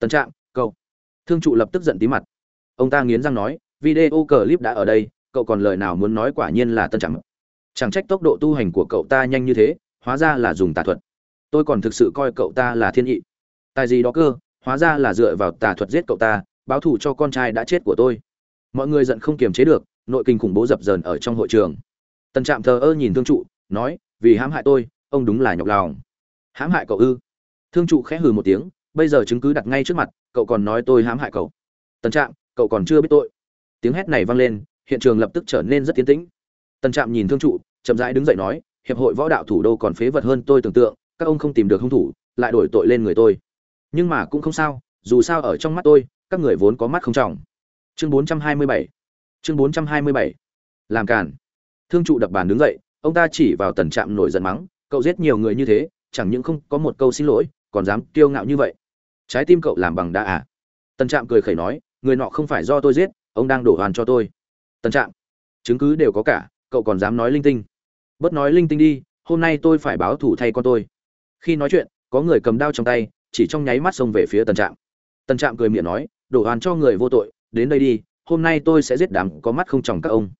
tần trạm, cậu. Thương trụ lập tức giận tí mặt. Ông ta nghiến răng nói, video clip đã ở đây, cậu còn lời nào muốn nói quả nhiên là tân trạm chẳng trách tốc độ tu hành của cậu ta nhanh như thế, hóa ra là dùng tà thuật. Tôi còn thực sự coi cậu ta là thiên ý tài gì đó cơ, hóa ra là dựa vào tà thuật giết cậu ta, báo thù cho con trai đã chết của tôi. Mọi người giận không kiềm chế được, nội kinh khủng bố dập dờn ở trong hội trường. Tần trạm thờ ơ nhìn thương trụ, nói, vì hãm hại tôi, ông đúng là nhọc lòng. Hãm hại cậu ư? Thương trụ khẽ hừ một tiếng bây giờ chứng cứ đặt ngay trước mặt, cậu còn nói tôi hãm hại cậu. Tần trạm, cậu còn chưa biết tội. Tiếng hét này vang lên, hiện trường lập tức trở nên rất tiến tĩnh. Tần trạm nhìn thương trụ, chậm rãi đứng dậy nói, hiệp hội võ đạo thủ đô còn phế vật hơn tôi tưởng tượng, các ông không tìm được hung thủ, lại đổi tội lên người tôi. Nhưng mà cũng không sao, dù sao ở trong mắt tôi, các người vốn có mắt không trọng. Chương 427 chương 427 làm cản thương trụ đập bàn đứng dậy, ông ta chỉ vào tần trạm nổi giận mắng, cậu giết nhiều người như thế, chẳng những không có một câu xin lỗi, còn dám kiêu ngạo như vậy trái tim cậu làm bằng đá à? Tần trạm cười khẩy nói, người nọ không phải do tôi giết, ông đang đổ hoàn cho tôi. Tần trạm, chứng cứ đều có cả, cậu còn dám nói linh tinh. Bớt nói linh tinh đi, hôm nay tôi phải báo thủ thay con tôi. Khi nói chuyện, có người cầm đao trong tay, chỉ trong nháy mắt xông về phía tần trạm. Tần trạm cười miệng nói, đổ hoàn cho người vô tội, đến đây đi, hôm nay tôi sẽ giết đám có mắt không chồng các ông.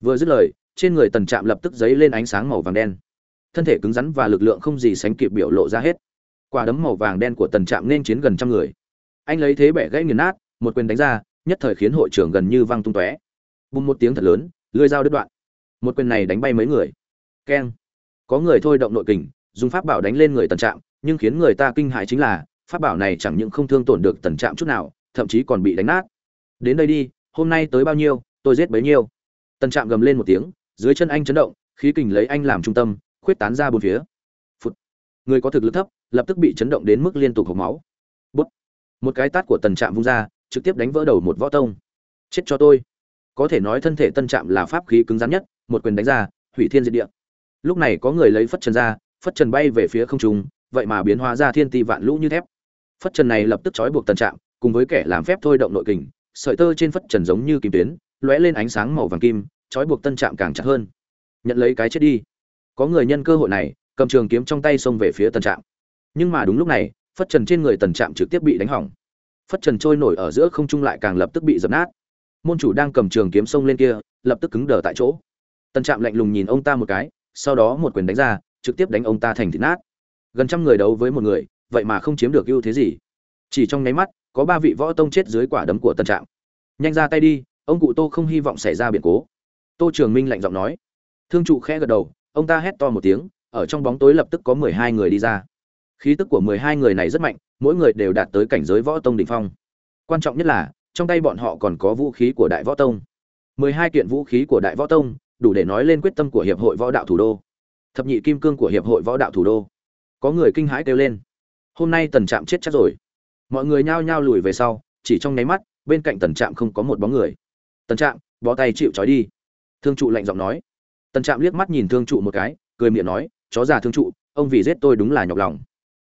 Vừa dứt lời, trên người tần trạm lập tức dấy lên ánh sáng màu vàng đen. Thân thể cứng rắn và lực lượng không gì sánh kịp biểu lộ ra hết quả đấm màu vàng đen của tần trạm nên chiến gần trăm người. Anh lấy thế bẻ gãy nghiền nát, một quyền đánh ra, nhất thời khiến hội trưởng gần như văng tung tóe. Bùng một tiếng thật lớn lưỡi dao đứt đoạn. Một quyền này đánh bay mấy người. Keng. Có người thôi động nội kình, dùng pháp bảo đánh lên người tần trạm, nhưng khiến người ta kinh hãi chính là, pháp bảo này chẳng những không thương tổn được tần trạm chút nào, thậm chí còn bị đánh nát. Đến đây đi, hôm nay tới bao nhiêu, tôi giết bấy nhiêu. Tần trạm gầm lên một tiếng, dưới chân anh chấn động, khí kình lấy anh làm trung tâm, khuyết tán ra bốn phía người có thực lực thấp, lập tức bị chấn động đến mức liên tục hộc máu. Bút. một cái tát của tần trạm vung ra, trực tiếp đánh vỡ đầu một võ tông. Chết cho tôi. Có thể nói thân thể tân trạm là pháp khí cứng rắn nhất, một quyền đánh ra, hủy thiên diệt địa. Lúc này có người lấy phất trần ra, phất trần bay về phía không trung, vậy mà biến hóa ra thiên ti vạn lũ như thép. Phất trần này lập tức trói buộc tần trạm, cùng với kẻ làm phép thôi động nội kình, sợi tơ trên phất trần giống như kim tuyến, lóe lên ánh sáng màu vàng kim, trói buộc tân trạm càng chặt hơn. Nhận lấy cái chết đi. Có người nhân cơ hội này cầm trường kiếm trong tay xông về phía tần trạm. Nhưng mà đúng lúc này, phất trần trên người tần trạm trực tiếp bị đánh hỏng. Phất trần trôi nổi ở giữa không trung lại càng lập tức bị dập nát. Môn chủ đang cầm trường kiếm xông lên kia, lập tức cứng đờ tại chỗ. Tần trạm lạnh lùng nhìn ông ta một cái, sau đó một quyền đánh ra, trực tiếp đánh ông ta thành thịt nát. Gần trăm người đấu với một người, vậy mà không chiếm được ưu thế gì. Chỉ trong nháy mắt, có ba vị võ tông chết dưới quả đấm của tần trạm. Nhanh ra tay đi, ông cụ tô không hy vọng xảy ra biến cố. Tô trường minh lạnh giọng nói. Thương trụ khẽ gật đầu, ông ta hét to một tiếng ở trong bóng tối lập tức có mười hai người đi ra. Khí tức của mười hai người này rất mạnh, mỗi người đều đạt tới cảnh giới võ tông đỉnh phong. Quan trọng nhất là, trong tay bọn họ còn có vũ khí của đại võ tông. Mười hai kiện vũ khí của đại võ tông, đủ để nói lên quyết tâm của hiệp hội võ đạo thủ đô. Thập nhị kim cương của hiệp hội võ đạo thủ đô. Có người kinh hãi kêu lên. Hôm nay tần trạm chết chắc rồi. Mọi người nhao nhao lùi về sau, chỉ trong nháy mắt, bên cạnh tần trạm không có một bóng người. Tần trạm, bó tay chịu trói đi. Thương trụ lạnh giọng nói. Tần trạm liếc mắt nhìn thương trụ một cái, cười miệng nói chó già thương trụ, ông vì giết tôi đúng là nhọc lòng.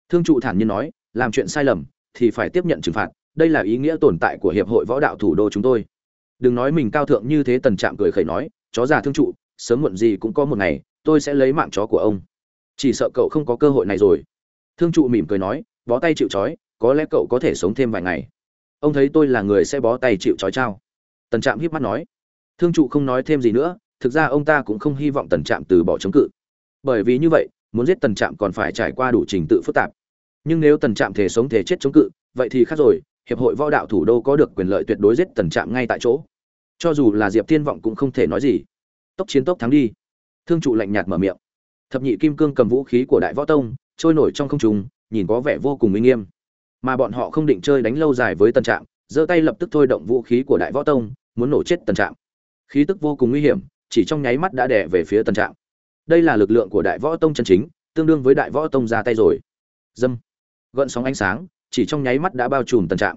Thương trụ thản nhiên nói, làm chuyện sai lầm, thì phải tiếp nhận trừng phạt, đây là ý nghĩa tồn tại của hiệp hội võ đạo thủ đô chúng tôi. Đừng nói mình cao thượng như thế, tần trạm cười khẩy nói, chó già thương trụ, sớm muộn gì cũng có một ngày, tôi sẽ lấy mạng chó của ông. Chỉ sợ cậu không có cơ hội này rồi. Thương trụ mỉm cười nói, bó tay chịu trói, có lẽ cậu có thể sống thêm vài ngày. Ông thấy tôi là người sẽ bó tay chịu trói trao tần trạm híp mắt nói. Thương trụ không nói thêm gì nữa, thực ra ông ta cũng không hy vọng tần trạm từ bỏ chống cự bởi vì như vậy, muốn giết tần trạm còn phải trải qua đủ trình tự phức tạp. Nhưng nếu tần trạm thể sống thể chết chống cự, vậy thì khác rồi, hiệp hội võ đạo thủ đô có được quyền lợi tuyệt đối giết tần trạm ngay tại chỗ. Cho dù là diệp thiên vọng cũng không thể nói gì. Tốc chiến tốc thắng đi. Thương trụ lạnh nhạt mở miệng. Thập nhị kim cương cầm vũ khí của đại võ tông, trôi nổi trong không trung, nhìn có vẻ vô cùng uy nghiêm. Mà bọn họ không định chơi đánh lâu dài với tần trạm, giơ tay lập tức thôi động vũ khí của đại võ tông, muốn nổ chết tần trạm. Khí tức vô cùng nguy hiểm, chỉ trong nháy mắt đã đè về phía tần trạm đây là lực lượng của đại võ tông chân chính, tương đương với đại võ tông ra tay rồi. Dâm. Gợn sóng ánh sáng, chỉ trong nháy mắt đã bao trùm tần trạm.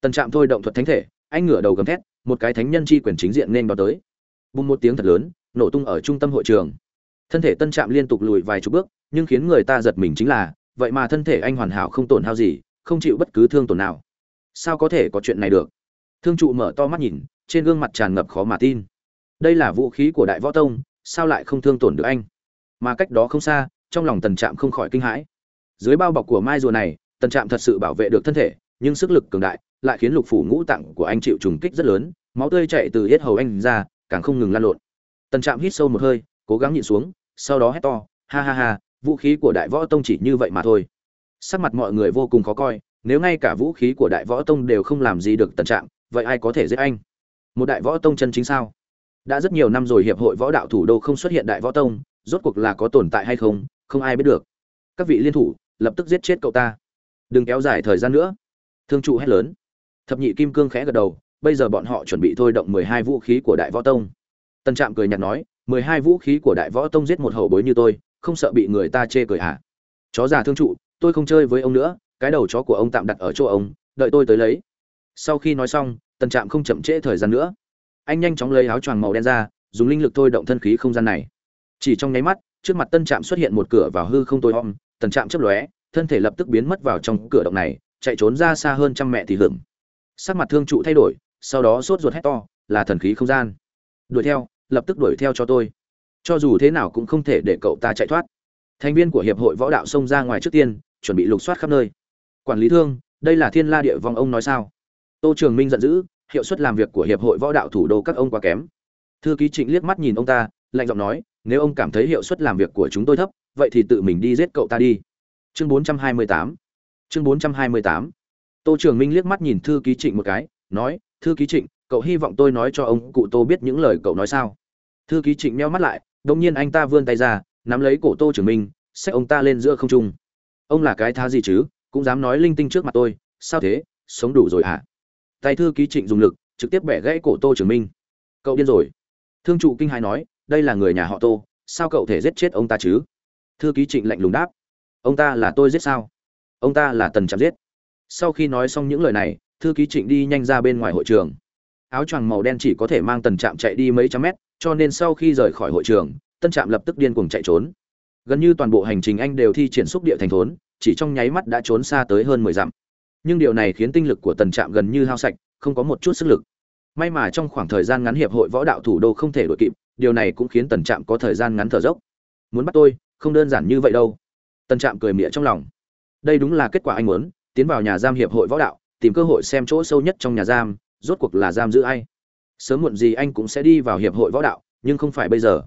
Tần trạm thôi động thuật thánh thể, anh ngửa đầu gầm thét, một cái thánh nhân chi quyền chính diện nên vào tới. Bùng một tiếng thật lớn, nổ tung ở trung tâm hội trường. Thân thể tân trạm liên tục lùi vài chục bước, nhưng khiến người ta giật mình chính là, vậy mà thân thể anh hoàn hảo không tổn hao gì, không chịu bất cứ thương tổn nào. Sao có thể có chuyện này được? Thương trụ mở to mắt nhìn, trên gương mặt tràn ngập khó mà tin. Đây là vũ khí của đại võ tông sao lại không thương tổn được anh? Mà cách đó không xa, trong lòng tần trạm không khỏi kinh hãi. Dưới bao bọc của mai rùa này, tần trạm thật sự bảo vệ được thân thể, nhưng sức lực cường đại lại khiến lục phủ ngũ tạng của anh chịu trùng kích rất lớn, máu tươi chạy từ hết hầu anh ra, càng không ngừng lan lộn. Tần trạm hít sâu một hơi, cố gắng nhịn xuống, sau đó hét to, ha ha ha, vũ khí của đại võ tông chỉ như vậy mà thôi. Sắc mặt mọi người vô cùng khó coi, nếu ngay cả vũ khí của đại võ tông đều không làm gì được tần trạm, vậy ai có thể giết anh? Một đại võ tông chân chính sao? Đã rất nhiều năm rồi hiệp hội võ đạo thủ đô không xuất hiện đại võ tông, rốt cuộc là có tồn tại hay không không ai biết được. Các vị liên thủ, lập tức giết chết cậu ta. Đừng kéo dài thời gian nữa. Thương trụ hét lớn. Thập nhị kim cương khẽ gật đầu, bây giờ bọn họ chuẩn bị thôi động mười hai vũ khí của đại võ tông. Tân trạm cười nhạt nói, mười hai vũ khí của đại võ tông giết một hậu bối như tôi, không sợ bị người ta chê cười hả? Chó già thương trụ, tôi không chơi với ông nữa, cái đầu chó của ông tạm đặt ở chỗ ông, đợi tôi tới lấy. Sau khi nói xong, tân trạm không chậm trễ thời gian nữa anh nhanh chóng lấy áo choàng màu đen ra, dùng linh lực thôi động thân khí không gian này. Chỉ trong nháy mắt, trước mặt tân trạm xuất hiện một cửa vào hư không tối om, tần trạm chấp lóe, thân thể lập tức biến mất vào trong cửa động này, chạy trốn ra xa hơn trăm mẹ thì hưởng sắc mặt thương trụ thay đổi, sau đó sốt ruột hét to, là thần khí không gian. Đuổi theo, lập tức đuổi theo cho tôi. Cho dù thế nào cũng không thể để cậu ta chạy thoát. Thành viên của hiệp hội võ đạo xông ra ngoài trước tiên, chuẩn bị lục soát khắp nơi. Quản lý thương, đây là thiên la địa vong ông nói sao? Tô trường minh giận dữ hiệu suất làm việc của hiệp hội võ đạo thủ đô các ông quá kém. Thư ký trịnh liếc mắt nhìn ông ta, lạnh giọng nói, nếu ông cảm thấy hiệu suất làm việc của chúng tôi thấp, vậy thì tự mình đi giết cậu ta đi. Chương 428 chương 428 tô trường minh liếc mắt nhìn thư ký trịnh một cái, nói, thư ký trịnh, cậu hy vọng tôi nói cho ông cụ tô biết những lời cậu nói sao? Thư ký trịnh meo mắt lại đông nhiên anh ta vươn tay ra, nắm lấy cổ tô trường minh, xách ông ta lên giữa không trung. Ông là cái thá gì chứ? Cũng dám nói linh tinh trước mặt tôi, sao thế? Sống đủ rồi hả? à? Tay thư ký trịnh dùng lực, trực tiếp bẻ gãy cổ tô trường minh. Cậu điên rồi. Thương trụ kinh hai nói, đây là người nhà họ tô, sao cậu thể giết chết ông ta chứ? Thư ký trịnh lạnh lùng đáp, ông ta là tôi giết sao? Ông ta là tần Trạm giết. Sau khi nói xong những lời này, thư ký trịnh đi nhanh ra bên ngoài hội trường. Áo choàng màu đen chỉ có thể mang tần trạm chạy đi mấy trăm mét, cho nên sau khi rời khỏi hội trường, tân trạm lập tức điên cuồng chạy trốn. Gần như toàn bộ hành trình anh đều thi triển xúc địa thành thốn, chỉ trong nháy mắt đã trốn xa tới hơn mười dặm nhưng điều này khiến tinh lực của tần trạm gần như hao sạch, không có một chút sức lực. May mà trong khoảng thời gian ngắn hiệp hội võ đạo thủ đô không thể đội kịp, điều này cũng khiến tần trạm có thời gian ngắn thở dốc. Muốn bắt tôi, không đơn giản như vậy đâu. Tần trạm cười mịa trong lòng. Đây đúng là kết quả anh muốn, tiến vào nhà giam hiệp hội võ đạo, tìm cơ hội xem chỗ sâu nhất trong nhà giam, rốt cuộc là giam giữ ai. Sớm muộn gì anh cũng sẽ đi vào hiệp hội võ đạo, nhưng không phải bây giờ.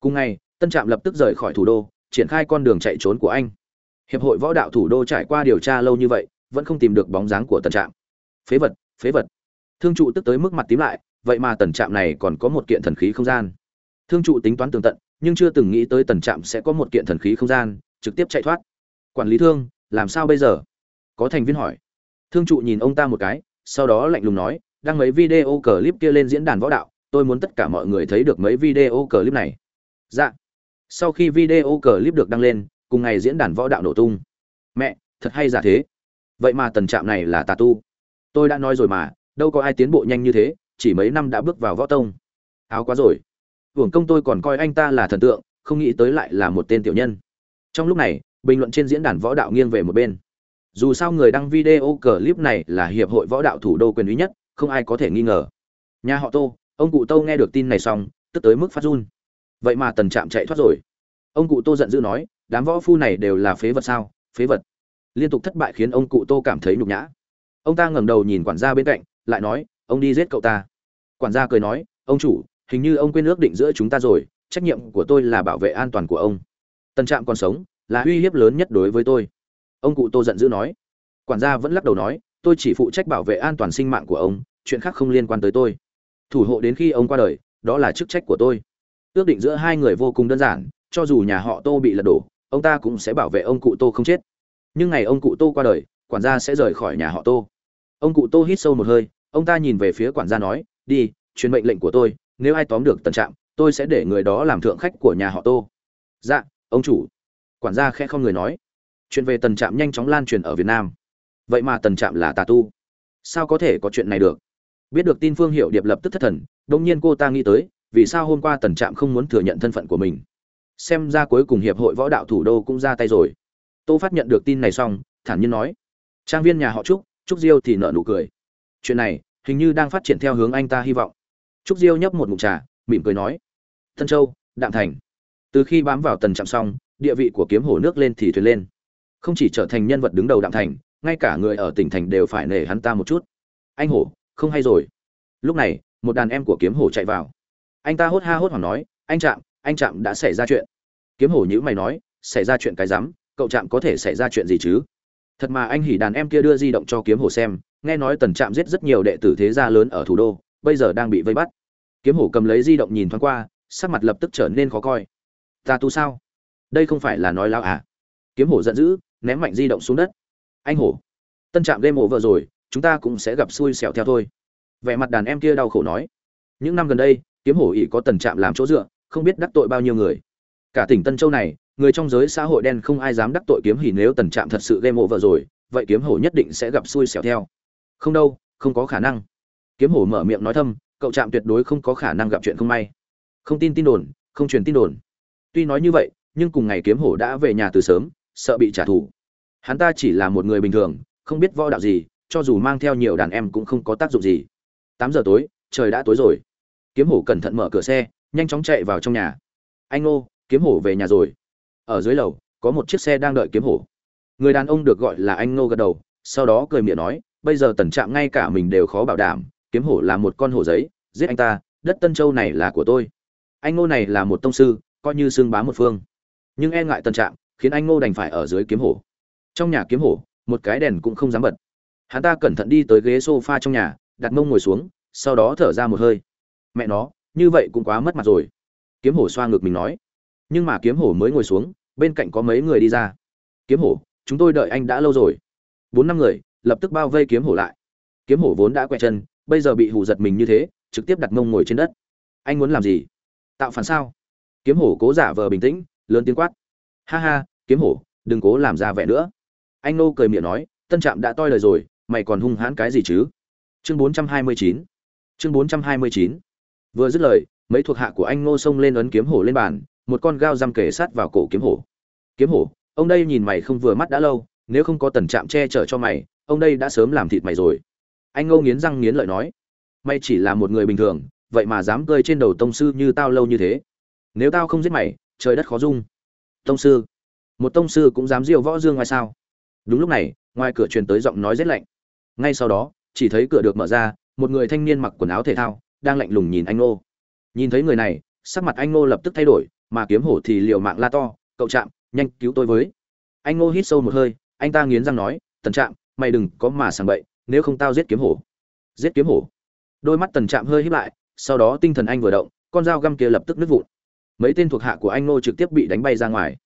Cùng ngày, tân trạm lập tức rời khỏi thủ đô, triển khai con đường chạy trốn của anh. Hiệp hội võ đạo thủ đô trải qua điều tra lâu như vậy vẫn không tìm được bóng dáng của tần trạm. Phế vật phế vật. Thương trụ tức tới mức mặt tím lại, vậy mà tần trạm này còn có một kiện thần khí không gian. Thương trụ tính toán tường tận, nhưng chưa từng nghĩ tới tần trạm sẽ có một kiện thần khí không gian, trực tiếp chạy thoát. Quản lý thương, làm sao bây giờ? Có thành viên hỏi. Thương trụ nhìn ông ta một cái, sau đó lạnh lùng nói, đăng mấy video clip kia lên diễn đàn võ đạo, tôi muốn tất cả mọi người thấy được mấy video clip này. Dạ. Sau khi video clip được đăng lên, cùng ngày diễn đàn võ đạo nổ tung. Mẹ, thật hay giả thế? Vậy mà tần trạm này là tà tu. Tôi đã nói rồi mà, đâu có ai tiến bộ nhanh như thế, chỉ mấy năm đã bước vào võ tông. Áo quá rồi. Hưởng công tôi còn coi anh ta là thần tượng, không nghĩ tới lại là một tên tiểu nhân. Trong lúc này, bình luận trên diễn đàn võ đạo nghiêng về một bên. Dù sao người đăng video clip này là hiệp hội võ đạo thủ đô quyền uy nhất, không ai có thể nghi ngờ. Nhà họ tô, ông cụ tô nghe được tin này xong, tức tới mức phát run. Vậy mà tần trạm chạy thoát rồi. Ông cụ tô giận dữ nói, đám võ phu này đều là phế vật sao? Phế vật liên tục thất bại khiến ông cụ tô cảm thấy nhục nhã. Ông ta ngẩng đầu nhìn quản gia bên cạnh, lại nói, ông đi giết cậu ta. Quản gia cười nói, ông chủ, hình như ông quên ước định giữa chúng ta rồi, trách nhiệm của tôi là bảo vệ an toàn của ông. Tân trạm còn sống, là uy hiếp lớn nhất đối với tôi. Ông cụ tô giận dữ nói. Quản gia vẫn lắc đầu nói, tôi chỉ phụ trách bảo vệ an toàn sinh mạng của ông, chuyện khác không liên quan tới tôi. Thủ hộ đến khi ông qua đời, đó là chức trách của tôi. Ước định giữa hai người vô cùng đơn giản, cho dù nhà họ tô bị lật đổ, ông ta cũng sẽ bảo vệ ông cụ tô không chết nhưng ngày ông cụ tô qua đời, quản gia sẽ rời khỏi nhà họ tô. Ông cụ tô hít sâu một hơi, ông ta nhìn về phía quản gia nói, đi, truyền mệnh lệnh của tôi, nếu ai tóm được tần trạm, tôi sẽ để người đó làm thượng khách của nhà họ tô. Dạ ông chủ. Quản gia khe không người nói. Chuyện về tần trạm nhanh chóng lan truyền ở việt nam. Vậy mà tần trạm là tà tu. Sao có thể có chuyện này được? Biết được tin phương hiệu điệp lập tức thất thần đông nhiên cô ta nghĩ tới, vì sao hôm qua tần trạm không muốn thừa nhận thân phận của mình? Xem ra cuối cùng hiệp hội võ đạo thủ đô cũng ra tay rồi tô phát nhận được tin này xong, thản nhiên nói, trang viên nhà họ trúc trúc diêu thì nợ nụ cười. Chuyện này, hình như đang phát triển theo hướng anh ta hy vọng. Trúc diêu nhấp một ngụm trà, mỉm cười nói, tân châu, đạm thành. Từ khi bám vào tần trạm xong, địa vị của kiếm hổ nước lên thì thuyền lên. Không chỉ trở thành nhân vật đứng đầu đạm thành, ngay cả người ở tỉnh thành đều phải nể hắn ta một chút. Anh hổ không hay rồi. Lúc này, một đàn em của kiếm hổ chạy vào. Anh ta hốt ha hốt hoảng nói, anh trạm anh trạm đã xảy ra chuyện. Kiếm hổ nhữ mày nói, xảy ra chuyện cái rắm cậu trạm có thể xảy ra chuyện gì chứ? Thật mà anh hỉ đàn em kia đưa di động cho kiếm hổ xem, nghe nói tần trạm giết rất nhiều đệ tử thế gia lớn ở thủ đô, bây giờ đang bị vây bắt. Kiếm hổ cầm lấy di động nhìn thoáng qua, sắc mặt lập tức trở nên khó coi. Ta tu sao? Đây không phải là nói lao à? Kiếm hổ giận dữ, ném mạnh di động xuống đất. Anh hổ, tân trạm game over rồi, chúng ta cũng sẽ gặp xui xẻo theo thôi. Vẻ mặt đàn em kia đau khổ nói. Những năm gần đây, kiếm hổ ỉ có tần trạm làm chỗ dựa, không biết đắc tội bao nhiêu người. Cả tỉnh tân châu này người trong giới xã hội đen không ai dám đắc tội kiếm hỉ nếu tần trạm thật sự game over rồi, vậy kiếm hổ nhất định sẽ gặp xui xẻo theo. Không đâu, không có khả năng. Kiếm hổ mở miệng nói thâm, cậu trạm tuyệt đối không có khả năng gặp chuyện không may. Không tin tin đồn, không truyền tin đồn. Tuy nói như vậy, nhưng cùng ngày kiếm hổ đã về nhà từ sớm, sợ bị trả thù. Hắn ta chỉ là một người bình thường, không biết võ đạo gì, cho dù mang theo nhiều đàn em cũng không có tác dụng gì. Tám giờ tối, trời đã tối rồi. Kiếm hổ cẩn thận mở cửa xe, nhanh chóng chạy vào trong nhà. Anh ngô, kiếm hổ về nhà rồi ở dưới lầu, có một chiếc xe đang đợi kiếm hổ. Người đàn ông được gọi là anh ngô gật đầu, sau đó cười miệng nói, bây giờ tần trạm ngay cả mình đều khó bảo đảm, kiếm hổ là một con hổ giấy, giết anh ta, đất tân châu này là của tôi. Anh ngô này là một tông sư, coi như xương bá một phương. Nhưng e ngại tần trạm, khiến anh ngô đành phải ở dưới kiếm hổ. Trong nhà kiếm hổ, một cái đèn cũng không dám bật. Hắn ta cẩn thận đi tới ghế s o f a trong nhà, đặt mông ngồi xuống, sau đó thở ra một hơi. Mẹ nó, như vậy cũng quá mất mặt rồi. Kiếm hổ xoa ngực mình nói. Nhưng mà kiếm hổ mới ngồi xuống bên cạnh có mấy người đi ra. Kiếm hổ, chúng tôi đợi anh đã lâu rồi. Bốn năm người, lập tức bao vây kiếm hổ lại. Kiếm hổ vốn đã quẹt chân, bây giờ bị hù giật mình như thế, trực tiếp đặt mông ngồi trên đất. Anh muốn làm gì? Tạo phản sao? Kiếm hổ cố giả vờ bình tĩnh, lớn tiếng quát. Ha ha, kiếm hổ, đừng cố làm ra vẻ nữa. Anh nô cười miệng nói, tân trạm đã toi lời rồi, mày còn hung hãn cái gì chứ? Chương bốn trăm hai mươi chín. Chương bốn trăm hai mươi chín. Vừa dứt lời, mấy thuộc hạ của anh nô xông lên ấn kiếm hổ lên bàn, một con gao răm kề sát vào cổ kiếm hổ kiếm hổ, ông đây nhìn mày không vừa mắt đã lâu, nếu không có tần trạm che chở cho mày, ông đây đã sớm làm thịt mày rồi. Anh ngô nghiến răng nghiến lợi nói, mày chỉ là một người bình thường, vậy mà dám cơi trên đầu tông sư như tao lâu như thế. Nếu tao không giết mày, trời đất khó dung. Tông sư, một tông sư cũng dám diêu võ dương ngoài sao? Đúng lúc này, ngoài cửa truyền tới giọng nói rét lạnh. Ngay sau đó, chỉ thấy cửa được mở ra, một người thanh niên mặc quần áo thể thao, đang lạnh lùng nhìn anh ngô. Nhìn thấy người này, sắc mặt anh ngô lập tức thay đổi, mà kiếm hổ thì liều mạng la to, cậu chạm nhanh cứu tôi với. Anh ngô hít sâu một hơi, anh ta nghiến răng nói, tần trạm, mày đừng có mà sàng bậy, nếu không tao giết kiếm hổ. Giết kiếm hổ? Đôi mắt tần trạm hơi hít lại, sau đó tinh thần anh vừa động, con dao găm kia lập tức nứt vụn. Mấy tên thuộc hạ của anh ngô trực tiếp bị đánh bay ra ngoài.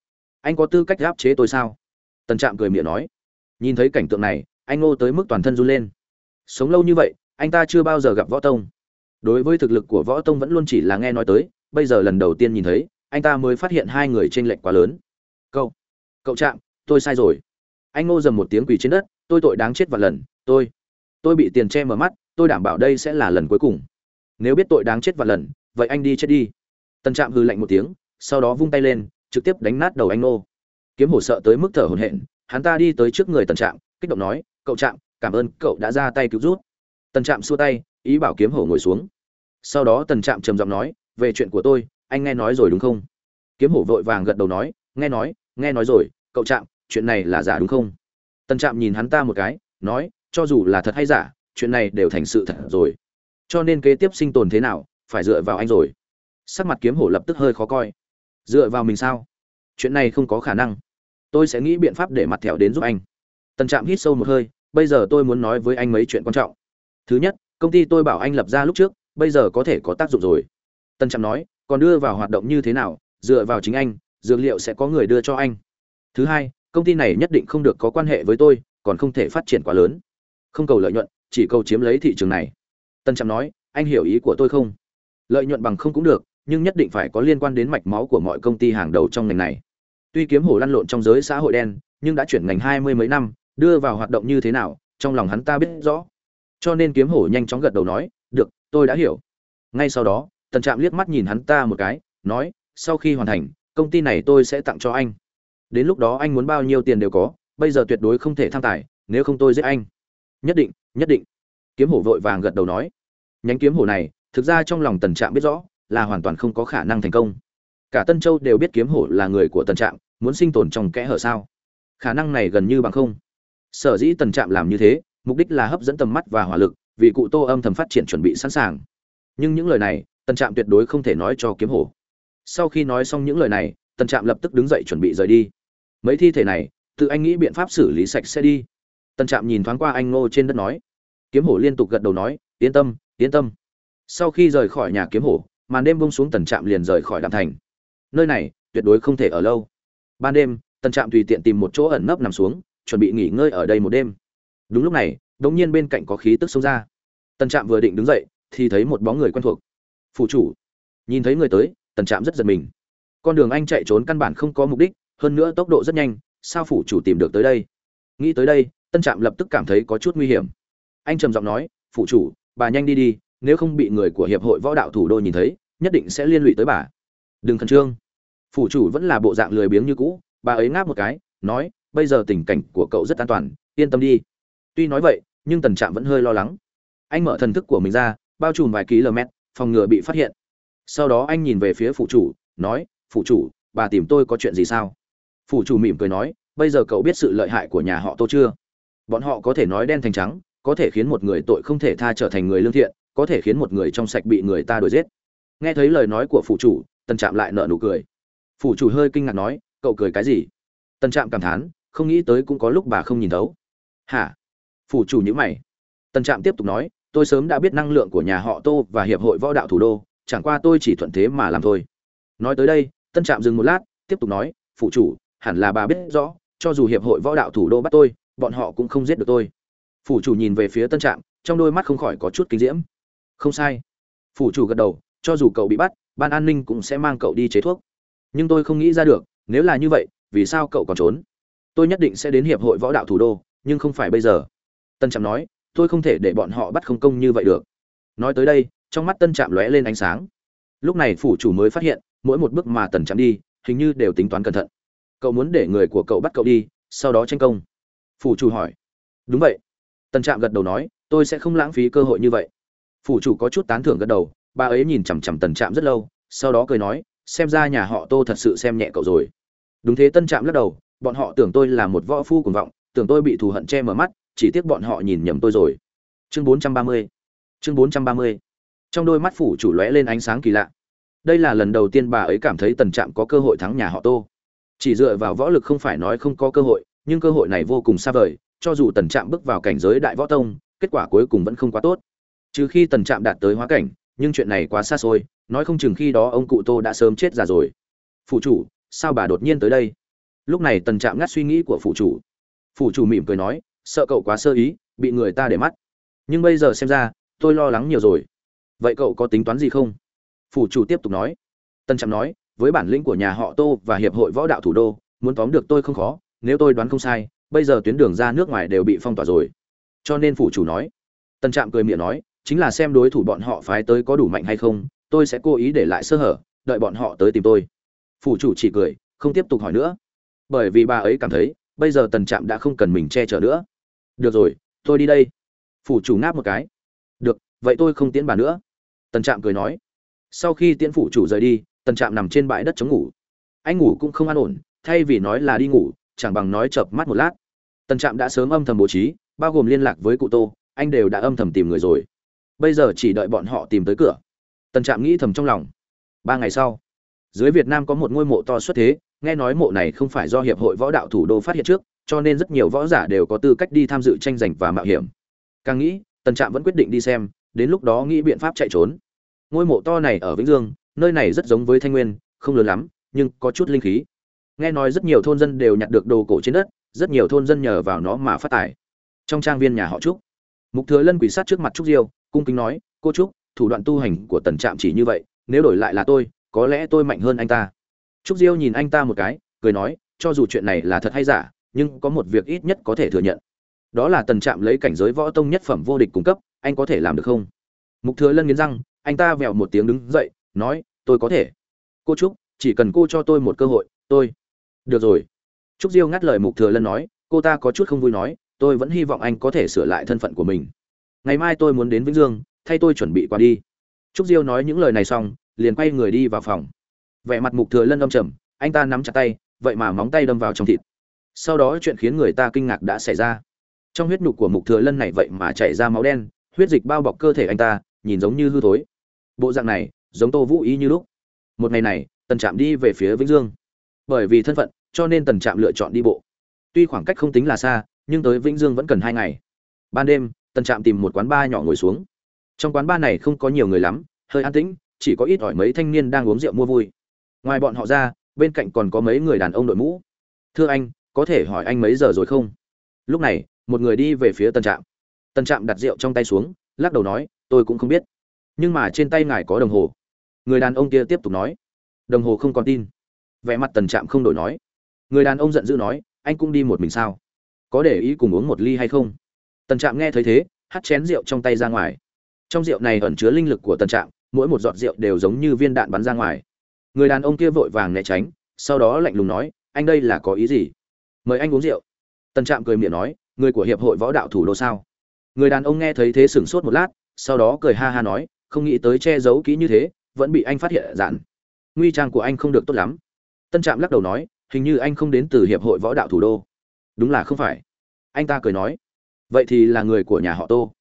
Anh có tư cách áp chế tôi sao? Tần trạm cười miệng nói. Nhìn thấy cảnh tượng này, anh ngô tới mức toàn thân run lên. Sống lâu như vậy, anh ta chưa bao giờ gặp võ tông. Đối với thực lực của võ tông vẫn luôn chỉ là nghe nói tới, bây giờ lần đầu tiên nhìn thấy, anh ta mới phát hiện hai người t r ê n lệch quá lớn cậu cậu chạm, tôi sai rồi. Anh ngô dầm một tiếng quỳ trên đất, tôi tội đáng chết vạn lần, tôi tôi bị tiền che mở mắt, tôi đảm bảo đây sẽ là lần cuối cùng. Nếu biết tội đáng chết vạn lần, vậy anh đi chết đi. Tân trạm hư lạnh một tiếng, sau đó vung tay lên, trực tiếp đánh nát đầu anh ngô. Kiếm hổ sợ tới mức thở hổn hển, hắn ta đi tới trước người tần trạm, kích động nói, cậu trạm, cảm ơn, cậu đã ra tay cứu rút tần trạm xua tay, ý bảo kiếm hổ ngồi xuống. Sau đó tần trạm trầm giọng nói, về chuyện của tôi, anh nghe nói rồi đúng không? Kiếm hổ vội vàng gật đầu nói, nghe nói nghe nói rồi, cậu trạm, chuyện này là giả đúng không? Tần trạm nhìn hắn ta một cái, nói, cho dù là thật hay giả, chuyện này đều thành sự thật rồi. Cho nên kế tiếp sinh tồn thế nào, phải dựa vào anh rồi. Sắc mặt kiếm hổ lập tức hơi khó coi. Dựa vào mình sao? Chuyện này không có khả năng. Tôi sẽ nghĩ biện pháp để mặt thẹo đến giúp anh. Tần trạm hít sâu một hơi, bây giờ tôi muốn nói với anh mấy chuyện quan trọng. Thứ nhất, công ty tôi bảo anh lập ra lúc trước, bây giờ có thể có tác dụng rồi. Tân trạm nói, còn đưa vào hoạt động như thế nào, dựa vào chính anh dược liệu sẽ có người đưa cho anh. Thứ hai, công ty này nhất định không được có quan hệ với tôi, còn không thể phát triển quá lớn. Không cầu lợi nhuận, chỉ cầu chiếm lấy thị trường này. Tân trạm nói, anh hiểu ý của tôi không? Lợi nhuận bằng không cũng được, nhưng nhất định phải có liên quan đến mạch máu của mọi công ty hàng đầu trong ngành này. Tuy kiếm hổ lăn lộn trong giới xã hội đen, nhưng đã chuyển ngành hai mươi mấy năm, đưa vào hoạt động như thế nào, trong lòng hắn ta biết rõ. Cho nên kiếm hổ nhanh chóng gật đầu nói, được, tôi đã hiểu. Ngay sau đó, tần trạm liếc mắt nhìn hắn ta một cái, nói, sau khi hoàn thành công ty này tôi sẽ tặng cho anh. Đến lúc đó anh muốn bao nhiêu tiền đều có, bây giờ tuyệt đối không thể tham tài, nếu không tôi giết anh. Nhất định nhất định. Kiếm hổ vội vàng gật đầu nói. Nhánh kiếm hổ này, thực ra trong lòng tần trạm biết rõ, là hoàn toàn không có khả năng thành công. Cả tân châu đều biết kiếm hổ là người của tần trạm, muốn sinh tồn trong kẽ hở sao? Khả năng này gần như bằng không. Sở dĩ tần trạm làm như thế, mục đích là hấp dẫn tầm mắt và hỏa lực, vì cụ tô âm thầm phát triển chuẩn bị sẵn sàng. Nhưng những lời này, tần trạm tuyệt đối không thể nói cho kiếm hổ sau khi nói xong những lời này, tần trạm lập tức đứng dậy chuẩn bị rời đi. Mấy thi thể này, tự anh nghĩ biện pháp xử lý sạch sẽ đi. Tần trạm nhìn thoáng qua anh ngô trên đất nói. Kiếm hổ liên tục gật đầu nói, yên tâm yên tâm. Sau khi rời khỏi nhà kiếm hổ, màn đêm bông xuống tần trạm liền rời khỏi đạm thành. Nơi này, tuyệt đối không thể ở lâu. Ban đêm, tần trạm tùy tiện tìm một chỗ ẩn nấp nằm xuống, chuẩn bị nghỉ ngơi ở đây một đêm. Đúng lúc này đ ỗ n g nhiên bên cạnh có khí tức xông ra. Tần trạm vừa định đứng dậy, thì thấy một bóng người quen thuộc. Phụ chủ. Nhìn thấy người tới tần trạm rất giật mình. Con đường anh chạy trốn căn bản không có mục đích, hơn nữa tốc độ rất nhanh, sao phủ chủ tìm được tới đây? Nghĩ tới đây, tân trạm lập tức cảm thấy có chút nguy hiểm. Anh trầm giọng nói phụ chủ, bà nhanh đi đi, nếu không bị người của hiệp hội võ đạo thủ đô nhìn thấy, nhất định sẽ liên lụy tới bà. Đừng khẩn trương. Phủ chủ vẫn là bộ dạng lười biếng như cũ, bà ấy ngáp một cái, nói, bây giờ tình cảnh của cậu rất an toàn, yên tâm đi. Tuy nói vậy, nhưng tần trạm vẫn hơi lo lắng. Anh mở thần thức của mình ra, bao trùm vài km, phòng ngừa bị phát hiện sau đó anh nhìn về phía phụ chủ, nói, phụ chủ, bà tìm tôi có chuyện gì sao? Phụ chủ mỉm cười nói, bây giờ cậu biết sự lợi hại của nhà họ tô chưa? Bọn họ có thể nói đen thành trắng, có thể khiến một người tội không thể tha trở thành người lương thiện, có thể khiến một người trong sạch bị người ta đuổi giết. Nghe thấy lời nói của phụ chủ tân trạm lại nợ nụ cười. Phụ chủ hơi kinh ngạc nói, cậu cười cái gì? Tân trạm cảm thán, không nghĩ tới cũng có lúc bà không nhìn thấu. Hả? Phụ chủ nhữ mày. Tân trạm tiếp tục nói, tôi sớm đã biết năng lượng của nhà họ tô và hiệp hội võ đạo thủ đô chẳng qua tôi chỉ thuận thế mà làm thôi. Nói tới đây, tân trạm dừng một lát, tiếp tục nói, phụ chủ, hẳn là bà biết rõ, cho dù hiệp hội võ đạo thủ đô bắt tôi, bọn họ cũng không giết được tôi. Phủ chủ nhìn về phía tân trạm, trong đôi mắt không khỏi có chút kinh diễm. Không sai. Phủ chủ gật đầu, cho dù cậu bị bắt, ban an ninh cũng sẽ mang cậu đi chế thuốc. Nhưng tôi không nghĩ ra được, nếu là như vậy, vì sao cậu còn trốn? Tôi nhất định sẽ đến hiệp hội võ đạo thủ đô, nhưng không phải bây giờ. Tân trạm nói, tôi không thể để bọn họ bắt không công như vậy được. Nói tới đây trong mắt tân trạm lóe lên ánh sáng. Lúc này phủ chủ mới phát hiện, mỗi một bước mà tần trạm đi, hình như đều tính toán cẩn thận. Cậu muốn để người của cậu bắt cậu đi, sau đó tranh công. Phủ chủ hỏi. Đúng vậy. Tần trạm gật đầu nói, tôi sẽ không lãng phí cơ hội như vậy. Phủ chủ có chút tán thưởng gật đầu, bà ấy nhìn chằm chằm tần trạm rất lâu, sau đó cười nói, xem ra nhà họ tô thật sự xem nhẹ cậu rồi. Đúng thế tân trạm lắc đầu, bọn họ tưởng tôi là một võ phu cuồng vọng, tưởng tôi bị thù hận che mở mắt, chỉ tiếc bọn họ nhìn nhầm tôi rồi. Chương 430 chương 430 trong đôi mắt phủ chủ lóe lên ánh sáng kỳ lạ. Đây là lần đầu tiên bà ấy cảm thấy tần trạm có cơ hội thắng nhà họ tô. Chỉ dựa vào võ lực không phải nói không có cơ hội, nhưng cơ hội này vô cùng xa vời, cho dù tần trạm bước vào cảnh giới đại võ tông, kết quả cuối cùng vẫn không quá tốt. Trừ khi tần trạm đạt tới hóa cảnh, nhưng chuyện này quá xa xôi, nói không chừng khi đó ông cụ tô đã sớm chết già rồi. Phụ chủ, sao bà đột nhiên tới đây? Lúc này tần trạm ngắt suy nghĩ của phụ chủ. Phụ chủ mỉm cười nói, sợ cậu quá sơ ý, bị người ta để mắt. Nhưng bây giờ xem ra, tôi lo lắng nhiều rồi vậy cậu có tính toán gì không? Phủ chủ tiếp tục nói. Tân trạm nói, với bản lĩnh của nhà họ tô và hiệp hội võ đạo thủ đô, muốn tóm được tôi không khó, nếu tôi đoán không sai, bây giờ tuyến đường ra nước ngoài đều bị phong tỏa rồi. Cho nên phủ chủ nói. Tân trạm cười miệng nói, chính là xem đối thủ bọn họ phái tới có đủ mạnh hay không, tôi sẽ cố ý để lại sơ hở, đợi bọn họ tới tìm tôi. Phủ chủ chỉ cười, không tiếp tục hỏi nữa. Bởi vì bà ấy cảm thấy, bây giờ tần trạm đã không cần mình che chở nữa. Được rồi, tôi đi đây. Phủ chủ ngáp một cái vậy tôi không tiễn bà nữa. Tần trạm cười nói. Sau khi tiễn phủ chủ rời đi, tần trạm nằm trên bãi đất chống ngủ. Anh ngủ cũng không an ổn, thay vì nói là đi ngủ, chẳng bằng nói chợp mắt một lát. Tần trạm đã sớm âm thầm bố trí, bao gồm liên lạc với cụ tô, anh đều đã âm thầm tìm người rồi. Bây giờ chỉ đợi bọn họ tìm tới cửa. Tần trạm nghĩ thầm trong lòng. Ba ngày sau, dưới việt nam có một ngôi mộ to xuất thế, nghe nói mộ này không phải do hiệp hội võ đạo thủ đô phát hiện trước, cho nên rất nhiều võ giả đều có tư cách đi tham dự tranh giành và mạo hiểm. Càng nghĩ, tần trạm vẫn quyết định đi xem đến lúc đó nghĩ biện pháp chạy trốn. Ngôi mộ to này ở vĩnh dương, nơi này rất giống với thanh nguyên, không lớn lắm, nhưng có chút linh khí. Nghe nói rất nhiều thôn dân đều nhặt được đồ cổ trên đất, rất nhiều thôn dân nhờ vào nó mà phát tài. Trong trang viên nhà họ trúc, mục thừa lân quỷ sát trước mặt trúc diêu, cung kính nói, cô trúc, thủ đoạn tu hành của tần trạm chỉ như vậy, nếu đổi lại là tôi, có lẽ tôi mạnh hơn anh ta. Trúc diêu nhìn anh ta một cái, cười nói, cho dù chuyện này là thật hay giả, nhưng có một việc ít nhất có thể thừa nhận. Đó là tần trạm lấy cảnh giới võ tông nhất phẩm vô địch cung cấp anh có thể làm được không? Mục thừa lân nghiến răng, anh ta vèo một tiếng đứng dậy, nói, tôi có thể. Cô trúc, chỉ cần cô cho tôi một cơ hội, tôi được rồi. Trúc diêu ngắt lời mục thừa lân nói, cô ta có chút không vui nói, tôi vẫn hy vọng anh có thể sửa lại thân phận của mình. Ngày mai tôi muốn đến vĩnh dương, thay tôi chuẩn bị qua đi. Trúc diêu nói những lời này xong, liền quay người đi vào phòng. Vẻ mặt mục thừa lân âm trầm, anh ta nắm chặt tay, vậy mà móng tay đâm vào trong thịt. Sau đó chuyện khiến người ta kinh ngạc đã xảy ra. Trong huyết nhục của mục thừa lân này vậy mà chảy ra máu đen huyết dịch bao bọc cơ thể anh ta, nhìn giống như hư thối. Bộ dạng này, giống tô vũ ý như lúc. Một ngày này, tần trạm đi về phía vĩnh dương. Bởi vì thân phận, cho nên tần trạm lựa chọn đi bộ. Tuy khoảng cách không tính là xa, nhưng tới vĩnh dương vẫn cần hai ngày. Ban đêm, tần trạm tìm một quán bar nhỏ ngồi xuống. Trong quán bar này không có nhiều người lắm, hơi an tĩnh, chỉ có ít ỏi mấy thanh niên đang uống rượu mua vui. Ngoài bọn họ ra, bên cạnh còn có mấy người đàn ông đội mũ. Thưa anh, có thể hỏi anh mấy giờ rồi không? Lúc này, một người đi về phía tần trạm tần trạm đặt rượu trong tay xuống, lắc đầu nói, tôi cũng không biết. Nhưng mà trên tay ngài có đồng hồ. Người đàn ông kia tiếp tục nói, đồng hồ không còn tin. Vẻ mặt tần trạm không đổi nói. Người đàn ông giận dữ nói, anh cũng đi một mình sao? Có để ý cùng uống một ly hay không? Tần trạm nghe thấy thế, hắt chén rượu trong tay ra ngoài. Trong rượu này ẩn chứa linh lực của tần trạm, mỗi một giọt rượu đều giống như viên đạn bắn ra ngoài. Người đàn ông kia vội vàng né tránh, sau đó lạnh lùng nói, anh đây là có ý gì? Mời anh uống rượu. Tần trạm cười miệng nói, người của hiệp hội võ đạo thủ đô sao? Người đàn ông nghe thấy thế sửng sốt một lát, sau đó cười ha ha nói, không nghĩ tới che giấu kỹ như thế, vẫn bị anh phát hiện dạn. Nguy trang của anh không được tốt lắm. Tân trạm lắc đầu nói, hình như anh không đến từ hiệp hội võ đạo thủ đô. Đúng là không phải. Anh ta cười nói, vậy thì là người của nhà họ tô.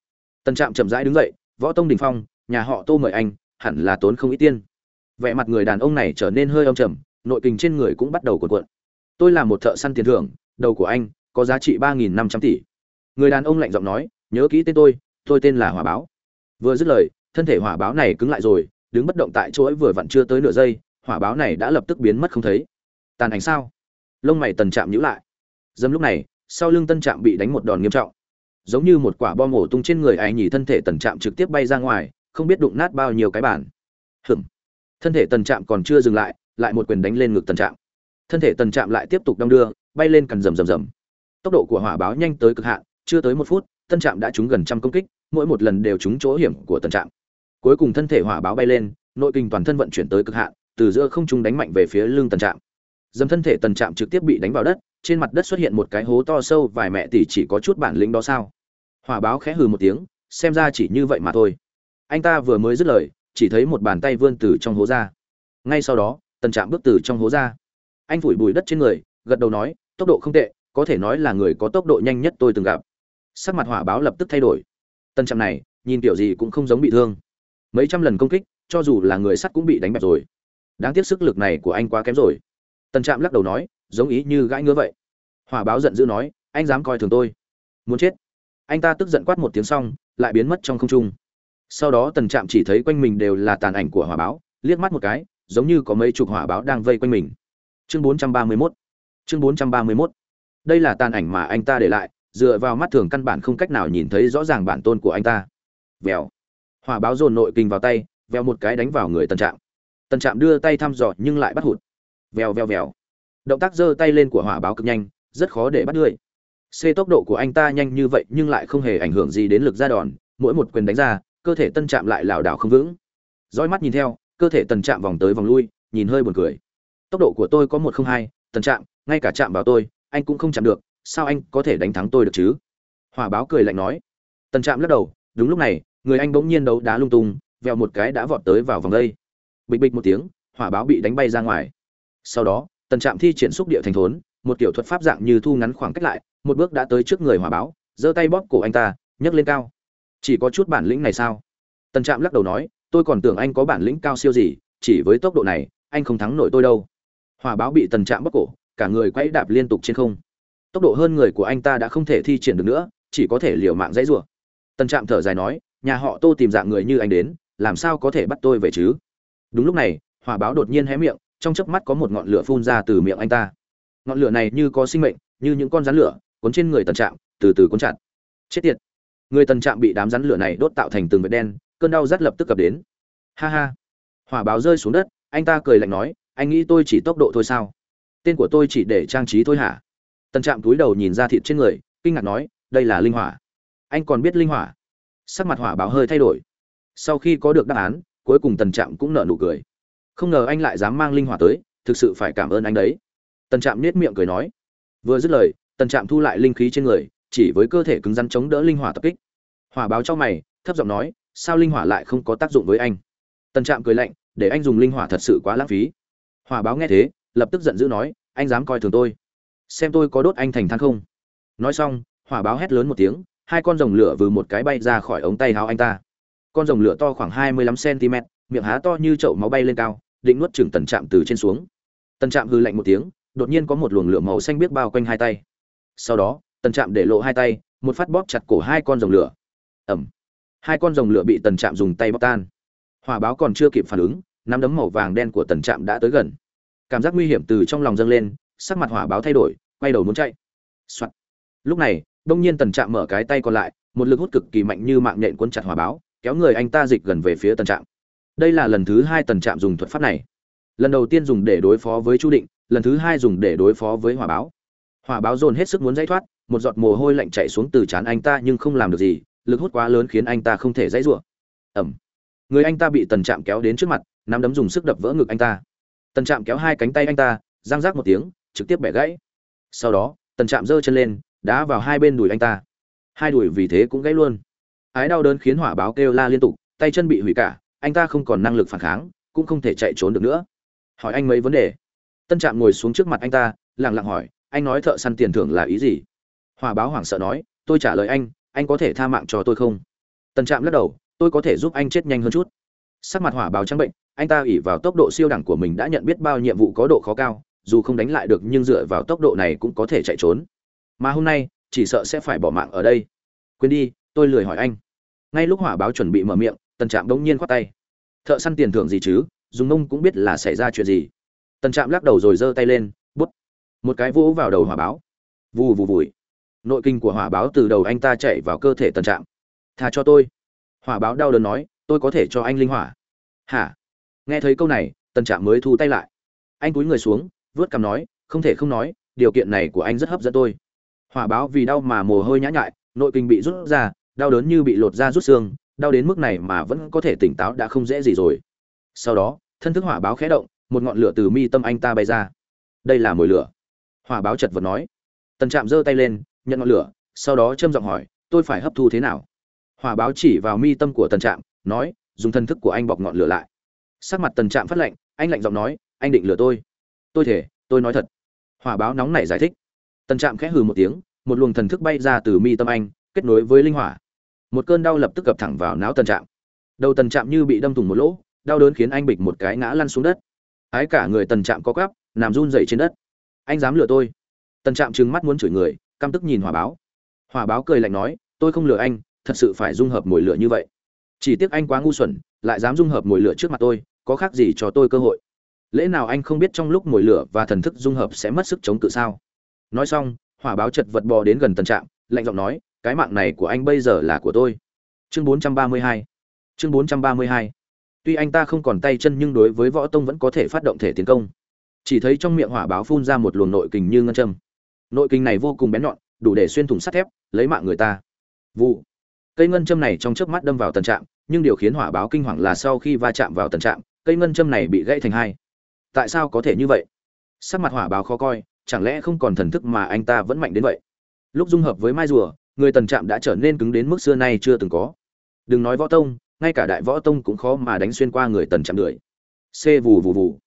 Tân trạm chậm rãi đứng dậy, võ tông đình phong, nhà họ tô mời anh, hẳn là tốn không ít tiên vẻ mặt người đàn ông này trở nên hơi âm trầm, nội tình trên người cũng bắt đầu cuộn cuộn. Tôi là một thợ săn tiền thưởng, đầu của anh có giá trị ba nghìn năm trăm tỷ. Người đàn ông lạnh giọng nói nhớ kỹ tên tôi tôi tên là hỏa báo. Vừa dứt lời, thân thể hỏa báo này cứng lại rồi, đứng bất động tại chỗ vừa vặn chưa tới nửa giây, hỏa báo này đã lập tức biến mất không thấy. Tàn ảnh sao? Lông mày tần chạm nhữ lại. Dâm lúc này, sau lưng tân trạm bị đánh một đòn nghiêm trọng. Giống như một quả bom mổ tung trên người ái nhỉ thân thể tần trạm trực tiếp bay ra ngoài, không biết đụng nát bao nhiêu cái bản hừm thân thể tần trạm còn chưa dừng lại lại một quyền đánh lên ngực tần trạm. Thân thể tần trạm lại tiếp tục đong đưa, bay lên cằn rầm rầm rầm. Tốc độ của hỏa báo nhanh tới cực hạn, chưa tới một phút tân trạm đã trúng gần trăm công kích, mỗi một lần đều trúng chỗ hiểm của Tân trạm. Cuối cùng thân thể hỏa báo bay lên, nội kinh toàn thân vận chuyển tới cực hạn, từ giữa không trung đánh mạnh về phía lưng Tân trạm. Dầm thân thể Tân trạm trực tiếp bị đánh vào đất, trên mặt đất xuất hiện một cái hố to sâu, vài mẹ tỷ chỉ có chút bản lĩnh đó sao? Hỏa báo khẽ hừ một tiếng, xem ra chỉ như vậy mà thôi. Anh ta vừa mới dứt lời, chỉ thấy một bàn tay vươn từ trong hố ra. Ngay sau đó tần trạm bước từ trong hố ra. Anh phủi bùi đất trên người, gật đầu nói, tốc độ không tệ, có thể nói là người có tốc độ nhanh nhất tôi từng gặp sắc mặt hỏa báo lập tức thay đổi. Tần trạm này, nhìn kiểu gì cũng không giống bị thương. Mấy trăm lần công kích, cho dù là người sắt cũng bị đánh bẹp rồi. Đáng tiếc sức lực này của anh quá kém rồi. Tần trạm lắc đầu nói, giống ý như gãi ngứa vậy. Hỏa báo giận dữ nói, anh dám coi thường tôi. Muốn chết. Anh ta tức giận quát một tiếng xong, lại biến mất trong không trung. Sau đó tần trạm chỉ thấy quanh mình đều là tàn ảnh của hỏa báo, liếc mắt một cái, giống như có mấy chục hỏa báo đang vây quanh mình. Chương 431 chương 431 đây là tàn ảnh mà anh ta để lại dựa vào mắt thường căn bản không cách nào nhìn thấy rõ ràng bản tôn của anh ta. Vèo. Hỏa báo dồn nội kinh vào tay, vèo một cái đánh vào người tần trạm. Tần trạm đưa tay thăm dò nhưng lại bắt hụt. Vèo vèo vèo. Động tác giơ tay lên của hỏa báo cực nhanh, rất khó để bắt đuôi. C tốc độ của anh ta nhanh như vậy nhưng lại không hề ảnh hưởng gì đến lực ra đòn, mỗi một quyền đánh ra, cơ thể tân trạm lại lảo đảo không vững. Dõi mắt nhìn theo, cơ thể tần trạm vòng tới vòng lui, nhìn hơi buồn cười. Tốc độ của tôi có một không hai, tần trạm, ngay cả chạm vào tôi, anh cũng không chạm được sao anh có thể đánh thắng tôi được chứ? Hòa báo cười lạnh nói. Tần trạm lắc đầu, đúng lúc này, người anh bỗng nhiên đấu đá lung tung vèo một cái đã vọt tới vào vòng đây. Bịch bịch một tiếng hỏa báo bị đánh bay ra ngoài. Sau đó, tần trạm thi triển xúc địa thành thốn, một kiểu thuật pháp dạng như thu ngắn khoảng cách lại, một bước đã tới trước người hỏa báo, giơ tay bóp cổ anh ta, nhấc lên cao. Chỉ có chút bản lĩnh này sao? Tần trạm lắc đầu nói, tôi còn tưởng anh có bản lĩnh cao siêu gì, chỉ với tốc độ này, anh không thắng nổi tôi đâu. Hỏa báo bị tần trạm bóp cổ, cả người quay đạp liên tục trên không tốc độ hơn người của anh ta đã không thể thi triển được nữa, chỉ có thể liều mạng dãy rủa. Tần trạm thở dài nói, nhà họ tô tìm dạng người như anh đến, làm sao có thể bắt tôi về chứ? Đúng lúc này, hỏa báo đột nhiên hé miệng, trong chớp mắt có một ngọn lửa phun ra từ miệng anh ta. Ngọn lửa này như có sinh mệnh, như những con rắn lửa, cuốn trên người tần trạm, từ từ cuốn chặt. Chết tiệt! Người tần trạm bị đám rắn lửa này đốt tạo thành từng vệt đen, cơn đau rát lập tức cập đến. Ha ha! Hỏa báo rơi xuống đất, anh ta cười lạnh nói, anh nghĩ tôi chỉ tốc độ thôi sao? Tên của tôi chỉ để trang trí thôi hả? Tần trạm túi đầu nhìn ra thịt trên người, kinh ngạc nói, đây là linh hỏa. Anh còn biết linh hỏa? Sắc mặt hỏa báo hơi thay đổi. Sau khi có được đáp án, cuối cùng tần trạm cũng nở nụ cười. Không ngờ anh lại dám mang linh hỏa tới, thực sự phải cảm ơn anh đấy. Tần trạm nết miệng cười nói. Vừa dứt lời, tần trạm thu lại linh khí trên người, chỉ với cơ thể cứng rắn chống đỡ linh hỏa tập kích. Hỏa báo cho mày, thấp giọng nói, sao linh hỏa lại không có tác dụng với anh? Tần trạm cười lạnh, để anh dùng linh hỏa thật sự quá lãng phí. Hỏa báo nghe thế, lập tức giận dữ nói, anh dám coi thường tôi xem tôi có đốt anh thành than không? Nói xong, hỏa báo hét lớn một tiếng, hai con rồng lửa vừa một cái bay ra khỏi ống tay háo anh ta. Con rồng lửa to khoảng hai mươi lăm cm miệng há to như chậu máu bay lên cao, định nuốt chừng tần trạm từ trên xuống. Tần trạm hư lạnh một tiếng, đột nhiên có một luồng lửa màu xanh biếc bao quanh hai tay. Sau đó, tần trạm để lộ hai tay, một phát bóp chặt cổ hai con rồng lửa. Ẩm. Hai con rồng lửa bị tần trạm dùng tay bóp tan. Hỏa báo còn chưa kịp phản ứng, nắm đấm màu vàng đen của tần trạm đã tới gần. Cảm giác nguy hiểm từ trong lòng dâng lên sắc mặt hỏa báo thay đổi, quay đầu muốn chạy、Soạn. lúc này, đông nhiên tần trạm mở cái tay còn lại, một lực hút cực kỳ mạnh như mạng nhện cuốn chặt hỏa báo, kéo người anh ta dịch gần về phía tần trạm. Đây là lần thứ hai tần trạm dùng thuật pháp này. Lần đầu tiên dùng để đối phó với chu định, lần thứ hai dùng để đối phó với hỏa báo. Hỏa báo dồn hết sức muốn dãy thoát, một giọt mồ hôi lạnh chảy xuống từ trán anh ta nhưng không làm được gì, lực hút quá lớn khiến anh ta không thể dãy rủa. Ẩm người anh ta bị tần trạm kéo đến trước mặt, nắm đấm dùng sức đập vỡ ngực anh ta. Tần trạm kéo hai cánh tay anh ta giang rác một tiếng trực tiếp bẻ gãy. Sau đó, tần trạm giơ chân lên, đá vào hai bên đùi anh ta. Hai đùi vì thế cũng gãy luôn. Ái đau đớn khiến hỏa báo kêu la liên tục, tay chân bị hủy cả, anh ta không còn năng lực phản kháng, cũng không thể chạy trốn được nữa. Hỏi anh mấy vấn đề? Tân trạm ngồi xuống trước mặt anh ta lẳng lặng hỏi, anh nói thợ săn tiền thưởng là ý gì? Hỏa báo hoảng sợ nói, tôi trả lời anh anh có thể tha mạng cho tôi không? Tân trạm lắc đầu, tôi có thể giúp anh chết nhanh hơn chút. Sắc mặt hỏa báo trắng bệnh, anh ta ỉ vào tốc độ siêu đẳng của mình đã nhận biết bao nhiệm vụ có độ khó cao dù không đánh lại được nhưng dựa vào tốc độ này cũng có thể chạy trốn. Mà hôm nay, chỉ sợ sẽ phải bỏ mạng ở đây. Quên đi, tôi lười hỏi anh. Ngay lúc hỏa báo chuẩn bị mở miệng, tần trạm bỗng nhiên khoát tay. Thợ săn tiền thưởng gì chứ, dùng nông cũng biết là xảy ra chuyện gì. Tần trạm lắc đầu rồi giơ tay lên, bút. Một cái vỗ vào đầu hỏa báo. Vù vù vùi. Nội kinh của hỏa báo từ đầu anh ta chạy vào cơ thể tần trạm. Thà cho tôi. Hỏa báo đau đớn nói, tôi có thể cho anh linh hỏa. Hả? Nghe thấy câu này, tần trạm mới thu tay lại. Anh cúi người xuống vớt cằm nói, không thể không nói, điều kiện này của anh rất hấp dẫn tôi. Hỏa báo vì đau mà mồ hôi nhã nhại, nội kinh bị rút ra, đau đớn như bị lột ra rút xương, đau đến mức này mà vẫn có thể tỉnh táo đã không dễ gì rồi. Sau đó, thân thức hỏa báo khẽ động, một ngọn lửa từ mi tâm anh ta bay ra. Đây là mồi lửa. Hỏa báo chật vật nói. Tần trạm giơ tay lên, nhận ngọn lửa, sau đó châm giọng hỏi, tôi phải hấp thu thế nào? Hỏa báo chỉ vào mi tâm của tần trạm, nói, dùng thân thức của anh bọc ngọn lửa lại. Sắc mặt tần trạm phát lạnh, anh lạnh giọng nói, anh định lừa tôi tôi thể tôi nói thật. Hỏa báo nóng nảy giải thích. Tần trạm khẽ hừ một tiếng, một luồng thần thức bay ra từ mi tâm anh, kết nối với linh hỏa. Một cơn đau lập tức gập thẳng vào não tần trạm. Đầu tần trạm như bị đâm thủng một lỗ, đau đớn khiến anh bịch một cái ngã lăn xuống đất. Ái cả người tần trạm có gắp nằm run dậy trên đất. Anh dám lừa tôi? Tần trạm trừng mắt muốn chửi người, căm tức nhìn hỏa báo. Hỏa báo cười lạnh nói, tôi không lừa anh, thật sự phải dung hợp mồi lửa như vậy. Chỉ tiếc anh quá ngu xuẩn, lại dám dung hợp mồi lửa trước mặt tôi, có khác gì cho tôi cơ hội? Lẽ nào anh không biết trong lúc mồi lửa và thần thức dung hợp sẽ mất sức chống cự sao? Nói xong, hỏa báo chật vật bò đến gần tần trạm, lạnh giọng nói, cái mạng này của anh bây giờ là của tôi. Chương 432 chương 432 tuy anh ta không còn tay chân nhưng đối với võ tông vẫn có thể phát động thể tiến công. Chỉ thấy trong miệng hỏa báo phun ra một luồng nội kình như ngân châm. Nội kình này vô cùng bén nhọn, đủ để xuyên thủng sắt thép, lấy mạng người ta. Vụ. Cây ngân châm này trong chớp mắt đâm vào tần trạm, nhưng điều khiến hỏa báo kinh hoàng là sau khi va chạm vào tần trạm, cây ngân châm này bị gãy thành hai tại sao có thể như vậy? Sắc mặt hỏa báo khó coi, chẳng lẽ không còn thần thức mà anh ta vẫn mạnh đến vậy? Lúc dung hợp với mai rùa, người tần trạm đã trở nên cứng đến mức xưa nay chưa từng có. Đừng nói võ tông, ngay cả đại võ tông cũng khó mà đánh xuyên qua người tần trạm đuổi c vù vù vù.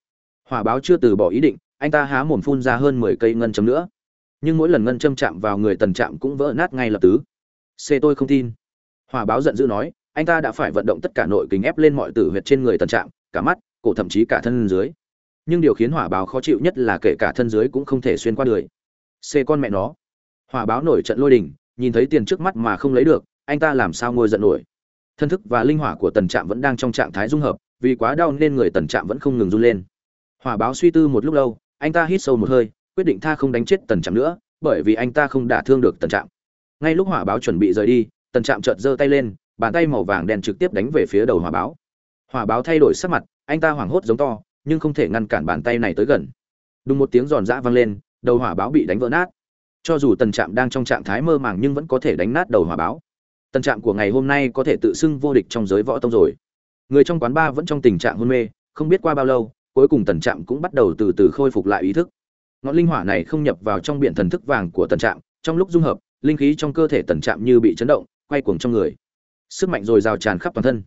Hỏa báo chưa từ bỏ ý định, anh ta há mồm phun ra hơn mười cây ngân châm nữa. Nhưng mỗi lần ngân châm chạm vào người tần trạm cũng vỡ nát ngay lập tứ. C tôi không tin. Hỏa báo giận dữ nói, anh ta đã phải vận động tất cả nội kính ép lên mọi tử huyệt trên người tần trạm, cả mắt, cổ thậm chí cả thân dưới nhưng điều khiến hỏa báo khó chịu nhất là kể cả thân dưới cũng không thể xuyên qua đời. Xê con mẹ nó. Hỏa báo nổi trận lôi đình, nhìn thấy tiền trước mắt mà không lấy được, anh ta làm sao ngồi giận nổi? Thân thức và linh hỏa của tần trạm vẫn đang trong trạng thái dung hợp, vì quá đau nên người tần trạm vẫn không ngừng run lên. Hỏa báo suy tư một lúc lâu, anh ta hít sâu một hơi, quyết định tha không đánh chết tần trạm nữa, bởi vì anh ta không đả thương được tần trạm. Ngay lúc hỏa báo chuẩn bị rời đi, tần trạm chợt giơ tay lên, bàn tay màu vàng đen trực tiếp đánh về phía đầu hỏa báo. Hỏa báo thay đổi sắc mặt, anh ta hoảng hốt giống to nhưng không thể ngăn cản bàn tay này tới gần. Đúng một tiếng giòn giã vang lên, đầu hỏa báo bị đánh vỡ nát. Cho dù tần trạm đang trong trạng thái mơ màng nhưng vẫn có thể đánh nát đầu hỏa báo. Tần trạm của ngày hôm nay có thể tự xưng vô địch trong giới võ tông rồi. Người trong quán ba vẫn trong tình trạng hôn mê, không biết qua bao lâu, cuối cùng tần trạm cũng bắt đầu từ từ khôi phục lại ý thức. Ngọn linh hỏa này không nhập vào trong biển thần thức vàng của tần trạm, trong lúc dung hợp, linh khí trong cơ thể tần trạm như bị chấn động, quay cuồng trong người. Sức mạnh dồi dào tràn khắp toàn thân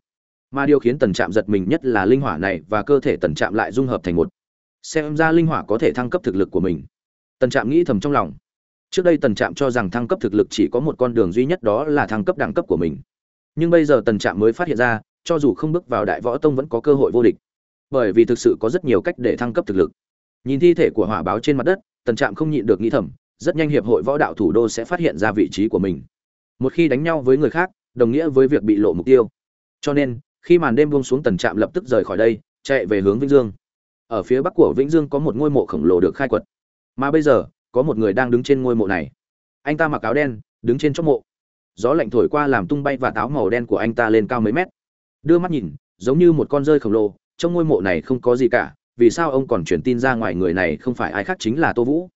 mà điều khiến tần trạm giật mình nhất là linh hỏa này và cơ thể tần trạm lại dung hợp thành một. Xem ra linh hỏa có thể thăng cấp thực lực của mình. Tần trạm nghĩ thầm trong lòng. Trước đây tần trạm cho rằng thăng cấp thực lực chỉ có một con đường duy nhất đó là thăng cấp đẳng cấp của mình. Nhưng bây giờ tần trạm mới phát hiện ra, cho dù không bước vào đại võ tông vẫn có cơ hội vô địch. Bởi vì thực sự có rất nhiều cách để thăng cấp thực lực. Nhìn thi thể của hỏa báo trên mặt đất, tần trạm không nhịn được nghĩ thầm, rất nhanh hiệp hội võ đạo thủ đô sẽ phát hiện ra vị trí của mình. Một khi đánh nhau với người khác, đồng nghĩa với việc bị lộ mục tiêu. Cho nên khi màn đêm buông xuống tần trạm lập tức rời khỏi đây, chạy về hướng vĩnh dương. Ở phía bắc của vĩnh dương có một ngôi mộ khổng lồ được khai quật. Mà bây giờ, có một người đang đứng trên ngôi mộ này. Anh ta mặc áo đen, đứng trên chóp mộ. Gió lạnh thổi qua làm tung bay và táo màu đen của anh ta lên cao mấy mét. Đưa mắt nhìn, giống như một con rơi khổng lồ, trong ngôi mộ này không có gì cả, vì sao ông còn truyền tin ra ngoài người này không phải ai khác chính là tô vũ?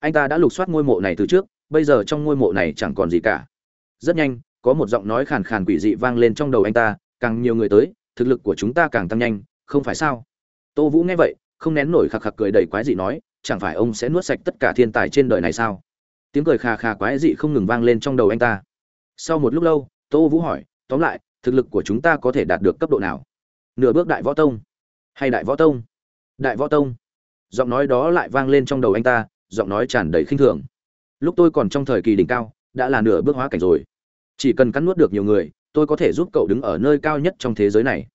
Anh ta đã lục soát ngôi mộ này từ trước, bây giờ trong ngôi mộ này chẳng còn gì cả. Rất nhanh, có một giọng nói khàn khàn quỷ dị vang lên trong đầu anh ta càng nhiều người tới, thực lực của chúng ta càng tăng nhanh, không phải sao? Tô vũ nghe vậy, không nén nổi khạc khạc cười đầy quái dị nói, chẳng phải ông sẽ nuốt sạch tất cả thiên tài trên đời này sao? Tiếng cười khà khà quái dị không ngừng vang lên trong đầu anh ta. Sau một lúc lâu, tô vũ hỏi, tóm lại, thực lực của chúng ta có thể đạt được cấp độ nào? Nửa bước đại võ tông. Hay đại võ tông? Đại võ tông. Giọng nói đó lại vang lên trong đầu anh ta, giọng nói tràn đầy khinh thường. Lúc tôi còn trong thời kỳ đỉnh cao, đã là nửa bước hóa cảnh rồi. Chỉ cần cắn nuốt được nhiều người tôi có thể giúp cậu đứng ở nơi cao nhất trong thế giới này.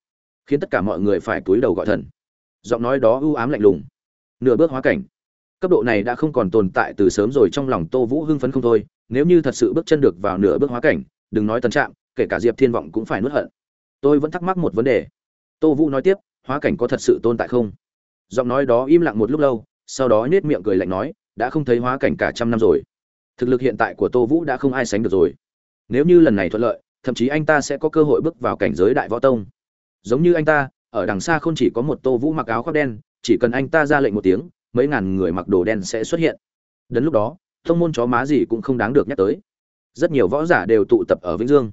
Khiến tất cả mọi người phải cúi đầu gọi thần. Giọng nói đó ưu ám lạnh lùng. Nửa bước hóa cảnh. Cấp độ này đã không còn tồn tại từ sớm rồi trong lòng tô vũ hưng phấn không thôi. Nếu như thật sự bước chân được vào nửa bước hóa cảnh, đừng nói tân trạng, kể cả diệp thiên vọng cũng phải nuốt hận. Tôi vẫn thắc mắc một vấn đề. Tô vũ nói tiếp, hóa cảnh có thật sự tồn tại không? Giọng nói đó im lặng một lúc lâu, sau đó nhếch miệng cười lạnh nói, đã không thấy hóa cảnh cả trăm năm rồi. Thực lực hiện tại của tô vũ đã không ai sánh được rồi. Nếu như lần này thuận lợi thậm chí anh ta sẽ có cơ hội bước vào cảnh giới đại võ tông. Giống như anh ta, ở đằng xa không chỉ có một tô vũ mặc áo khoác đen, chỉ cần anh ta ra lệnh một tiếng, mấy ngàn người mặc đồ đen sẽ xuất hiện. Đến lúc đó thông môn chó má gì cũng không đáng được nhắc tới. Rất nhiều võ giả đều tụ tập ở vĩnh dương.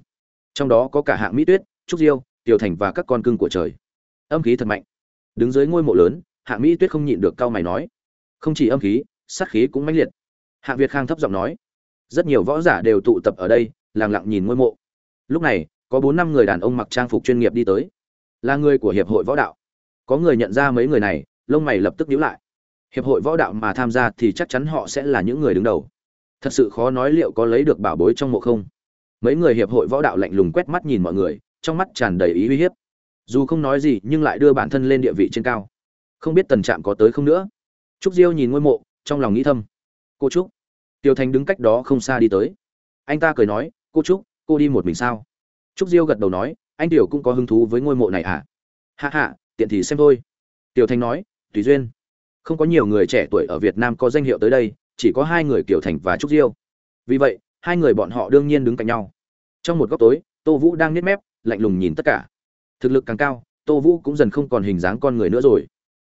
Trong đó có cả hạng mỹ tuyết, trúc diêu, tiểu thành và các con cưng của trời. Âm khí thật mạnh. Đứng dưới ngôi mộ lớn, hạng mỹ tuyết không nhịn được cau mày nói. Không chỉ âm khí, sát khí cũng mãnh liệt. Hạng việt khang thấp giọng nói. Rất nhiều võ giả đều tụ tập ở đây làng lặng nhìn ngôi mộ lúc này, có bốn năm người đàn ông mặc trang phục chuyên nghiệp đi tới. Là người của hiệp hội võ đạo. Có người nhận ra mấy người này, lông mày lập tức nhíu lại. Hiệp hội võ đạo mà tham gia thì chắc chắn họ sẽ là những người đứng đầu. Thật sự khó nói liệu có lấy được bảo bối trong mộ không. Mấy người hiệp hội võ đạo lạnh lùng quét mắt nhìn mọi người, trong mắt tràn đầy ý uy hiếp. Dù không nói gì, nhưng lại đưa bản thân lên địa vị trên cao. Không biết tần trạm có tới không nữa. Trúc diêu nhìn ngôi mộ, trong lòng nghĩ thầm. Cô trúc. Tiêu thành đứng cách đó không xa đi tới. Anh ta cười nói, cô trúc cô đi một mình sao? Trúc diêu gật đầu nói, anh tiểu cũng có hứng thú với ngôi mộ này à hạ hạ, tiện thì xem thôi. Tiểu thành nói, tùy duyên. Không có nhiều người trẻ tuổi ở việt nam có danh hiệu tới đây, chỉ có hai người kiểu thành và trúc diêu. Vì vậy, hai người bọn họ đương nhiên đứng cạnh nhau. Trong một góc tối, tô vũ đang nếp mép, lạnh lùng nhìn tất cả. Thực lực càng cao, tô vũ cũng dần không còn hình dáng con người nữa rồi.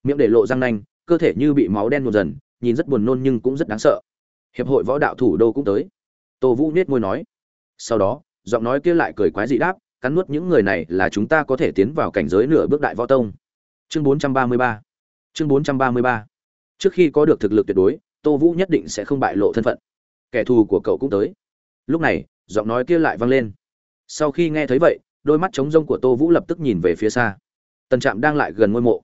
Miệng để lộ răng nanh, cơ thể như bị máu đen một dần, nhìn rất buồn nôn nhưng cũng rất đáng sợ. Hiệp hội võ đạo thủ đô cũng tới. Tô vũ nết môi nói sau đó, giọng nói kia lại cười quái dị đáp, cắn nuốt những người này là chúng ta có thể tiến vào cảnh giới nửa bước đại võ tông. Chương 433 chương 433 trước khi có được thực lực tuyệt đối, tô vũ nhất định sẽ không bại lộ thân phận. Kẻ thù của cậu cũng tới. Lúc này, giọng nói kia lại vang lên. Sau khi nghe thấy vậy, đôi mắt trống rông của tô vũ lập tức nhìn về phía xa. Tần trạm đang lại gần ngôi mộ.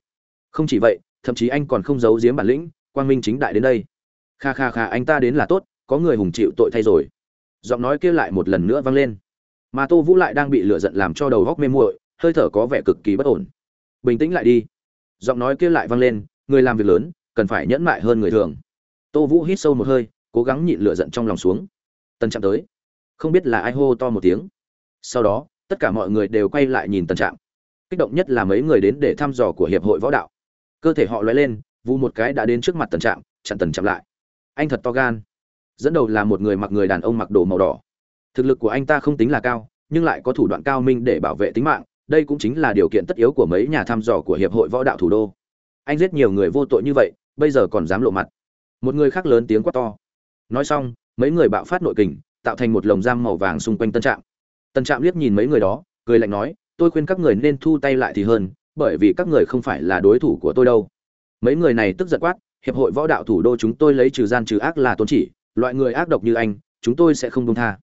Không chỉ vậy, thậm chí anh còn không giấu giếm bản lĩnh, quang minh chính đại đến đây. Kha kha kha, anh ta đến là tốt, có người hùng chịu tội thay rồi giọng nói kia lại một lần nữa vang lên. Mà tô vũ lại đang bị lửa giận làm cho đầu góc mê muội, hơi thở có vẻ cực kỳ bất ổn. Bình tĩnh lại đi. Giọng nói kia lại vang lên, người làm việc lớn, cần phải nhẫn mại hơn người thường. Tô vũ hít sâu một hơi, cố gắng nhịn lửa giận trong lòng xuống. Tân trạm tới. Không biết là ai hô to một tiếng. Sau đó, tất cả mọi người đều quay lại nhìn tân trạm. Kích động nhất là mấy người đến để thăm dò của hiệp hội võ đạo. Cơ thể họ lóe lên vu một cái đã đến trước mặt tần trạm, chặn tần trạm lại. Anh thật to gan dẫn đầu là một người mặc người đàn ông mặc đồ màu đỏ. Thực lực của anh ta không tính là cao, nhưng lại có thủ đoạn cao minh để bảo vệ tính mạng, đây cũng chính là điều kiện tất yếu của mấy nhà thăm dò của hiệp hội võ đạo thủ đô. Anh giết nhiều người vô tội như vậy, bây giờ còn dám lộ mặt. Một người khác lớn tiếng quát to. Nói xong, mấy người bạo phát nội kình, tạo thành một lồng giam màu vàng xung quanh tân trạm. Tân trạm liếc nhìn mấy người đó, cười lạnh nói, tôi khuyên các người nên thu tay lại thì hơn, bởi vì các người không phải là đối thủ của tôi đâu. Mấy người này tức giận quát, hiệp hội võ đạo thủ đô chúng tôi lấy trừ gian trừ ác là tôn chỉ loại người ác độc như anh, chúng tôi sẽ không công tha.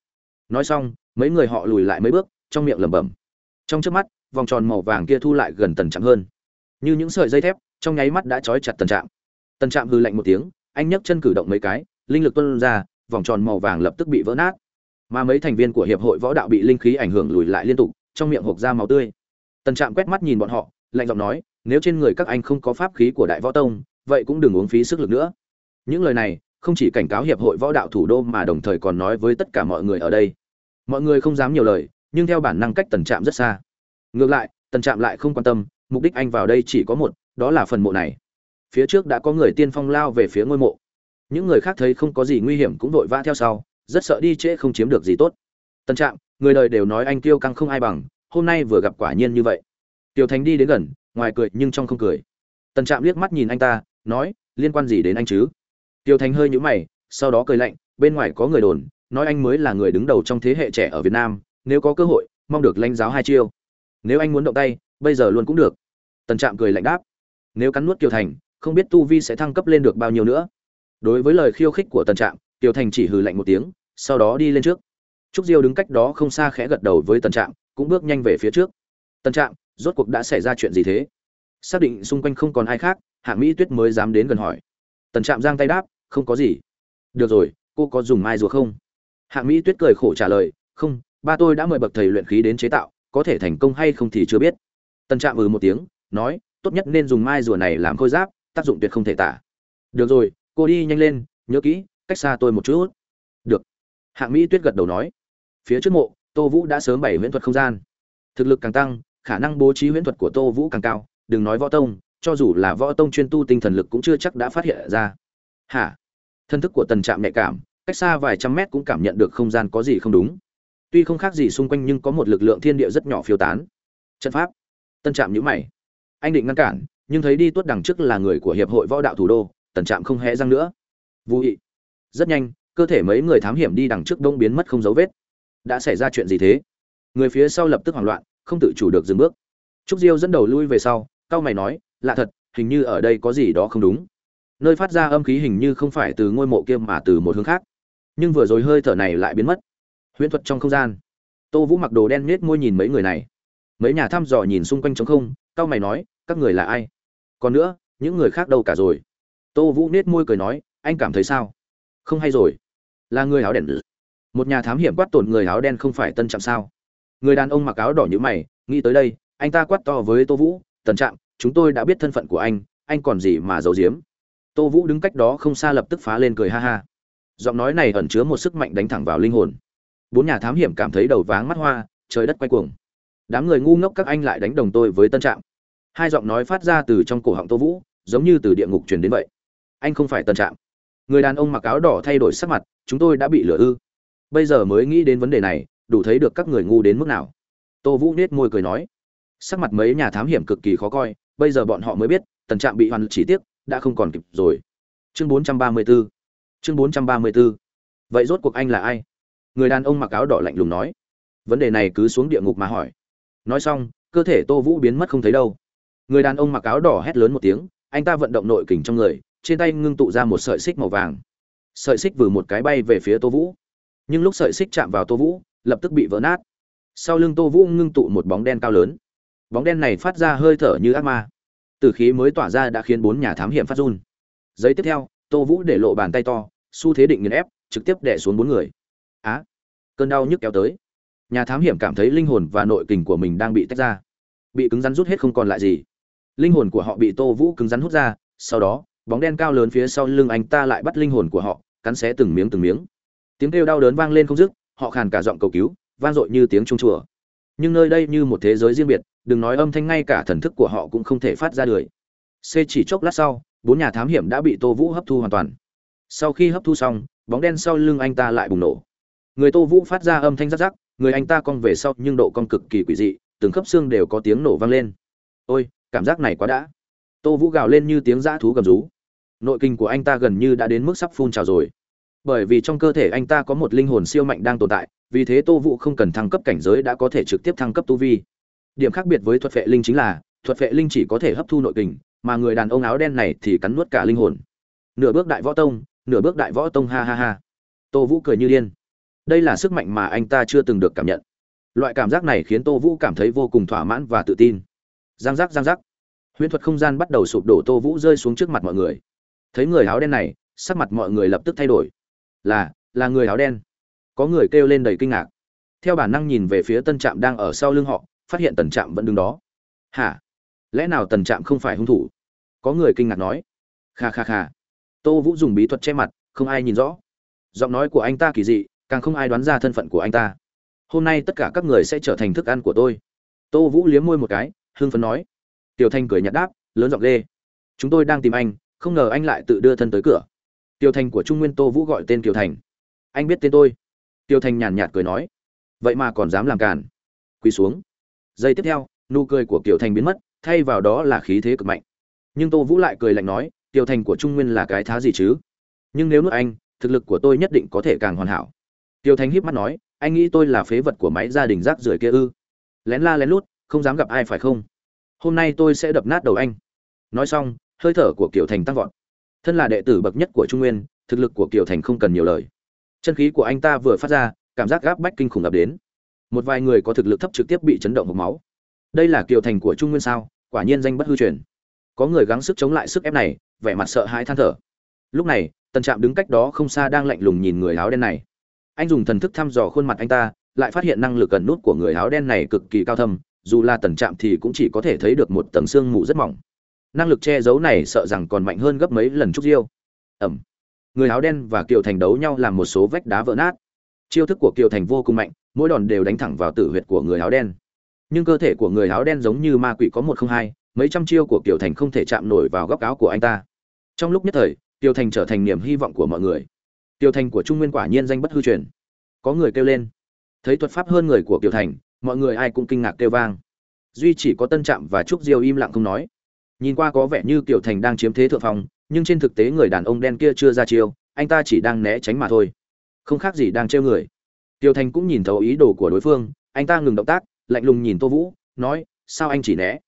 Nói xong, mấy người họ lùi lại mấy bước, trong miệng lẩm bẩm. Trong trước mắt, vòng tròn màu vàng kia thu lại gần tần trạm hơn. Như những sợi dây thép, trong nháy mắt đã trói chặt tần trạm. Tần trạm hư lạnh một tiếng, anh nhấc chân cử động mấy cái, linh lực tuân ra, vòng tròn màu vàng lập tức bị vỡ nát. Mà mấy thành viên của hiệp hội võ đạo bị linh khí ảnh hưởng lùi lại liên tục, trong miệng hộc ra máu tươi. Tần trạm quét mắt nhìn bọn họ, lạnh giọng nói, nếu trên người các anh không có pháp khí của đại võ tông, vậy cũng đừng uống phí sức lực nữa. Những lời này không chỉ cảnh cáo hiệp hội võ đạo thủ đô mà đồng thời còn nói với tất cả mọi người ở đây. Mọi người không dám nhiều lời, nhưng theo bản năng cách tần trạm rất xa. Ngược lại, tần trạm lại không quan tâm, mục đích anh vào đây chỉ có một, đó là phần mộ này. Phía trước đã có người tiên phong lao về phía ngôi mộ. Những người khác thấy không có gì nguy hiểm cũng vội vã theo sau, rất sợ đi trễ không chiếm được gì tốt. Tần trạm, người đời đều nói anh tiêu căng không ai bằng, hôm nay vừa gặp quả nhiên như vậy. Tiểu thành đi đến gần, ngoài cười nhưng trong không cười. Tần trạm liếc mắt nhìn anh ta, nói, liên quan gì đến anh chứ? Tiêu thành hơi nhũ mày, sau đó cười lạnh, bên ngoài có người đồn, nói anh mới là người đứng đầu trong thế hệ trẻ ở việt nam, nếu có cơ hội, mong được lãnh giáo hai chiêu. Nếu anh muốn động tay, bây giờ luôn cũng được. Tần trạm cười lạnh đáp. Nếu cắn nuốt kiều thành, không biết tu vi sẽ thăng cấp lên được bao nhiêu nữa. Đối với lời khiêu khích của tần trạm kiều thành chỉ hừ lạnh một tiếng, sau đó đi lên trước. Trúc diêu đứng cách đó không xa khẽ gật đầu với tần trạm, cũng bước nhanh về phía trước. Tần trạm, rốt cuộc đã xảy ra chuyện gì thế? Xác định xung quanh không còn ai khác hạng mỹ tuyết mới dám đến gần hỏi tần trạm giang tay đáp, không có gì. Được rồi, cô có dùng mai rùa không? Hạng mỹ tuyết cười khổ trả lời, không, ba tôi đã mời bậc thầy luyện khí đến chế tạo, có thể thành công hay không thì chưa biết. Tần trạm ừ một tiếng, nói, tốt nhất nên dùng mai rùa này làm khôi giáp, tác dụng tuyệt không thể tả. Được rồi, cô đi nhanh lên, nhớ kỹ, cách xa tôi một chút. Được. Hạng mỹ tuyết gật đầu nói. Phía trước mộ, tô vũ đã sớm bày huyễn thuật không gian. Thực lực càng tăng, khả năng bố trí huyễn thuật của tô vũ càng cao, đừng nói võ tông cho dù là võ tông chuyên tu tinh thần lực cũng chưa chắc đã phát hiện ra. Hả? Thân thức của tần trạm nhạy cảm, cách xa vài trăm mét cũng cảm nhận được không gian có gì không đúng. Tuy không khác gì xung quanh nhưng có một lực lượng thiên địa rất nhỏ phiêu tán. Trận pháp. Tân trạm nhữ mày. Anh định ngăn cản, nhưng thấy đi tuốt đằng trước là người của hiệp hội võ đạo thủ đô, tần trạm không hé răng nữa. Vô ý rất nhanh, cơ thể mấy người thám hiểm đi đằng trước đông biến mất không dấu vết. Đã xảy ra chuyện gì thế? Người phía sau lập tức hoảng loạn, không tự chủ được dừng bước. Trúc diêu dẫn đầu lui về sau cao mày nói lạ thật, hình như ở đây có gì đó không đúng. Nơi phát ra âm khí hình như không phải từ ngôi mộ kia mà từ một hướng khác. Nhưng vừa rồi hơi thở này lại biến mất. Huyễn thuật trong không gian. Tô vũ mặc đồ đen nết môi nhìn mấy người này. Mấy nhà thăm dò nhìn xung quanh trống không, cao mày nói, các người là ai? Còn nữa, những người khác đâu cả rồi? Tô vũ nết môi cười nói, anh cảm thấy sao? Không hay rồi. Là người áo đen. Một nhà thám hiểm quát tổn người áo đen không phải tân trạm sao? Người đàn ông mặc áo đỏ như mày, nghĩ tới đây, anh ta quát to với tô vũ, tần trạm chúng tôi đã biết thân phận của anh anh còn gì mà giấu giếm. Tô vũ đứng cách đó không xa lập tức phá lên cười ha ha. Giọng nói này ẩn chứa một sức mạnh đánh thẳng vào linh hồn. Bốn nhà thám hiểm cảm thấy đầu váng mắt hoa, trời đất quay cuồng. Đám người ngu ngốc các anh lại đánh đồng tôi với tân trạm. Hai giọng nói phát ra từ trong cổ họng tô vũ, giống như từ địa ngục truyền đến vậy. Anh không phải tân trạm. Người đàn ông mặc áo đỏ thay đổi sắc mặt, chúng tôi đã bị lừa ư. Bây giờ mới nghĩ đến vấn đề này, đủ thấy được các người ngu đến mức nào. Tô vũ nết môi cười nói. Sắc mặt mấy nhà thám hiểm cực kỳ khó coi bây giờ bọn họ mới biết, tần trạm bị hoàn chỉ tiếc, đã không còn kịp rồi. Chương 434 chương 434 vậy rốt cuộc anh là ai? Người đàn ông mặc áo đỏ lạnh lùng nói. Vấn đề này cứ xuống địa ngục mà hỏi. Nói xong, cơ thể tô vũ biến mất không thấy đâu. Người đàn ông mặc áo đỏ hét lớn một tiếng, anh ta vận động nội kình trong người, trên tay ngưng tụ ra một sợi xích màu vàng. Sợi xích vừa một cái bay về phía tô vũ. Nhưng lúc sợi xích chạm vào tô vũ, lập tức bị vỡ nát. Sau lưng tô vũ ngưng tụ một bóng đen cao lớn bóng đen này phát ra hơi thở như ác ma. Từ khí mới tỏa ra đã khiến bốn nhà thám hiểm phát run. Giây tiếp theo, tô vũ để lộ bàn tay to, xu thế định nghiền ép, trực tiếp đẻ xuống bốn người. Á! Cơn đau nhức kéo tới. Nhà thám hiểm cảm thấy linh hồn và nội kình của mình đang bị tách ra. Bị cứng rắn rút hết không còn lại gì. Linh hồn của họ bị tô vũ cứng rắn hút ra, sau đó, bóng đen cao lớn phía sau lưng anh ta lại bắt linh hồn của họ, cắn xé từng miếng từng miếng. Tiếng kêu đau đớn vang lên không dứt, họ khàn cả giọng cầu cứu, vang dội như tiếng trung chùa. Nhưng nơi đây như một thế giới riêng biệt đừng nói âm thanh ngay cả thần thức của họ cũng không thể phát ra được. C chỉ chốc lát sau, bốn nhà thám hiểm đã bị tô vũ hấp thu hoàn toàn. Sau khi hấp thu xong, bóng đen sau lưng anh ta lại bùng nổ. Người tô vũ phát ra âm thanh rắc rắc, người anh ta cong về sau nhưng độ cong cực kỳ quỷ dị, từng khớp xương đều có tiếng nổ vang lên. Ôi, cảm giác này quá đã. Tô vũ gào lên như tiếng dã thú gầm rú. Nội kinh của anh ta gần như đã đến mức sắp phun trào rồi. Bởi vì trong cơ thể anh ta có một linh hồn siêu mạnh đang tồn tại, vì thế tô vũ không cần thăng cấp cảnh giới đã có thể trực tiếp thăng cấp tu vi điểm khác biệt với thuật phệ linh chính là, thuật phệ linh chỉ có thể hấp thu nội kình, mà người đàn ông áo đen này thì cắn nuốt cả linh hồn. Nửa bước đại võ tông, nửa bước đại võ tông, ha ha ha. Tô vũ cười như điên. Đây là sức mạnh mà anh ta chưa từng được cảm nhận. Loại cảm giác này khiến tô vũ cảm thấy vô cùng thỏa mãn và tự tin. Giang giác giang giác. Huyễn thuật không gian bắt đầu sụp đổ, tô vũ rơi xuống trước mặt mọi người. Thấy người áo đen này, sắc mặt mọi người lập tức thay đổi. Là là người áo đen. Có người kêu lên đầy kinh ngạc. Theo bản năng nhìn về phía tân trạm đang ở sau lưng họ phát hiện tần trạm vẫn đứng đó. Hả? Lẽ nào tần trạm không phải hung thủ? Có người kinh ngạc nói. Kha kha kha. Tô vũ dùng bí thuật che mặt không ai nhìn rõ. Giọng nói của anh ta kỳ dị càng không ai đoán ra thân phận của anh ta. Hôm nay tất cả các người sẽ trở thành thức ăn của tôi. Tô vũ liếm môi một cái hương phấn nói. Tiểu thanh cười nhạt đáp lớn giọng lê, chúng tôi đang tìm anh không ngờ anh lại tự đưa thân tới cửa. Tiểu thành của trung nguyên tô vũ gọi tên kiều thành. Anh biết tên tôi. Tiêu thanh nhàn nhạt cười nói. Vậy mà còn dám làm càn. Quỳ xuống giây tiếp theo, nụ cười của kiều thành biến mất, thay vào đó là khí thế cực mạnh. Nhưng tô vũ lại cười lạnh nói Tiểu thành của trung nguyên là cái thá gì chứ? Nhưng nếu nước anh, thực lực của tôi nhất định có thể càng hoàn hảo. Tiểu thành híp mắt nói, anh nghĩ tôi là phế vật của máy gia đình rác rưởi kia ư? Lén la lén lút, không dám gặp ai phải không? Hôm nay tôi sẽ đập nát đầu anh. Nói xong, hơi thở của kiều thành tăng vọt. Thân là đệ tử bậc nhất của trung nguyên, thực lực của kiều thành không cần nhiều lời. Chân khí của anh ta vừa phát ra, cảm giác gáp bách kinh khủng ập đến một vài người có thực lực thấp trực tiếp bị chấn động hộc máu. Đây là kiều thành của trung nguyên sao? Quả nhiên danh bất hư truyền. Có người gắng sức chống lại sức ép này, vẻ mặt sợ hãi than thở. Lúc này, tần trạm đứng cách đó không xa đang lạnh lùng nhìn người áo đen này. Anh dùng thần thức thăm dò khuôn mặt anh ta, lại phát hiện năng lực gần nút của người áo đen này cực kỳ cao thâm, dù là tần trạm thì cũng chỉ có thể thấy được một tầng xương mù rất mỏng. Năng lực che giấu này sợ rằng còn mạnh hơn gấp mấy lần trúc diêu. Ẩm. Người áo đen và kiều thành đấu nhau làm một số vách đá vỡ nát chiêu thức của kiều thành vô cùng mạnh, mỗi đòn đều đánh thẳng vào tử huyệt của người áo đen. Nhưng cơ thể của người áo đen giống như ma quỷ có một không hai, mấy trăm chiêu của kiều thành không thể chạm nổi vào góc áo của anh ta. Trong lúc nhất thời, kiều thành trở thành niềm hy vọng của mọi người. Kiều thành của trung nguyên quả nhiên danh bất hư truyền. Có người kêu lên. Thấy thuật pháp hơn người của kiều thành, mọi người ai cũng kinh ngạc kêu vang. Duy chỉ có tân trạm và trúc diêu im lặng không nói. Nhìn qua có vẻ như kiều thành đang chiếm thế thượng phong, nhưng trên thực tế người đàn ông đen kia chưa ra chiêu, anh ta chỉ đang né tránh mà thôi không khác gì đang trêu người. Tiêu thành cũng nhìn thấu ý đồ của đối phương, anh ta ngừng động tác, lạnh lùng nhìn tô vũ, nói, sao anh chỉ né?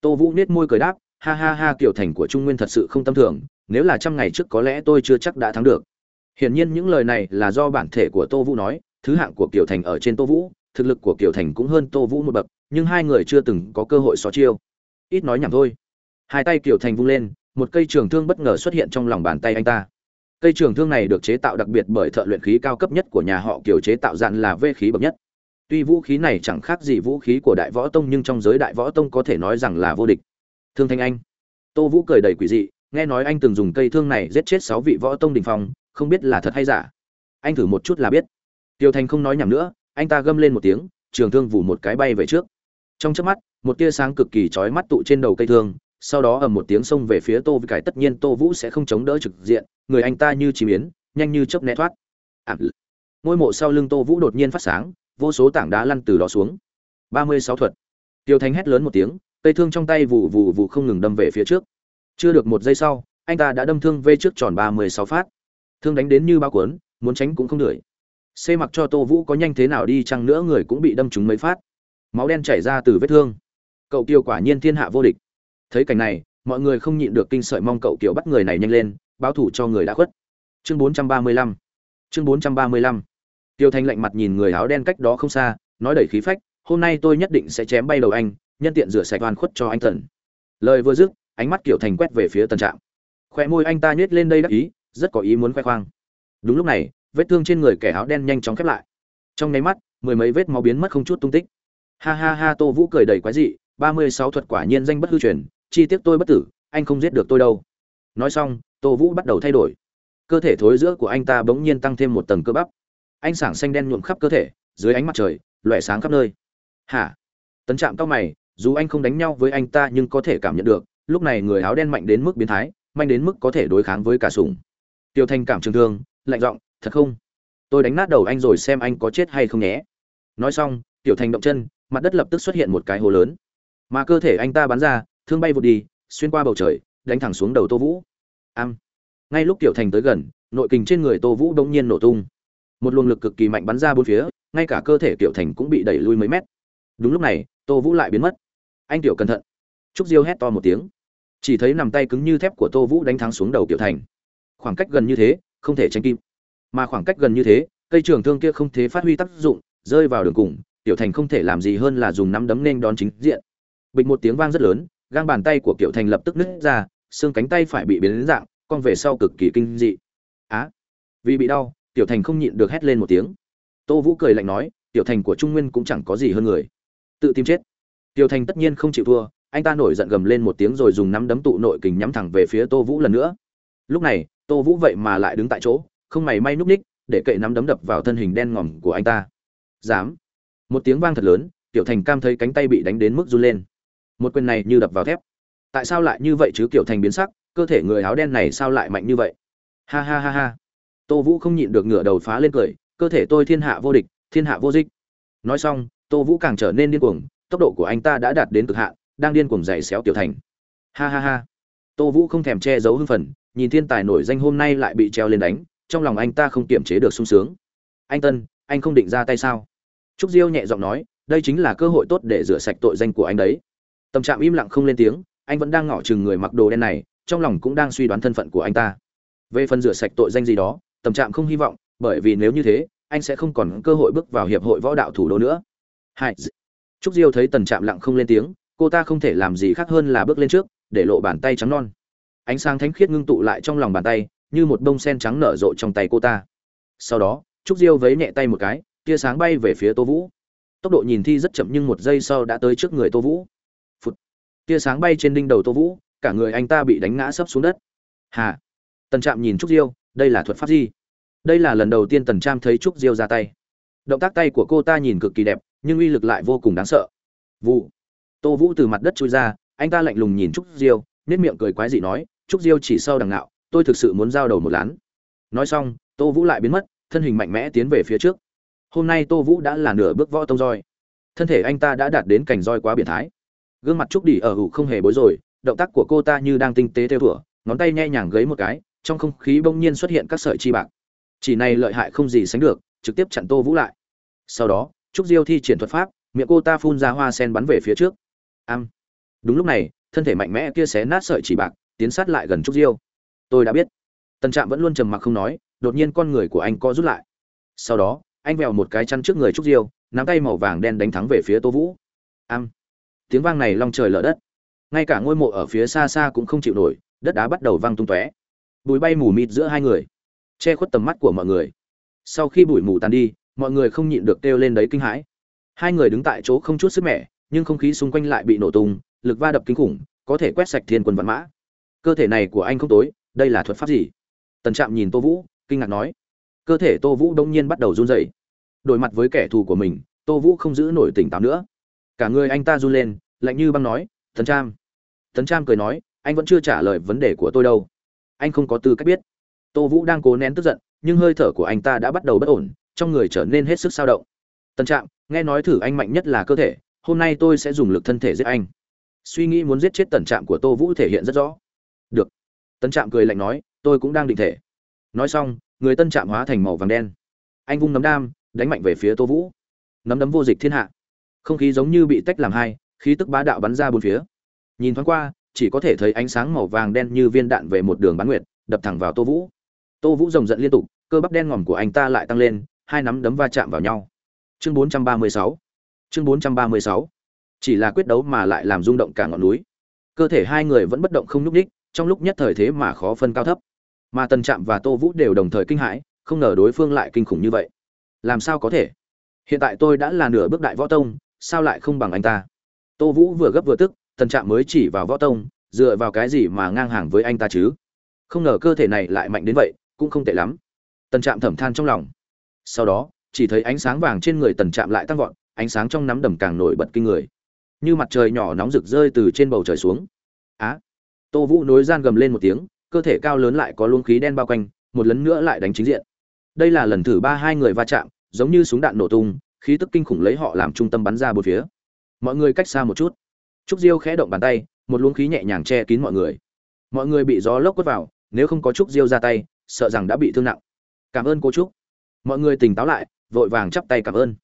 Tô vũ nết môi cười đáp, ha ha ha, kiều thành của trung nguyên thật sự không tâm thường, nếu là trăm ngày trước có lẽ tôi chưa chắc đã thắng được. Hiển nhiên những lời này là do bản thể của tô vũ nói, thứ hạng của kiều thành ở trên tô vũ, thực lực của kiều thành cũng hơn tô vũ một bậc, nhưng hai người chưa từng có cơ hội xó chiêu. Ít nói nhảm thôi. Hai tay kiều thành vung lên, một cây trường thương bất ngờ xuất hiện trong lòng bàn tay anh ta cây trường thương này được chế tạo đặc biệt bởi thợ luyện khí cao cấp nhất của nhà họ kiều chế tạo dạn là vê khí bậc nhất. Tuy vũ khí này chẳng khác gì vũ khí của đại võ tông nhưng trong giới đại võ tông có thể nói rằng là vô địch. Thương thanh anh. Tô vũ cười đầy quỷ dị, nghe nói anh từng dùng cây thương này giết chết sáu vị võ tông đình phong, không biết là thật hay giả. Anh thử một chút là biết. Tiêu thành không nói nhầm nữa, anh ta gâm lên một tiếng, trường thương vù một cái bay về trước. Trong chớp mắt, một tia sáng cực kỳ chói mắt tụ trên đầu cây thương sau đó ầm một tiếng xông về phía tô vĩ cải. Tất nhiên tô vũ sẽ không chống đỡ trực diện, người anh ta như chìm miến nhanh như chớp né thoát. Ảm. Ngôi mộ sau lưng tô vũ đột nhiên phát sáng, vô số tảng đá lăn từ đó xuống. Ba mươi sáu thuật. Tiêu thanh hét lớn một tiếng, cây thương trong tay vụ vụ vụ không ngừng đâm về phía trước. Chưa được một giây sau, anh ta đã đâm thương vê trước tròn ba mươi sáu phát. Thương đánh đến như bao cuốn, muốn tránh cũng không đuổi. Xê mặc cho tô vũ có nhanh thế nào đi chăng nữa người cũng bị đâm trúng mấy phát. Máu đen chảy ra từ vết thương. Cậu kiều quả nhiên thiên hạ vô địch thấy cảnh này, mọi người không nhịn được kinh sợi mong cậu kiểu bắt người này nhanh lên, báo thủ cho người đã khuất. Chương 435 chương 435 tiêu thanh lạnh mặt nhìn người áo đen cách đó không xa, nói đầy khí phách, hôm nay tôi nhất định sẽ chém bay đầu anh, nhân tiện rửa sạch oan khuất cho anh thần. Lời vừa dứt, ánh mắt kiểu thành quét về phía tần trạm. Khoe môi anh ta nhếch lên đây đắc ý, rất có ý muốn khoe khoang. Đúng lúc này, vết thương trên người kẻ áo đen nhanh chóng khép lại. Trong nháy mắt, mười mấy vết máu biến mất không chút tung tích. Ha ha ha, tô vũ cười đầy quái dị, ba mươi sáu thuật quả nhiên danh bất hư truyền chi tiết tôi bất tử, anh không giết được tôi đâu. Nói xong, tô vũ bắt đầu thay đổi. Cơ thể thối giữa của anh ta bỗng nhiên tăng thêm một tầng cơ bắp. Anh sảng xanh đen nhuộm khắp cơ thể, dưới ánh mặt trời loẹ sáng khắp nơi. Hả? Tấn trạm cao mày, dù anh không đánh nhau với anh ta nhưng có thể cảm nhận được, lúc này người áo đen mạnh đến mức biến thái, mạnh đến mức có thể đối kháng với cả sùng tiêu thanh cảm trường thương, lạnh giọng, thật không? Tôi đánh nát đầu anh rồi xem anh có chết hay không nhé. Nói xong, tiểu thành động chân, mặt đất lập tức xuất hiện một cái hố lớn. Mà cơ thể anh ta bắn ra thương bay vụt đi, xuyên qua bầu trời, đánh thẳng xuống đầu tô vũ. Am. Ngay lúc tiểu thành tới gần, nội kình trên người tô vũ đông nhiên nổ tung. Một luồng lực cực kỳ mạnh bắn ra bốn phía, ngay cả cơ thể tiểu thành cũng bị đẩy lui mấy mét. Đúng lúc này, tô vũ lại biến mất. Anh tiểu cẩn thận. Trúc diêu hét to một tiếng. Chỉ thấy nằm tay cứng như thép của tô vũ đánh thắng xuống đầu tiểu thành. Khoảng cách gần như thế, không thể tranh kim mà khoảng cách gần như thế, cây trường thương kia không thể phát huy tác dụng, rơi vào đường cùng, tiểu thành không thể làm gì hơn là dùng nắm đấm nên đón chính diện. Bịch một tiếng vang rất lớn gang bàn tay của Kiều Thành lập tức nứt ra, xương cánh tay phải bị biến đến dạng, con về sau cực kỳ kinh dị. Á. vì bị đau, tiểu thành không nhịn được hét lên một tiếng. Tô vũ cười lạnh nói tiểu thành của trung nguyên cũng chẳng có gì hơn người. Tự tìm chết. Tiểu thành tất nhiên không chịu thua anh ta nổi giận gầm lên một tiếng rồi dùng nắm đấm tụ nội kình nhắm thẳng về phía tô vũ lần nữa. Lúc này tô vũ vậy mà lại đứng tại chỗ không mày may núp ních để kệ nắm đấm đập vào thân hình đen ngòm của anh ta. Dám! Một tiếng vang thật lớn tiểu thành cam thấy cánh tay bị đánh đến mức run lên một quyền này như đập vào thép. Tại sao lại như vậy chứ, kiểu thành biến sắc, cơ thể người áo đen này sao lại mạnh như vậy? Ha ha ha ha. Tô vũ không nhịn được ngửa đầu phá lên cười, cơ thể tôi thiên hạ vô địch, thiên hạ vô dịch. Nói xong, tô vũ càng trở nên điên cuồng, tốc độ của anh ta đã đạt đến cực hạn, đang điên cuồng giày xéo tiểu thành. Ha ha ha. Tô vũ không thèm che giấu hưng phần nhìn thiên tài nổi danh hôm nay lại bị treo lên đánh, trong lòng anh ta không kiềm chế được sung sướng. Anh tân, anh không định ra tay sao? Trúc diêu nhẹ giọng nói, đây chính là cơ hội tốt để rửa sạch tội danh của anh đấy tâm trạng im lặng không lên tiếng, anh vẫn đang ngỏ chừng người mặc đồ đen này, trong lòng cũng đang suy đoán thân phận của anh ta. Về phần rửa sạch tội danh gì đó, tâm trạng không hy vọng, bởi vì nếu như thế, anh sẽ không còn cơ hội bước vào hiệp hội võ đạo thủ đô nữa. Hai trúc diêu thấy tần trạm lặng không lên tiếng, cô ta không thể làm gì khác hơn là bước lên trước, để lộ bàn tay trắng non. Ánh sáng thánh khiết ngưng tụ lại trong lòng bàn tay, như một bông sen trắng nở rộ trong tay cô ta. Sau đó, trúc diêu vấy nhẹ tay một cái, tia sáng bay về phía tô vũ. Tốc độ nhìn thi rất chậm nhưng một giây sau đã tới trước người tô vũ tia sáng bay trên đinh đầu tô vũ, cả người anh ta bị đánh ngã sấp xuống đất. Hà! Tần trạm nhìn trúc diêu, đây là thuật pháp gì? Đây là lần đầu tiên tần trạm thấy trúc diêu ra tay. Động tác tay của cô ta nhìn cực kỳ đẹp, nhưng uy lực lại vô cùng đáng sợ. Vụ tô vũ từ mặt đất trôi ra, anh ta lạnh lùng nhìn trúc diêu nết miệng cười quái dị nói, trúc diêu chỉ sâu đằng nạo tôi thực sự muốn giao đầu một lán. Nói xong, tô vũ lại biến mất, thân hình mạnh mẽ tiến về phía trước. Hôm nay tô vũ đã là nửa bước võ tông roi. Thân thể anh ta đã đạt đến cảnh roi quá biển thái gương mặt trúc đỉ ở hủ không hề bối rối, động tác của cô ta như đang tinh tế theo thủa, ngón tay nhẹ nhàng gấy một cái, trong không khí bỗng nhiên xuất hiện các sợi chi bạc. Chỉ này lợi hại không gì sánh được, trực tiếp chặn tô vũ lại. Sau đó, trúc diêu thi triển thuật pháp, miệng cô ta phun ra hoa sen bắn về phía trước. Am. Đúng lúc này, thân thể mạnh mẽ kia xé nát sợi chỉ bạc, tiến sát lại gần trúc diêu. Tôi đã biết. Tần trạm vẫn luôn trầm mặc không nói, đột nhiên con người của anh co rút lại. Sau đó, anh vèo một cái chăn trước người trúc diêu, nắm tay màu vàng đen đánh thắng về phía tô vũ. Am tiếng vang này long trời lở đất. Ngay cả ngôi mộ ở phía xa xa cũng không chịu nổi, đất đá bắt đầu văng tung tóe. Bụi bay mù mịt giữa hai người, che khuất tầm mắt của mọi người. Sau khi bụi mù tan đi, mọi người không nhịn được kêu lên đấy kinh hãi. Hai người đứng tại chỗ không chút sức mẻ, nhưng không khí xung quanh lại bị nổ tung, lực va đập kinh khủng, có thể quét sạch thiên quân văn mã. Cơ thể này của anh không tối, đây là thuật pháp gì? Tần trạm nhìn tô vũ, kinh ngạc nói. Cơ thể tô vũ đông nhiên bắt đầu run rẩy. Đổi mặt với kẻ thù của mình, tô vũ không giữ nổi tỉnh táo nữa cả người anh ta run lên, lạnh như băng nói tần trạm tần trạm cười nói, anh vẫn chưa trả lời vấn đề của tôi đâu. Anh không có tư cách biết. Tô vũ đang cố nén tức giận, nhưng hơi thở của anh ta đã bắt đầu bất ổn, trong người trở nên hết sức sao động. Tân trạm, nghe nói thử anh mạnh nhất là cơ thể, hôm nay tôi sẽ dùng lực thân thể giết anh. Suy nghĩ muốn giết chết tần trạm của tô vũ thể hiện rất rõ. Được. Tân trạm cười lạnh nói, tôi cũng đang định thể. Nói xong, người tân trạm hóa thành màu vàng đen. Anh vung nấm đam, đánh mạnh về phía tô vũ. Nấm đấm vô dịch thiên hạ không khí giống như bị tách làm hai, khí tức bá đạo bắn ra bốn phía. Nhìn thoáng qua, chỉ có thể thấy ánh sáng màu vàng đen như viên đạn về một đường bán nguyệt, đập thẳng vào tô vũ. Tô vũ rồng giận liên tục, cơ bắp đen ngòm của anh ta lại tăng lên, hai nắm đấm va chạm vào nhau. Chương 436 chương 436 chỉ là quyết đấu mà lại làm rung động cả ngọn núi. Cơ thể hai người vẫn bất động không nhúc nhích, trong lúc nhất thời thế mà khó phân cao thấp. Mà tần trạm và tô vũ đều đồng thời kinh hãi, không ngờ đối phương lại kinh khủng như vậy. Làm sao có thể? Hiện tại tôi đã là nửa bước đại võ tông sao lại không bằng anh ta? Tô vũ vừa gấp vừa tức tần trạm mới chỉ vào võ tông, dựa vào cái gì mà ngang hàng với anh ta chứ? Không ngờ cơ thể này lại mạnh đến vậy, cũng không tệ lắm. Tần trạm thẩm than trong lòng. Sau đó, chỉ thấy ánh sáng vàng trên người tần trạm lại tăng vọt, ánh sáng trong nắm đầm càng nổi bật kinh người. Như mặt trời nhỏ nóng rực rơi từ trên bầu trời xuống. Á! Tô vũ nối gian gầm lên một tiếng, cơ thể cao lớn lại có luồng khí đen bao quanh, một lần nữa lại đánh chính diện. Đây là lần thứ ba hai người va chạm, giống như súng đạn nổ tung khí tức kinh khủng lấy họ làm trung tâm bắn ra bốn phía. Mọi người cách xa một chút. Trúc diêu khẽ động bàn tay, một luồng khí nhẹ nhàng che kín mọi người. Mọi người bị gió lốc quất vào, nếu không có trúc diêu ra tay, sợ rằng đã bị thương nặng. Cảm ơn cô trúc. Mọi người tỉnh táo lại, vội vàng chắp tay cảm ơn.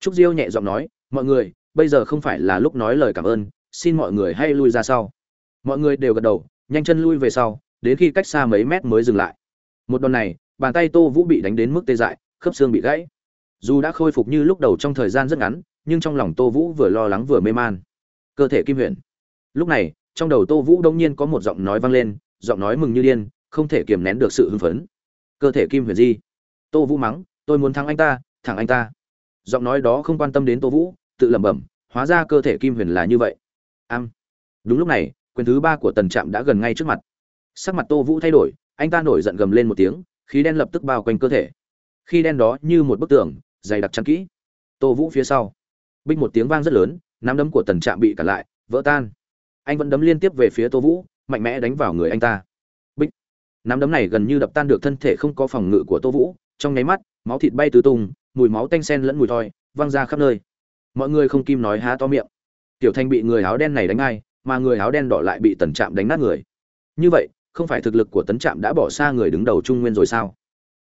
Trúc diêu nhẹ giọng nói, mọi người, bây giờ không phải là lúc nói lời cảm ơn, xin mọi người hãy lui ra sau. Mọi người đều gật đầu, nhanh chân lui về sau, đến khi cách xa mấy mét mới dừng lại. Một đòn này, bàn tay tô vũ bị đánh đến mức tê dại, khớp xương bị gãy dù đã khôi phục như lúc đầu trong thời gian rất ngắn, nhưng trong lòng tô vũ vừa lo lắng vừa mê man. Cơ thể kim huyền. Lúc này, trong đầu tô vũ đông nhiên có một giọng nói vang lên, giọng nói mừng như điên, không thể kiềm nén được sự hưng phấn. Cơ thể kim huyền di tô vũ mắng, tôi muốn thắng anh ta, thẳng anh ta. Giọng nói đó không quan tâm đến tô vũ, tự lẩm bẩm, hóa ra cơ thể kim huyền là như vậy. Am. Đúng lúc này, quyền thứ ba của tần trạm đã gần ngay trước mặt. Sắc mặt tô vũ thay đổi, anh ta nổi giận gầm lên một tiếng, khí đen lập tức bao quanh cơ thể. Khi đen đó như một bức tường dày đặc chắn kỹ. Tô vũ phía sau. Binh một tiếng vang rất lớn, nắm đấm của tần trạm bị cản lại, vỡ tan. Anh vẫn đấm liên tiếp về phía tô vũ, mạnh mẽ đánh vào người anh ta. Bích. Nắm đấm này gần như đập tan được thân thể không có phòng ngự của tô vũ, trong nháy mắt, máu thịt bay tứ tung, mùi máu tanh sen lẫn mùi thoi, văng ra khắp nơi. Mọi người không kim nói há to miệng. Tiểu thanh bị người áo đen này đánh ai, mà người áo đen đỏ lại bị tần trạm đánh nát người. Như vậy, không phải thực lực của tấn trạm đã bỏ xa người đứng đầu trung nguyên rồi sao?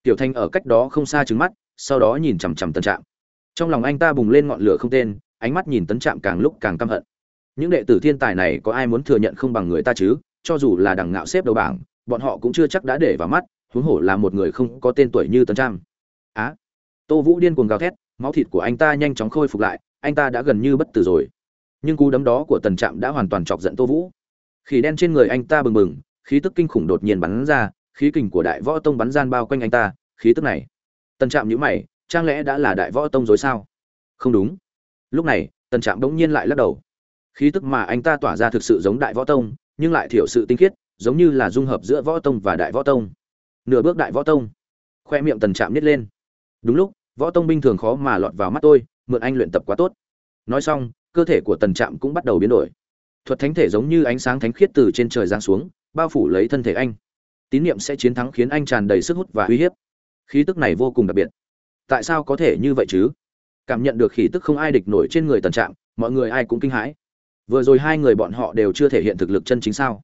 Tiểu thanh ở cách đó không xa trứng mắt sau đó nhìn chằm chằm tần trạm. Trong lòng anh ta bùng lên ngọn lửa không tên, ánh mắt nhìn tấn trạm càng lúc càng căm hận. Những đệ tử thiên tài này có ai muốn thừa nhận không bằng người ta chứ? Cho dù là đằng ngạo xếp đầu bảng, bọn họ cũng chưa chắc đã để vào mắt, huống hổ là một người không có tên tuổi như tấn trạm. Á! Tô vũ điên cuồng gào thét, máu thịt của anh ta nhanh chóng khôi phục lại, anh ta đã gần như bất tử rồi. Nhưng cú đấm đó của tần trạm đã hoàn toàn chọc giận tô vũ. Khỉ đen trên người anh ta bừng bừng, khí tức kinh khủng đột nhiên bắn ra, khí kình của đại võ tông bắn gian bao quanh anh ta, khí tức này tần trạm nhữ mày chẳng lẽ đã là đại võ tông rồi sao? Không đúng. Lúc này, tần trạm bỗng nhiên lại lắc đầu. Khí tức mà anh ta tỏa ra thực sự giống đại võ tông, nhưng lại thiểu sự tinh khiết, giống như là dung hợp giữa võ tông và đại võ tông. Nửa bước đại võ tông. Khoe miệng tần trạm nít lên. Đúng lúc, võ tông binh thường khó mà lọt vào mắt tôi, mượn anh luyện tập quá tốt. Nói xong, cơ thể của tần trạm cũng bắt đầu biến đổi. Thuật thánh thể giống như ánh sáng thánh khiết từ trên trời giáng xuống, bao phủ lấy thân thể anh. Tín niệm sẽ chiến thắng khiến anh tràn đầy sức hút và uy hiếp khí tức này vô cùng đặc biệt. Tại sao có thể như vậy chứ? Cảm nhận được khí tức không ai địch nổi trên người tần trạm, mọi người ai cũng kinh hãi. Vừa rồi hai người bọn họ đều chưa thể hiện thực lực chân chính sao?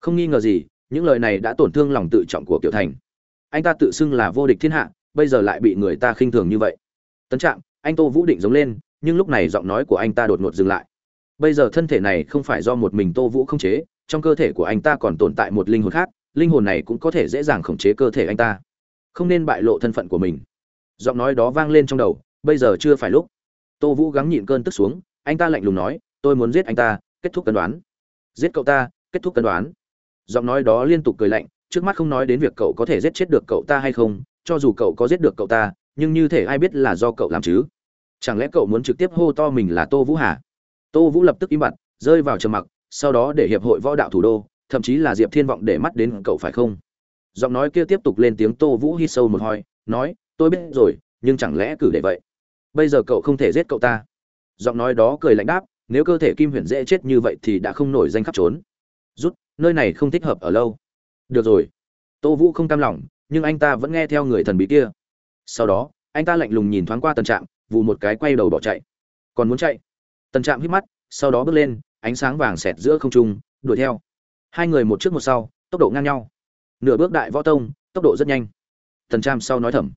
Không nghi ngờ gì, những lời này đã tổn thương lòng tự trọng của kiểu thành. Anh ta tự xưng là vô địch thiên hạ, bây giờ lại bị người ta khinh thường như vậy. Tấn trạm, anh tô vũ định giống lên, nhưng lúc này giọng nói của anh ta đột ngột dừng lại. Bây giờ thân thể này không phải do một mình tô vũ không chế, trong cơ thể của anh ta còn tồn tại một linh hồn khác, linh hồn này cũng có thể dễ dàng khống chế cơ thể anh ta không nên bại lộ thân phận của mình. Giọng nói đó vang lên trong đầu, bây giờ chưa phải lúc. Tô vũ gắng nhịn cơn tức xuống, anh ta lạnh lùng nói, tôi muốn giết anh ta, kết thúc cân đoán. Giết cậu ta, kết thúc cân đoán. Giọng nói đó liên tục cười lạnh, trước mắt không nói đến việc cậu có thể giết chết được cậu ta hay không, cho dù cậu có giết được cậu ta, nhưng như thể ai biết là do cậu làm chứ? Chẳng lẽ cậu muốn trực tiếp hô to mình là tô vũ hả? Tô vũ lập tức im bặt, rơi vào trầm mặc, sau đó để hiệp hội võ đạo thủ đô, thậm chí là diệp thiên vọng để mắt đến cậu phải không? Giọng nói kia tiếp tục lên tiếng tô vũ hít sâu một hoi nói, tôi biết rồi, nhưng chẳng lẽ cử để vậy? Bây giờ cậu không thể giết cậu ta. Giọng nói đó cười lạnh đáp, nếu cơ thể kim huyền dễ chết như vậy thì đã không nổi danh khắp trốn rút, nơi này không thích hợp ở lâu. Được rồi. Tô vũ không cam lòng, nhưng anh ta vẫn nghe theo người thần bí kia. Sau đó, anh ta lạnh lùng nhìn thoáng qua tần trạm vụ một cái quay đầu bỏ chạy. Còn muốn chạy? Tần trạm hít mắt, sau đó bước lên, ánh sáng vàng xẹt giữa không trung, đuổi theo. Hai người một trước một sau, tốc độ ngang nhau nửa bước đại võ tông, tốc độ rất nhanh. Tần trạm sau nói thầm.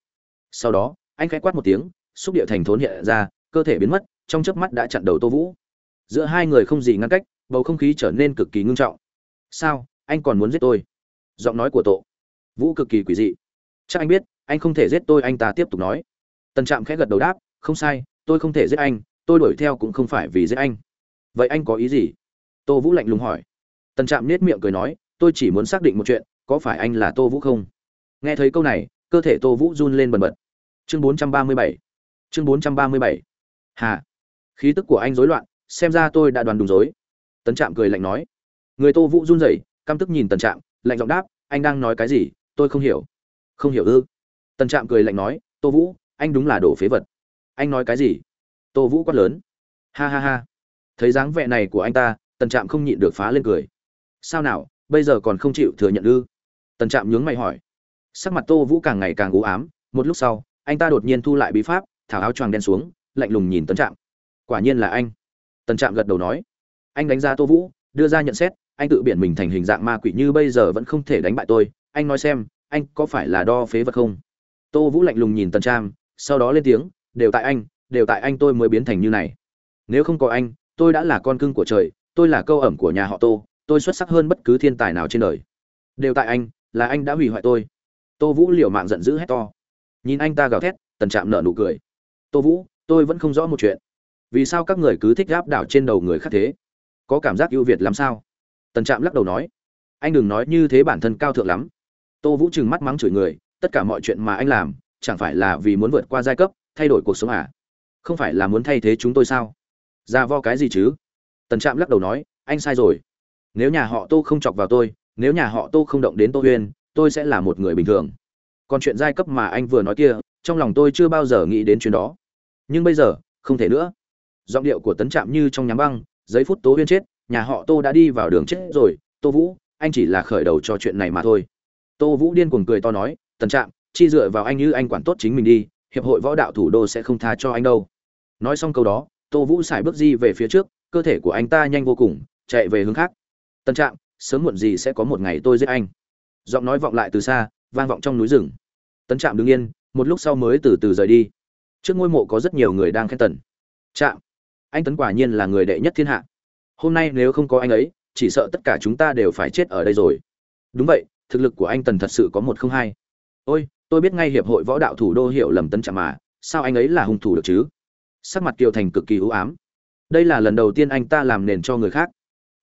Sau đó, anh khẽ quát một tiếng, xúc địa thành thốn hiện ra, cơ thể biến mất, trong chớp mắt đã chặn đầu tô vũ. Giữa hai người không gì ngăn cách, bầu không khí trở nên cực kỳ ngưng trọng. Sao, anh còn muốn giết tôi? Giọng nói của tổ vũ cực kỳ quỷ dị. Chắc anh biết, anh không thể giết tôi, anh ta tiếp tục nói. Tần trạm khẽ gật đầu đáp, không sai, tôi không thể giết anh, tôi đuổi theo cũng không phải vì giết anh. Vậy anh có ý gì? Tô vũ lạnh lùng hỏi. Tần trạm nết miệng cười nói, tôi chỉ muốn xác định một chuyện có phải anh là tô vũ không? Nghe thấy câu này, cơ thể tô vũ run lên bần bật. Chương bốn trăm ba mươi bảy. Chương bốn trăm ba mươi bảy. Hà. Khí tức của anh rối loạn, xem ra tôi đã đoán đúng dối tấn trạm cười lạnh nói. Người tô vũ run rẩy, căm tức nhìn tần trạm, lạnh giọng đáp, anh đang nói cái gì? Tôi không hiểu. Không hiểu ư? Tần trạm cười lạnh nói, tô vũ, anh đúng là đồ phế vật. Anh nói cái gì? Tô vũ quát lớn. Ha ha ha. Thấy dáng vẻ này của anh ta, tần trạm không nhịn được phá lên cười. Sao nào, bây giờ còn không chịu thừa nhận ư? Tần trạm nhướng mày hỏi. Sắc mặt tô vũ càng ngày càng u ám, một lúc sau, anh ta đột nhiên thu lại bí pháp thảo áo choàng đen xuống, lạnh lùng nhìn tần trạm. Quả nhiên là anh. Tần trạm gật đầu nói. Anh đánh giá tô vũ, đưa ra nhận xét, anh tự biển mình thành hình dạng ma quỷ như bây giờ vẫn không thể đánh bại tôi. Anh nói xem, anh có phải là đo phế vật không? Tô vũ lạnh lùng nhìn tần trạm, sau đó lên tiếng, đều tại anh, đều tại anh tôi mới biến thành như này. Nếu không có anh, tôi đã là con cưng của trời, tôi là câu ẩm của nhà họ tô, tôi xuất sắc hơn bất cứ thiên tài nào trên đời. Đều tại anh là anh đã hủy hoại tôi. Tô vũ liều mạng giận dữ hét to. Nhìn anh ta gào thét, tần trạm nở nụ cười. Tô vũ, tôi vẫn không rõ một chuyện. Vì sao các người cứ thích gáp đảo trên đầu người khác thế? Có cảm giác ưu việt làm sao? Tần trạm lắc đầu nói. Anh đừng nói như thế bản thân cao thượng lắm. Tô vũ trừng mắt mắng chửi người, tất cả mọi chuyện mà anh làm, chẳng phải là vì muốn vượt qua giai cấp, thay đổi cuộc sống à? Không phải là muốn thay thế chúng tôi sao? Ra vo cái gì chứ? Tần trạm lắc đầu nói, anh sai rồi. Nếu nhà họ tô không chọc vào tôi nếu nhà họ tô không động đến tô huyên, tôi sẽ là một người bình thường. Còn chuyện giai cấp mà anh vừa nói kia, trong lòng tôi chưa bao giờ nghĩ đến chuyện đó. Nhưng bây giờ, không thể nữa. Giọng điệu của tấn trạm như trong nhám băng giấy phút tố huyên chết, nhà họ tô đã đi vào đường chết rồi. Tô vũ, anh chỉ là khởi đầu cho chuyện này mà thôi. Tô vũ điên cuồng cười to nói, tấn trạm, chi dựa vào anh như anh quản tốt chính mình đi, hiệp hội võ đạo thủ đô sẽ không tha cho anh đâu. Nói xong câu đó, tô vũ xài bước di về phía trước, cơ thể của anh ta nhanh vô cùng, chạy về hướng khác. Tân trạm sớm muộn gì sẽ có một ngày tôi giết anh. Giọng nói vọng lại từ xa, vang vọng trong núi rừng. Tấn trạm đứng yên, một lúc sau mới từ từ rời đi. Trước ngôi mộ có rất nhiều người đang khen tần. Trạm, anh tấn quả nhiên là người đệ nhất thiên hạ. Hôm nay nếu không có anh ấy, chỉ sợ tất cả chúng ta đều phải chết ở đây rồi. Đúng vậy, thực lực của anh tần thật sự có một không hai. Ôi, tôi biết ngay hiệp hội võ đạo thủ đô hiểu lầm tấn trạm mà, sao anh ấy là hung thủ được chứ? Sắc mặt kiều thành cực kỳ ưu ám. Đây là lần đầu tiên anh ta làm nền cho người khác.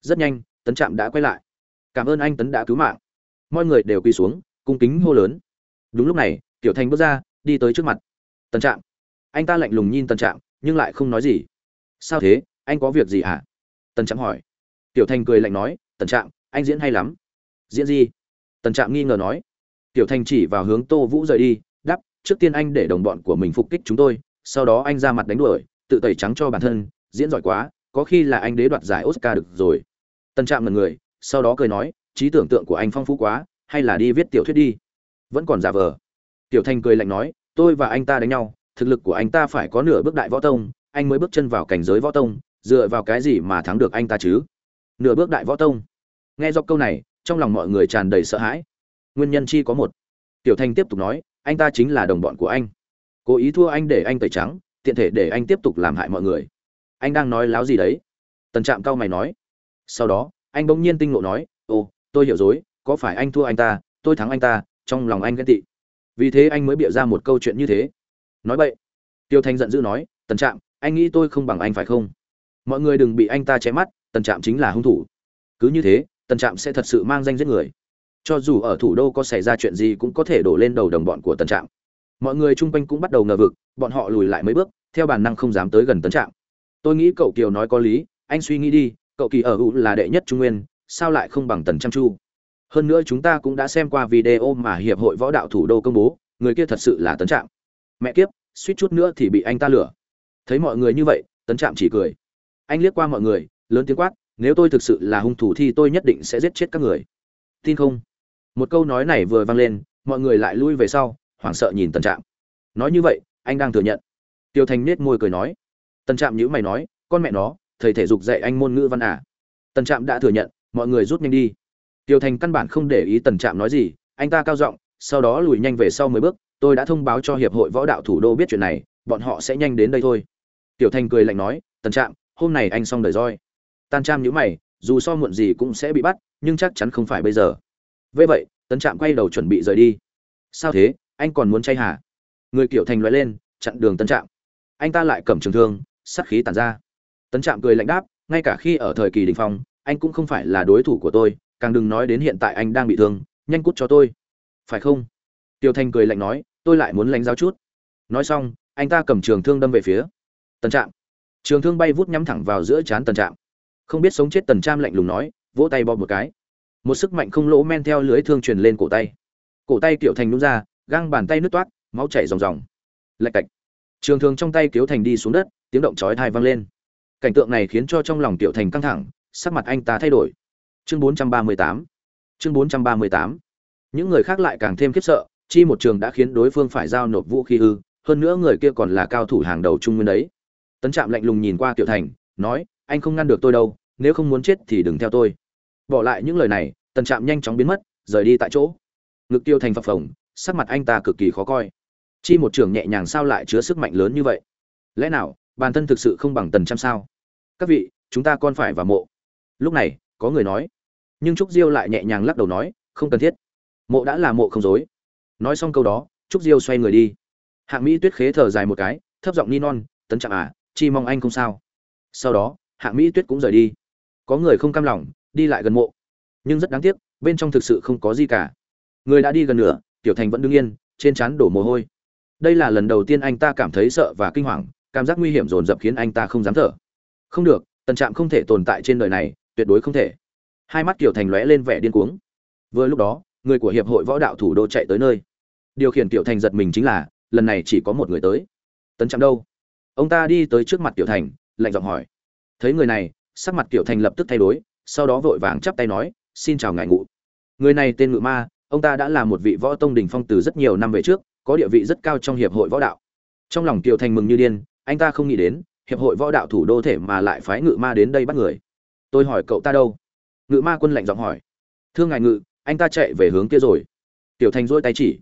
Rất nhanh tấn trạm đã quay lại. Cảm ơn anh tấn đã cứu mạng. Mọi người đều quỳ xuống, cung kính hô lớn. Đúng lúc này, tiểu thành bước ra, đi tới trước mặt. Tấn trạm. Anh ta lạnh lùng nhìn Tấn trạm, nhưng lại không nói gì. Sao thế? Anh có việc gì hả? Tấn trạm hỏi. Tiểu thành cười lạnh nói, Tấn trạm, anh diễn hay lắm? Diễn gì? Tấn trạm nghi ngờ nói. Tiểu thành chỉ vào hướng tô vũ rời đi đắp trước tiên anh để đồng bọn của mình phục kích chúng tôi, sau đó anh ra mặt đánh đuổi, tự tẩy trắng cho bản thân, diễn giỏi quá, có khi là anh đế đoạt giải oscar được rồi tân trạm ngần người, sau đó cười nói, trí tưởng tượng của anh phong phú quá, hay là đi viết tiểu thuyết đi. Vẫn còn giả vờ. Tiểu thanh cười lạnh nói, tôi và anh ta đánh nhau, thực lực của anh ta phải có nửa bước đại võ tông, anh mới bước chân vào cảnh giới võ tông, dựa vào cái gì mà thắng được anh ta chứ? Nửa bước đại võ tông. Nghe do câu này, trong lòng mọi người tràn đầy sợ hãi. Nguyên nhân chi có một. Tiểu thanh tiếp tục nói, anh ta chính là đồng bọn của anh. Cố ý thua anh để anh tẩy trắng, tiện thể để anh tiếp tục làm hại mọi người. Anh đang nói láo gì đấy? Tần trạm cao mày nói sau đó, anh bỗng nhiên tinh ngộ nói, ồ, tôi hiểu dối có phải anh thua anh ta, tôi thắng anh ta, trong lòng anh ghen tị. Vì thế anh mới bịa ra một câu chuyện như thế. Nói vậy tiêu thanh giận dữ nói, tần trạm, anh nghĩ tôi không bằng anh phải không? Mọi người đừng bị anh ta chém mắt, tần trạm chính là hung thủ. Cứ như thế, tần trạm sẽ thật sự mang danh giết người. Cho dù ở thủ đô có xảy ra chuyện gì cũng có thể đổ lên đầu đồng bọn của tần trạm. Mọi người chung quanh cũng bắt đầu ngờ vực, bọn họ lùi lại mấy bước, theo bản năng không dám tới gần tấn trạm. Tôi nghĩ cậu kiều nói có lý, anh suy nghĩ đi cậu kỳ ở u là đệ nhất trung nguyên, sao lại không bằng tần trang chu? Hơn nữa chúng ta cũng đã xem qua video mà hiệp hội võ đạo thủ đô công bố, người kia thật sự là tấn trạm. Mẹ kiếp, suýt chút nữa thì bị anh ta lừa. Thấy mọi người như vậy, tấn trạm chỉ cười. Anh liếc qua mọi người, lớn tiếng quát, nếu tôi thực sự là hung thủ thì tôi nhất định sẽ giết chết các người. Tin không? Một câu nói này vừa vang lên, mọi người lại lui về sau, hoảng sợ nhìn tần trạm. Nói như vậy, anh đang thừa nhận. Tiêu thành nết môi cười nói. Tần trạm nhữ mày nói, con mẹ nó thầy thể dục dạy anh môn ngữ văn à. Tần trạm đã thừa nhận, mọi người rút nhanh đi. Tiêu thành căn bản không để ý tần trạm nói gì, anh ta cao giọng, sau đó lùi nhanh về sau mười bước, tôi đã thông báo cho hiệp hội võ đạo thủ đô biết chuyện này, bọn họ sẽ nhanh đến đây thôi. Tiểu thành cười lạnh nói, tần trạm, hôm này anh xong đời roi tan Trạm nhữ mày, dù so muộn gì cũng sẽ bị bắt, nhưng chắc chắn không phải bây giờ. Vậy vậy, tần trạm quay đầu chuẩn bị rời đi. Sao thế? Anh còn muốn chay hả? Người kiểu thành loại lên, chặn đường tân trạm. Anh ta lại cầm trường thương sắt khí tàn ra. Tấn trạm cười lạnh đáp, ngay cả khi ở thời kỳ đình phong, anh cũng không phải là đối thủ của tôi, càng đừng nói đến hiện tại anh đang bị thương, nhanh cút cho tôi. Phải không? Tiêu thanh cười lạnh nói, tôi lại muốn lánh giáo chút. Nói xong, anh ta cầm trường thương đâm về phía tần trạm. Trường thương bay vút nhắm thẳng vào giữa trán tần trạm. Không biết sống chết tần trạm lạnh lùng nói, vỗ tay bom một cái. Một sức mạnh không lỗ men theo lưới thương truyền lên cổ tay. Cổ tay kiểu thành nút ra, găng bàn tay nứt toát, máu chảy ròng ròng. Lạch cạch. Trường thương trong tay kiếu thành đi xuống đất, tiếng động chói thai vang lên cảnh tượng này khiến cho trong lòng tiểu thành căng thẳng, sắc mặt anh ta thay đổi. Chương 438 chương 438 những người khác lại càng thêm khiếp sợ, chi một trường đã khiến đối phương phải giao nộp vũ khí ư, hơn nữa người kia còn là cao thủ hàng đầu trung nguyên đấy. Tấn trạm lạnh lùng nhìn qua tiểu thành, nói, anh không ngăn được tôi đâu, nếu không muốn chết thì đừng theo tôi. Bỏ lại những lời này, tần trạm nhanh chóng biến mất, rời đi tại chỗ. Ngực tiêu thành phập phồng, sắc mặt anh ta cực kỳ khó coi. Chi một trường nhẹ nhàng sao lại chứa sức mạnh lớn như vậy? Lẽ nào bản thân thực sự không bằng tần trăm sao. Các vị, chúng ta còn phải vào mộ. Lúc này, có người nói. Nhưng trúc diêu lại nhẹ nhàng lắc đầu nói, không cần thiết. Mộ đã là mộ không dối. Nói xong câu đó, trúc diêu xoay người đi. Hạng mỹ tuyết khế thở dài một cái, thấp giọng ni non, tấn trạng à chi mong anh không sao. Sau đó, hạng mỹ tuyết cũng rời đi. Có người không cam lòng, đi lại gần mộ. Nhưng rất đáng tiếc, bên trong thực sự không có gì cả. Người đã đi gần nửa, tiểu thành vẫn đứng yên, trên trán đổ mồ hôi. Đây là lần đầu tiên anh ta cảm thấy sợ và kinh hoàng cảm giác nguy hiểm dồn dập khiến anh ta không dám thở. Không được, tần trạm không thể tồn tại trên đời này, tuyệt đối không thể. Hai mắt tiểu thành lóe lên vẻ điên cuống vừa lúc đó, người của hiệp hội võ đạo thủ đô chạy tới nơi. Điều khiển tiểu thành giật mình chính là, lần này chỉ có một người tới. Tấn trạm đâu? Ông ta đi tới trước mặt tiểu thành, lạnh giọng hỏi. Thấy người này, sắc mặt tiểu thành lập tức thay đổi, sau đó vội vàng chắp tay nói, xin chào ngài ngụ. Người này tên ngự ma, ông ta đã là một vị võ tông đình phong từ rất nhiều năm về trước, có địa vị rất cao trong hiệp hội võ đạo. Trong lòng tiểu thành mừng như điên anh ta không nghĩ đến, hiệp hội võ đạo thủ đô thể mà lại phái ngự ma đến đây bắt người. Tôi hỏi cậu ta đâu? Ngự ma quân lạnh giọng hỏi. Thương ngài ngự, anh ta chạy về hướng kia rồi. Tiểu thành dỗi tay chỉ.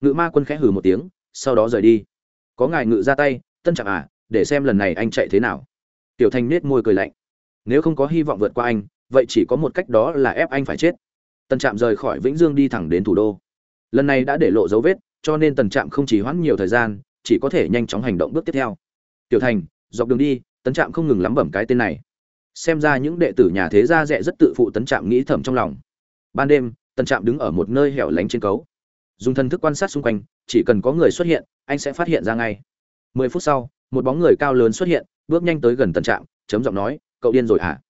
Ngự ma quân khẽ hừ một tiếng, sau đó rời đi. Có ngài ngự ra tay, tân chẳng à để xem lần này anh chạy thế nào. Tiểu thành nết môi cười lạnh. Nếu không có hy vọng vượt qua anh, vậy chỉ có một cách đó là ép anh phải chết. Tân trạm rời khỏi vĩnh dương đi thẳng đến thủ đô. Lần này đã để lộ dấu vết, cho nên tần trạm không chỉ hoãn nhiều thời gian, chỉ có thể nhanh chóng hành động bước tiếp theo tiểu thành, dọc đường đi, tấn trạm không ngừng lắm bẩm cái tên này. Xem ra những đệ tử nhà thế gia rẻ rất tự phụ tấn trạm nghĩ thầm trong lòng. Ban đêm, tấn trạm đứng ở một nơi hẻo lánh trên cấu. Dùng thần thức quan sát xung quanh, chỉ cần có người xuất hiện, anh sẽ phát hiện ra ngay. Mười phút sau, một bóng người cao lớn xuất hiện, bước nhanh tới gần tấn trạm, chấm giọng nói, cậu điên rồi hả?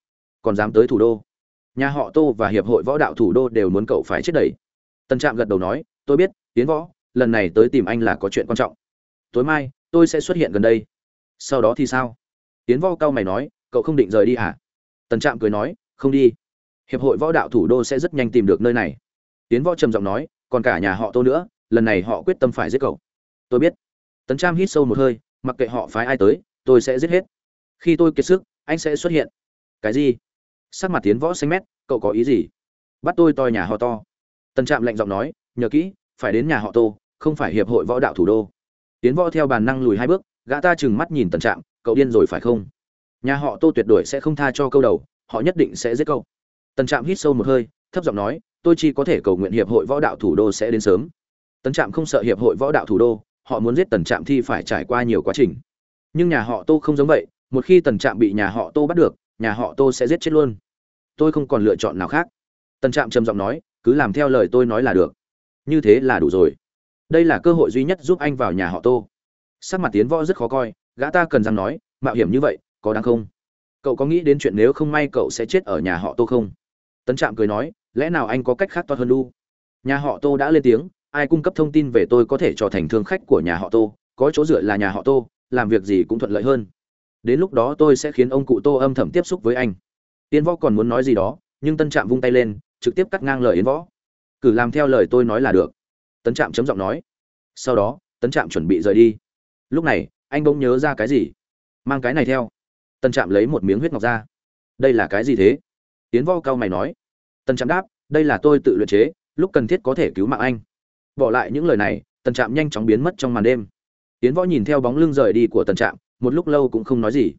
Còn dám tới thủ đô? Nhà họ tô và hiệp hội võ đạo thủ đô đều muốn cậu phải chết đầy. Tấn trạm gật đầu nói, tôi biết, tiến võ, lần này tới tìm anh là có chuyện quan trọng. Tối mai, tôi sẽ xuất hiện gần đây sau đó thì sao? Tiến võ cao mày nói, cậu không định rời đi hả? Tần trạm cười nói, không đi. Hiệp hội võ đạo thủ đô sẽ rất nhanh tìm được nơi này. Tiến võ trầm giọng nói, còn cả nhà họ tô nữa, lần này họ quyết tâm phải giết cậu. Tôi biết. Tần trạm hít sâu một hơi, mặc kệ họ phái ai tới, tôi sẽ giết hết. Khi tôi kiệt sức, anh sẽ xuất hiện. Cái gì? Sắc mặt tiến võ xanh mét, cậu có ý gì? Bắt tôi toi nhà họ to tần trạm lạnh giọng nói, nhờ kỹ, phải đến nhà họ tô, không phải hiệp hội võ đạo thủ đô. Tiến võ theo bản năng lùi hai bước gã ta chừng mắt nhìn tần trạm cậu điên rồi phải không? Nhà họ tô tuyệt đối sẽ không tha cho câu đầu, họ nhất định sẽ giết cậu. tần trạm hít sâu một hơi, thấp giọng nói, tôi chỉ có thể cầu nguyện hiệp hội võ đạo thủ đô sẽ đến sớm. Tần trạm không sợ hiệp hội võ đạo thủ đô, họ muốn giết tần trạm thì phải trải qua nhiều quá trình. Nhưng nhà họ tô không giống vậy, một khi tần trạm bị nhà họ tô bắt được, nhà họ tô sẽ giết chết luôn. Tôi không còn lựa chọn nào khác. Tần trạm trầm giọng nói, cứ làm theo lời tôi nói là được. Như thế là đủ rồi. Đây là cơ hội duy nhất giúp anh vào nhà họ tô sắc mặt tiến võ rất khó coi, gã ta cần rằng nói, mạo hiểm như vậy, có đáng không? Cậu có nghĩ đến chuyện nếu không may cậu sẽ chết ở nhà họ tô không? Tấn trạm cười nói, lẽ nào anh có cách khác toát hơn lu nhà họ tô đã lên tiếng, ai cung cấp thông tin về tôi có thể trở thành thương khách của nhà họ tô, có chỗ dựa là nhà họ tô, làm việc gì cũng thuận lợi hơn. Đến lúc đó tôi sẽ khiến ông cụ tô âm thầm tiếp xúc với anh. Yến võ còn muốn nói gì đó, nhưng tân trạm vung tay lên, trực tiếp cắt ngang lời yến võ. Cử làm theo lời tôi nói là được. Tấn trạm chấm giọng nói. Sau đó, tấn trạm chuẩn bị rời đi lúc này, anh bỗng nhớ ra cái gì? Mang cái này theo. Tân trạm lấy một miếng huyết ngọc ra. Đây là cái gì thế? Tiến vo cao mày nói. Tân trạm đáp, đây là tôi tự luyện chế, lúc cần thiết có thể cứu mạng anh. Bỏ lại những lời này, tân trạm nhanh chóng biến mất trong màn đêm. Tiến võ nhìn theo bóng lưng rời đi của tân trạm, một lúc lâu cũng không nói gì.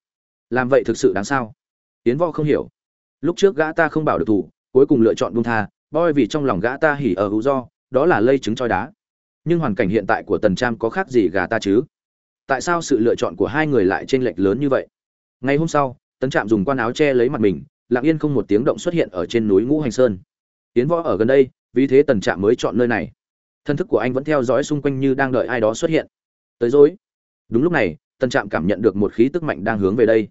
Làm vậy thực sự đáng sao? Tiến võ không hiểu. Lúc trước gã ta không bảo được thủ, cuối cùng lựa chọn buông tha, bởi vì trong lòng gã ta hỉ ở hữu do, đó là lây trứng choi đá. Nhưng hoàn cảnh hiện tại của tần trạm có khác gì gà ta chứ? Tại sao sự lựa chọn của hai người lại chênh lệch lớn như vậy? Ngày hôm sau, tấn trạm dùng quan áo che lấy mặt mình, lặng yên không một tiếng động xuất hiện ở trên núi ngũ hành sơn. Tiến võ ở gần đây, vì thế tần trạm mới chọn nơi này. Thân thức của anh vẫn theo dõi xung quanh như đang đợi ai đó xuất hiện. Tới dối đúng lúc này, tần trạm cảm nhận được một khí tức mạnh đang hướng về đây.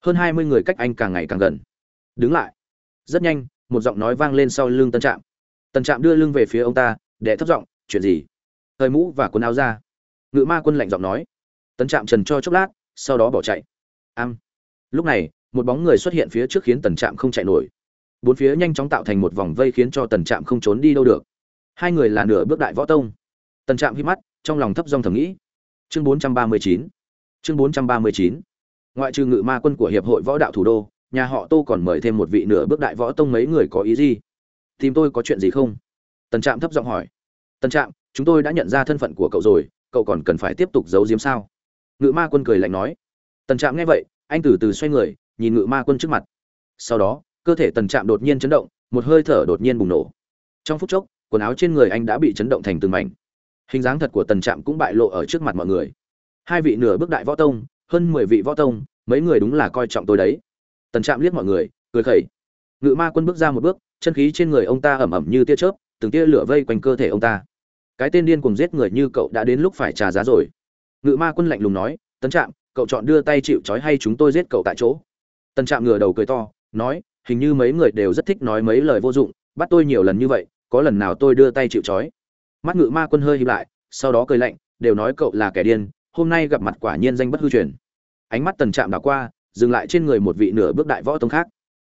Hơn hai mươi người cách anh càng ngày càng gần. Đứng lại. Rất nhanh, một giọng nói vang lên sau lưng tân trạm. Tần trạm đưa lưng về phía ông ta để thấp giọng, chuyện gì? Thời mũ và quần áo ra. Ngự ma quân lạnh giọng nói tấn trạm trần cho chốc lát, sau đó bỏ chạy. Am. Lúc này, một bóng người xuất hiện phía trước khiến tần trạm không chạy nổi. Bốn phía nhanh chóng tạo thành một vòng vây khiến cho tần trạm không trốn đi đâu được. Hai người là nửa bước đại võ tông. Tần trạm hít mắt, trong lòng thấp dong thầm nghĩ. Chương bốn trăm ba mươi chín. Chương bốn trăm ba mươi chín. Ngoại trừ ngự ma quân của hiệp hội võ đạo thủ đô, nhà họ tô còn mời thêm một vị nửa bước đại võ tông mấy người có ý gì? Tìm tôi có chuyện gì không? Tần trạm thấp giọng hỏi. Tần trạm, chúng tôi đã nhận ra thân phận của cậu rồi, cậu còn cần phải tiếp tục giấu giếm sao? Ngự ma quân cười lạnh nói. Tần trạm nghe vậy, anh từ từ xoay người, nhìn ngự ma quân trước mặt. Sau đó, cơ thể tần trạm đột nhiên chấn động, một hơi thở đột nhiên bùng nổ. Trong phút chốc, quần áo trên người anh đã bị chấn động thành từng mảnh. Hình dáng thật của tần trạm cũng bại lộ ở trước mặt mọi người. Hai vị nửa bước đại võ tông, hơn mười vị võ tông, mấy người đúng là coi trọng tôi đấy. Tần trạm liếc mọi người, cười khẩy. Ngự ma quân bước ra một bước, chân khí trên người ông ta ẩm ẩm như tia chớp, từng tia lửa vây quanh cơ thể ông ta. Cái tên điên cùng giết người như cậu đã đến lúc phải trả giá rồi ngự ma quân lạnh lùng nói, tấn trạm, cậu chọn đưa tay chịu trói hay chúng tôi giết cậu tại chỗ? Tần trạm ngửa đầu cười to, nói, hình như mấy người đều rất thích nói mấy lời vô dụng, bắt tôi nhiều lần như vậy, có lần nào tôi đưa tay chịu trói? Mắt ngự ma quân hơi hít lại, sau đó cười lạnh, đều nói cậu là kẻ điên, hôm nay gặp mặt quả nhiên danh bất hư truyền. Ánh mắt tần trạm đảo qua, dừng lại trên người một vị nửa bước đại võ tông khác.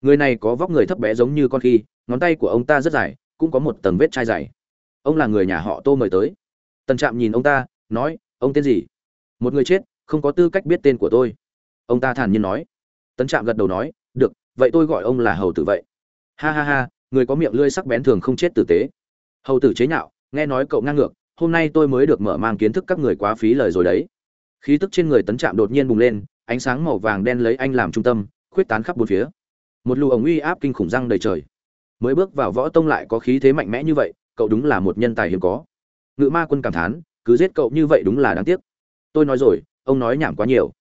Người này có vóc người thấp bé giống như con khi, ngón tay của ông ta rất dài, cũng có một tầng vết chai dày. Ông là người nhà họ tô mời tới. Tần trạm nhìn ông ta, nói ông tên gì? Một người chết, không có tư cách biết tên của tôi. Ông ta thản nhiên nói. Tấn trạm gật đầu nói, được, vậy tôi gọi ông là hầu tử vậy. Ha ha ha, người có miệng lưỡi sắc bén thường không chết tử tế. Hầu tử chế nhạo, nghe nói cậu ngang ngược, hôm nay tôi mới được mở mang kiến thức các người quá phí lời rồi đấy. Khí tức trên người tấn trạm đột nhiên bùng lên, ánh sáng màu vàng đen lấy anh làm trung tâm, khuyết tán khắp bốn phía. Một lù ống uy áp kinh khủng răng đầy trời. Mới bước vào võ tông lại có khí thế mạnh mẽ như vậy, cậu đúng là một nhân tài hiếm có. Ngự ma quân cảm thán cứ giết cậu như vậy đúng là đáng tiếc. Tôi nói rồi, ông nói nhảm quá nhiều.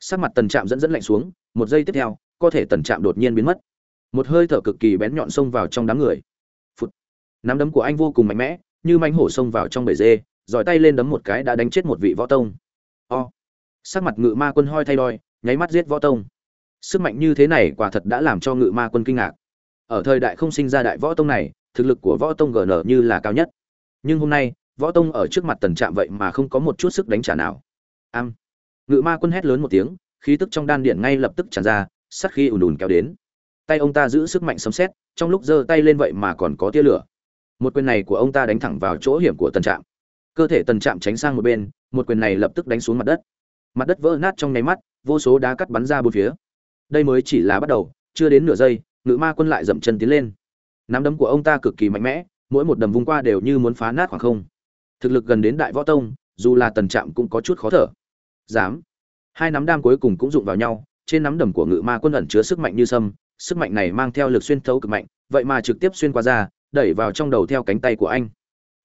Sắc mặt tần trạm dẫn dẫn lạnh xuống, một giây tiếp theo có thể tần trạm đột nhiên biến mất. Một hơi thở cực kỳ bén nhọn xông vào trong đám người. Phụt. nắm đấm của anh vô cùng mạnh mẽ, như mánh hổ xông vào trong bể dê, giỏi tay lên đấm một cái đã đánh chết một vị võ tông. O. Sắc mặt ngự ma quân hoi thay đoi nháy mắt giết võ tông. Sức mạnh như thế này quả thật đã làm cho ngự ma quân kinh ngạc. Ở thời đại không sinh ra đại võ tông này, thực lực của võ tông gn như là cao nhất. Nhưng hôm nay võ tông ở trước mặt tần trạm vậy mà không có một chút sức đánh trả nào. Am. Ngự ma quân hét lớn một tiếng, khí tức trong đan điện ngay lập tức tràn ra sắc khi ùn ùn kéo đến. Tay ông ta giữ sức mạnh sấm xét trong lúc giơ tay lên vậy mà còn có tia lửa. Một quyền này của ông ta đánh thẳng vào chỗ hiểm của tần trạm. Cơ thể tần trạm tránh sang một bên, một quyền này lập tức đánh xuống mặt đất. Mặt đất vỡ nát trong nháy mắt, vô số đá cắt bắn ra bốn phía. Đây mới chỉ là bắt đầu, chưa đến nửa giây, ngự ma quân lại dậm chân tiến lên. Nắm đấm của ông ta cực kỳ mạnh mẽ, mỗi một đầm vung qua đều như muốn phá nát khoảng không thực lực gần đến đại võ tông, dù là tần trạm cũng có chút khó thở. Dám. Hai nắm đam cuối cùng cũng dụng vào nhau, trên nắm đầm của ngự ma quân ẩn chứa sức mạnh như sâm, sức mạnh này mang theo lực xuyên thấu cực mạnh, vậy mà trực tiếp xuyên qua ra, đẩy vào trong đầu theo cánh tay của anh.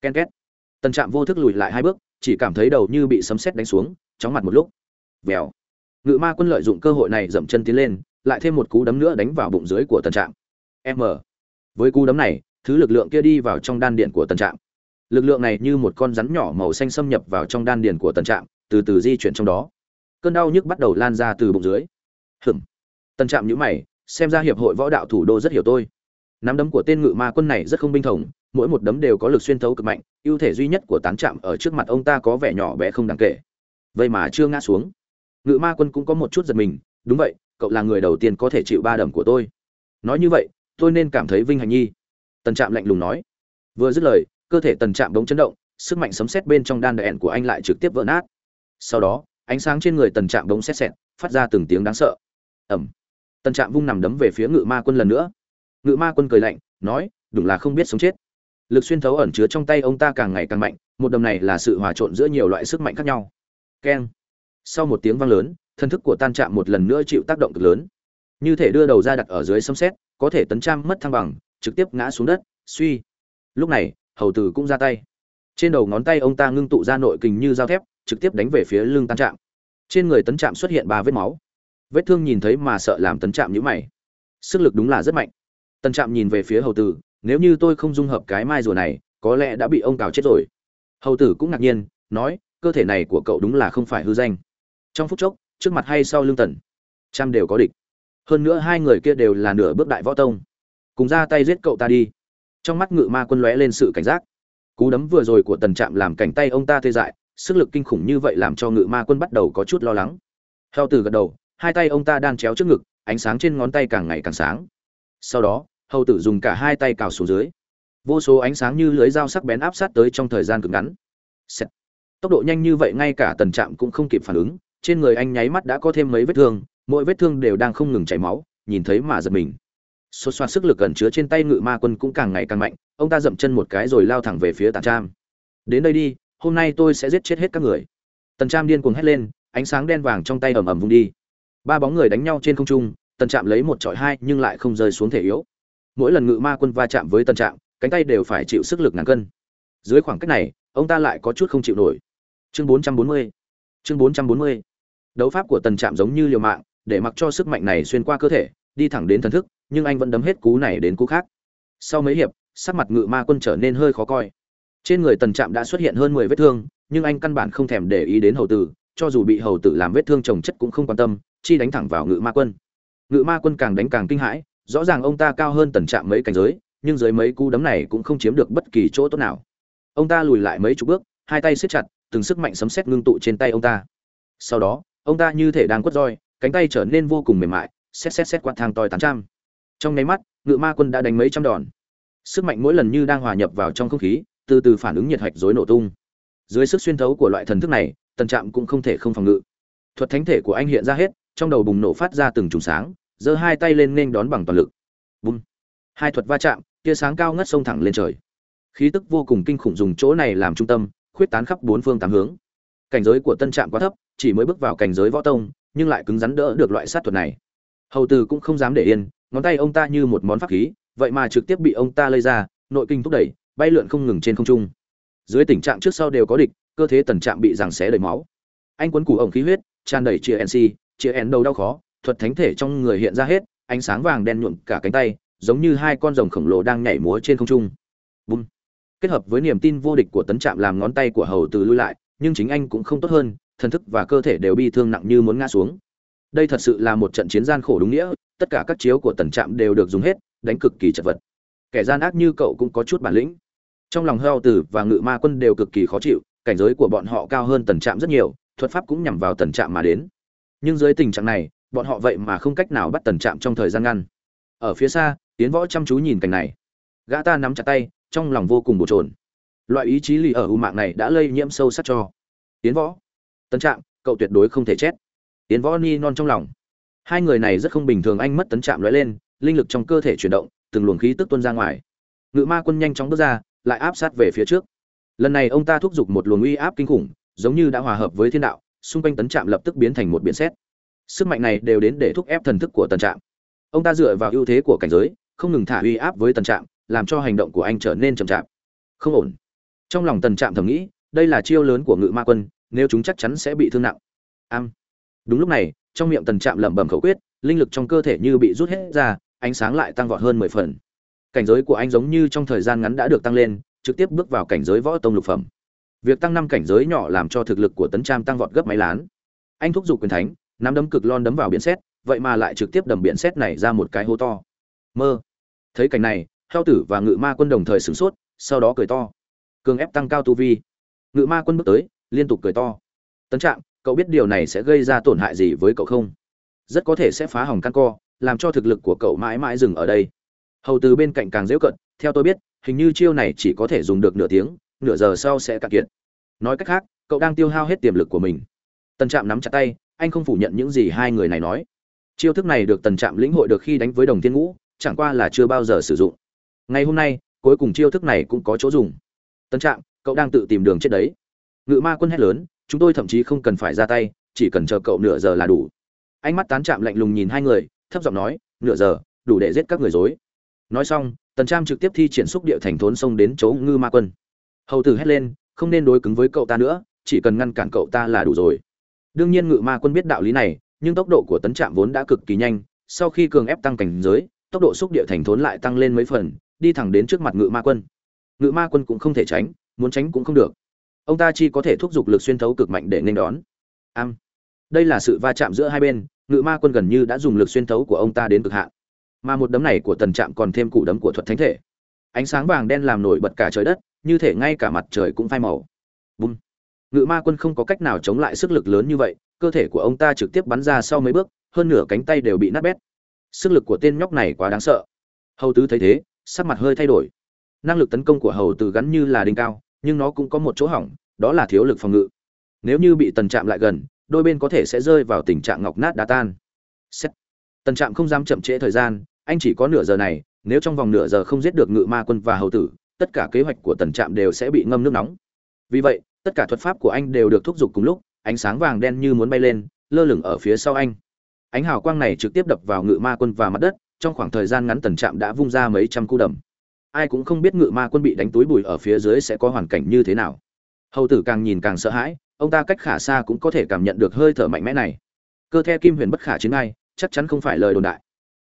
Ken két. Tần trạm vô thức lùi lại hai bước, chỉ cảm thấy đầu như bị sấm sét đánh xuống, chóng mặt một lúc. Vèo. Ngự ma quân lợi dụng cơ hội này dậm chân tiến lên, lại thêm một cú đấm nữa đánh vào bụng dưới của tần trạm. M. Với cú đấm này, thứ lực lượng kia đi vào trong đan điện của tần trạm lực lượng này như một con rắn nhỏ màu xanh xâm nhập vào trong đan điền của tần trạm, từ từ di chuyển trong đó. Cơn đau nhức bắt đầu lan ra từ bụng dưới. Hừm tần trạm nhữ mày, xem ra hiệp hội võ đạo thủ đô rất hiểu tôi. Nắm đấm của tên ngự ma quân này rất không binh thống, mỗi một đấm đều có lực xuyên thấu cực mạnh, ưu thể duy nhất của tán trạm ở trước mặt ông ta có vẻ nhỏ bé không đáng kể. Vậy mà chưa ngã xuống. Ngự ma quân cũng có một chút giật mình, đúng vậy, cậu là người đầu tiên có thể chịu ba đầm của tôi. Nói như vậy, tôi nên cảm thấy vinh hạnh nhi tần trạm lạnh lùng nói. Vừa dứt lời cơ thể tần trạm bỗng chấn động, sức mạnh sấm sét bên trong đan đèn của anh lại trực tiếp vỡ nát. Sau đó, ánh sáng trên người tần trạm bỗng xét xẹt phát ra từng tiếng đáng sợ. Ẩm tần trạm vung nằm đấm về phía ngự ma quân lần nữa. Ngự ma quân cười lạnh, nói, đúng là không biết sống chết. Lực xuyên thấu ẩn chứa trong tay ông ta càng ngày càng mạnh, một đầm này là sự hòa trộn giữa nhiều loại sức mạnh khác nhau. Keng. Sau một tiếng vang lớn, thân thức của tan trạm một lần nữa chịu tác động cực lớn. Như thể đưa đầu ra đặt ở dưới sấm xét có thể tấn trang mất thăng bằng, trực tiếp ngã xuống đất, suy. Lúc này hầu tử cũng ra tay. Trên đầu ngón tay ông ta ngưng tụ ra nội kình như dao thép, trực tiếp đánh về phía lưng tan trạm. Trên người tấn trạm xuất hiện ba vết máu. Vết thương nhìn thấy mà sợ làm tấn trạm nhữ mày. Sức lực đúng là rất mạnh. Tấn trạm nhìn về phía hầu tử, nếu như tôi không dung hợp cái mai rùa này, có lẽ đã bị ông cào chết rồi. Hầu tử cũng ngạc nhiên, nói, cơ thể này của cậu đúng là không phải hư danh. Trong phút chốc, trước mặt hay sau lưng tần, trăm đều có địch. Hơn nữa hai người kia đều là nửa bước đại võ tông. Cùng ra tay giết cậu ta đi trong mắt ngự ma quân lóe lên sự cảnh giác. Cú đấm vừa rồi của tần trạm làm cảnh tay ông ta tê dại, sức lực kinh khủng như vậy làm cho ngự ma quân bắt đầu có chút lo lắng. Heo từ gật đầu, hai tay ông ta đan chéo trước ngực, ánh sáng trên ngón tay càng ngày càng sáng. Sau đó, hầu tử dùng cả hai tay cào xuống dưới. Vô số ánh sáng như lưới dao sắc bén áp sát tới trong thời gian cực ngắn. Xẹt. tốc độ nhanh như vậy ngay cả tần trạm cũng không kịp phản ứng, trên người anh nháy mắt đã có thêm mấy vết thương, mỗi vết thương đều đang không ngừng chảy máu, nhìn thấy mà giật mình xô xoa sức lực gần chứa trên tay ngự ma quân cũng càng ngày càng mạnh, ông ta dậm chân một cái rồi lao thẳng về phía tần trang. đến đây đi, hôm nay tôi sẽ giết chết hết các người. Tần trang điên cuồng hét lên, ánh sáng đen vàng trong tay ầm ầm vung đi. Ba bóng người đánh nhau trên không trung, tần trạm lấy một trọi hai nhưng lại không rơi xuống thể yếu. Mỗi lần ngự ma quân va chạm với tần trạm, cánh tay đều phải chịu sức lực ngàn cân. Dưới khoảng cách này, ông ta lại có chút không chịu nổi. Chương 440 chương 440 đấu pháp của tần trạm giống như liều mạng, để mặc cho sức mạnh này xuyên qua cơ thể, đi thẳng đến thần thức nhưng anh vẫn đấm hết cú này đến cú khác. Sau mấy hiệp, sắc mặt ngự ma quân trở nên hơi khó coi. Trên người tần trạm đã xuất hiện hơn mười vết thương, nhưng anh căn bản không thèm để ý đến hầu tử, cho dù bị hầu tử làm vết thương trồng chất cũng không quan tâm, chi đánh thẳng vào ngự ma quân. Ngự ma quân càng đánh càng kinh hãi, rõ ràng ông ta cao hơn tần trạm mấy cảnh giới, nhưng dưới mấy cú đấm này cũng không chiếm được bất kỳ chỗ tốt nào. Ông ta lùi lại mấy chục bước, hai tay siết chặt, từng sức mạnh sấm sét ngưng tụ trên tay ông ta. Sau đó, ông ta như thể đang quất roi, cánh tay trở nên vô cùng mềm mại, xét xét xét quạt thang toi tám trăm trong nháy mắt, ngự ma quân đã đánh mấy trăm đòn. Sức mạnh mỗi lần như đang hòa nhập vào trong không khí, từ từ phản ứng nhiệt hạch dối nổ tung. Dưới sức xuyên thấu của loại thần thức này, tần trạm cũng không thể không phòng ngự. Thuật thánh thể của anh hiện ra hết, trong đầu bùng nổ phát ra từng trùng sáng, giơ hai tay lên nên đón bằng toàn lực. Bùm! Hai thuật va chạm, tia sáng cao ngất sông thẳng lên trời. Khí tức vô cùng kinh khủng dùng chỗ này làm trung tâm, khuyết tán khắp bốn phương tám hướng. Cảnh giới của tân trạm quá thấp, chỉ mới bước vào cảnh giới võ tông, nhưng lại cứng rắn đỡ được loại sát thuật này. Hầu từ cũng không dám để yên ngón tay ông ta như một món pháp khí, vậy mà trực tiếp bị ông ta lây ra, nội kinh thúc đẩy, bay lượn không ngừng trên không trung. Dưới tình trạng trước sau đều có địch, cơ thế tần trạm bị giằng xé đầy máu. Anh quấn củ ổng khí huyết, tràn đầy chia nc chia n đầu đau khó, thuật thánh thể trong người hiện ra hết, ánh sáng vàng đen nhuộm cả cánh tay, giống như hai con rồng khổng lồ đang nhảy múa trên không trung. Bùm. Kết hợp với niềm tin vô địch của tấn trạm làm ngón tay của hầu từ lui lại, nhưng chính anh cũng không tốt hơn, thần thức và cơ thể đều bị thương nặng như muốn ngã xuống. Đây thật sự là một trận chiến gian khổ đúng nghĩa tất cả các chiếu của tần trạm đều được dùng hết, đánh cực kỳ chật vật. Kẻ gian ác như cậu cũng có chút bản lĩnh. Trong lòng heo tử và ngự ma quân đều cực kỳ khó chịu, cảnh giới của bọn họ cao hơn tần trạm rất nhiều, thuật pháp cũng nhằm vào tần trạm mà đến. Nhưng dưới tình trạng này, bọn họ vậy mà không cách nào bắt tần trạm trong thời gian ngăn. Ở phía xa, tiến võ chăm chú nhìn cảnh này. Gã ta nắm chặt tay, trong lòng vô cùng bột trồn loại ý chí lì ở u mạng này đã lây nhiễm sâu sắc cho. Tiến võ. Tần trạm, cậu tuyệt đối không thể chết. Tiến võ ni non trong lòng hai người này rất không bình thường anh mất tấn chạm lóe lên, linh lực trong cơ thể chuyển động, từng luồng khí tức tuôn ra ngoài. Ngự ma quân nhanh chóng bước ra, lại áp sát về phía trước. Lần này ông ta thúc giục một luồng uy áp kinh khủng, giống như đã hòa hợp với thiên đạo, xung quanh tấn trạm lập tức biến thành một biển xét sức mạnh này đều đến để thúc ép thần thức của tần trạm. Ông ta dựa vào ưu thế của cảnh giới, không ngừng thả uy áp với tần trạm, làm cho hành động của anh trở nên chậm chạp. Không ổn. Trong lòng tần trạm thầm nghĩ, đây là chiêu lớn của ngự ma quân, nếu chúng chắc chắn sẽ bị thương nặng. Am. Đúng lúc này trong miệng tần trạm lẩm bẩm khẩu quyết, linh lực trong cơ thể như bị rút hết ra, ánh sáng lại tăng vọt hơn mười phần. Cảnh giới của anh giống như trong thời gian ngắn đã được tăng lên, trực tiếp bước vào cảnh giới võ tông lục phẩm. Việc tăng năm cảnh giới nhỏ làm cho thực lực của tấn trạm tăng vọt gấp mấy lán. Anh thúc giục quyền thánh, nắm đấm cực lon đấm vào biển xét vậy mà lại trực tiếp đầm biển xét này ra một cái hố to. Mơ. Thấy cảnh này, heo tử và ngự ma quân đồng thời sửng sốt, sau đó cười to. Cường ép tăng cao tu vi. Ngự ma quân bước tới, liên tục cười to. Tấn trạng cậu biết điều này sẽ gây ra tổn hại gì với cậu không? Rất có thể sẽ phá hỏng căn co, làm cho thực lực của cậu mãi mãi dừng ở đây. Hầu từ bên cạnh càng dễu cận, theo tôi biết, hình như chiêu này chỉ có thể dùng được nửa tiếng, nửa giờ sau sẽ cạn kiệt. Nói cách khác, cậu đang tiêu hao hết tiềm lực của mình. Tần trạm nắm chặt tay, anh không phủ nhận những gì hai người này nói. Chiêu thức này được tần trạm lĩnh hội được khi đánh với đồng thiên ngũ, chẳng qua là chưa bao giờ sử dụng. Ngày hôm nay, cuối cùng chiêu thức này cũng có chỗ dùng. Tần trạm, cậu đang tự tìm đường chết đấy. Ngự ma quân hét lớn chúng tôi thậm chí không cần phải ra tay, chỉ cần chờ cậu nửa giờ là đủ. Ánh mắt tán chạm lạnh lùng nhìn hai người, thấp giọng nói, nửa giờ, đủ để giết các người dối. Nói xong, tần trạm trực tiếp thi triển xúc địa thành thốn xông đến chỗ ngư ma quân. Hầu tử hét lên, không nên đối cứng với cậu ta nữa, chỉ cần ngăn cản cậu ta là đủ rồi. Đương nhiên ngự ma quân biết đạo lý này, nhưng tốc độ của tấn trạm vốn đã cực kỳ nhanh, sau khi cường ép tăng cảnh giới, tốc độ xúc địa thành thốn lại tăng lên mấy phần, đi thẳng đến trước mặt ngự ma quân. Ngự ma quân cũng không thể tránh, muốn tránh cũng không được ông ta chỉ có thể thúc giục lực xuyên thấu cực mạnh để nên đón. Am. Đây là sự va chạm giữa hai bên, ngự ma quân gần như đã dùng lực xuyên thấu của ông ta đến cực hạn. Mà một đấm này của tần trạm còn thêm củ đấm của thuật thánh thể. Ánh sáng vàng đen làm nổi bật cả trời đất, như thể ngay cả mặt trời cũng phai màu. Bùm. Ngự ma quân không có cách nào chống lại sức lực lớn như vậy, cơ thể của ông ta trực tiếp bắn ra sau mấy bước, hơn nửa cánh tay đều bị nát bét. Sức lực của tên nhóc này quá đáng sợ. Hầu tứ thấy thế, sắc mặt hơi thay đổi. Năng lực tấn công của hầu tứ gắn như là đinh cao nhưng nó cũng có một chỗ hỏng, đó là thiếu lực phòng ngự. Nếu như bị tần chạm lại gần, đôi bên có thể sẽ rơi vào tình trạng ngọc nát đá tan. Xét. tần trạm không dám chậm trễ thời gian, anh chỉ có nửa giờ này, nếu trong vòng nửa giờ không giết được ngự ma quân và hầu tử, tất cả kế hoạch của tần trạm đều sẽ bị ngâm nước nóng. Vì vậy, tất cả thuật pháp của anh đều được thúc giục cùng lúc, ánh sáng vàng đen như muốn bay lên, lơ lửng ở phía sau anh. Ánh hào quang này trực tiếp đập vào ngự ma quân và mặt đất, trong khoảng thời gian ngắn tần trạm đã vung ra mấy trăm cú đầm ai cũng không biết ngự ma quân bị đánh túi bùi ở phía dưới sẽ có hoàn cảnh như thế nào. Hầu tử càng nhìn càng sợ hãi, ông ta cách khả xa cũng có thể cảm nhận được hơi thở mạnh mẽ này. Cơ the kim huyền bất khả chiến ai, chắc chắn không phải lời đồn đại.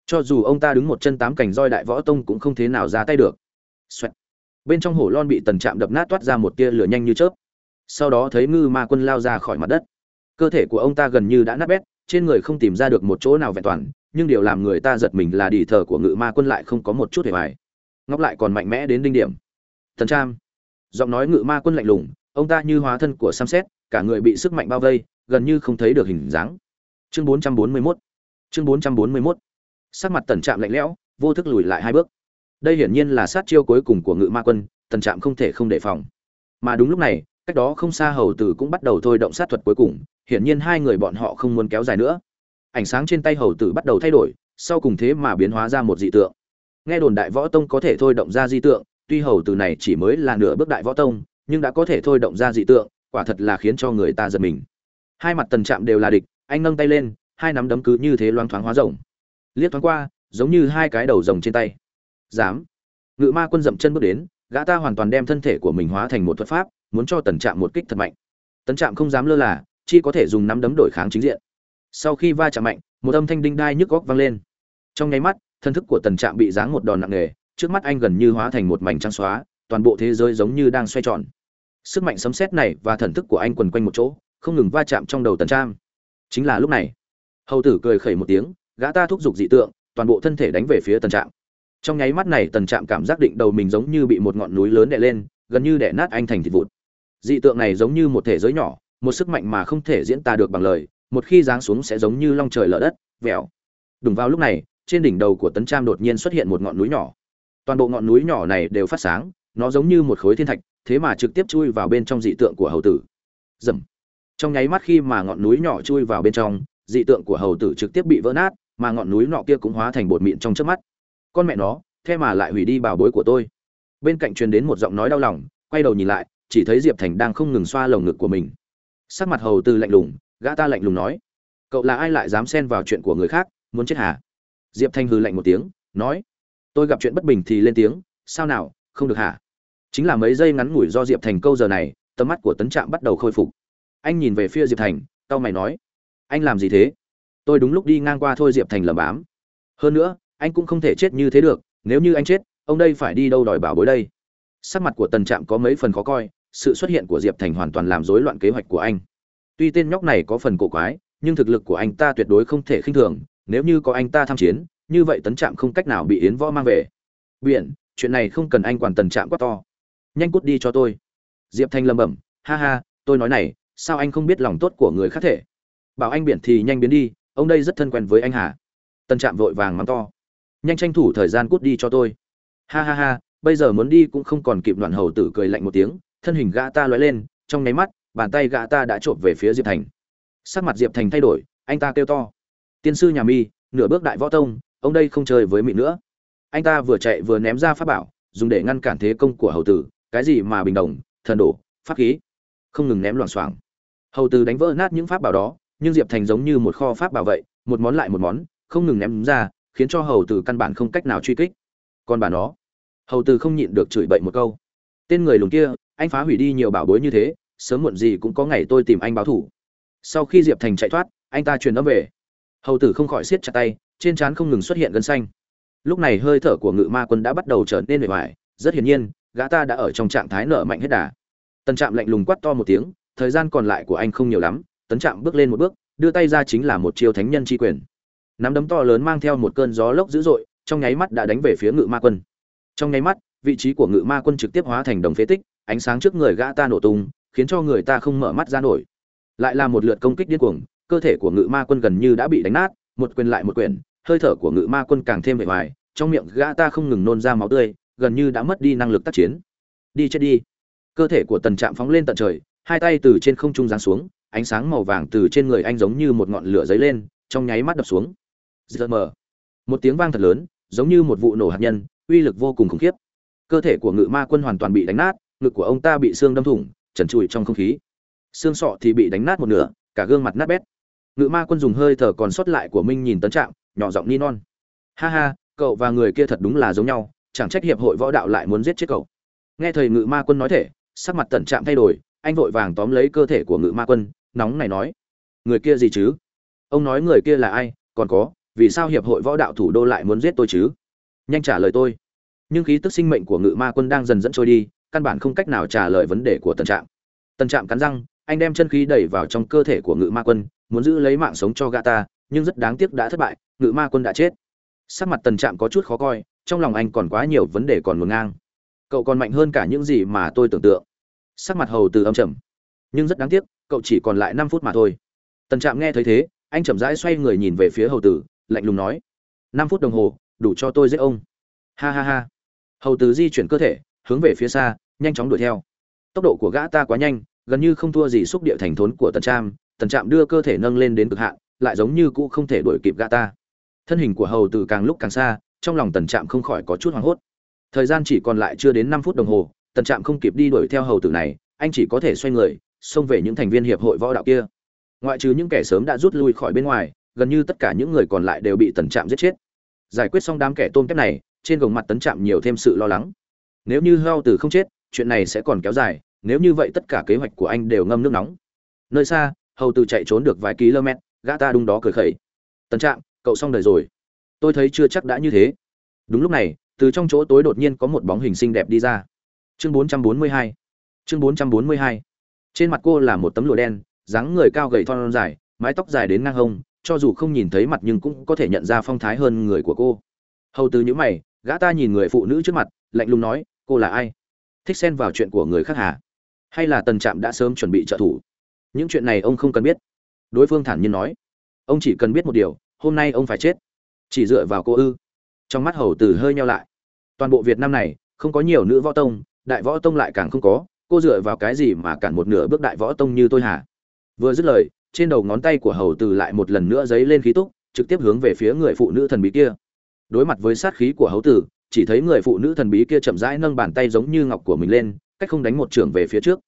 Cho dù ông ta đứng một chân tám cành roi đại võ tông cũng không thế nào ra tay được. Xoẹt. bên trong hổ lon bị tần trạm đập nát toát ra một tia lửa nhanh như chớp. Sau đó thấy ngư ma quân lao ra khỏi mặt đất. Cơ thể của ông ta gần như đã nát bét, trên người không tìm ra được một chỗ nào vẹn toàn, nhưng điều làm người ta giật mình là đỉ thờ của ngự ma quân lại không có một chút hề hoài ngóc lại còn mạnh mẽ đến đinh điểm. Thần trang. Giọng nói ngự ma quân lạnh lùng, ông ta như hóa thân của sam xét, cả người bị sức mạnh bao vây, gần như không thấy được hình dáng. Chương 441 chương 441 sắc mặt tần trạm lạnh lẽo, vô thức lùi lại hai bước. Đây hiển nhiên là sát chiêu cuối cùng của ngự ma quân, tần trạm không thể không đề phòng. Mà đúng lúc này, cách đó không xa hầu tử cũng bắt đầu thôi động sát thuật cuối cùng, hiển nhiên hai người bọn họ không muốn kéo dài nữa. Ánh sáng trên tay hầu tử bắt đầu thay đổi, sau cùng thế mà biến hóa ra một dị tượng nghe đồn đại võ tông có thể thôi động ra dị tượng, tuy hầu từ này chỉ mới là nửa bước đại võ tông, nhưng đã có thể thôi động ra dị tượng, quả thật là khiến cho người ta giật mình. Hai mặt tần trạm đều là địch, anh nâng tay lên, hai nắm đấm cứ như thế loang thoáng hóa rồng. Liếc thoáng qua, giống như hai cái đầu rồng trên tay. Dám! Ngự ma quân dậm chân bước đến, gã ta hoàn toàn đem thân thể của mình hóa thành một thuật pháp, muốn cho tần trạm một kích thật mạnh. Tần trạm không dám lơ là, chỉ có thể dùng nắm đấm đổi kháng chính diện. Sau khi va chạm mạnh, một âm thanh đinh đai nhức góc vang lên. Trong nháy mắt thân thức của tần trạm bị giáng một đòn nặng nề, trước mắt anh gần như hóa thành một mảnh trắng xóa, toàn bộ thế giới giống như đang xoay tròn. Sức mạnh sấm sét này và thần thức của anh quần quanh một chỗ, không ngừng va chạm trong đầu tần trạm. Chính là lúc này, hầu tử cười khẩy một tiếng, gã ta thúc giục dị tượng, toàn bộ thân thể đánh về phía tần trạm. Trong nháy mắt này tần trạm cảm giác định đầu mình giống như bị một ngọn núi lớn đè lên, gần như đè nát anh thành thịt vụn. Dị tượng này giống như một thể giới nhỏ, một sức mạnh mà không thể diễn tả được bằng lời, một khi giáng xuống sẽ giống như long trời lở đất, vẹo. Đúng vào lúc này trên đỉnh đầu của tấn trang đột nhiên xuất hiện một ngọn núi nhỏ. Toàn bộ ngọn núi nhỏ này đều phát sáng, nó giống như một khối thiên thạch, thế mà trực tiếp chui vào bên trong dị tượng của hầu tử. Dầm trong nháy mắt khi mà ngọn núi nhỏ chui vào bên trong, dị tượng của hầu tử trực tiếp bị vỡ nát, mà ngọn núi nọ kia cũng hóa thành bột mịn trong chớp mắt. Con mẹ nó, thế mà lại hủy đi bảo bối của tôi. Bên cạnh truyền đến một giọng nói đau lòng, quay đầu nhìn lại, chỉ thấy diệp thành đang không ngừng xoa lồng ngực của mình. Sắc mặt hầu từ lạnh lùng, gã ta lạnh lùng nói, cậu là ai lại dám xen vào chuyện của người khác, muốn chết hả? Diệp thanh hừ lạnh một tiếng, nói, tôi gặp chuyện bất bình thì lên tiếng, sao nào, không được hả? Chính là mấy giây ngắn ngủi do diệp thành câu giờ này, tầm mắt của tấn trạm bắt đầu khôi phục. Anh nhìn về phía diệp thành tao mày nói, anh làm gì thế? Tôi đúng lúc đi ngang qua thôi diệp thành lầm bám hơn nữa, anh cũng không thể chết như thế được, nếu như anh chết, ông đây phải đi đâu đòi bảo bối đây? Sắc mặt của tần trạm có mấy phần khó coi, sự xuất hiện của diệp thành hoàn toàn làm rối loạn kế hoạch của anh. Tuy tên nhóc này có phần cổ quái, nhưng thực lực của anh ta tuyệt đối không thể khinh thường nếu như có anh ta tham chiến, như vậy tấn trạm không cách nào bị yến võ mang về. Biển, chuyện này không cần anh quản tần trạm quá to. Nhanh cút đi cho tôi. Diệp thanh lầm bẩm, ha ha, tôi nói này, sao anh không biết lòng tốt của người khác thể? Bảo anh biển thì nhanh biến đi, ông đây rất thân quen với anh hà tần trạm vội vàng mắng to, nhanh tranh thủ thời gian cút đi cho tôi. Ha ha ha, bây giờ muốn đi cũng không còn kịp đoạn hầu tử cười lạnh một tiếng, thân hình gã ta lóe lên, trong nháy mắt, bàn tay gã ta đã trộm về phía diệp thành. Sắc mặt diệp thành thay đổi, anh ta kêu to tiên sư nhà mi nửa bước đại võ tông ông đây không chơi với mị nữa. Anh ta vừa chạy vừa ném ra pháp bảo dùng để ngăn cản thế công của hầu tử cái gì mà bình đồng thần đổ pháp khí. Không ngừng ném loảng xoảng. Hầu tử đánh vỡ nát những pháp bảo đó nhưng diệp thành giống như một kho pháp bảo vậy, một món lại một món không ngừng ném ra khiến cho hầu tử căn bản không cách nào truy kích. Còn bà nó hầu tử không nhịn được chửi bậy một câu. Tên người lùn kia anh phá hủy đi nhiều bảo bối như thế sớm muộn gì cũng có ngày tôi tìm anh báo thủ. Sau khi diệp thành chạy thoát anh ta truyền âm về hầu tử không khỏi siết chặt tay, trên trán không ngừng xuất hiện gân xanh. Lúc này hơi thở của ngự ma quân đã bắt đầu trở nên bề ngoài rất hiển nhiên, gã ta đã ở trong trạng thái nở mạnh hết đà. Tân trạm lạnh lùng quát to một tiếng, thời gian còn lại của anh không nhiều lắm, tấn trạm bước lên một bước, đưa tay ra chính là một chiêu thánh nhân tri quyền. Nắm đấm to lớn mang theo một cơn gió lốc dữ dội, trong nháy mắt đã đánh về phía ngự ma quân. Trong nháy mắt, vị trí của ngự ma quân trực tiếp hóa thành đồng phế tích, ánh sáng trước người gã ta nổ tung, khiến cho người ta không mở mắt ra nổi. Lại là một lượt công kích điên cuồng cơ thể của ngự ma quân gần như đã bị đánh nát, một quyền lại một quyền, hơi thở của ngự ma quân càng thêm vẻ vải trong miệng gã ta không ngừng nôn ra máu tươi, gần như đã mất đi năng lực tác chiến. Đi chết đi. Cơ thể của tần trạm phóng lên tận trời, hai tay từ trên không trung giáng xuống, ánh sáng màu vàng từ trên người anh giống như một ngọn lửa dấy lên, trong nháy mắt đập xuống. Giật mờ. Một tiếng vang thật lớn, giống như một vụ nổ hạt nhân, uy lực vô cùng khủng khiếp. Cơ thể của ngự ma quân hoàn toàn bị đánh nát, ngực của ông ta bị xương đâm thủng, trần trụi trong không khí. Xương sọ thì bị đánh nát một nửa, cả gương mặt nát bét ngự ma quân dùng hơi thở còn sót lại của minh nhìn tấn trạm, nhỏ giọng ni non. Ha ha, cậu và người kia thật đúng là giống nhau, chẳng trách hiệp hội võ đạo lại muốn giết chết cậu. Nghe thầy ngự ma quân nói thể sắc mặt tần trạm thay đổi, anh vội vàng tóm lấy cơ thể của ngự ma quân, nóng này nói. Người kia gì chứ? Ông nói người kia là ai, còn có, vì sao hiệp hội võ đạo thủ đô lại muốn giết tôi chứ? Nhanh trả lời tôi. Nhưng khí tức sinh mệnh của ngự ma quân đang dần dẫn trôi đi, căn bản không cách nào trả lời vấn đề của tần trạm. Tần trạm cắn răng anh đem chân khí đẩy vào trong cơ thể của ngự ma quân, muốn giữ lấy mạng sống cho gã ta, nhưng rất đáng tiếc đã thất bại, ngự ma quân đã chết. Sắc mặt tần trạm có chút khó coi, trong lòng anh còn quá nhiều vấn đề còn ngổn ngang. Cậu còn mạnh hơn cả những gì mà tôi tưởng tượng. Sắc mặt hầu từ âm trầm. Nhưng rất đáng tiếc, cậu chỉ còn lại năm phút mà thôi. Tần trạm nghe thấy thế, anh chậm rãi xoay người nhìn về phía hầu tử lạnh lùng nói, năm phút đồng hồ, đủ cho tôi giết ông. Ha ha ha. Hầu tử di chuyển cơ thể, hướng về phía xa, nhanh chóng đuổi theo. Tốc độ của gã ta quá nhanh gần như không thua gì xúc địa thành thốn của tần trạm tần trạm đưa cơ thể nâng lên đến cực hạn, lại giống như cũ không thể đuổi kịp gã ta. Thân hình của hầu tử càng lúc càng xa, trong lòng tần trạm không khỏi có chút hoảng hốt. Thời gian chỉ còn lại chưa đến năm phút đồng hồ, tần trạm không kịp đi đuổi theo hầu tử này, anh chỉ có thể xoay người, xông về những thành viên hiệp hội võ đạo kia. Ngoại trừ những kẻ sớm đã rút lui khỏi bên ngoài, gần như tất cả những người còn lại đều bị tần trạm giết chết. Giải quyết xong đám kẻ tôm kép này, trên gồng mặt tấn trạm nhiều thêm sự lo lắng. Nếu như heo tử không chết, chuyện này sẽ còn kéo dài nếu như vậy tất cả kế hoạch của anh đều ngâm nước nóng. Nơi xa, hầu từ chạy trốn được vài km gã ta đung đó cười khẩy. Tần trạm, cậu xong đời rồi. Tôi thấy chưa chắc đã như thế. Đúng lúc này, từ trong chỗ tối đột nhiên có một bóng hình xinh đẹp đi ra. Chương 442 chương 442 trên mặt cô là một tấm lụa đen, dáng người cao gầy thon dài, mái tóc dài đến ngang hông, cho dù không nhìn thấy mặt nhưng cũng có thể nhận ra phong thái hơn người của cô. Hầu từ những mày, gã ta nhìn người phụ nữ trước mặt, lạnh lùng nói, cô là ai? Thích xen vào chuyện của người khác hả? Hay là tần trạm đã sớm chuẩn bị trợ thủ? Những chuyện này ông không cần biết. Đối phương thản nhiên nói. Ông chỉ cần biết một điều, hôm nay ông phải chết. Chỉ dựa vào cô ư. Trong mắt hầu tử hơi nhau lại. Toàn bộ việt nam này, không có nhiều nữ võ tông, đại võ tông lại càng không có. Cô dựa vào cái gì mà cản một nửa bước đại võ tông như tôi hả? Vừa dứt lời, trên đầu ngón tay của hầu tử lại một lần nữa dấy lên khí túc, trực tiếp hướng về phía người phụ nữ thần bí kia. Đối mặt với sát khí của hầu tử, chỉ thấy người phụ nữ thần bí kia chậm rãi nâng bàn tay giống như ngọc của mình lên cách không đánh một trường về phía trước.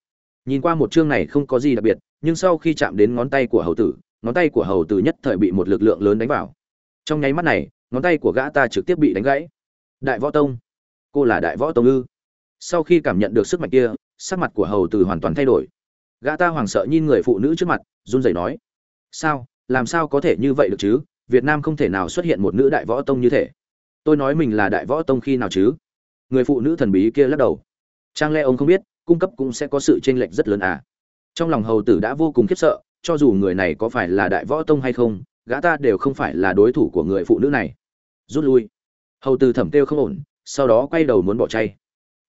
Nhìn qua một chương này không có gì đặc biệt, nhưng sau khi chạm đến ngón tay của hầu tử, ngón tay của hầu tử nhất thời bị một lực lượng lớn đánh vào. Trong nháy mắt này, ngón tay của gã ta trực tiếp bị đánh gãy. Đại võ tông, cô là đại võ tông ư? Sau khi cảm nhận được sức mạnh kia, sắc mặt của hầu tử hoàn toàn thay đổi. Gã ta hoảng sợ nhìn người phụ nữ trước mặt, run rẩy nói, sao? Làm sao có thể như vậy được chứ? Việt nam không thể nào xuất hiện một nữ đại võ tông như thế. Tôi nói mình là đại võ tông khi nào chứ? Người phụ nữ thần bí kia lắc đầu trang lẽ ông không biết, cung cấp cũng sẽ có sự chênh lệch rất lớn à. Trong lòng hầu tử đã vô cùng khiếp sợ, cho dù người này có phải là đại võ tông hay không, gã ta đều không phải là đối thủ của người phụ nữ này. Rút lui. Hầu tử thẩm kêu không ổn, sau đó quay đầu muốn bỏ chay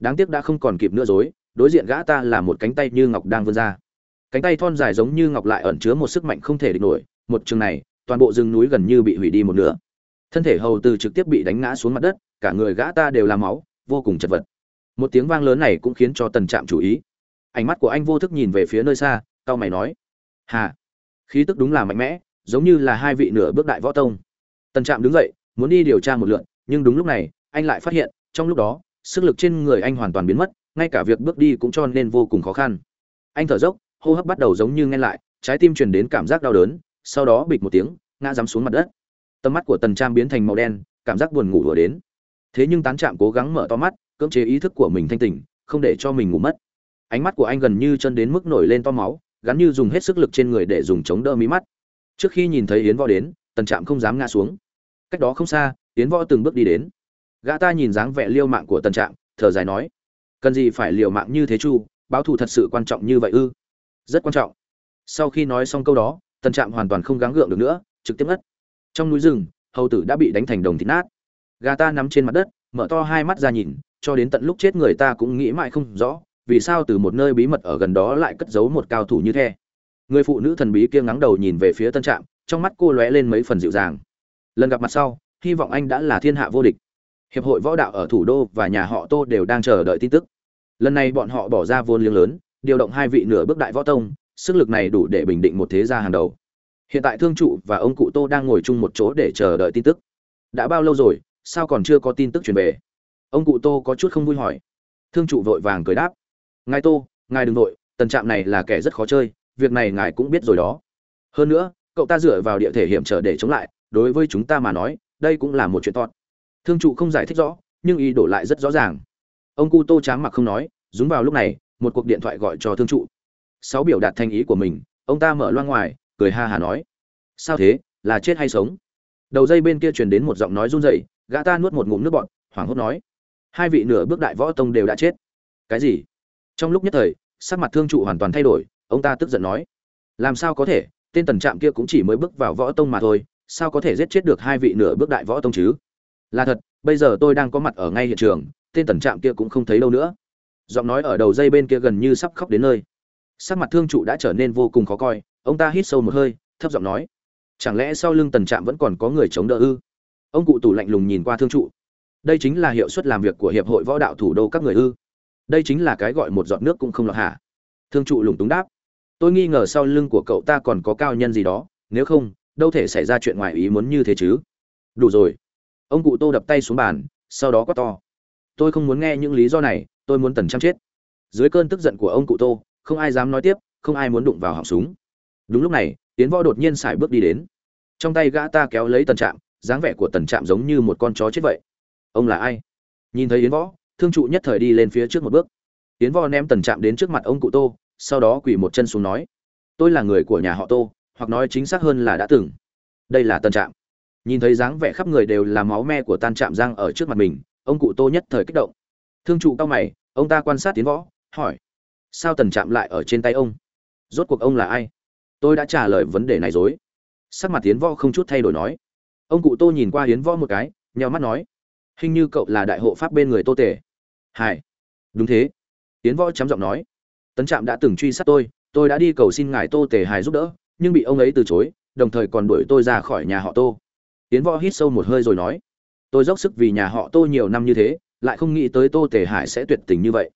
đáng tiếc đã không còn kịp nữa dối đối diện gã ta là một cánh tay như ngọc đang vươn ra. Cánh tay thon dài giống như ngọc lại ẩn chứa một sức mạnh không thể địch nổi, một chừng này, toàn bộ rừng núi gần như bị hủy đi một nửa. Thân thể hầu từ trực tiếp bị đánh ngã xuống mặt đất, cả người gã ta đều là máu, vô cùng chật vật một tiếng vang lớn này cũng khiến cho tần trạm chú ý. Ánh mắt của anh vô thức nhìn về phía nơi xa tao mày nói, hà, khí tức đúng là mạnh mẽ, giống như là hai vị nửa bước đại võ tông. Tần trạm đứng dậy, muốn đi điều tra một lượn nhưng đúng lúc này, anh lại phát hiện, trong lúc đó, sức lực trên người anh hoàn toàn biến mất, ngay cả việc bước đi cũng cho nên vô cùng khó khăn. Anh thở dốc, hô hấp bắt đầu giống như ngăn lại, trái tim truyền đến cảm giác đau đớn, sau đó bịch một tiếng, ngã dám xuống mặt đất. Tầm mắt của tần trạm biến thành màu đen, cảm giác buồn ngủ vừa đến. Thế nhưng tán trạm cố gắng mở to mắt cưỡng chế ý thức của mình thanh tỉnh, không để cho mình ngủ mất. Ánh mắt của anh gần như chân đến mức nổi lên to máu, gắn như dùng hết sức lực trên người để dùng chống đỡ mí mắt. Trước khi nhìn thấy yến võ đến, tần trạm không dám ngã xuống. Cách đó không xa, yến võ từng bước đi đến. Gã ta nhìn dáng vẻ liêu mạng của tần trạm, thở dài nói, cần gì phải liều mạng như thế chu, báo thù thật sự quan trọng như vậy ư? Rất quan trọng. Sau khi nói xong câu đó, tần trạm hoàn toàn không gắng gượng được nữa, trực tiếp ngất. Trong núi rừng, hầu tử đã bị đánh thành đồng thịt nát. Gà ta nằm trên mặt đất, mở to hai mắt ra nhìn cho đến tận lúc chết người ta cũng nghĩ mãi không rõ, vì sao từ một nơi bí mật ở gần đó lại cất giấu một cao thủ như thế. Người phụ nữ thần bí kia ngắng đầu nhìn về phía tân trạm, trong mắt cô lóe lên mấy phần dịu dàng. Lần gặp mặt sau, hy vọng anh đã là thiên hạ vô địch. Hiệp hội võ đạo ở thủ đô và nhà họ tô đều đang chờ đợi tin tức. Lần này bọn họ bỏ ra vốn liếng lớn, điều động hai vị nửa bước đại võ tông, sức lực này đủ để bình định một thế gia hàng đầu. Hiện tại thương trụ và ông cụ tô đang ngồi chung một chỗ để chờ đợi tin tức. Đã bao lâu rồi, sao còn chưa có tin tức truyền về? Ông cụ tô có chút không vui hỏi. Thương trụ vội vàng cười đáp. Ngài tô, ngài đừng vội, tần trạm này là kẻ rất khó chơi, việc này ngài cũng biết rồi đó. Hơn nữa, cậu ta dựa vào địa thể hiểm trở để chống lại, đối với chúng ta mà nói, đây cũng là một chuyện tốt thương trụ không giải thích rõ, nhưng ý đổ lại rất rõ ràng. Ông cụ tô tráng mặc không nói dúng vào lúc này, một cuộc điện thoại gọi cho thương trụ sáu biểu đạt thành ý của mình, ông ta mở loa ngoài, cười ha hà nói. Sao thế, là chết hay sống? Đầu dây bên kia truyền đến một giọng nói run rẩy, gã ta nuốt một ngụm nước bọt, hoảng hốt nói hai vị nửa bước đại võ tông đều đã chết. Cái gì? Trong lúc nhất thời, sắc mặt thương trụ hoàn toàn thay đổi, ông ta tức giận nói. Làm sao có thể? Tên tần trạm kia cũng chỉ mới bước vào võ tông mà thôi, sao có thể giết chết được hai vị nửa bước đại võ tông chứ? Là thật, bây giờ tôi đang có mặt ở ngay hiện trường, tên tần trạm kia cũng không thấy đâu nữa. Giọng nói ở đầu dây bên kia gần như sắp khóc đến nơi. Sắc mặt thương trụ đã trở nên vô cùng khó coi, ông ta hít sâu một hơi, thấp giọng nói. Chẳng lẽ sau lưng tần trạm vẫn còn có người chống đỡ ư? Ông cụ tủ lạnh lùng nhìn qua thương trụ đây chính là hiệu suất làm việc của hiệp hội võ đạo thủ đô các người ư. Đây chính là cái gọi một giọt nước cũng không lọt hả thương trụ lúng túng đáp. Tôi nghi ngờ sau lưng của cậu ta còn có cao nhân gì đó, nếu không, đâu thể xảy ra chuyện ngoài ý muốn như thế chứ. Đủ rồi. Ông cụ tô đập tay xuống bàn, sau đó quát to. Tôi không muốn nghe những lý do này, tôi muốn tần trăm chết. Dưới cơn tức giận của ông cụ tô, không ai dám nói tiếp, không ai muốn đụng vào họng súng. Đúng lúc này tiến võ đột nhiên xài bước đi đến. Trong tay gã ta kéo lấy tần trạm, dáng vẻ của tần trạm giống như một con chó chết vậy ông là ai? Nhìn thấy yến võ, thương trụ nhất thời đi lên phía trước một bước. Yến võ ném tần trạm đến trước mặt ông cụ tô, sau đó quỳ một chân xuống nói, tôi là người của nhà họ tô, hoặc nói chính xác hơn là đã từng. Đây là tần trạm. Nhìn thấy dáng vẻ khắp người đều là máu me của tan trạm giang ở trước mặt mình, ông cụ tô nhất thời kích động. Thương trụ cao mày, ông ta quan sát tiến võ, hỏi, sao tần trạm lại ở trên tay ông? Rốt cuộc ông là ai? Tôi đã trả lời vấn đề này dối sắc mặt tiến võ không chút thay đổi nói. Ông cụ tô nhìn qua hiến võ một cái, nheo mắt nói hình như cậu là đại hộ pháp bên người tô tể hải đúng thế. Tiến võ chấm giọng nói. Tấn trạm đã từng truy sát tôi tôi đã đi cầu xin ngài tô tể hải giúp đỡ, nhưng bị ông ấy từ chối, đồng thời còn đuổi tôi ra khỏi nhà họ tô. Tiến võ hít sâu một hơi rồi nói. Tôi dốc sức vì nhà họ tô nhiều năm như thế, lại không nghĩ tới tô tể hải sẽ tuyệt tình như vậy.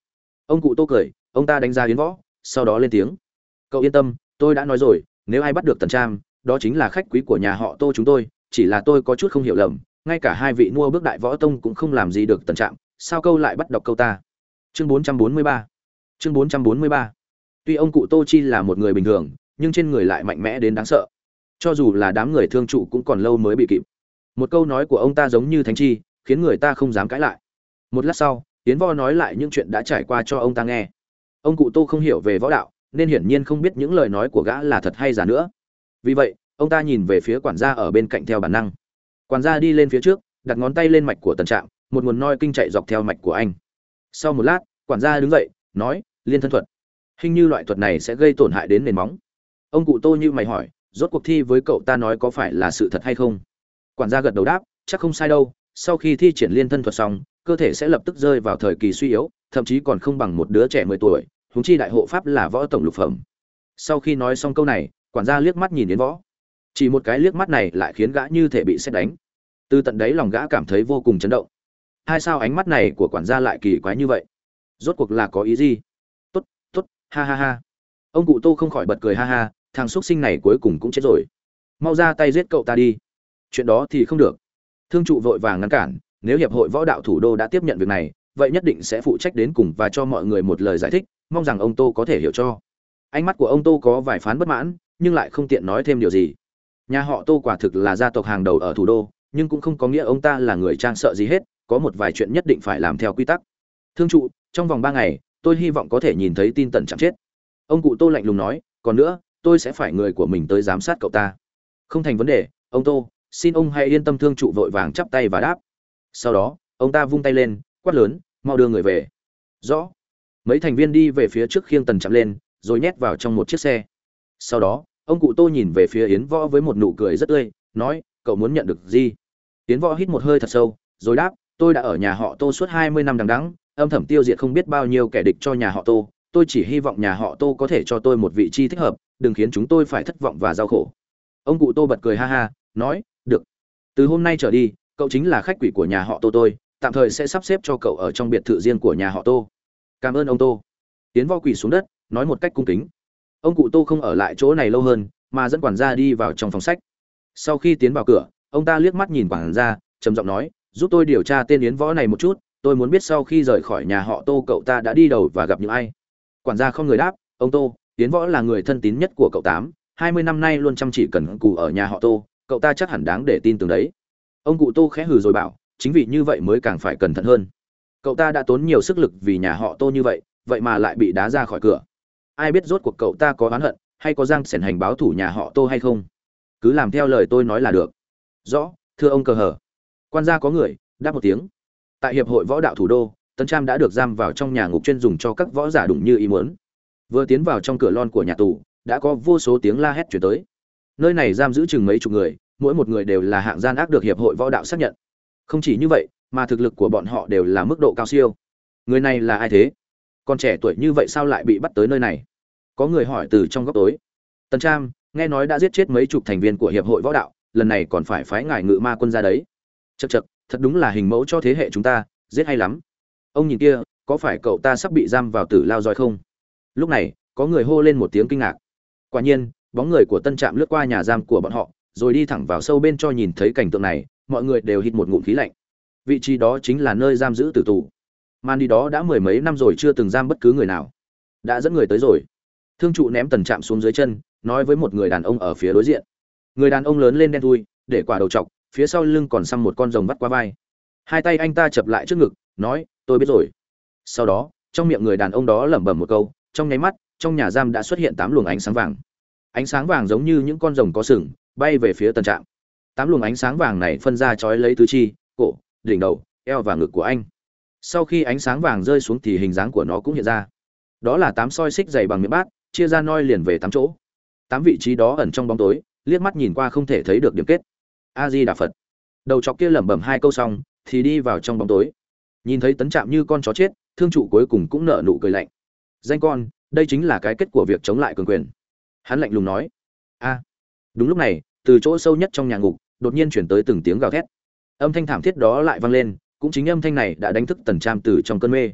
Ông cụ tô cười, ông ta đánh giá yến võ, sau đó lên tiếng. Cậu yên tâm, tôi đã nói rồi, nếu ai bắt được tần trang đó chính là khách quý của nhà họ tô chúng tôi, chỉ là tôi có chút không hiểu lầm ngay cả hai vị mua bước đại võ tông cũng không làm gì được tần trạm, sao câu lại bắt đọc câu ta? Chương 443 chương 443 tuy ông cụ tô chi là một người bình thường, nhưng trên người lại mạnh mẽ đến đáng sợ. Cho dù là đám người thương trụ cũng còn lâu mới bị kịp. Một câu nói của ông ta giống như thánh chi, khiến người ta không dám cãi lại. Một lát sau tiến vo nói lại những chuyện đã trải qua cho ông ta nghe. Ông cụ tô không hiểu về võ đạo, nên hiển nhiên không biết những lời nói của gã là thật hay giả nữa. Vì vậy, ông ta nhìn về phía quản gia ở bên cạnh theo bản năng quản gia đi lên phía trước, đặt ngón tay lên mạch của tần trạm, một nguồn noi kinh chạy dọc theo mạch của anh. Sau một lát, quản gia đứng dậy, nói, liên thân thuật. Hình như loại thuật này sẽ gây tổn hại đến nền móng. Ông cụ tô như mày hỏi, rốt cuộc thi với cậu ta nói có phải là sự thật hay không? Quản gia gật đầu đáp, chắc không sai đâu, sau khi thi triển liên thân thuật xong, cơ thể sẽ lập tức rơi vào thời kỳ suy yếu, thậm chí còn không bằng một đứa trẻ mười tuổi, huống chi đại hộ pháp là võ tổng lục phẩm. Sau khi nói xong câu này, quản gia liếc mắt nhìn đến võ. Chỉ một cái liếc mắt này lại khiến gã như thể bị xét đánh từ tận đấy lòng gã cảm thấy vô cùng chấn động. Hai sao ánh mắt này của quản gia lại kỳ quái như vậy? Rốt cuộc là có ý gì? Tốt tốt, ha ha ha. Ông cụ tô không khỏi bật cười ha ha, thằng x sinh này cuối cùng cũng chết rồi. Mau ra tay giết cậu ta đi. Chuyện đó thì không được. Thương trụ vội vàng ngăn cản, nếu hiệp hội võ đạo thủ đô đã tiếp nhận việc này, vậy nhất định sẽ phụ trách đến cùng và cho mọi người một lời giải thích, mong rằng ông tô có thể hiểu cho. Ánh mắt của ông tô có vài phán bất mãn, nhưng lại không tiện nói thêm điều gì. Nhà họ tô quả thực là gia tộc hàng đầu ở thủ đô nhưng cũng không có nghĩa ông ta là người trang sợ gì hết, có một vài chuyện nhất định phải làm theo quy tắc. Thương trụ, trong vòng ba ngày, tôi hy vọng có thể nhìn thấy tin tần chẳng chết. Ông cụ tô lạnh lùng nói, còn nữa, tôi sẽ phải người của mình tới giám sát cậu ta. Không thành vấn đề, ông tô, xin ông hãy yên tâm thương trụ vội vàng chắp tay và đáp. Sau đó, ông ta vung tay lên, quát lớn, mau đưa người về. Rõ. Mấy thành viên đi về phía trước khiêng tần chạm lên, rồi nhét vào trong một chiếc xe. Sau đó, ông cụ tô nhìn về phía yến võ với một nụ cười rất tươi, nói, cậu muốn nhận được gì? Tiến võ hít một hơi thật sâu, rồi đáp, tôi đã ở nhà họ tô suốt hai mươi năm đằng đẵng, âm thầm tiêu diệt không biết bao nhiêu kẻ địch cho nhà họ tô. Tôi chỉ hy vọng nhà họ tô có thể cho tôi một vị trí thích hợp, đừng khiến chúng tôi phải thất vọng và đau khổ. Ông cụ tô bật cười ha ha, nói, được. Từ hôm nay trở đi, cậu chính là khách quỷ của nhà họ tô tôi, tạm thời sẽ sắp xếp cho cậu ở trong biệt thự riêng của nhà họ tô. Cảm ơn ông tô. Tiến võ quỳ xuống đất, nói một cách cung kính. Ông cụ tô không ở lại chỗ này lâu hơn, mà dẫn quản gia đi vào trong phòng sách. Sau khi tiến vào cửa ông ta liếc mắt nhìn quản gia, trầm giọng nói, giúp tôi điều tra tên yến võ này một chút, tôi muốn biết sau khi rời khỏi nhà họ tô cậu ta đã đi đầu và gặp những ai. Quản gia không người đáp, ông tô, yến võ là người thân tín nhất của cậu tám, hai mươi năm nay luôn chăm chỉ cần cù ở nhà họ tô, cậu ta chắc hẳn đáng để tin tưởng đấy. Ông cụ tô khẽ hừ rồi bảo, chính vì như vậy mới càng phải cẩn thận hơn. Cậu ta đã tốn nhiều sức lực vì nhà họ tô như vậy vậy mà lại bị đá ra khỏi cửa. Ai biết rốt cuộc cậu ta có oán hận, hay có giang sẻn hành báo thủ nhà họ tô hay không? Cứ làm theo lời tôi nói là được rõ, thưa ông cờ hở quan gia có người, đáp một tiếng. Tại hiệp hội võ đạo thủ đô tấn trang đã được giam vào trong nhà ngục chuyên dùng cho các võ giả đụng như ý muốn. Vừa tiến vào trong cửa lon của nhà tù, đã có vô số tiếng la hét chuyển tới. Nơi này giam giữ chừng mấy chục người, mỗi một người đều là hạng gian ác được hiệp hội võ đạo xác nhận. Không chỉ như vậy, mà thực lực của bọn họ đều là mức độ cao siêu. Người này là ai thế? Còn trẻ tuổi như vậy sao lại bị bắt tới nơi này? Có người hỏi từ trong góc tối. Tần trang nghe nói đã giết chết mấy chục thành viên của hiệp hội võ đạo lần này còn phải phái ngài ngự ma quân ra đấy. Chật chật thật đúng là hình mẫu cho thế hệ chúng ta, giết hay lắm. Ông nhìn kia, có phải cậu ta sắp bị giam vào tử lao roi không? Lúc này, có người hô lên một tiếng kinh ngạc. Quả nhiên, bóng người của tân trạm lướt qua nhà giam của bọn họ, rồi đi thẳng vào sâu bên cho nhìn thấy cảnh tượng này, mọi người đều hít một ngụm khí lạnh. Vị trí đó chính là nơi giam giữ tử tù. Man đi đó đã mười mấy năm rồi chưa từng giam bất cứ người nào. Đã dẫn người tới rồi. Thương trụ ném tần trạm xuống dưới chân, nói với một người đàn ông ở phía đối diện người đàn ông lớn lên đen thui, để quả đầu chọc, phía sau lưng còn xăm một con rồng vắt qua vai. Hai tay anh ta chập lại trước ngực, nói, tôi biết rồi. Sau đó, trong miệng người đàn ông đó lẩm bẩm một câu, trong nháy mắt, trong nhà giam đã xuất hiện tám luồng ánh sáng vàng. Ánh sáng vàng giống như những con rồng có sừng, bay về phía tân trạm. Tám luồng ánh sáng vàng này phân ra chói lấy tứ chi, cổ, đỉnh đầu, eo và ngực của anh. Sau khi ánh sáng vàng rơi xuống thì hình dáng của nó cũng hiện ra. Đó là tám soi xích dày bằng miệng bát, chia ra noi liền về tám chỗ. Tám vị trí đó ẩn trong bóng tối liếc mắt nhìn qua không thể thấy được điểm kết. A di đà phật. Đầu chọc kia lẩm bẩm hai câu xong, thì đi vào trong bóng tối. Nhìn thấy tấn trạm như con chó chết, thương trụ cuối cùng cũng nở nụ cười lạnh. Danh con, đây chính là cái kết của việc chống lại cường quyền. Hắn lạnh lùng nói. A. Đúng lúc này, từ chỗ sâu nhất trong nhà ngục, đột nhiên chuyển tới từng tiếng gào thét. Âm thanh thảm thiết đó lại vang lên, cũng chính âm thanh này đã đánh thức tần trạm từ trong cơn mê.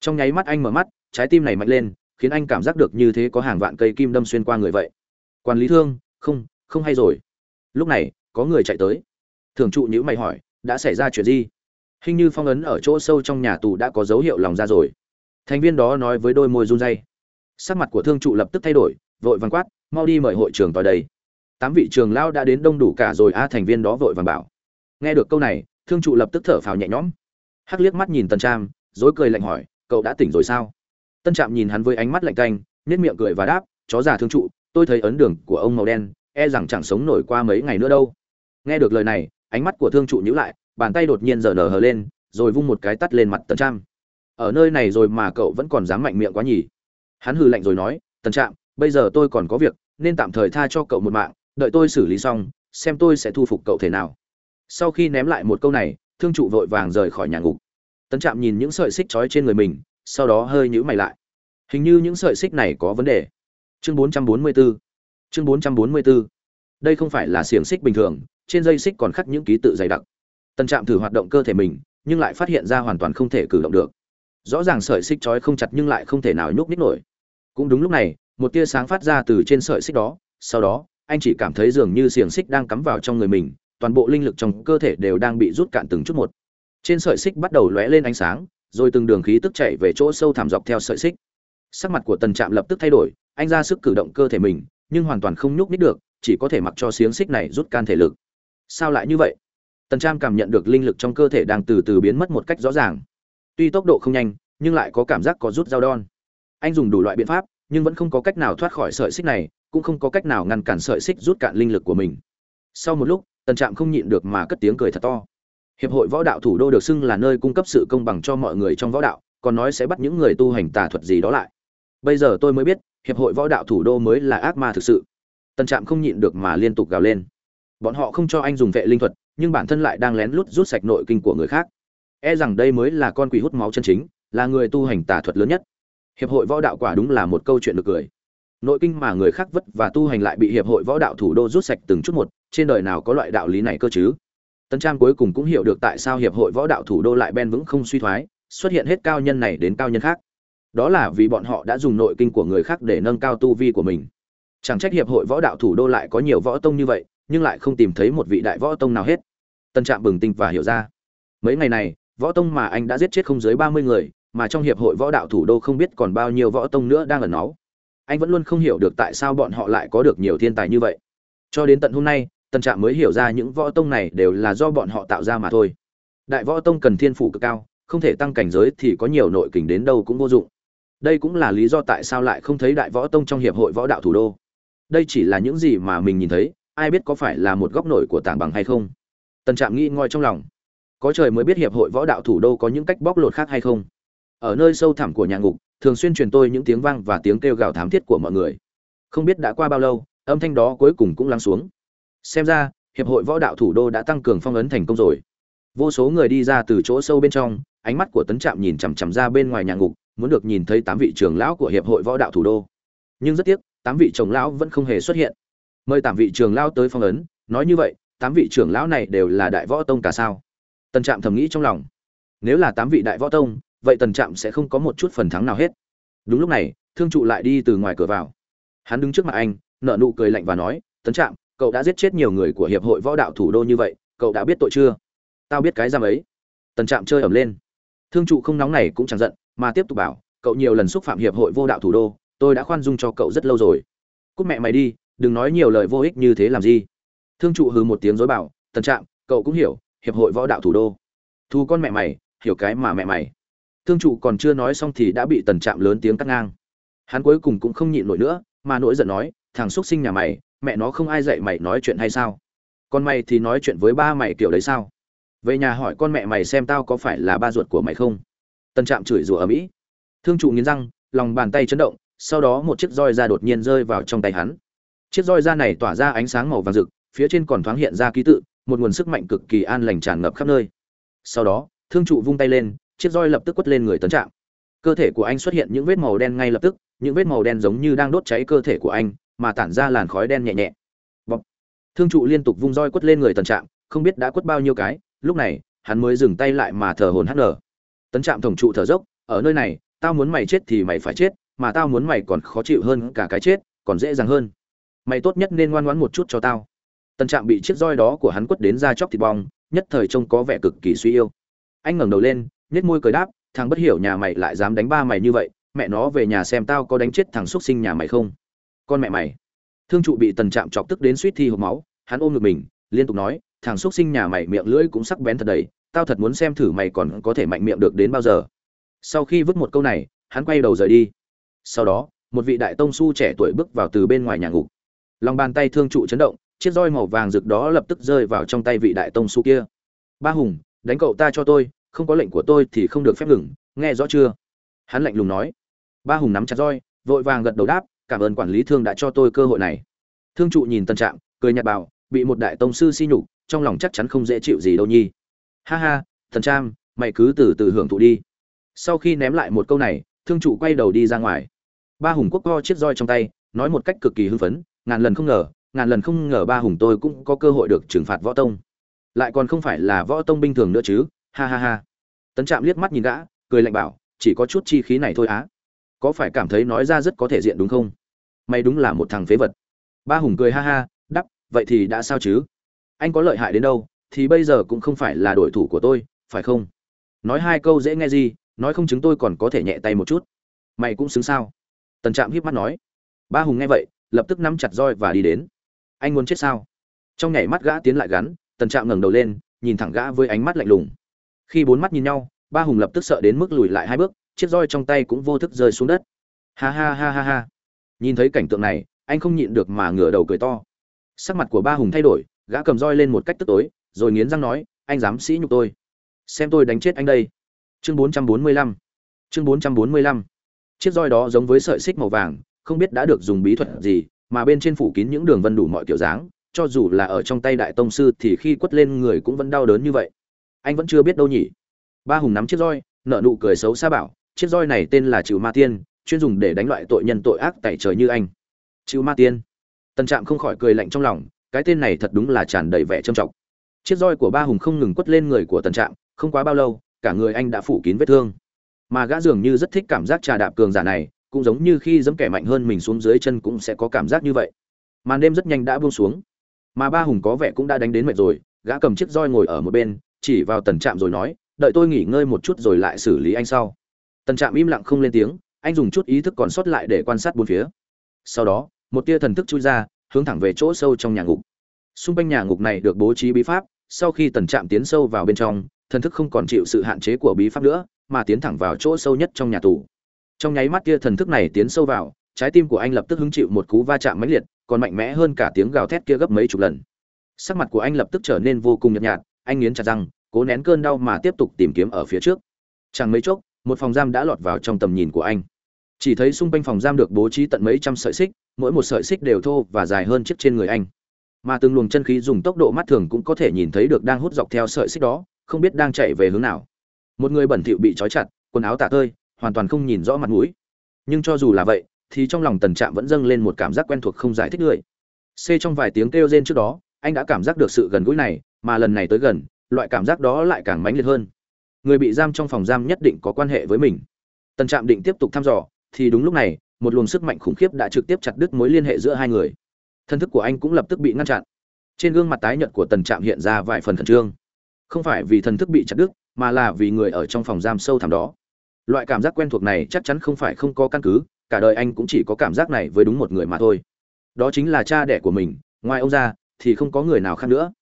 Trong nháy mắt anh mở mắt, trái tim này mạnh lên, khiến anh cảm giác được như thế có hàng vạn cây kim đâm xuyên qua người vậy. Quản lý thương, không không hay rồi. Lúc này có người chạy tới. Thường trụ nhữ mày hỏi đã xảy ra chuyện gì? Hình như phong ấn ở chỗ sâu trong nhà tù đã có dấu hiệu lòng ra rồi. Thành viên đó nói với đôi môi run dây sắc mặt của thương trụ lập tức thay đổi vội vàng quát mau đi mời hội trường tới đây. Tám vị trường lao đã đến đông đủ cả rồi a thành viên đó vội vàng bảo. Nghe được câu này thương trụ lập tức thở phào nhẹ nhõm. Hắc liếc mắt nhìn tân trạm, dối cười lạnh hỏi cậu đã tỉnh rồi sao? Tân trạm nhìn hắn với ánh mắt lạnh canh nết miệng cười và đáp chó già thương trụ tôi thấy ấn đường của ông màu đen e rằng chẳng sống nổi qua mấy ngày nữa đâu. Nghe được lời này, ánh mắt của thương trụ nhữ lại, bàn tay đột nhiên giở nở hờ lên, rồi vung một cái tắt lên mặt tần trạm. Ở nơi này rồi mà cậu vẫn còn dám mạnh miệng quá nhỉ? Hắn hừ lạnh rồi nói, tần trạm, bây giờ tôi còn có việc, nên tạm thời tha cho cậu một mạng, đợi tôi xử lý xong, xem tôi sẽ thu phục cậu thế nào. Sau khi ném lại một câu này, thương trụ vội vàng rời khỏi nhà ngục. Tần trạm nhìn những sợi xích trói trên người mình, sau đó hơi nhữ mày lại. Hình như những sợi xích này có vấn đề. Chương 444 chương 444 đây không phải là xiềng xích bình thường, trên dây xích còn khắc những ký tự dày đặc. Tân trạm thử hoạt động cơ thể mình, nhưng lại phát hiện ra hoàn toàn không thể cử động được. Rõ ràng sợi xích trói không chặt nhưng lại không thể nào nhúc nhích nổi. Cũng đúng lúc này, một tia sáng phát ra từ trên sợi xích đó. Sau đó, anh chỉ cảm thấy dường như xiềng xích đang cắm vào trong người mình, toàn bộ linh lực trong cơ thể đều đang bị rút cạn từng chút một. Trên sợi xích bắt đầu lóe lên ánh sáng, rồi từng đường khí tức chạy về chỗ sâu thẳm dọc theo sợi xích. Sắc mặt của tần trạm lập tức thay đổi, anh ra sức cử động cơ thể mình nhưng hoàn toàn không nhúc nít được, chỉ có thể mặc cho xiềng xích này rút can thể lực. Sao lại như vậy? Tần trạm cảm nhận được linh lực trong cơ thể đang từ từ biến mất một cách rõ ràng. Tuy tốc độ không nhanh, nhưng lại có cảm giác có rút dao đon. Anh dùng đủ loại biện pháp, nhưng vẫn không có cách nào thoát khỏi sợi xích này, cũng không có cách nào ngăn cản sợi xích rút cạn linh lực của mình. Sau một lúc, tần trạm không nhịn được mà cất tiếng cười thật to. Hiệp hội võ đạo thủ đô được xưng là nơi cung cấp sự công bằng cho mọi người trong võ đạo, còn nói sẽ bắt những người tu hành tà thuật gì đó lại. Bây giờ tôi mới biết hiệp hội võ đạo thủ đô mới là ác ma thực sự. Tân trạm không nhịn được mà liên tục gào lên. Bọn họ không cho anh dùng vệ linh thuật nhưng bản thân lại đang lén lút rút sạch nội kinh của người khác. E rằng đây mới là con quỷ hút máu chân chính là người tu hành tà thuật lớn nhất. Hiệp hội võ đạo quả đúng là một câu chuyện được cười. Nội kinh mà người khác vất và tu hành lại bị hiệp hội võ đạo thủ đô rút sạch từng chút một trên đời nào có loại đạo lý này cơ chứ? Tân Trang cuối cùng cũng hiểu được tại sao hiệp hội võ đạo thủ đô lại ben vững không suy thoái, xuất hiện hết cao nhân này đến cao nhân khác. Đó là vì bọn họ đã dùng nội kinh của người khác để nâng cao tu vi của mình. Chẳng trách hiệp hội võ đạo thủ đô lại có nhiều võ tông như vậy, nhưng lại không tìm thấy một vị đại võ tông nào hết. Tân Trạm bừng tỉnh và hiểu ra. Mấy ngày này, võ tông mà anh đã giết chết không dưới 30 người, mà trong hiệp hội võ đạo thủ đô không biết còn bao nhiêu võ tông nữa đang ẩn náu. Anh vẫn luôn không hiểu được tại sao bọn họ lại có được nhiều thiên tài như vậy. Cho đến tận hôm nay, tân trạm mới hiểu ra những võ tông này đều là do bọn họ tạo ra mà thôi đại võ tông cần thiên phủ cực cao không thể tăng cảnh giới thì có nhiều nội kình đến đâu cũng vô dụng đây cũng là lý do tại sao lại không thấy đại võ tông trong hiệp hội võ đạo thủ đô. Đây chỉ là những gì mà mình nhìn thấy, ai biết có phải là một góc nổi của tảng bằng hay không. Tần trạm nghĩ ngoi trong lòng. Có trời mới biết hiệp hội võ đạo thủ đô có những cách bóc lột khác hay không. Ở nơi sâu thẳm của nhà ngục, thường xuyên truyền tôi những tiếng vang và tiếng kêu gào thám thiết của mọi người. Không biết đã qua bao lâu, âm thanh đó cuối cùng cũng lắng xuống. Xem ra, hiệp hội võ đạo thủ đô đã tăng cường phong ấn thành công rồi. Vô số người đi ra từ chỗ sâu bên trong, ánh mắt của tấn trạm nhìn chằm chằm ra bên ngoài nhà ngục muốn được nhìn thấy tám vị trưởng lão của hiệp hội võ đạo thủ đô. Nhưng rất tiếc, tám vị trưởng lão vẫn không hề xuất hiện. Mời tám vị trưởng lão tới phong ấn. Nói như vậy, tám vị trưởng lão này đều là đại võ tông cả sao? Tần trạm thầm nghĩ trong lòng. Nếu là tám vị đại võ tông, vậy tần trạm sẽ không có một chút phần thắng nào hết. Đúng lúc này, thương trụ lại đi từ ngoài cửa vào. Hắn đứng trước mặt anh nợ nụ cười lạnh và nói tấn trạm, cậu đã giết chết nhiều người của hiệp hội võ đạo thủ đô như vậy, cậu đã biết tội chưa? Tao biết cái giam ấy. Tần trạm chơi ẩm lên. Thương trụ không nóng này cũng chẳng giận mà tiếp tục bảo, cậu nhiều lần xúc phạm hiệp hội vô đạo thủ đô, tôi đã khoan dung cho cậu rất lâu rồi. Cúc mẹ mày đi, đừng nói nhiều lời vô ích như thế làm gì. Thương trụ hừ một tiếng dối bảo, tần trạm, cậu cũng hiểu, hiệp hội võ đạo thủ đô. Thu con mẹ mày, hiểu cái mà mẹ mày. Thương trụ còn chưa nói xong thì đã bị tần trạm lớn tiếng cắt ngang. Hắn cuối cùng cũng không nhịn nổi nữa, mà nỗi giận nói, thằng x sinh nhà mày, mẹ nó không ai dạy mày nói chuyện hay sao? Con mày thì nói chuyện với ba mày kiểu đấy sao? Về nhà hỏi con mẹ mày xem tao có phải là ba ruột của mày không? Tần trạm chửi rủa ở mỹ. Thương trụ nghiến răng, lòng bàn tay chấn động, sau đó một chiếc roi da đột nhiên rơi vào trong tay hắn. Chiếc roi da này tỏa ra ánh sáng màu vàng rực, phía trên còn thoáng hiện ra ký tự, một nguồn sức mạnh cực kỳ an lành tràn ngập khắp nơi. Sau đó, thương trụ vung tay lên, chiếc roi lập tức quất lên người tấn trạm. Cơ thể của anh xuất hiện những vết màu đen ngay lập tức, những vết màu đen giống như đang đốt cháy cơ thể của anh, mà tản ra làn khói đen nhẹ nhẹ. Bọc. thương trụ liên tục vung roi quất lên người tần trạm, không biết đã quất bao nhiêu cái, lúc này, hắn mới dừng tay lại mà thở hồn hắt nở tấn trạm tổng trụ thở dốc, ở nơi này, tao muốn mày chết thì mày phải chết, mà tao muốn mày còn khó chịu hơn cả cái chết, còn dễ dàng hơn. Mày tốt nhất nên ngoan ngoãn một chút cho tao. Tần trạm bị chiếc roi đó của hắn quất đến ra chóc thịt bong, nhất thời trông có vẻ cực kỳ suy yêu. Anh ngẩng đầu lên, nhếch môi cười đáp, thằng bất hiểu nhà mày lại dám đánh ba mày như vậy, mẹ nó về nhà xem tao có đánh chết thằng xuất sinh nhà mày không. Con mẹ mày. Thương trụ bị tần trạm chọc tức đến suýt thi hộp máu, hắn ôm ngực mình, liên tục nói thằng xuất sinh nhà mày miệng lưỡi cũng sắc bén thật đầy, tao thật muốn xem thử mày còn có thể mạnh miệng được đến bao giờ. Sau khi vứt một câu này, hắn quay đầu rời đi. Sau đó, một vị đại tông su trẻ tuổi bước vào từ bên ngoài nhà ngục. Lòng bàn tay thương trụ chấn động, chiếc roi màu vàng rực đó lập tức rơi vào trong tay vị đại tông su kia. Ba hùng, đánh cậu ta cho tôi, không có lệnh của tôi thì không được phép ngừng, nghe rõ chưa? Hắn lạnh lùng nói. Ba hùng nắm chặt roi, vội vàng gật đầu đáp, cảm ơn quản lý thương đã cho tôi cơ hội này. Thương trụ nhìn tân trạng, cười nhạt bảo bị một đại tông sư si nhục, trong lòng chắc chắn không dễ chịu gì đâu nhi. Ha ha, thần trang, mày cứ từ từ hưởng thụ đi. Sau khi ném lại một câu này, thương trụ quay đầu đi ra ngoài. Ba hùng quốc co chiếc roi trong tay, nói một cách cực kỳ hưng phấn, ngàn lần không ngờ, ngàn lần không ngờ ba hùng tôi cũng có cơ hội được trừng phạt võ tông. Lại còn không phải là võ tông bình thường nữa chứ, ha ha ha. Tấn trạm liếc mắt nhìn gã, cười lạnh bảo, chỉ có chút chi khí này thôi á. Có phải cảm thấy nói ra rất có thể diện đúng không? Mày đúng là một thằng phế vật. Ba hùng cười ha ha vậy thì đã sao chứ? Anh có lợi hại đến đâu, thì bây giờ cũng không phải là đối thủ của tôi, phải không? Nói hai câu dễ nghe gì, nói không chứng tôi còn có thể nhẹ tay một chút. Mày cũng xứng sao? Tần trạm hiếp mắt nói. Ba hùng nghe vậy, lập tức nắm chặt roi và đi đến. Anh muốn chết sao? Trong nhảy mắt gã tiến lại gắn, tần trạm ngẩng đầu lên, nhìn thẳng gã với ánh mắt lạnh lùng. Khi bốn mắt nhìn nhau, ba hùng lập tức sợ đến mức lùi lại hai bước, chiếc roi trong tay cũng vô thức rơi xuống đất. Ha ha ha ha ha. Nhìn thấy cảnh tượng này, anh không nhịn được mà ngửa đầu cười to sắc mặt của ba hùng thay đổi, gã cầm roi lên một cách tức tối, rồi nghiến răng nói, anh dám sĩ nhục tôi. Xem tôi đánh chết anh đây. Chương 445 chương 445 chiếc roi đó giống với sợi xích màu vàng, không biết đã được dùng bí thuật gì, mà bên trên phủ kín những đường vân đủ mọi kiểu dáng, cho dù là ở trong tay đại tông sư thì khi quất lên người cũng vẫn đau đớn như vậy. Anh vẫn chưa biết đâu nhỉ? Ba hùng nắm chiếc roi nợ nụ cười xấu xa bảo, chiếc roi này tên là trừ ma tiên, chuyên dùng để đánh loại tội nhân tội ác tại trời như anh. Trừ ma tiên tần trạm không khỏi cười lạnh trong lòng, cái tên này thật đúng là tràn đầy vẻ trâm trọng. Chiếc roi của ba hùng không ngừng quất lên người của tần trạm, không quá bao lâu, cả người anh đã phủ kín vết thương. Mà gã dường như rất thích cảm giác trà đạp cường giả này, cũng giống như khi giẫm kẻ mạnh hơn mình xuống dưới chân cũng sẽ có cảm giác như vậy. Màn đêm rất nhanh đã buông xuống. Mà ba hùng có vẻ cũng đã đánh đến mệt rồi, gã cầm chiếc roi ngồi ở một bên, chỉ vào tần trạm rồi nói, đợi tôi nghỉ ngơi một chút rồi lại xử lý anh sau. Tần trạm im lặng không lên tiếng, anh dùng chút ý thức còn sót lại để quan sát bốn phía. Sau đó một tia thần thức chui ra, hướng thẳng về chỗ sâu trong nhà ngục. Xung quanh nhà ngục này được bố trí bí pháp, sau khi tần trạm tiến sâu vào bên trong, thần thức không còn chịu sự hạn chế của bí pháp nữa, mà tiến thẳng vào chỗ sâu nhất trong nhà tù. Trong nháy mắt tia thần thức này tiến sâu vào, trái tim của anh lập tức hứng chịu một cú va chạm mãnh liệt, còn mạnh mẽ hơn cả tiếng gào thét kia gấp mấy chục lần. Sắc mặt của anh lập tức trở nên vô cùng nhợt nhạt, anh nghiến chặt răng, cố nén cơn đau mà tiếp tục tìm kiếm ở phía trước. Chẳng mấy chốc, một phòng giam đã lọt vào trong tầm nhìn của anh chỉ thấy xung quanh phòng giam được bố trí tận mấy trăm sợi xích, mỗi một sợi xích đều thô và dài hơn chiếc trên người anh. Mà từng luồng chân khí dùng tốc độ mắt thường cũng có thể nhìn thấy được đang hút dọc theo sợi xích đó, không biết đang chạy về hướng nào. Một người bẩn thỉu bị trói chặt, quần áo tả tơi, hoàn toàn không nhìn rõ mặt mũi. Nhưng cho dù là vậy, thì trong lòng tần trạm vẫn dâng lên một cảm giác quen thuộc không giải thích người c trong vài tiếng kêu rên trước đó, anh đã cảm giác được sự gần gũi này, mà lần này tới gần, loại cảm giác đó lại càng mãnh liệt hơn. Người bị giam trong phòng giam nhất định có quan hệ với mình. Tần trạm định tiếp tục thăm dò thì đúng lúc này, một luồng sức mạnh khủng khiếp đã trực tiếp chặt đứt mối liên hệ giữa hai người. Thân thức của anh cũng lập tức bị ngăn chặn. Trên gương mặt tái nhợt của tần trạm hiện ra vài phần khẩn trương. Không phải vì thần thức bị chặt đứt, mà là vì người ở trong phòng giam sâu thẳm đó. Loại cảm giác quen thuộc này chắc chắn không phải không có căn cứ, cả đời anh cũng chỉ có cảm giác này với đúng một người mà thôi. Đó chính là cha đẻ của mình, ngoài ông ra thì không có người nào khác nữa.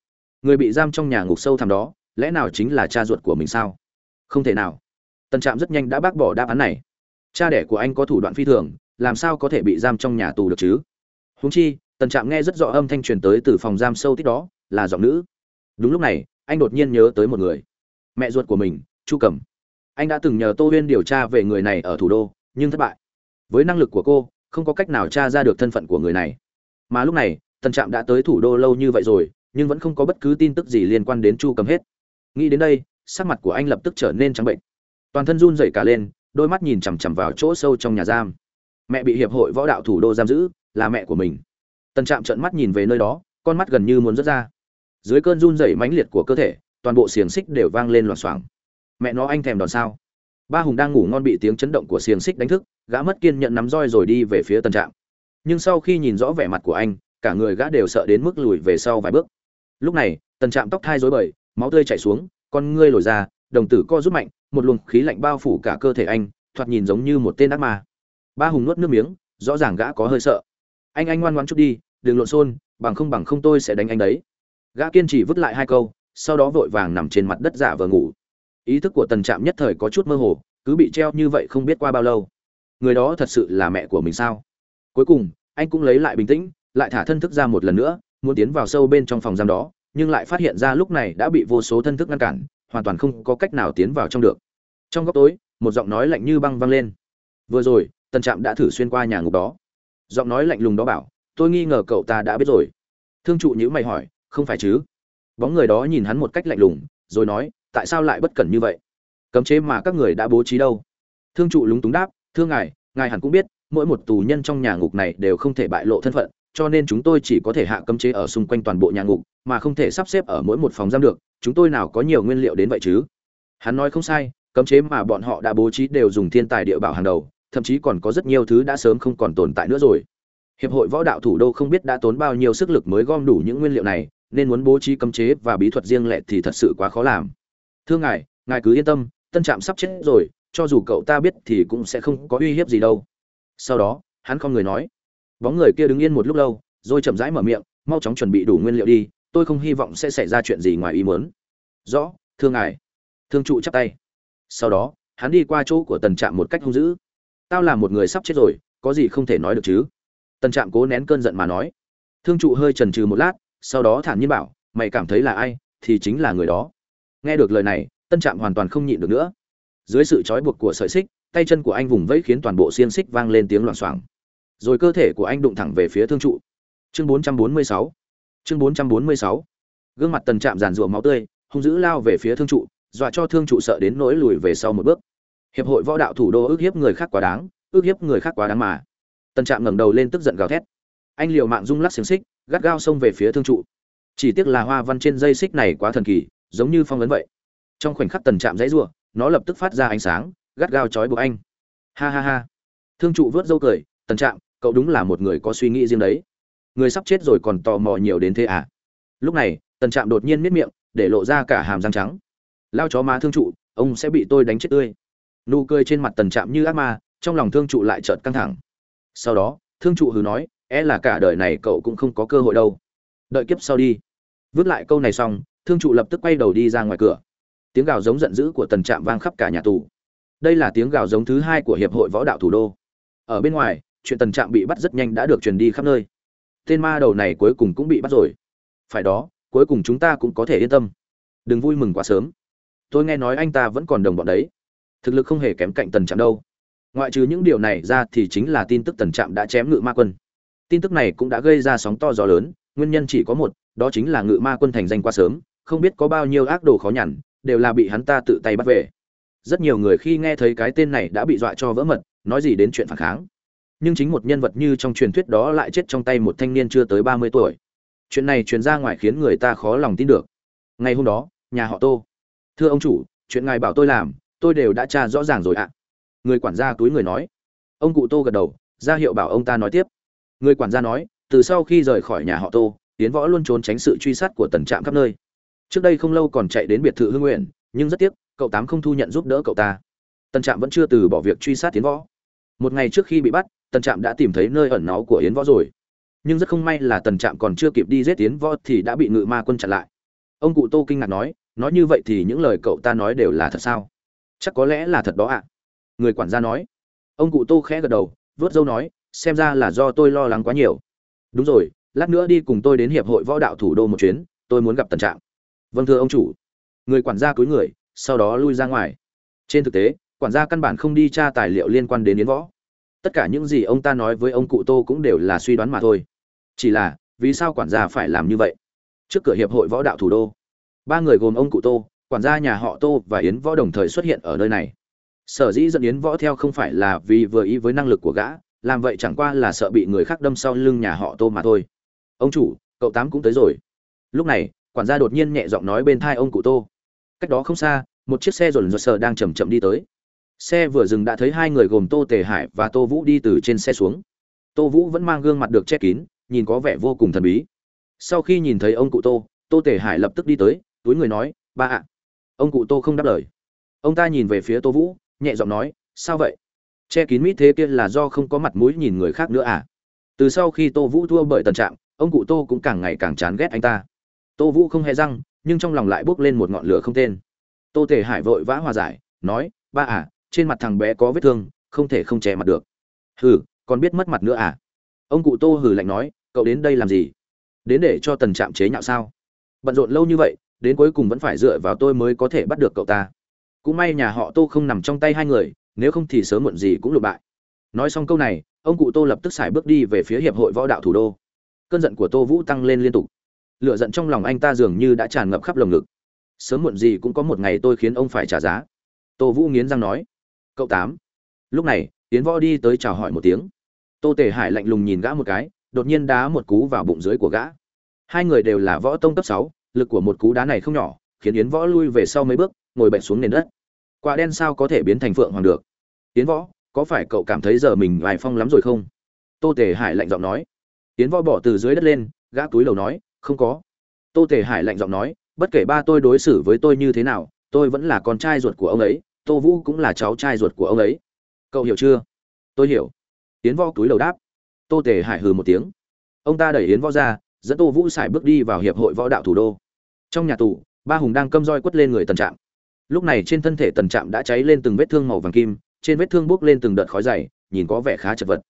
Người bị giam trong nhà ngục sâu thẳm đó, lẽ nào chính là cha ruột của mình sao? Không thể nào. Tần trạm rất nhanh đã bác bỏ đáp án này cha đẻ của anh có thủ đoạn phi thường, làm sao có thể bị giam trong nhà tù được chứ? Húng chi, tần trạm nghe rất rõ âm thanh truyền tới từ phòng giam sâu tích đó, là giọng nữ. Đúng lúc này, anh đột nhiên nhớ tới một người. Mẹ ruột của mình, chu cẩm. Anh đã từng nhờ tô huyên điều tra về người này ở thủ đô, nhưng thất bại. Với năng lực của cô, không có cách nào tra ra được thân phận của người này. Mà lúc này, tần trạm đã tới thủ đô lâu như vậy rồi, nhưng vẫn không có bất cứ tin tức gì liên quan đến chu cầm hết. Nghĩ đến đây, sắc mặt của anh lập tức trở nên trắng bệnh. Toàn thân run rẩy cả lên đôi mắt nhìn chằm chằm vào chỗ sâu trong nhà giam. Mẹ bị hiệp hội võ đạo thủ đô giam giữ, là mẹ của mình. Tần trạm trợn mắt nhìn về nơi đó, con mắt gần như muốn rớt ra. Dưới cơn run rẩy mãnh liệt của cơ thể, toàn bộ xiềng xích đều vang lên loảng xoảng. Mẹ nó, anh thèm đòn sao? Ba hùng đang ngủ ngon bị tiếng chấn động của xiềng xích đánh thức, gã mất kiên nhận nắm roi rồi đi về phía tần trạm. Nhưng sau khi nhìn rõ vẻ mặt của anh, cả người gã đều sợ đến mức lùi về sau vài bước. Lúc này, tần trạm tóc thai rối bời, máu tươi chảy xuống, con ngươi lồi ra, đồng tử co rút mạnh một luồng khí lạnh bao phủ cả cơ thể anh, thoạt nhìn giống như một tên ác ma. Ba hùng nuốt nước miếng, rõ ràng gã có hơi sợ. Anh anh ngoan ngoan chút đi, đừng lộn xôn bằng không bằng không tôi sẽ đánh anh đấy. Gã kiên trì vứt lại hai câu, sau đó vội vàng nằm trên mặt đất giả vờ ngủ. Ý thức của tần trạm nhất thời có chút mơ hồ, cứ bị treo như vậy không biết qua bao lâu. Người đó thật sự là mẹ của mình sao? Cuối cùng, anh cũng lấy lại bình tĩnh, lại thả thân thức ra một lần nữa, muốn tiến vào sâu bên trong phòng giam đó, nhưng lại phát hiện ra lúc này đã bị vô số thân thức ngăn cản hoàn toàn không có cách nào tiến vào trong được. Trong góc tối, một giọng nói lạnh như băng vang lên. Vừa rồi, tần trạm đã thử xuyên qua nhà ngục đó. Giọng nói lạnh lùng đó bảo, tôi nghi ngờ cậu ta đã biết rồi. Thương trụ nhữ mày hỏi, không phải chứ? Bóng người đó nhìn hắn một cách lạnh lùng, rồi nói, tại sao lại bất cẩn như vậy? Cấm chế mà các người đã bố trí đâu? Thương trụ lúng túng đáp, thưa ngài ngài hẳn cũng biết, mỗi một tù nhân trong nhà ngục này đều không thể bại lộ thân phận cho nên chúng tôi chỉ có thể hạ cấm chế ở xung quanh toàn bộ nhà ngục, mà không thể sắp xếp ở mỗi một phòng giam được. Chúng tôi nào có nhiều nguyên liệu đến vậy chứ? Hắn nói không sai, cấm chế mà bọn họ đã bố trí đều dùng thiên tài địa bảo hàng đầu, thậm chí còn có rất nhiều thứ đã sớm không còn tồn tại nữa rồi. Hiệp hội võ đạo thủ đô không biết đã tốn bao nhiêu sức lực mới gom đủ những nguyên liệu này, nên muốn bố trí cấm chế và bí thuật riêng lẻ thì thật sự quá khó làm. Thưa ngài ngài cứ yên tâm, tân trạm sắp chết rồi, cho dù cậu ta biết thì cũng sẽ không có uy hiếp gì đâu. Sau đó, hắn không người nói bóng người kia đứng yên một lúc lâu, rồi chậm rãi mở miệng, mau chóng chuẩn bị đủ nguyên liệu đi, tôi không hy vọng sẽ xảy ra chuyện gì ngoài ý muốn. Rõ, thương ngài. Thương trụ chắp tay. Sau đó, hắn đi qua chỗ của tần trạm một cách hung dữ. Tao là một người sắp chết rồi, có gì không thể nói được chứ? Tần trạm cố nén cơn giận mà nói. Thương trụ hơi trần trừ một lát, sau đó thản nhiên bảo, mày cảm thấy là ai, thì chính là người đó. Nghe được lời này, tân trạm hoàn toàn không nhịn được nữa. Dưới sự trói buộc của sợi xích, tay chân của anh vùng vẫy khiến toàn bộ xiên xích vang lên tiếng loảng xoảng rồi cơ thể của anh đụng thẳng về phía thương trụ. Chương 446 chương 446 gương mặt tần trạm giàn rùa máu tươi, hung dữ lao về phía thương trụ, dọa cho thương trụ sợ đến nỗi lùi về sau một bước. Hiệp hội võ đạo thủ đô ước hiếp người khác quá đáng, ước hiếp người khác quá đáng mà. Tần trạm ngẩng đầu lên tức giận gào thét. Anh liều mạng rung lắc xiềng xích, gắt gao xông về phía thương trụ. Chỉ tiếc là hoa văn trên dây xích này quá thần kỳ, giống như phong ấn vậy. Trong khoảnh khắc tần trạm dãy rủa nó lập tức phát ra ánh sáng, gắt gao chói buộc anh. Ha ha ha. Thương trụ vớt dâu cười, tần trạm cậu đúng là một người có suy nghĩ riêng đấy. Người sắp chết rồi còn tò mò nhiều đến thế à? Lúc này, tần trạm đột nhiên miết miệng, để lộ ra cả hàm răng trắng. Lao chó má thương trụ, ông sẽ bị tôi đánh chết tươi. Nụ cười trên mặt tần trạm như ác ma, trong lòng thương trụ lại chợt căng thẳng. Sau đó, thương trụ hừ nói é là cả đời này cậu cũng không có cơ hội đâu. Đợi kiếp sau đi. Vứt lại câu này xong, thương trụ lập tức quay đầu đi ra ngoài cửa. Tiếng gào giống giận dữ của tần trạm vang khắp cả nhà tù. Đây là tiếng gào giống thứ hai của hiệp hội võ đạo thủ đô. Ở bên ngoài chuyện tần trạm bị bắt rất nhanh đã được truyền đi khắp nơi. Tên ma đầu này cuối cùng cũng bị bắt rồi. Phải đó, cuối cùng chúng ta cũng có thể yên tâm. Đừng vui mừng quá sớm. Tôi nghe nói anh ta vẫn còn đồng bọn đấy. Thực lực không hề kém cạnh tần trạm đâu. Ngoại trừ những điều này ra thì chính là tin tức tần trạm đã chém ngự ma quân. Tin tức này cũng đã gây ra sóng to gió lớn, nguyên nhân chỉ có một, đó chính là ngự ma quân thành danh quá sớm, không biết có bao nhiêu ác đồ khó nhằn, đều là bị hắn ta tự tay bắt về. Rất nhiều người khi nghe thấy cái tên này đã bị dọa cho vỡ mật, nói gì đến chuyện phản kháng nhưng chính một nhân vật như trong truyền thuyết đó lại chết trong tay một thanh niên chưa tới ba mươi tuổi. Chuyện này truyền ra ngoài khiến người ta khó lòng tin được. Ngày hôm đó, nhà họ tô. Thưa ông chủ, chuyện ngài bảo tôi làm, tôi đều đã tra rõ ràng rồi ạ. Người quản gia túi người nói. Ông cụ tô gật đầu, ra hiệu bảo ông ta nói tiếp. Người quản gia nói, từ sau khi rời khỏi nhà họ tô, tiến võ luôn trốn tránh sự truy sát của tần trạm khắp nơi. Trước đây không lâu còn chạy đến biệt thự hương nguyện, nhưng rất tiếc, cậu tám không thu nhận giúp đỡ cậu ta. Tần trạm vẫn chưa từ bỏ việc truy sát tiến võ. Một ngày trước khi bị bắt tần trạm đã tìm thấy nơi ẩn náu của yến võ rồi. Nhưng rất không may là tần trạm còn chưa kịp đi giết Yến võ thì đã bị ngự ma quân chặn lại. Ông cụ tô kinh ngạc nói nói như vậy thì những lời cậu ta nói đều là thật sao? Chắc có lẽ là thật đó ạ. Người quản gia nói. Ông cụ tô khẽ gật đầu, vớt dâu nói, xem ra là do tôi lo lắng quá nhiều. Đúng rồi, lát nữa đi cùng tôi đến hiệp hội võ đạo thủ đô một chuyến, tôi muốn gặp tần trạm. Vâng thưa ông chủ. Người quản gia cúi người, sau đó lui ra ngoài. Trên thực tế, quản gia căn bản không đi tra tài liệu liên quan đến yến võ tất cả những gì ông ta nói với ông cụ tô cũng đều là suy đoán mà thôi. Chỉ là, vì sao quản gia phải làm như vậy? Trước cửa hiệp hội võ đạo thủ đô, ba người gồm ông cụ tô, quản gia nhà họ tô và yến võ đồng thời xuất hiện ở nơi này. Sở dĩ dẫn yến võ theo không phải là vì vừa ý với năng lực của gã, làm vậy chẳng qua là sợ bị người khác đâm sau lưng nhà họ tô mà thôi. Ông chủ, cậu tám cũng tới rồi. Lúc này, quản gia đột nhiên nhẹ giọng nói bên thai ông cụ tô. Cách đó không xa, một chiếc xe dồn dồn sờ đang chầm chậm đi tới xe vừa dừng đã thấy hai người gồm tô tề hải và tô vũ đi từ trên xe xuống. Tô vũ vẫn mang gương mặt được che kín, nhìn có vẻ vô cùng thần bí. Sau khi nhìn thấy ông cụ tô tô tề hải lập tức đi tới, túi người nói, ba ạ. Ông cụ tô không đáp lời. Ông ta nhìn về phía tô vũ, nhẹ giọng nói, sao vậy? Che kín mít thế kia là do không có mặt mũi nhìn người khác nữa à? Từ sau khi tô vũ thua bởi tần trạng, ông cụ tô cũng càng ngày càng chán ghét anh ta. Tô vũ không hề răng, nhưng trong lòng lại bốc lên một ngọn lửa không tên. Tô tề hải vội vã hòa giải, nói, ba à trên mặt thằng bé có vết thương, không thể không che mặt được. Hừ, còn biết mất mặt nữa à? Ông cụ tô hừ lạnh nói, cậu đến đây làm gì? Đến để cho tần trạm chế nhạo sao? Bận rộn lâu như vậy, đến cuối cùng vẫn phải dựa vào tôi mới có thể bắt được cậu ta. Cũng may nhà họ tô không nằm trong tay hai người, nếu không thì sớm muộn gì cũng lụt bại. Nói xong câu này, ông cụ tô lập tức xài bước đi về phía hiệp hội võ đạo thủ đô. Cơn giận của tô vũ tăng lên liên tục. Lựa giận trong lòng anh ta dường như đã tràn ngập khắp lồng ngực. Sớm muộn gì cũng có một ngày tôi khiến ông phải trả giá. Tô vũ nghiến răng nói cậu tám. Lúc này tiến võ đi tới chào hỏi một tiếng. Tô tề hải lạnh lùng nhìn gã một cái, đột nhiên đá một cú vào bụng dưới của gã. Hai người đều là võ tông cấp sáu, lực của một cú đá này không nhỏ, khiến yến võ lui về sau mấy bước, ngồi bệnh xuống nền đất. Quả đen sao có thể biến thành phượng hoàng được? Yến võ, có phải cậu cảm thấy giờ mình vài phong lắm rồi không? Tô tề hải lạnh giọng nói. Yến võ bỏ từ dưới đất lên, gã túi đầu nói, không có. Tô tề hải lạnh giọng nói, bất kể ba tôi đối xử với tôi như thế nào, tôi vẫn là con trai ruột của ông ấy tô vũ cũng là cháu trai ruột của ông ấy. Cậu hiểu chưa? Tôi hiểu. Yến võ túi đầu đáp. Tô tề hải hừ một tiếng. Ông ta đẩy yến võ ra, dẫn tô vũ xài bước đi vào hiệp hội võ đạo thủ đô. Trong nhà tù, ba hùng đang câm roi quất lên người tần trạm. Lúc này trên thân thể tần trạm đã cháy lên từng vết thương màu vàng kim, trên vết thương bốc lên từng đợt khói dày, nhìn có vẻ khá chật vật.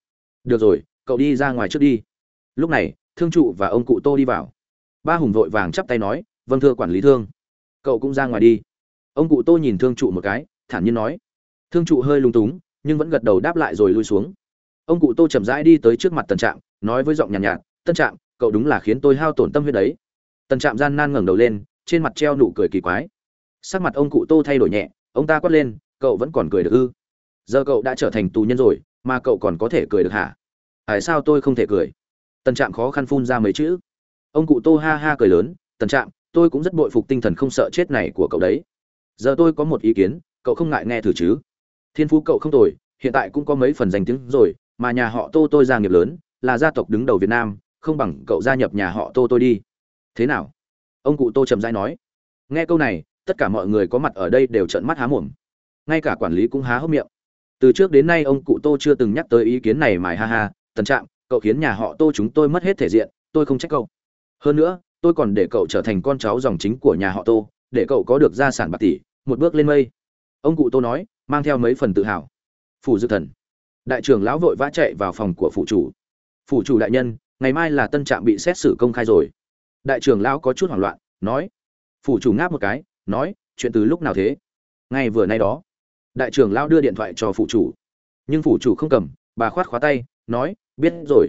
Được rồi, cậu đi ra ngoài trước đi. Lúc này, thương trụ và ông cụ tô đi vào. Ba hùng vội vàng chắp tay nói vâng thưa quản lý thương. Cậu cũng ra ngoài đi. Ông cụ tô nhìn thương trụ một cái thản nhiên nói. Thương trụ hơi lung túng nhưng vẫn gật đầu đáp lại rồi lui xuống. Ông cụ tô chậm rãi đi tới trước mặt tần trạm nói với giọng nhàn nhạt, nhạt tân trạm cậu đúng là khiến tôi hao tổn tâm huyết đấy. Tần trạm gian nan ngẩng đầu lên trên mặt treo nụ cười kỳ quái. Sắc mặt ông cụ tô thay đổi nhẹ ông ta quát lên cậu vẫn còn cười được ư? Giờ cậu đã trở thành tù nhân rồi mà cậu còn có thể cười được hả? Tại sao tôi không thể cười? Tần trạm khó khăn phun ra mấy chữ. Ông cụ tô ha ha cười lớn tần trạm tôi cũng rất bội phục tinh thần không sợ chết này của cậu đấy. Giờ tôi có một ý kiến cậu không ngại nghe thử chứ? Thiên phú cậu không tồi, hiện tại cũng có mấy phần danh tiếng rồi, mà nhà họ tô tôi gia nghiệp lớn, là gia tộc đứng đầu việt nam, không bằng cậu gia nhập nhà họ tô tôi đi. Thế nào? Ông cụ tô trầm dai nói. Nghe câu này, tất cả mọi người có mặt ở đây đều trợn mắt há mồm. Ngay cả quản lý cũng há hốc miệng. Từ trước đến nay, ông cụ tô chưa từng nhắc tới ý kiến này mài ha ha, tần trạm, cậu khiến nhà họ tô chúng tôi mất hết thể diện, tôi không trách cậu. Hơn nữa, tôi còn để cậu trở thành con cháu dòng chính của nhà họ tô, để cậu có được gia sản bạc tỷ, một bước lên mây ông cụ tô nói, mang theo mấy phần tự hào. Phủ dự thần. Đại trưởng lão vội vã chạy vào phòng của phủ chủ. Phủ chủ đại nhân, ngày mai là tân trạm bị xét xử công khai rồi. Đại trưởng lão có chút hoảng loạn, nói. Phủ chủ ngáp một cái, nói, chuyện từ lúc nào thế? Ngay vừa nay đó. Đại trưởng lão đưa điện thoại cho phụ chủ. Nhưng phủ chủ không cầm, bà khoát khóa tay, nói, biết rồi.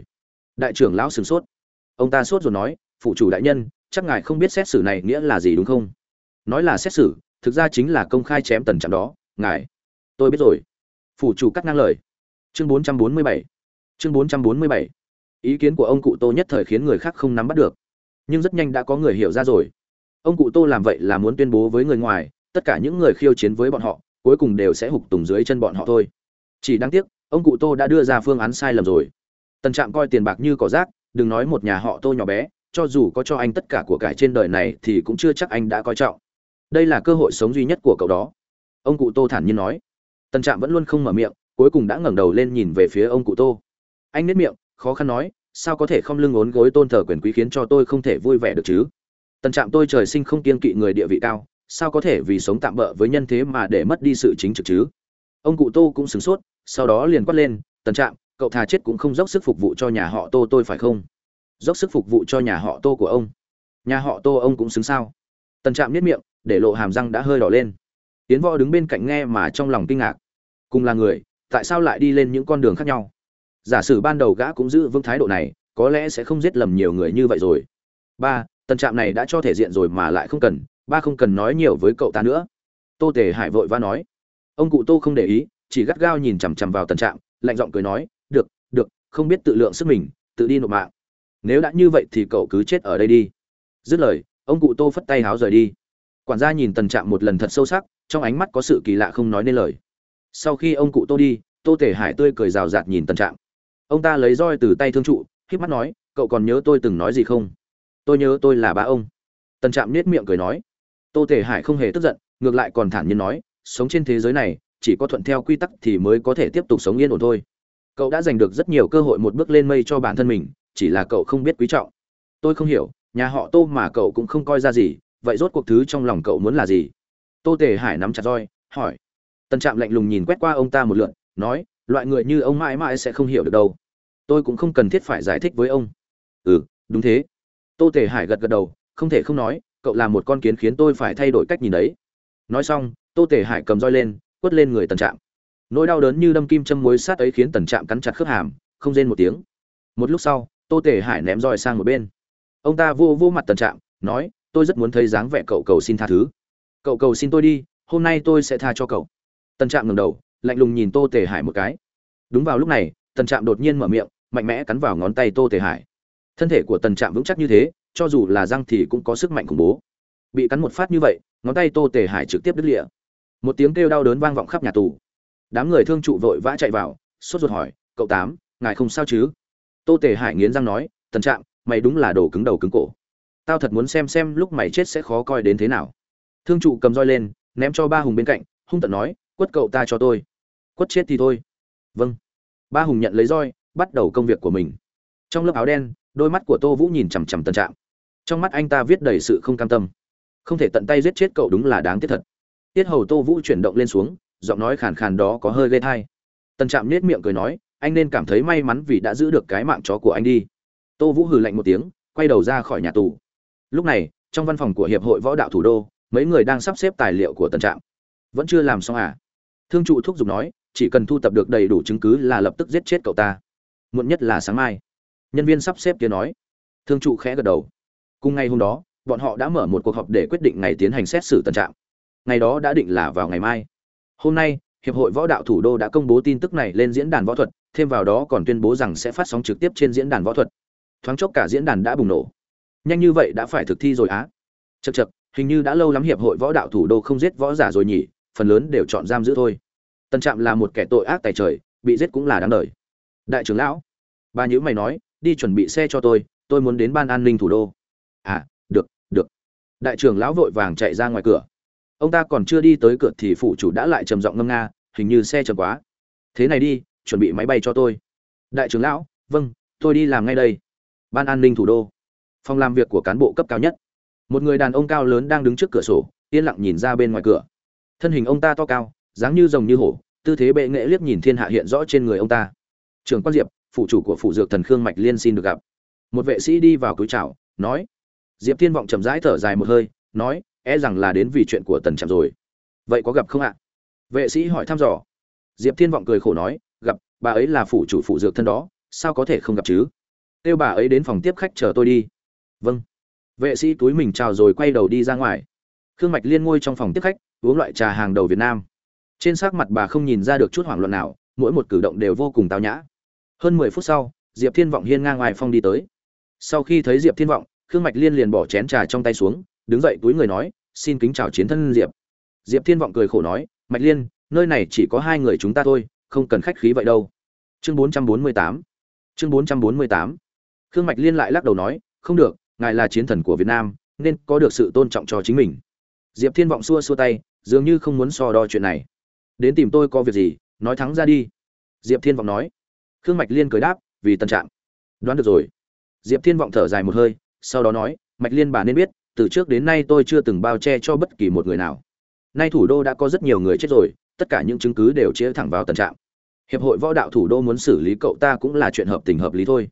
Đại trưởng lão sửng sốt. Ông ta sốt rồi nói phụ chủ đại nhân, chắc ngài không biết xét xử này nghĩa là gì đúng không? Nói là xét xử thực ra chính là công khai chém tần trạng đó, ngài. Tôi biết rồi. Phủ chủ cắt ngang lời. Chương 447 chương 447 ý kiến của ông cụ tô nhất thời khiến người khác không nắm bắt được. Nhưng rất nhanh đã có người hiểu ra rồi. Ông cụ tô làm vậy là muốn tuyên bố với người ngoài, tất cả những người khiêu chiến với bọn họ, cuối cùng đều sẽ hụt tùng dưới chân bọn họ thôi. Chỉ đáng tiếc, ông cụ tô đã đưa ra phương án sai lầm rồi. Tần trạm coi tiền bạc như cỏ rác, đừng nói một nhà họ tô nhỏ bé, cho dù có cho anh tất cả của cải trên đời này thì cũng chưa chắc anh đã coi trọng đây là cơ hội sống duy nhất của cậu đó. Ông cụ tô thản nhiên nói. Tần trạm vẫn luôn không mở miệng, cuối cùng đã ngẩng đầu lên nhìn về phía ông cụ tô. Anh nếp miệng, khó khăn nói, sao có thể không lưng ốn gối tôn thờ quyền quý khiến cho tôi không thể vui vẻ được chứ? Tần trạm tôi trời sinh không kiên kỵ người địa vị cao, sao có thể vì sống tạm bỡ với nhân thế mà để mất đi sự chính trực chứ? Ông cụ tô cũng sửng sốt, sau đó liền quát lên, tần trạm, cậu thà chết cũng không dốc sức phục vụ cho nhà họ tô tôi phải không? Dốc sức phục vụ cho nhà họ tô của ông. Nhà họ tô ông cũng xứng sao? Tần trạm niết miệng để lộ hàm răng đã hơi đỏ lên. Tiến võ đứng bên cạnh nghe mà trong lòng kinh ngạc. Cùng là người, tại sao lại đi lên những con đường khác nhau? Giả sử ban đầu gã cũng giữ vững thái độ này, có lẽ sẽ không giết lầm nhiều người như vậy rồi. Ba tần trạm này đã cho thể diện rồi mà lại không cần, ba không cần nói nhiều với cậu ta nữa. Tô tề hải vội va nói. Ông cụ tô không để ý, chỉ gắt gao nhìn chằm chằm vào tần trạm, lạnh giọng cười nói, được được, không biết tự lượng sức mình, tự đi nộp mạng. Nếu đã như vậy thì cậu cứ chết ở đây đi. Dứt lời, ông cụ tô phất tay háo rời đi quản gia nhìn tần trạm một lần thật sâu sắc, trong ánh mắt có sự kỳ lạ không nói nên lời. Sau khi ông cụ tô đi, tô tể hải tươi cười rào rạt nhìn tần trạm. Ông ta lấy roi từ tay thương trụ k mắt nói, cậu còn nhớ tôi từng nói gì không? Tôi nhớ tôi là ba ông. Tần trạm nết miệng cười nói. Tô tể hải không hề tức giận, ngược lại còn thản nhiên nói, sống trên thế giới này, chỉ có thuận theo quy tắc thì mới có thể tiếp tục sống yên ổn thôi. Cậu đã giành được rất nhiều cơ hội một bước lên mây cho bản thân mình, chỉ là cậu không biết quý trọng. Tôi không hiểu, nhà họ tô mà cậu cũng không coi ra gì vậy rốt cuộc thứ trong lòng cậu muốn là gì? Tô tề hải nắm chặt roi, hỏi. Tần trạm lạnh lùng nhìn quét qua ông ta một lượn, nói, loại người như ông mãi mãi sẽ không hiểu được đâu. Tôi cũng không cần thiết phải giải thích với ông. Ừ đúng thế. Tô tề hải gật gật đầu, không thể không nói, cậu là một con kiến khiến tôi phải thay đổi cách nhìn đấy. Nói xong, tô tề hải cầm roi lên, quất lên người tần trạm. Nỗi đau đớn như đâm kim châm muối sát ấy khiến tần trạm cắn chặt khớp hàm, không rên một tiếng. Một lúc sau, tô tề hải ném roi sang một bên. Ông ta vô vô mặt tần trạm, nói tôi rất muốn thấy dáng vẻ cậu cầu xin tha thứ. Cậu cầu xin tôi đi, hôm nay tôi sẽ tha cho cậu. Tần trạm ngầm đầu, lạnh lùng nhìn tô tề hải một cái. Đúng vào lúc này tần trạm đột nhiên mở miệng, mạnh mẽ cắn vào ngón tay tô tề hải. Thân thể của tần trạm vững chắc như thế, cho dù là răng thì cũng có sức mạnh khủng bố. Bị cắn một phát như vậy, ngón tay tô tề hải trực tiếp đứt lịa một tiếng kêu đau đớn vang vọng khắp nhà tù. Đám người thương trụ vội vã chạy vào, sốt ruột hỏi, cậu tám, ngài không sao chứ? Tô tề hải nghiến răng nói tần trạm, mày đúng là đồ cứng đầu cứng cổ tao thật muốn xem xem lúc mày chết sẽ khó coi đến thế nào. Thương trụ cầm roi lên, ném cho ba hùng bên cạnh, hung tận nói, quất cậu ta cho tôi. Quất chết thì thôi. Vâng. Ba hùng nhận lấy roi, bắt đầu công việc của mình. Trong lớp áo đen, đôi mắt của tô vũ nhìn chằm chằm tân trạm. Trong mắt anh ta viết đầy sự không cam tâm. Không thể tận tay giết chết cậu đúng là đáng tiếc thật. Tiết hầu tô vũ chuyển động lên xuống, giọng nói khàn khàn đó có hơi gây thai. Tân trạm nết miệng cười nói, anh nên cảm thấy may mắn vì đã giữ được cái mạng chó của anh đi. Tô vũ hừ lạnh một tiếng, quay đầu ra khỏi nhà tù lúc này, trong văn phòng của hiệp hội võ đạo thủ đô, mấy người đang sắp xếp tài liệu của tân trạm. Vẫn chưa làm xong à? Thương trụ thúc giục nói, chỉ cần thu tập được đầy đủ chứng cứ là lập tức giết chết cậu ta. Muộn nhất là sáng mai. Nhân viên sắp xếp kia nói. Thương trụ khẽ gật đầu. Cùng ngày hôm đó, bọn họ đã mở một cuộc họp để quyết định ngày tiến hành xét xử tân trạm. Ngày đó đã định là vào ngày mai. Hôm nay, hiệp hội võ đạo thủ đô đã công bố tin tức này lên diễn đàn võ thuật, thêm vào đó còn tuyên bố rằng sẽ phát sóng trực tiếp trên diễn đàn võ thuật. Thoáng chốc cả diễn đàn đã bùng nổ nhanh như vậy đã phải thực thi rồi á. Chật chật hình như đã lâu lắm hiệp hội võ đạo thủ đô không giết võ giả rồi nhỉ, phần lớn đều chọn giam giữ thôi. Tân trạm là một kẻ tội ác tài trời, bị giết cũng là đáng đời. Đại trưởng lão, bà nhữ mày nói, đi chuẩn bị xe cho tôi tôi muốn đến ban an ninh thủ đô. À được được. Đại trưởng lão vội vàng chạy ra ngoài cửa. Ông ta còn chưa đi tới cửa thì phụ chủ đã lại trầm giọng ngâm nga, hình như xe chậm quá. Thế này đi, chuẩn bị máy bay cho tôi. Đại trưởng lão vâng tôi đi làm ngay đây. Ban an ninh thủ đô phòng làm việc của cán bộ cấp cao nhất. Một người đàn ông cao lớn đang đứng trước cửa sổ, yên lặng nhìn ra bên ngoài cửa. Thân hình ông ta to cao, dáng như rồng như hổ, tư thế bệ nghệ liếc nhìn thiên hạ hiện rõ trên người ông ta. Trưởng quan diệp, phụ chủ của phụ dược thần khương mạch liên xin được gặp. Một vệ sĩ đi vào cúi chào, nói. Diệp thiên vọng chậm rãi thở dài một hơi, nói e rằng là đến vì chuyện của tần trạm rồi. Vậy có gặp không ạ? Vệ sĩ hỏi thăm dò. Diệp thiên vọng cười khổ nói, gặp, bà ấy là phủ chủ phụ dược thân đó, sao có thể không gặp chứ? Kêu bà ấy đến phòng tiếp khách chờ tôi đi vâng. Vệ sĩ túi mình chào rồi quay đầu đi ra ngoài. Khương mạch liên ngôi trong phòng tiếp khách, uống loại trà hàng đầu việt nam. Trên sắc mặt bà không nhìn ra được chút hoảng loạn nào, mỗi một cử động đều vô cùng tao nhã. Hơn mười phút sau, diệp thiên vọng hiên ngang ngoài phong đi tới. Sau khi thấy diệp thiên vọng, khương mạch liên liền bỏ chén trà trong tay xuống, đứng dậy túi người nói, xin kính chào chiến thân diệp. Diệp thiên vọng cười khổ nói, mạch liên, nơi này chỉ có hai người chúng ta thôi, không cần khách khí vậy đâu. Chương bốn trăm bốn mươi tám. Chương bốn trăm bốn mươi tám. Khương mạch liên lại lắc đầu nói, không được ngài là chiến thần của việt nam, nên có được sự tôn trọng cho chính mình. Diệp thiên vọng xua xua tay, dường như không muốn so đo chuyện này. Đến tìm tôi có việc gì, nói thắng ra đi. Diệp thiên vọng nói. Khương mạch liên cười đáp, vì tân trạng. Đoán được rồi. Diệp thiên vọng thở dài một hơi, sau đó nói, mạch liên bà nên biết, từ trước đến nay tôi chưa từng bao che cho bất kỳ một người nào. Nay thủ đô đã có rất nhiều người chết rồi, tất cả những chứng cứ đều chĩa thẳng vào tân trạng. Hiệp hội võ đạo thủ đô muốn xử lý cậu ta cũng là chuyện hợp tình hợp lý thôi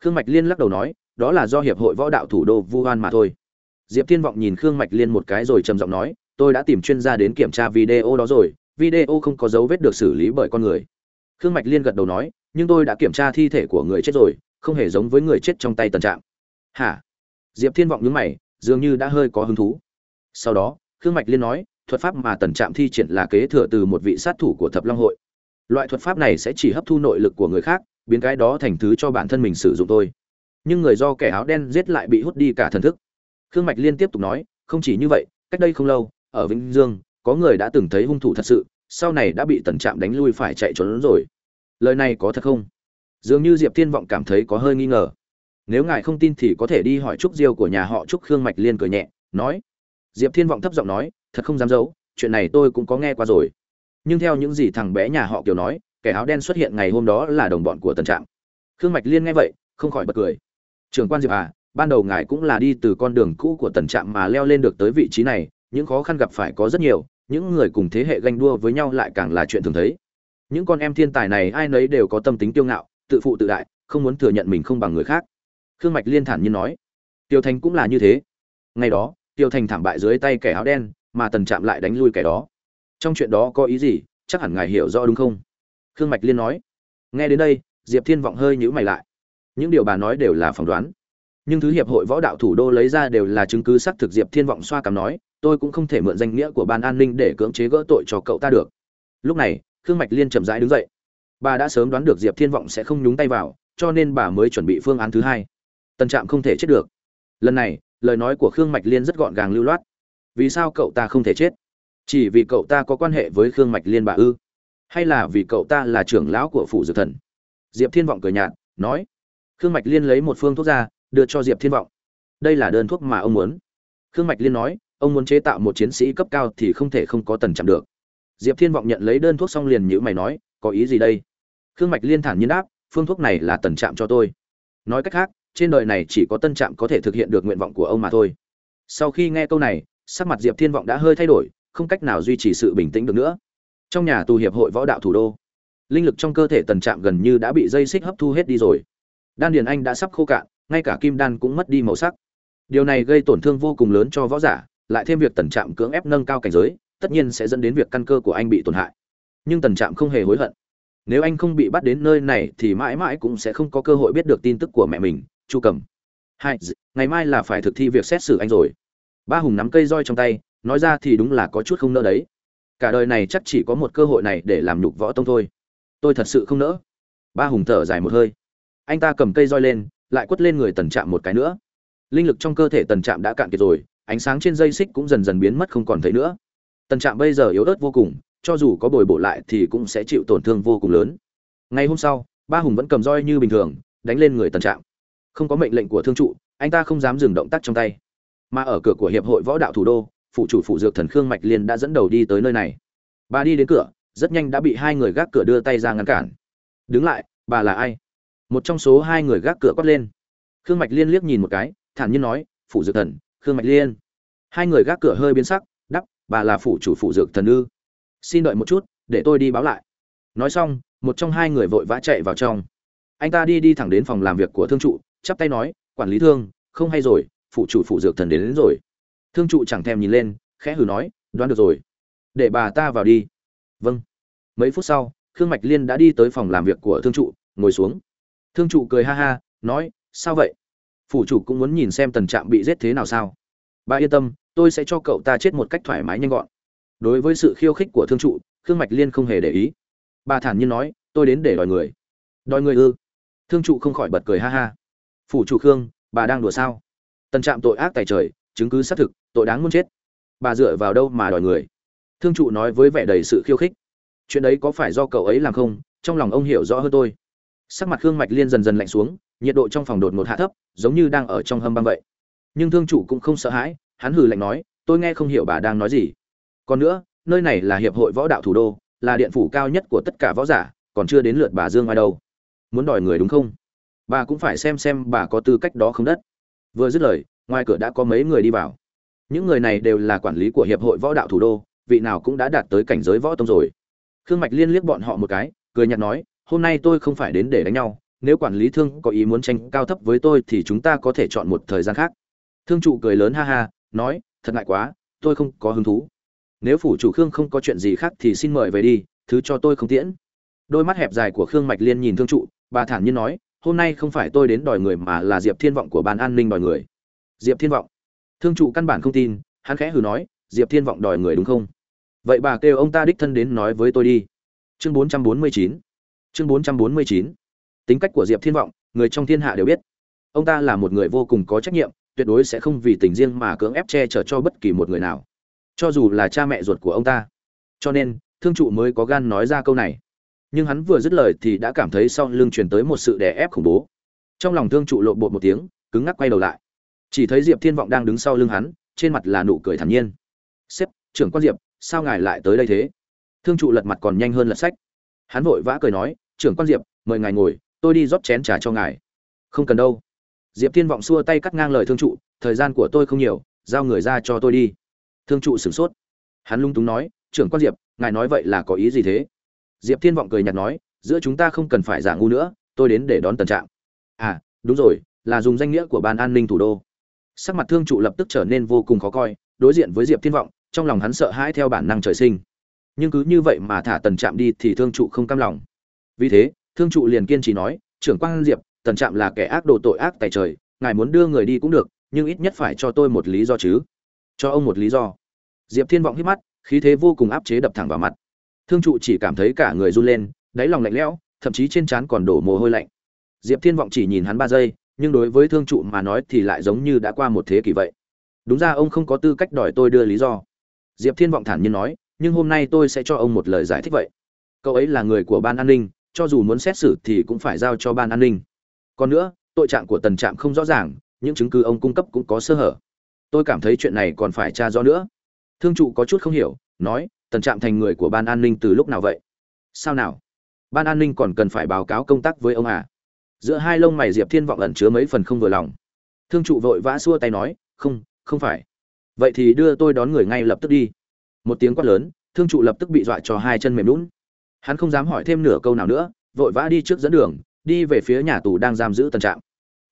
khương mạch liên lắc đầu nói, đó là do hiệp hội võ đạo thủ đô vu hoan mà thôi. Diệp thiên vọng nhìn khương mạch liên một cái rồi trầm giọng nói, tôi đã tìm chuyên gia đến kiểm tra video đó rồi, video không có dấu vết được xử lý bởi con người. Khương mạch liên gật đầu nói, nhưng tôi đã kiểm tra thi thể của người chết rồi, không hề giống với người chết trong tay tần trạm hả? Diệp thiên vọng nhướng mày, dường như đã hơi có hứng thú. Sau đó, khương mạch liên nói, thuật pháp mà tần trạm thi triển là kế thừa từ một vị sát thủ của thập long hội. Loại thuật pháp này sẽ chỉ hấp thu nội lực của người khác biến cái đó thành thứ cho bản thân mình sử dụng thôi. Nhưng người do kẻ áo đen giết lại bị hút đi cả thần thức. Khương mạch liên tiếp tục nói, không chỉ như vậy, cách đây không lâu, ở vĩnh dương, có người đã từng thấy hung thủ thật sự, sau này đã bị tần trạm đánh lui phải chạy trốn rồi. Lời này có thật không? Dường như diệp thiên vọng cảm thấy có hơi nghi ngờ. Nếu ngài không tin thì có thể đi hỏi trúc diêu của nhà họ trúc, khương mạch liên cười nhẹ, nói. Diệp thiên vọng thấp giọng nói, thật không dám giấu, chuyện này tôi cũng có nghe qua rồi. Nhưng theo những gì thằng bé nhà họ kiều nói kẻ áo đen xuất hiện ngày hôm đó là đồng bọn của tần trạm. Khương mạch liên nghe vậy, không khỏi bật cười. Trưởng quan diệp à ban đầu ngài cũng là đi từ con đường cũ của tần trạm mà leo lên được tới vị trí này, những khó khăn gặp phải có rất nhiều, những người cùng thế hệ ganh đua với nhau lại càng là chuyện thường thấy. Những con em thiên tài này ai nấy đều có tâm tính kiêu ngạo, tự phụ tự đại, không muốn thừa nhận mình không bằng người khác. Khương mạch liên thản nhiên nói. Tiêu thành cũng là như thế. Ngày đó, tiêu thành thảm bại dưới tay kẻ áo đen, mà tần trạm lại đánh lui kẻ đó. Trong chuyện đó có ý gì, chắc hẳn ngài hiểu rõ đúng không? Khương mạch liên nói, nghe đến đây, diệp thiên vọng hơi nhữ mày lại. Những điều bà nói đều là phỏng đoán. Nhưng thứ hiệp hội võ đạo thủ đô lấy ra đều là chứng cứ xác thực diệp thiên vọng xoa cằm nói, tôi cũng không thể mượn danh nghĩa của ban an ninh để cưỡng chế gỡ tội cho cậu ta được. Lúc này, khương mạch liên chậm rãi đứng dậy. Bà đã sớm đoán được diệp thiên vọng sẽ không nhúng tay vào, cho nên bà mới chuẩn bị phương án thứ hai. Tân trạm không thể chết được. Lần này, lời nói của khương mạch liên rất gọn gàng lưu loát. Vì sao cậu ta không thể chết? Chỉ vì cậu ta có quan hệ với khương mạch liên bà ư? Hay là vì cậu ta là trưởng lão của phủ dược thần? Diệp thiên vọng cười nhạt, nói. Khương mạch liên lấy một phương thuốc ra, đưa cho diệp thiên vọng. Đây là đơn thuốc mà ông muốn. Khương mạch liên nói, ông muốn chế tạo một chiến sĩ cấp cao thì không thể không có tần chạm được. Diệp thiên vọng nhận lấy đơn thuốc xong liền nhữ mày nói, có ý gì đây? Khương mạch liên thản nhiên đáp, phương thuốc này là tần trạm cho tôi. Nói cách khác, trên đời này chỉ có tân trạm có thể thực hiện được nguyện vọng của ông mà thôi. Sau khi nghe câu này, sắc mặt diệp thiên vọng đã hơi thay đổi, không cách nào duy trì sự bình tĩnh được nữa trong nhà tù hiệp hội võ đạo thủ đô, linh lực trong cơ thể tần trạm gần như đã bị dây xích hấp thu hết đi rồi. Đan điền anh đã sắp khô cạn, ngay cả kim đan cũng mất đi màu sắc. Điều này gây tổn thương vô cùng lớn cho võ giả, lại thêm việc tần trạm cưỡng ép nâng cao cảnh giới, tất nhiên sẽ dẫn đến việc căn cơ của anh bị tổn hại. Nhưng tần trạm không hề hối hận. Nếu anh không bị bắt đến nơi này thì mãi mãi cũng sẽ không có cơ hội biết được tin tức của mẹ mình, chu cầm. Hai ngày mai là phải thực thi việc xét xử anh rồi. Ba hùng nắm cây roi trong tay, nói ra thì đúng là có chút không nỡ đấy cả đời này chắc chỉ có một cơ hội này để làm nhục võ tông thôi. Tôi thật sự không nỡ. Ba hùng thở dài một hơi. Anh ta cầm cây roi lên, lại quất lên người tần trạm một cái nữa. Linh lực trong cơ thể tần trạm đã cạn kiệt rồi, ánh sáng trên dây xích cũng dần dần biến mất không còn thấy nữa. Tần trạm bây giờ yếu ớt vô cùng, cho dù có bồi bổ lại thì cũng sẽ chịu tổn thương vô cùng lớn. Ngày hôm sau, ba hùng vẫn cầm roi như bình thường, đánh lên người tần trạm. Không có mệnh lệnh của thương trụ, anh ta không dám dừng động tác trong tay. Mà ở cửa của hiệp hội võ đạo thủ đô phụ chủ phụ dược thần khương mạch liên đã dẫn đầu đi tới nơi này. Bà đi đến cửa rất nhanh đã bị hai người gác cửa đưa tay ra ngăn cản. Đứng lại bà là ai? Một trong số hai người gác cửa quát lên. Khương mạch liên liếc nhìn một cái thản nhiên nói phụ dược thần khương mạch liên. Hai người gác cửa hơi biến sắc đắp bà là phụ chủ phụ dược thần ư? Xin đợi một chút để tôi đi báo lại. Nói xong một trong hai người vội vã chạy vào trong. Anh ta đi đi thẳng đến phòng làm việc của thương trụ chắp tay nói quản lý thương không hay rồi phụ chủ phụ dược thần đến, đến rồi thương trụ chẳng thèm nhìn lên, khẽ hừ nói, đoán được rồi. Để bà ta vào đi. Vâng. Mấy phút sau, khương mạch liên đã đi tới phòng làm việc của thương trụ, ngồi xuống. Thương trụ cười ha ha, nói, sao vậy? Phủ chủ cũng muốn nhìn xem tần trạm bị giết thế nào sao? Bà yên tâm, tôi sẽ cho cậu ta chết một cách thoải mái nhanh gọn. Đối với sự khiêu khích của thương trụ, khương mạch liên không hề để ý. Bà thản nhiên nói, tôi đến để đòi người. Đòi người ư? Thương trụ không khỏi bật cười ha ha. Phủ chủ khương, bà đang đùa sao? Tần trạm tội ác tài trời chứng cứ xác thực, tội đáng muốn chết. Bà dựa vào đâu mà đòi người? Thương trụ nói với vẻ đầy sự khiêu khích. Chuyện đấy có phải do cậu ấy làm không? Trong lòng ông hiểu rõ hơn tôi. Sắc mặt khương mạch liên dần dần lạnh xuống, nhiệt độ trong phòng đột ngột hạ thấp, giống như đang ở trong hầm băng vậy. Nhưng thương chủ cũng không sợ hãi, hắn hừ lạnh nói, tôi nghe không hiểu bà đang nói gì. Còn nữa, nơi này là hiệp hội võ đạo thủ đô, là điện phủ cao nhất của tất cả võ giả, còn chưa đến lượt bà dương ai đâu. Muốn đòi người đúng không? Bà cũng phải xem xem bà có tư cách đó không đất. Vừa dứt lời ngoài cửa đã có mấy người đi vào. Những người này đều là quản lý của hiệp hội võ đạo thủ đô, vị nào cũng đã đạt tới cảnh giới võ tông rồi. Khương mạch liên liếc bọn họ một cái, cười nhạt nói, hôm nay tôi không phải đến để đánh nhau, nếu quản lý thương có ý muốn tranh cao thấp với tôi thì chúng ta có thể chọn một thời gian khác. Thương trụ cười lớn ha ha, nói, thật ngại quá, tôi không có hứng thú. Nếu phủ chủ khương không có chuyện gì khác thì xin mời về đi, thứ cho tôi không tiễn. Đôi mắt hẹp dài của khương mạch liên nhìn thương trụ, bà thản nhiên nói, hôm nay không phải tôi đến đòi người mà là diệp thiên vọng của ban an ninh đòi người diệp thiên vọng. Thương trụ căn bản không tin, hắn khẽ hừ nói, diệp thiên vọng đòi người đúng không? Vậy bà kêu ông ta đích thân đến nói với tôi đi. Chương 449 chương 449 tính cách của diệp thiên vọng, người trong thiên hạ đều biết. Ông ta là một người vô cùng có trách nhiệm, tuyệt đối sẽ không vì tình riêng mà cưỡng ép che chở cho bất kỳ một người nào, cho dù là cha mẹ ruột của ông ta. Cho nên, thương trụ mới có gan nói ra câu này. Nhưng hắn vừa dứt lời thì đã cảm thấy sau lưng truyền tới một sự đè ép khủng bố. Trong lòng thương trụ lộ bột một tiếng, cứng ngắc quay đầu lại chỉ thấy diệp thiên vọng đang đứng sau lưng hắn, trên mặt là nụ cười thản nhiên. Sếp, trưởng quan diệp, sao ngài lại tới đây thế? Thương trụ lật mặt còn nhanh hơn lật sách. Hắn vội vã cười nói, trưởng quan diệp, mời ngài ngồi, tôi đi rót chén trà cho ngài. Không cần đâu. Diệp thiên vọng xua tay cắt ngang lời thương trụ, thời gian của tôi không nhiều, giao người ra cho tôi đi. Thương trụ sửng sốt. Hắn lung túng nói, trưởng quan diệp, ngài nói vậy là có ý gì thế? Diệp thiên vọng cười nhạt nói, giữa chúng ta không cần phải giả ngu nữa, tôi đến để đón tần trạng. À đúng rồi, là dùng danh nghĩa của ban an ninh thủ đô sắc mặt thương trụ lập tức trở nên vô cùng khó coi, đối diện với diệp thiên vọng, trong lòng hắn sợ hãi theo bản năng trời sinh. Nhưng cứ như vậy mà thả tần trạm đi thì thương trụ không cam lòng. Vì thế, thương trụ liền kiên trì nói, trưởng quan diệp, tần trạm là kẻ ác đồ tội ác tại trời, ngài muốn đưa người đi cũng được, nhưng ít nhất phải cho tôi một lý do chứ. Cho ông một lý do. Diệp thiên vọng hít mắt, khí thế vô cùng áp chế đập thẳng vào mặt. Thương trụ chỉ cảm thấy cả người run lên, đáy lòng lạnh lẽo, thậm chí trên trán còn đổ mồ hôi lạnh. Diệp thiên vọng chỉ nhìn hắn ba giây nhưng đối với thương trụ mà nói thì lại giống như đã qua một thế kỷ vậy. Đúng ra ông không có tư cách đòi tôi đưa lý do. Diệp thiên vọng thản nhiên nói, nhưng hôm nay tôi sẽ cho ông một lời giải thích vậy. Cậu ấy là người của ban an ninh, cho dù muốn xét xử thì cũng phải giao cho ban an ninh. Còn nữa, tội trạng của tần trạm không rõ ràng, những chứng cứ ông cung cấp cũng có sơ hở. Tôi cảm thấy chuyện này còn phải tra rõ nữa. Thương trụ có chút không hiểu, nói, tần trạm thành người của ban an ninh từ lúc nào vậy? Sao nào? Ban an ninh còn cần phải báo cáo công tác với ông à? Giữa hai lông mày diệp thiên vọng ẩn chứa mấy phần không vừa lòng. Thương trụ vội vã xua tay nói, không không phải. Vậy thì đưa tôi đón người ngay lập tức đi. Một tiếng quát lớn, thương trụ lập tức bị dọa cho hai chân mềm lún hắn không dám hỏi thêm nửa câu nào nữa, vội vã đi trước dẫn đường, đi về phía nhà tù đang giam giữ tần trạm.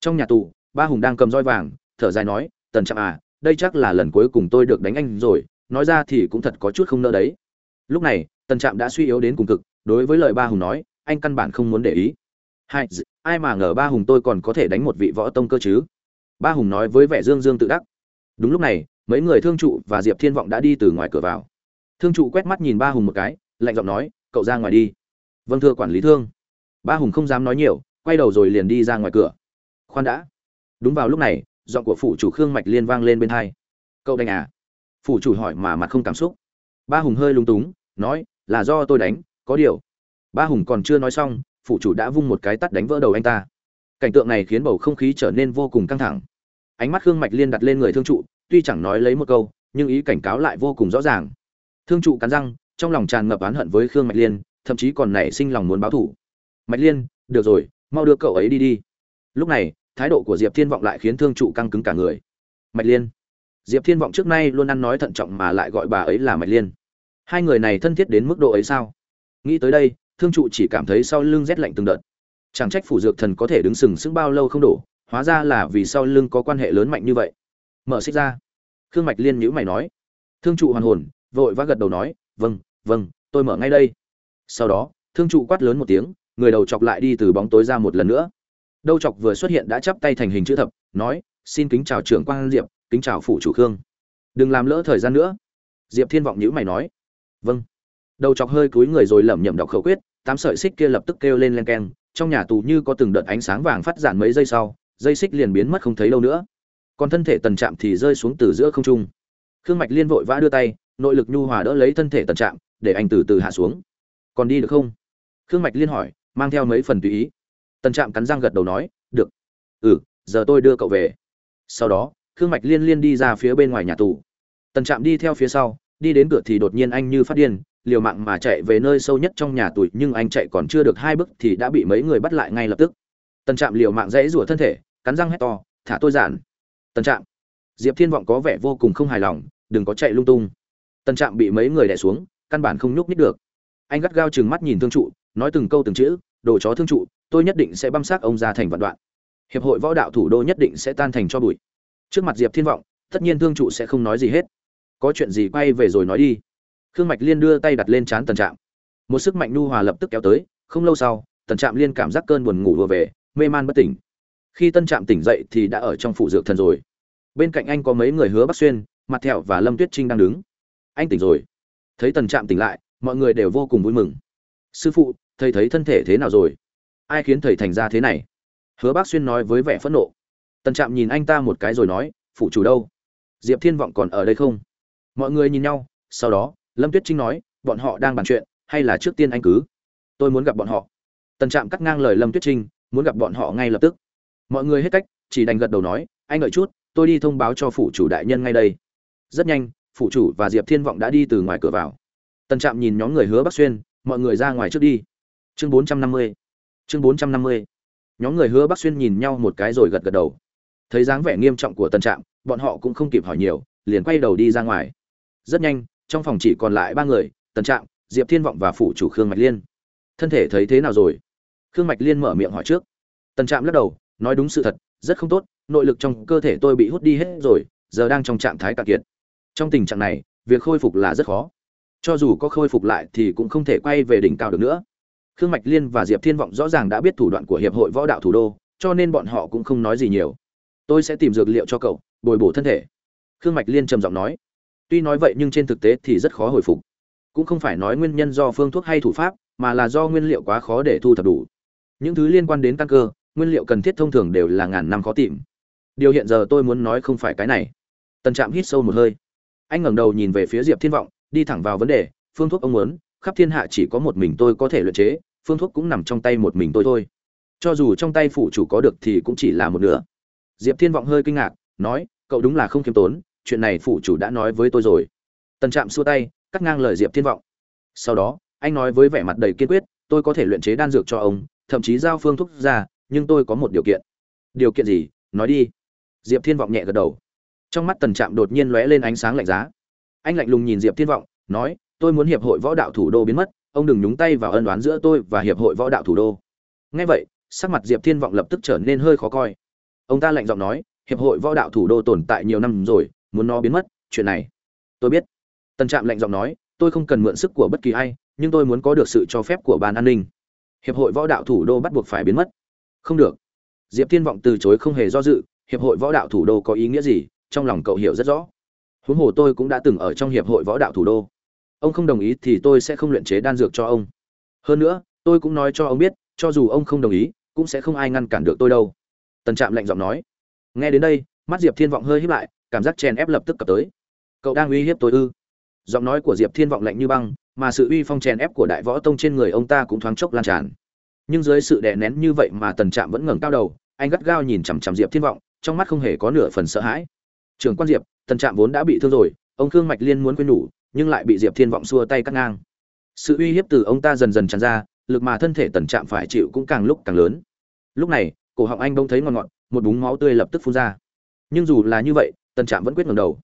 Trong nhà tù, ba hùng đang cầm roi vàng, thở dài nói, tần trạm à đây chắc là lần cuối cùng tôi được đánh anh rồi, nói ra thì cũng thật có chút không nỡ đấy. Lúc này, tần trạm đã suy yếu đến cùng cực, đối với lời ba hùng nói, anh căn bản không muốn để ý. Hai ai mà ngờ ba hùng tôi còn có thể đánh một vị võ tông cơ chứ? Ba hùng nói với vẻ dương dương tự đắc. Đúng lúc này, mấy người thương trụ và diệp thiên vọng đã đi từ ngoài cửa vào. Thương trụ quét mắt nhìn ba hùng một cái, lạnh giọng nói, cậu ra ngoài đi. Vâng thưa quản lý thương. Ba hùng không dám nói nhiều, quay đầu rồi liền đi ra ngoài cửa. Khoan đã. Đúng vào lúc này, giọng của phủ chủ khương mạch liên vang lên bên hai. Cậu đánh à? Phủ chủ hỏi mà mặt không cảm xúc. Ba hùng hơi lung túng, nói, là do tôi đánh, có điều. Ba hùng còn chưa nói xong phủ chủ đã vung một cái tắt đánh vỡ đầu anh ta. Cảnh tượng này khiến bầu không khí trở nên vô cùng căng thẳng. Ánh mắt khương mạch liên đặt lên người thương trụ, tuy chẳng nói lấy một câu, nhưng ý cảnh cáo lại vô cùng rõ ràng. Thương trụ cắn răng, trong lòng tràn ngập oán hận với khương mạch liên, thậm chí còn nảy sinh lòng muốn báo thủ mạch liên, được rồi, mau đưa cậu ấy đi đi. Lúc này, thái độ của diệp thiên vọng lại khiến thương trụ căng cứng cả người. Mạch liên. Diệp thiên vọng trước nay luôn ăn nói thận trọng mà lại gọi bà ấy là mạch liên. Hai người này thân thiết đến mức độ ấy sao? Nghĩ tới đây thương trụ chỉ cảm thấy sau lưng rét lạnh từng đợt. Chẳng trách phủ dược thần có thể đứng sừng sững bao lâu không đổ, hóa ra là vì sau lưng có quan hệ lớn mạnh như vậy. Mở xích ra. Khương mạch liên nhữ mày nói. Thương trụ hoàn hồn, vội vã gật đầu nói vâng vâng tôi mở ngay đây. Sau đó, thương trụ quát lớn một tiếng, người đầu chọc lại đi từ bóng tối ra một lần nữa. Đâu chọc vừa xuất hiện đã chắp tay thành hình chữ thập, nói, xin kính chào trưởng quan diệp, kính chào phủ chủ khương. Đừng làm lỡ thời gian nữa. Diệp thiên vọng nhữ mày nói. Vâng. Đầu chọc hơi cúi người rồi lẩm nhẩm đọc khẩu quyết tám sợi xích kia lập tức kêu lên len keng, trong nhà tù như có từng đợt ánh sáng vàng phát giản mấy giây sau, dây xích liền biến mất không thấy đâu nữa. Còn thân thể tần trạm thì rơi xuống từ giữa không trung. Khương mạch liên vội vã đưa tay, nội lực nhu hòa đỡ lấy thân thể tần trạm, để anh từ từ hạ xuống. Còn đi được không? Khương mạch liên hỏi, mang theo mấy phần tùy ý. Tần trạm cắn răng gật đầu nói, được. Ừ giờ tôi đưa cậu về. Sau đó, khương mạch liên liên đi ra phía bên ngoài nhà tù. Tần trạm đi theo phía sau, đi đến cửa thì đột nhiên anh như phát điên liều mạng mà chạy về nơi sâu nhất trong nhà tuổi nhưng anh chạy còn chưa được hai bước thì đã bị mấy người bắt lại ngay lập tức. Tần trạm liều mạng dãy rủa thân thể, cắn răng hét to, thả tôi giản. Tần trạm, diệp thiên vọng có vẻ vô cùng không hài lòng, đừng có chạy lung tung. Tần trạm bị mấy người đẻ xuống, căn bản không nhúc nhích được. Anh gắt gao chừng mắt nhìn thương trụ, nói từng câu từng chữ, đồ chó thương trụ, tôi nhất định sẽ băm xác ông ra thành vạn đoạn. Hiệp hội võ đạo thủ đô nhất định sẽ tan thành cho bụi. Trước mặt diệp thiên vọng, tất nhiên thương trụ sẽ không nói gì hết. Có chuyện gì quay về rồi nói đi khương mạch liên đưa tay đặt lên trán tần trạm. Một sức mạnh nu hòa lập tức kéo tới, không lâu sau, tần trạm liên cảm giác cơn buồn ngủ vừa về, mê man bất tỉnh. Khi tân trạm tỉnh dậy thì đã ở trong phủ dược thần rồi. Bên cạnh anh có mấy người hứa bắc xuyên, mặt thẹo và lâm tuyết trinh đang đứng. Anh tỉnh rồi. Thấy tần trạm tỉnh lại, mọi người đều vô cùng vui mừng. Sư phụ, thầy thấy thân thể thế nào rồi? Ai khiến thầy thành ra thế này? Hứa bác xuyên nói với vẻ phẫn nộ. Tần trạm nhìn anh ta một cái rồi nói, phụ chủ đâu? Diệp thiên vọng còn ở đây không? Mọi người nhìn nhau, sau đó lâm tuyết trinh nói, bọn họ đang bàn chuyện, hay là trước tiên anh cứ? Tôi muốn gặp bọn họ. Tần trạm cắt ngang lời lâm tuyết trinh, muốn gặp bọn họ ngay lập tức. Mọi người hết cách, chỉ đành gật đầu nói, anh đợi chút, tôi đi thông báo cho phủ chủ đại nhân ngay đây. Rất nhanh, phủ chủ và diệp thiên vọng đã đi từ ngoài cửa vào. Tần trạm nhìn nhóm người hứa bắc xuyên, mọi người ra ngoài trước đi. Chương bốn trăm năm mươi. Chương bốn trăm năm mươi. Nhóm người hứa bắc xuyên nhìn nhau một cái rồi gật gật đầu. Thấy dáng vẻ nghiêm trọng của tần trạm, bọn họ cũng không kịp hỏi nhiều, liền quay đầu đi ra ngoài. Rất nhanh trong phòng chỉ còn lại ba người, tần trạm, diệp thiên vọng và phủ chủ khương mạch liên. Thân thể thấy thế nào rồi? Khương mạch liên mở miệng hỏi trước. Tần trạm lắc đầu, nói đúng sự thật, rất không tốt, nội lực trong cơ thể tôi bị hút đi hết rồi, giờ đang trong trạng thái cạn kiệt. Trong tình trạng này, việc khôi phục là rất khó. Cho dù có khôi phục lại thì cũng không thể quay về đỉnh cao được nữa. Khương mạch liên và diệp thiên vọng rõ ràng đã biết thủ đoạn của hiệp hội võ đạo thủ đô, cho nên bọn họ cũng không nói gì nhiều. Tôi sẽ tìm dược liệu cho cậu, bồi bổ thân thể. Khương mạch liên trầm giọng nói tuy nói vậy nhưng trên thực tế thì rất khó hồi phục. Cũng không phải nói nguyên nhân do phương thuốc hay thủ pháp, mà là do nguyên liệu quá khó để thu thập đủ. Những thứ liên quan đến căn cơ, nguyên liệu cần thiết thông thường đều là ngàn năm khó tìm. Điều hiện giờ tôi muốn nói không phải cái này. Tần trạm hít sâu một hơi. Anh ngẩng đầu nhìn về phía diệp thiên vọng, đi thẳng vào vấn đề, phương thuốc ông muốn, khắp thiên hạ chỉ có một mình tôi có thể luyện chế, phương thuốc cũng nằm trong tay một mình tôi thôi. Cho dù trong tay phủ chủ có được thì cũng chỉ là một nửa. Diệp thiên vọng hơi kinh ngạc, nói, cậu đúng là không khiêm tốn chuyện này phụ chủ đã nói với tôi rồi. Tần trạm xua tay, cắt ngang lời diệp thiên vọng. Sau đó, anh nói với vẻ mặt đầy kiên quyết, tôi có thể luyện chế đan dược cho ông, thậm chí giao phương thuốc ra, nhưng tôi có một điều kiện. Điều kiện gì? Nói đi. Diệp thiên vọng nhẹ gật đầu. Trong mắt tần trạm đột nhiên lóe lên ánh sáng lạnh giá. Anh lạnh lùng nhìn diệp thiên vọng, nói, tôi muốn hiệp hội võ đạo thủ đô biến mất, ông đừng nhúng tay vào ân đoán giữa tôi và hiệp hội võ đạo thủ đô. Ngay vậy, sắc mặt diệp thiên vọng lập tức trở nên hơi khó coi. Ông ta lạnh giọng nói, hiệp hội võ đạo thủ đô tồn tại nhiều năm rồi muốn nó biến mất, chuyện này. Tôi biết. Tần trạm lạnh giọng nói, tôi không cần mượn sức của bất kỳ ai, nhưng tôi muốn có được sự cho phép của ban an ninh. Hiệp hội võ đạo thủ đô bắt buộc phải biến mất. Không được. Diệp thiên vọng từ chối không hề do dự, hiệp hội võ đạo thủ đô có ý nghĩa gì, trong lòng cậu hiểu rất rõ. Huống hồ tôi cũng đã từng ở trong hiệp hội võ đạo thủ đô. Ông không đồng ý thì tôi sẽ không luyện chế đan dược cho ông. Hơn nữa, tôi cũng nói cho ông biết, cho dù ông không đồng ý, cũng sẽ không ai ngăn cản được tôi đâu. Tần trạm lạnh giọng nói. Nghe đến đây, mắt diệp thiên vọng hơi hít lại cảm giác chèn ép lập tức cập tới. Cậu đang uy hiếp tôi ư? Giọng nói của diệp thiên vọng lạnh như băng, mà sự uy phong chèn ép của đại võ tông trên người ông ta cũng thoáng chốc lan tràn. Nhưng dưới sự đè nén như vậy mà tần trạm vẫn ngẩng cao đầu, anh gắt gao nhìn chằm chằm diệp thiên vọng, trong mắt không hề có nửa phần sợ hãi. Trưởng quan diệp, tần trạm vốn đã bị thương rồi, ông khương mạch liên muốn quên nhủ nhưng lại bị diệp thiên vọng xua tay cắt ngang. Sự uy hiếp từ ông ta dần dần tràn ra, lực mà thân thể tần trạm phải chịu cũng càng lúc càng lớn. Lúc này, cổ họng anh bỗng thấy ngon ngọt, một búng máu tươi lập tức phun ra. Nhưng dù là như vậy tần trạm vẫn quyết ngẩng đầu.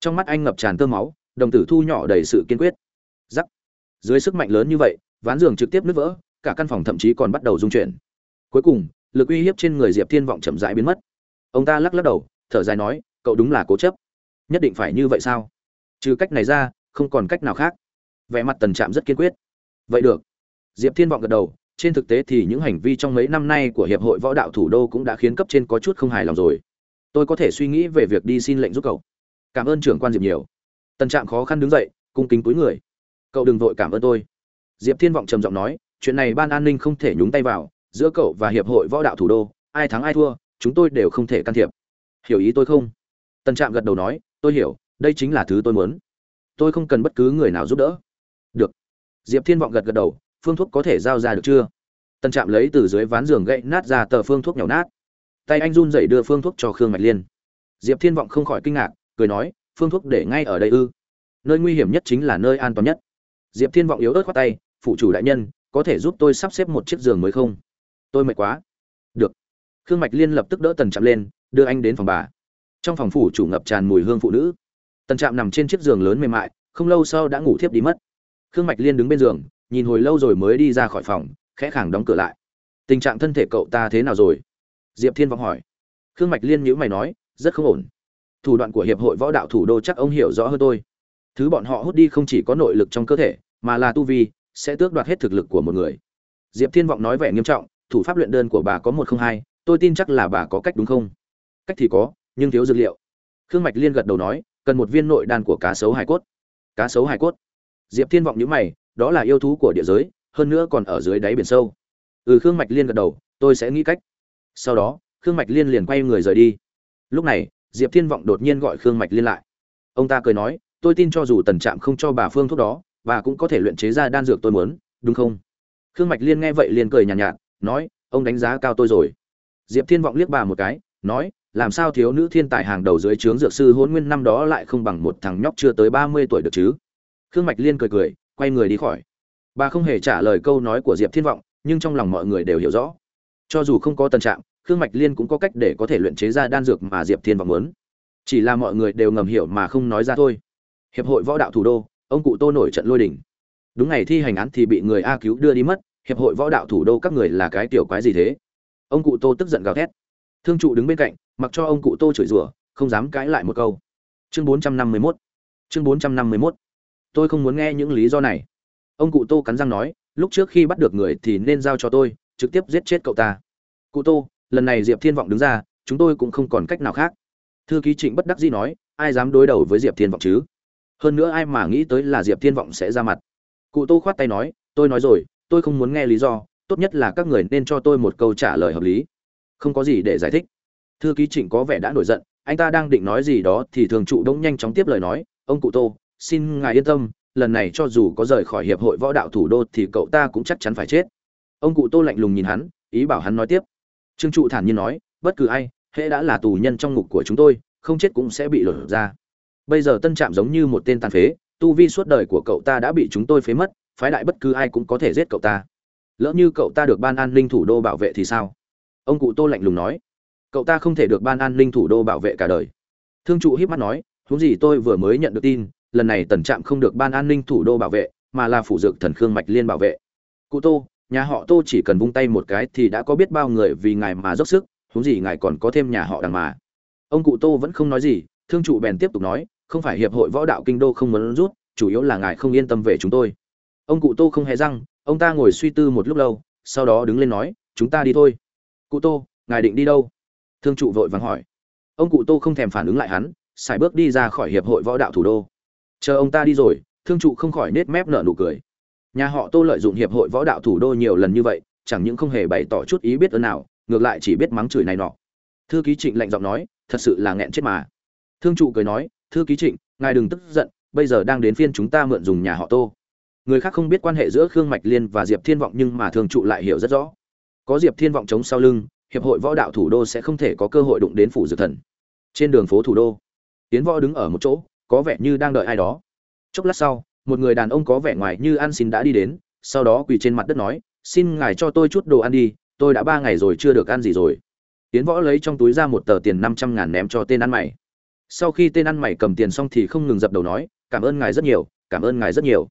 Trong mắt anh ngập tràn tơ máu, đồng tử thu nhỏ đầy sự kiên quyết. Giắc dưới sức mạnh lớn như vậy, ván giường trực tiếp nứt vỡ, cả căn phòng thậm chí còn bắt đầu rung chuyển. Cuối cùng, lực uy hiếp trên người diệp thiên vọng chậm rãi biến mất. Ông ta lắc lắc đầu, thở dài nói, cậu đúng là cố chấp. Nhất định phải như vậy sao? Trừ cách này ra, không còn cách nào khác. Vẻ mặt tần trạm rất kiên quyết. Vậy được. Diệp thiên vọng gật đầu, trên thực tế thì những hành vi trong mấy năm nay của hiệp hội võ đạo thủ đô cũng đã khiến cấp trên có chút không hài lòng rồi tôi có thể suy nghĩ về việc đi xin lệnh giúp cậu. Cảm ơn trưởng quan diệp nhiều. Tần trạm khó khăn đứng dậy, cung kính túi người. Cậu đừng vội cảm ơn tôi. Diệp thiên vọng trầm giọng nói, chuyện này ban an ninh không thể nhúng tay vào, giữa cậu và hiệp hội võ đạo thủ đô, ai thắng ai thua, chúng tôi đều không thể can thiệp. Hiểu ý tôi không? Tần trạm gật đầu nói, tôi hiểu, đây chính là thứ tôi muốn. Tôi không cần bất cứ người nào giúp đỡ. Được. Diệp thiên vọng gật gật đầu, phương thuốc có thể giao ra được chưa? Tần trạm lấy từ dưới ván giường gậy nát ra tờ phương thuốc nhỏ nát tay anh run rẩy đưa phương thuốc cho khương mạch liên. Diệp thiên vọng không khỏi kinh ngạc, cười nói, phương thuốc để ngay ở đây ư? Nơi nguy hiểm nhất chính là nơi an toàn nhất. Diệp thiên vọng yếu ớt khoát tay, phụ chủ đại nhân, có thể giúp tôi sắp xếp một chiếc giường mới không? Tôi mệt quá. Được. Khương mạch liên lập tức đỡ tần trạm lên, đưa anh đến phòng bà. Trong phòng phủ chủ ngập tràn mùi hương phụ nữ. Tần trạm nằm trên chiếc giường lớn mềm mại, không lâu sau đã ngủ thiếp đi mất. Khương mạch liên đứng bên giường, nhìn hồi lâu rồi mới đi ra khỏi phòng, khẽ khàng đóng cửa lại. Tình trạng thân thể cậu ta thế nào rồi? Diệp thiên vọng hỏi. Khương mạch liên nhữ mày nói, rất không ổn. Thủ đoạn của hiệp hội võ đạo thủ đô chắc ông hiểu rõ hơn tôi. Thứ bọn họ hút đi không chỉ có nội lực trong cơ thể, mà là tu vi, sẽ tước đoạt hết thực lực của một người. Diệp thiên vọng nói vẻ nghiêm trọng, thủ pháp luyện đơn của bà có một không hai, tôi tin chắc là bà có cách đúng không? Cách thì có, nhưng thiếu dược liệu. Khương mạch liên gật đầu nói, cần một viên nội đan của cá sấu hải cốt. Cá sấu hải cốt. Diệp thiên vọng nhữ mày, đó là yêu thú của địa giới, hơn nữa còn ở dưới đáy biển sâu. Ừ khương mạch liên gật đầu, tôi sẽ nghĩ cách sau đó khương mạch liên liền quay người rời đi. Lúc này diệp thiên vọng đột nhiên gọi khương mạch liên lại. Ông ta cười nói tôi tin cho dù tần trạm không cho bà phương thuốc đó bà cũng có thể luyện chế ra đan dược tôi muốn đúng không? Khương mạch liên nghe vậy liền cười nhàn nhạt, nhạt nói ông đánh giá cao tôi rồi. Diệp thiên vọng liếc bà một cái nói làm sao thiếu nữ thiên tài hàng đầu dưới trướng dược sư hôn nguyên năm đó lại không bằng một thằng nhóc chưa tới ba mươi tuổi được chứ? Khương mạch liên cười cười quay người đi khỏi. Bà không hề trả lời câu nói của diệp thiên vọng nhưng trong lòng mọi người đều hiểu rõ cho dù không có tân trạng khương mạch liên cũng có cách để có thể luyện chế ra đan dược mà diệp thiên vọng muốn. Chỉ là mọi người đều ngầm hiểu mà không nói ra thôi. Hiệp hội võ đạo thủ đô, ông cụ tô nổi trận lôi đình. đúng ngày thi hành án thì bị người a cứu đưa đi mất, hiệp hội võ đạo thủ đô các người là cái tiểu quái gì thế? Ông cụ tô tức giận gào thét. Thương trụ đứng bên cạnh, mặc cho ông cụ tô chửi rủa, không dám cãi lại một câu. Chương bốn trăm năm mươi 451 chương bốn trăm năm mươi 451 tôi không muốn nghe những lý do này. Ông cụ tô cắn răng nói, lúc trước khi bắt được người thì nên giao cho tôi trực tiếp giết chết cậu ta. Cụ tô, lần này diệp thiên vọng đứng ra, chúng tôi cũng không còn cách nào khác. Thư ký trịnh bất đắc dĩ nói, ai dám đối đầu với diệp thiên vọng chứ? Hơn nữa ai mà nghĩ tới là diệp thiên vọng sẽ ra mặt. Cụ tô khoát tay nói, tôi nói rồi, tôi không muốn nghe lý do, tốt nhất là các người nên cho tôi một câu trả lời hợp lý. Không có gì để giải thích. Thư ký trịnh có vẻ đã nổi giận, anh ta đang định nói gì đó thì thường trụ đông nhanh chóng tiếp lời nói, ông cụ tô, xin ngài yên tâm, lần này cho dù có rời khỏi hiệp hội võ đạo thủ đô thì cậu ta cũng chắc chắn phải chết ông cụ tô lạnh lùng nhìn hắn, ý bảo hắn nói tiếp. Trương trụ thản nhiên nói, bất cứ ai hễ đã là tù nhân trong ngục của chúng tôi, không chết cũng sẽ bị lột ra. Bây giờ tân trạm giống như một tên tàn phế, tu vi suốt đời của cậu ta đã bị chúng tôi phế mất, phái đại bất cứ ai cũng có thể giết cậu ta. Lỡ như cậu ta được ban an ninh thủ đô bảo vệ thì sao? Ông cụ tô lạnh lùng nói, cậu ta không thể được ban an ninh thủ đô bảo vệ cả đời. Thương trụ híp mắt nói, huống gì tôi vừa mới nhận được tin, lần này tần trạm không được ban an ninh thủ đô bảo vệ, mà là phủ dược thần khương mạch liên bảo vệ. Cụ tô nhà họ tô chỉ cần vung tay một cái thì đã có biết bao người vì ngài mà dốc sức, huống gì ngài còn có thêm nhà họ đằng mà. Ông cụ tô vẫn không nói gì, thương trụ bèn tiếp tục nói, không phải hiệp hội võ đạo kinh đô không muốn rút, chủ yếu là ngài không yên tâm về chúng tôi. Ông cụ tô không hề răng, ông ta ngồi suy tư một lúc lâu, sau đó đứng lên nói, chúng ta đi thôi. Cụ tô, ngài định đi đâu? Thương trụ vội vàng hỏi. Ông cụ tô không thèm phản ứng lại hắn, xài bước đi ra khỏi hiệp hội võ đạo thủ đô. Chờ ông ta đi rồi, thương trụ không khỏi nết mép nở nụ cười nhà họ tô lợi dụng hiệp hội võ đạo thủ đô nhiều lần như vậy, chẳng những không hề bày tỏ chút ý biết ơn nào, ngược lại chỉ biết mắng chửi này nọ. Thư ký trịnh lạnh giọng nói, thật sự là nghẹn chết mà. Thương trụ cười nói, thư ký trịnh, ngài đừng tức giận, bây giờ đang đến phiên chúng ta mượn dùng nhà họ tô. Người khác không biết quan hệ giữa khương mạch liên và diệp thiên vọng nhưng mà thương trụ lại hiểu rất rõ. Có diệp thiên vọng chống sau lưng, hiệp hội võ đạo thủ đô sẽ không thể có cơ hội đụng đến phủ dược thần. Trên đường phố thủ đô tiến võ đứng ở một chỗ, có vẻ như đang đợi ai đó. Chốc lát sau một người đàn ông có vẻ ngoài như ăn xin đã đi đến, sau đó quỳ trên mặt đất nói, xin ngài cho tôi chút đồ ăn đi, tôi đã ba ngày rồi chưa được ăn gì rồi. Tiến võ lấy trong túi ra một tờ tiền năm trăm ngàn ném cho tên ăn mày. Sau khi tên ăn mày cầm tiền xong thì không ngừng dập đầu nói, cảm ơn ngài rất nhiều, cảm ơn ngài rất nhiều.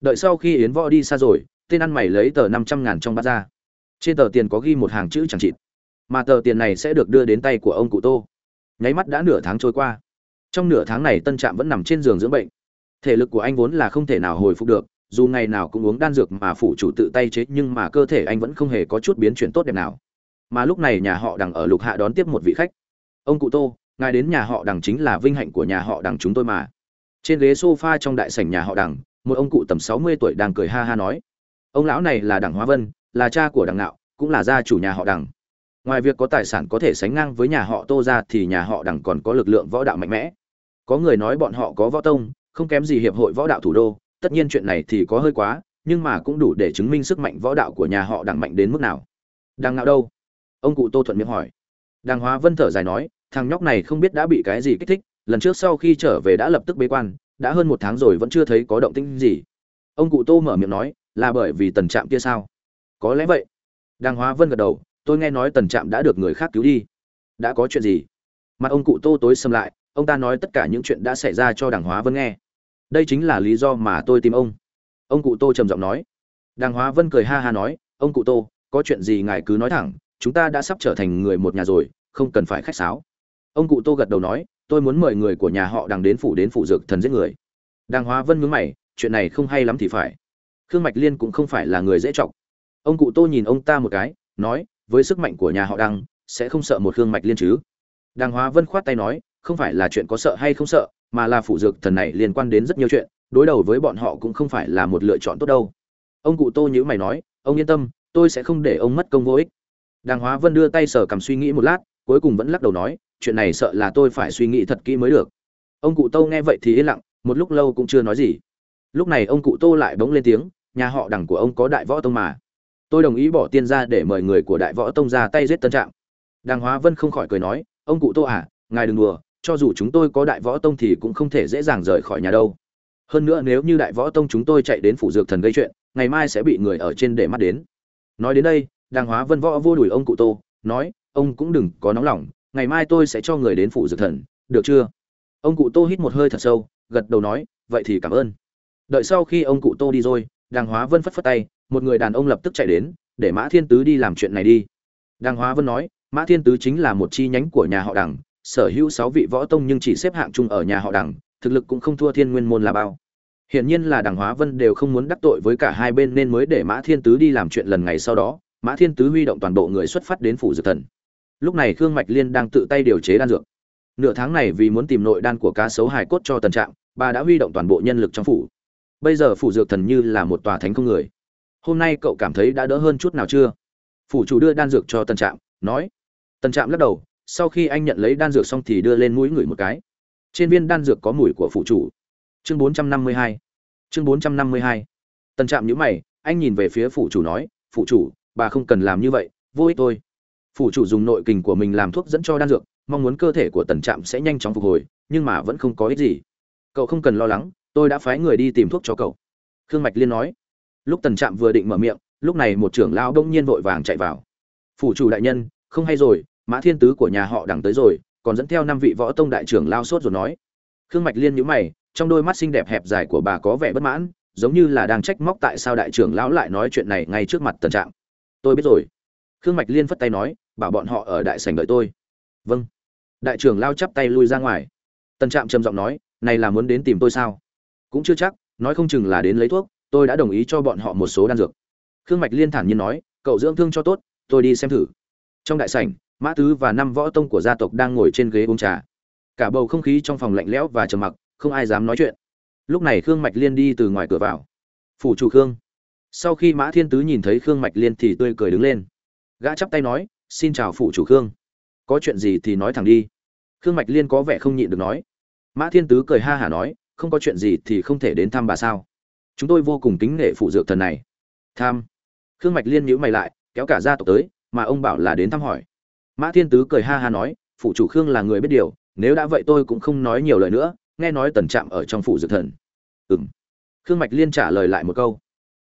Đợi sau khi yến võ đi xa rồi, tên ăn mày lấy tờ năm trăm ngàn trong bát ra. Trên tờ tiền có ghi một hàng chữ chẳng chịt. Mà tờ tiền này sẽ được đưa đến tay của ông cụ tô. Nháy mắt đã nửa tháng trôi qua. Trong nửa tháng này tân trạm vẫn nằm trên giường dưỡng bệnh thể lực của anh vốn là không thể nào hồi phục được, dù ngày nào cũng uống đan dược mà phủ chủ tự tay chế, nhưng mà cơ thể anh vẫn không hề có chút biến chuyển tốt đẹp nào. Mà lúc này nhà họ đằng ở lục hạ đón tiếp một vị khách. Ông cụ tô, ngài đến nhà họ đằng chính là vinh hạnh của nhà họ đằng chúng tôi mà. Trên ghế sofa trong đại sảnh nhà họ đằng, một ông cụ tầm sáu mươi tuổi đang cười ha ha nói. Ông lão này là đằng hóa vân, là cha của đằng nạo cũng là gia chủ nhà họ đằng. Ngoài việc có tài sản có thể sánh ngang với nhà họ tô ra thì nhà họ đằng còn có lực lượng võ đạo mạnh mẽ. Có người nói bọn họ có võ tông không kém gì hiệp hội võ đạo thủ đô, tất nhiên chuyện này thì có hơi quá, nhưng mà cũng đủ để chứng minh sức mạnh võ đạo của nhà họ đằng mạnh đến mức nào. Đằng nào đâu? Ông cụ tô thuận miệng hỏi. Đàng hóa vân thở dài nói, thằng nhóc này không biết đã bị cái gì kích thích, lần trước sau khi trở về đã lập tức bế quan, đã hơn một tháng rồi vẫn chưa thấy có động tĩnh gì. Ông cụ tô mở miệng nói, là bởi vì tần trạm kia sao? Có lẽ vậy. Đàng hóa vân gật đầu, tôi nghe nói tần trạm đã được người khác cứu đi. Đã có chuyện gì? Mặt ông cụ tô tối xâm lại, ông ta nói tất cả những chuyện đã xảy ra cho đàng hóa vân nghe đây chính là lý do mà tôi tìm ông. Ông cụ tô trầm giọng nói. Đàng hóa vân cười ha ha nói, ông cụ tô, có chuyện gì ngài cứ nói thẳng, chúng ta đã sắp trở thành người một nhà rồi, không cần phải khách sáo. Ông cụ tô gật đầu nói, tôi muốn mời người của nhà họ đằng đến phủ đến phủ dược thần giết người. Đàng hóa vân mướn mày, chuyện này không hay lắm thì phải. Khương mạch liên cũng không phải là người dễ chọc. Ông cụ tô nhìn ông ta một cái, nói, với sức mạnh của nhà họ đăng sẽ không sợ một khương mạch liên chứ. Đàng hóa vân khoát tay nói, không phải là chuyện có sợ hay không sợ mà là phủ dược thần này liên quan đến rất nhiều chuyện, đối đầu với bọn họ cũng không phải là một lựa chọn tốt đâu. Ông cụ tô nhữ mày nói, ông yên tâm, tôi sẽ không để ông mất công vô ích. Đàng hóa vân đưa tay sờ cầm suy nghĩ một lát, cuối cùng vẫn lắc đầu nói, chuyện này sợ là tôi phải suy nghĩ thật kỹ mới được. Ông cụ tô nghe vậy thì yên lặng, một lúc lâu cũng chưa nói gì. Lúc này ông cụ tô lại bỗng lên tiếng, nhà họ đằng của ông có đại võ tông mà. Tôi đồng ý bỏ tiền ra để mời người của đại võ tông ra tay giết tân trạng. Đàng hóa vân không khỏi cười nói, ông cụ tô à ngài đừng đùa cho dù chúng tôi có đại võ tông thì cũng không thể dễ dàng rời khỏi nhà đâu. Hơn nữa nếu như đại võ tông chúng tôi chạy đến phủ dược thần gây chuyện, ngày mai sẽ bị người ở trên để mắt đến. Nói đến đây, đàng hóa vân võ vô đùi ông cụ tô, nói, ông cũng đừng có nóng lòng, ngày mai tôi sẽ cho người đến phủ dược thần, được chưa? Ông cụ tô hít một hơi thật sâu, gật đầu nói, vậy thì cảm ơn. Đợi sau khi ông cụ tô đi rồi, đàng hóa vân phất phất tay, một người đàn ông lập tức chạy đến, để mã thiên tứ đi làm chuyện này đi. Đàng hóa vân nói, mã thiên tứ chính là một chi nhánh của nhà họ đằng sở hữu sáu vị võ tông nhưng chỉ xếp hạng chung ở nhà họ đẳng, thực lực cũng không thua thiên nguyên môn là bao. Hiển nhiên là đàng hóa vân đều không muốn đắc tội với cả hai bên nên mới để mã thiên tứ đi làm chuyện lần ngày sau đó mã thiên tứ huy động toàn bộ người xuất phát đến phủ dược thần. Lúc này khương mạch liên đang tự tay điều chế đan dược. Nửa tháng này vì muốn tìm nội đan của cá sấu hài cốt cho tần trạng bà đã huy động toàn bộ nhân lực trong phủ. Bây giờ phủ dược thần như là một tòa thánh không người. Hôm nay cậu cảm thấy đã đỡ hơn chút nào chưa? Phủ chủ đưa đan dược cho tần trạm nói. Tần trạm lắc đầu sau khi anh nhận lấy đan dược xong thì đưa lên mũi ngửi một cái. Trên viên đan dược có mùi của phụ chủ. Chương 452 chương 452 tần trạm nhữ mày, anh nhìn về phía phụ chủ nói, phụ chủ, bà không cần làm như vậy, vô ích thôi. Phụ chủ dùng nội kình của mình làm thuốc dẫn cho đan dược, mong muốn cơ thể của tần trạm sẽ nhanh chóng phục hồi, nhưng mà vẫn không có ích gì. Cậu không cần lo lắng, tôi đã phái người đi tìm thuốc cho cậu. Khương mạch liên nói. Lúc tần trạm vừa định mở miệng, lúc này một trưởng lao đông nhiên vội vàng chạy vào. Phủ chủ đại nhân, không hay rồi mã thiên tứ của nhà họ đằng tới rồi, còn dẫn theo năm vị võ tông đại trưởng lao sốt rồi nói. Khương mạch liên nhíu mày, trong đôi mắt xinh đẹp hẹp dài của bà có vẻ bất mãn, giống như là đang trách móc tại sao đại trưởng lão lại nói chuyện này ngay trước mặt tần Trạng. tôi biết rồi. Khương mạch liên phất tay nói, bảo bọn họ ở đại sảnh đợi tôi. Vâng. Đại trưởng lao chắp tay lui ra ngoài. Tần trạm trầm giọng nói, này là muốn đến tìm tôi sao? Cũng chưa chắc, nói không chừng là đến lấy thuốc, tôi đã đồng ý cho bọn họ một số đan dược. Khương mạch liên thản nhiên nói, cậu dưỡng thương cho tốt, tôi đi xem thử. Trong đại sảnh mã tứ và năm võ tông của gia tộc đang ngồi trên ghế uống trà. Cả bầu không khí trong phòng lạnh lẽo và trầm mặc, không ai dám nói chuyện. Lúc này khương mạch liên đi từ ngoài cửa vào. Phủ chủ khương. Sau khi mã thiên tứ nhìn thấy khương mạch liên thì tươi cười đứng lên. Gã chắp tay nói, xin chào phủ chủ khương. Có chuyện gì thì nói thẳng đi. Khương mạch liên có vẻ không nhịn được nói. Mã thiên tứ cười ha hả nói, không có chuyện gì thì không thể đến thăm bà sao? Chúng tôi vô cùng kính nể phụ dược thần này. Tham khương mạch liên nhữ mày lại, kéo cả gia tộc tới, mà ông bảo là đến thăm hỏi mã thiên tứ cười ha ha nói phụ chủ khương là người biết điều, nếu đã vậy tôi cũng không nói nhiều lời nữa, nghe nói tần trạm ở trong phủ dược thần. Ừm. Khương mạch liên trả lời lại một câu.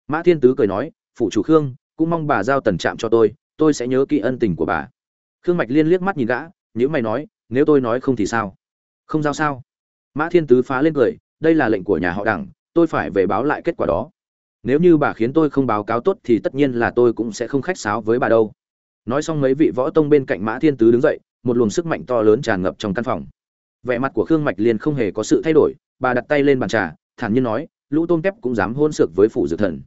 Mã thiên tứ cười nói phụ chủ khương, cũng mong bà giao tần trạm cho tôi tôi sẽ nhớ kỹ ân tình của bà. Khương mạch liên liếc mắt nhìn gã nhữ mày nói, nếu tôi nói không thì sao? Không giao sao? Mã thiên tứ phá lên cười, đây là lệnh của nhà họ đảng tôi phải về báo lại kết quả đó. Nếu như bà khiến tôi không báo cáo tốt thì tất nhiên là tôi cũng sẽ không khách sáo với bà đâu nói xong mấy vị võ tông bên cạnh mã thiên tứ đứng dậy, một luồng sức mạnh to lớn tràn ngập trong căn phòng. Vẻ mặt của khương mạch liên không hề có sự thay đổi, bà đặt tay lên bàn trà, thản nhiên nói, lũ tôm tép cũng dám hôn sược với phủ dược thần.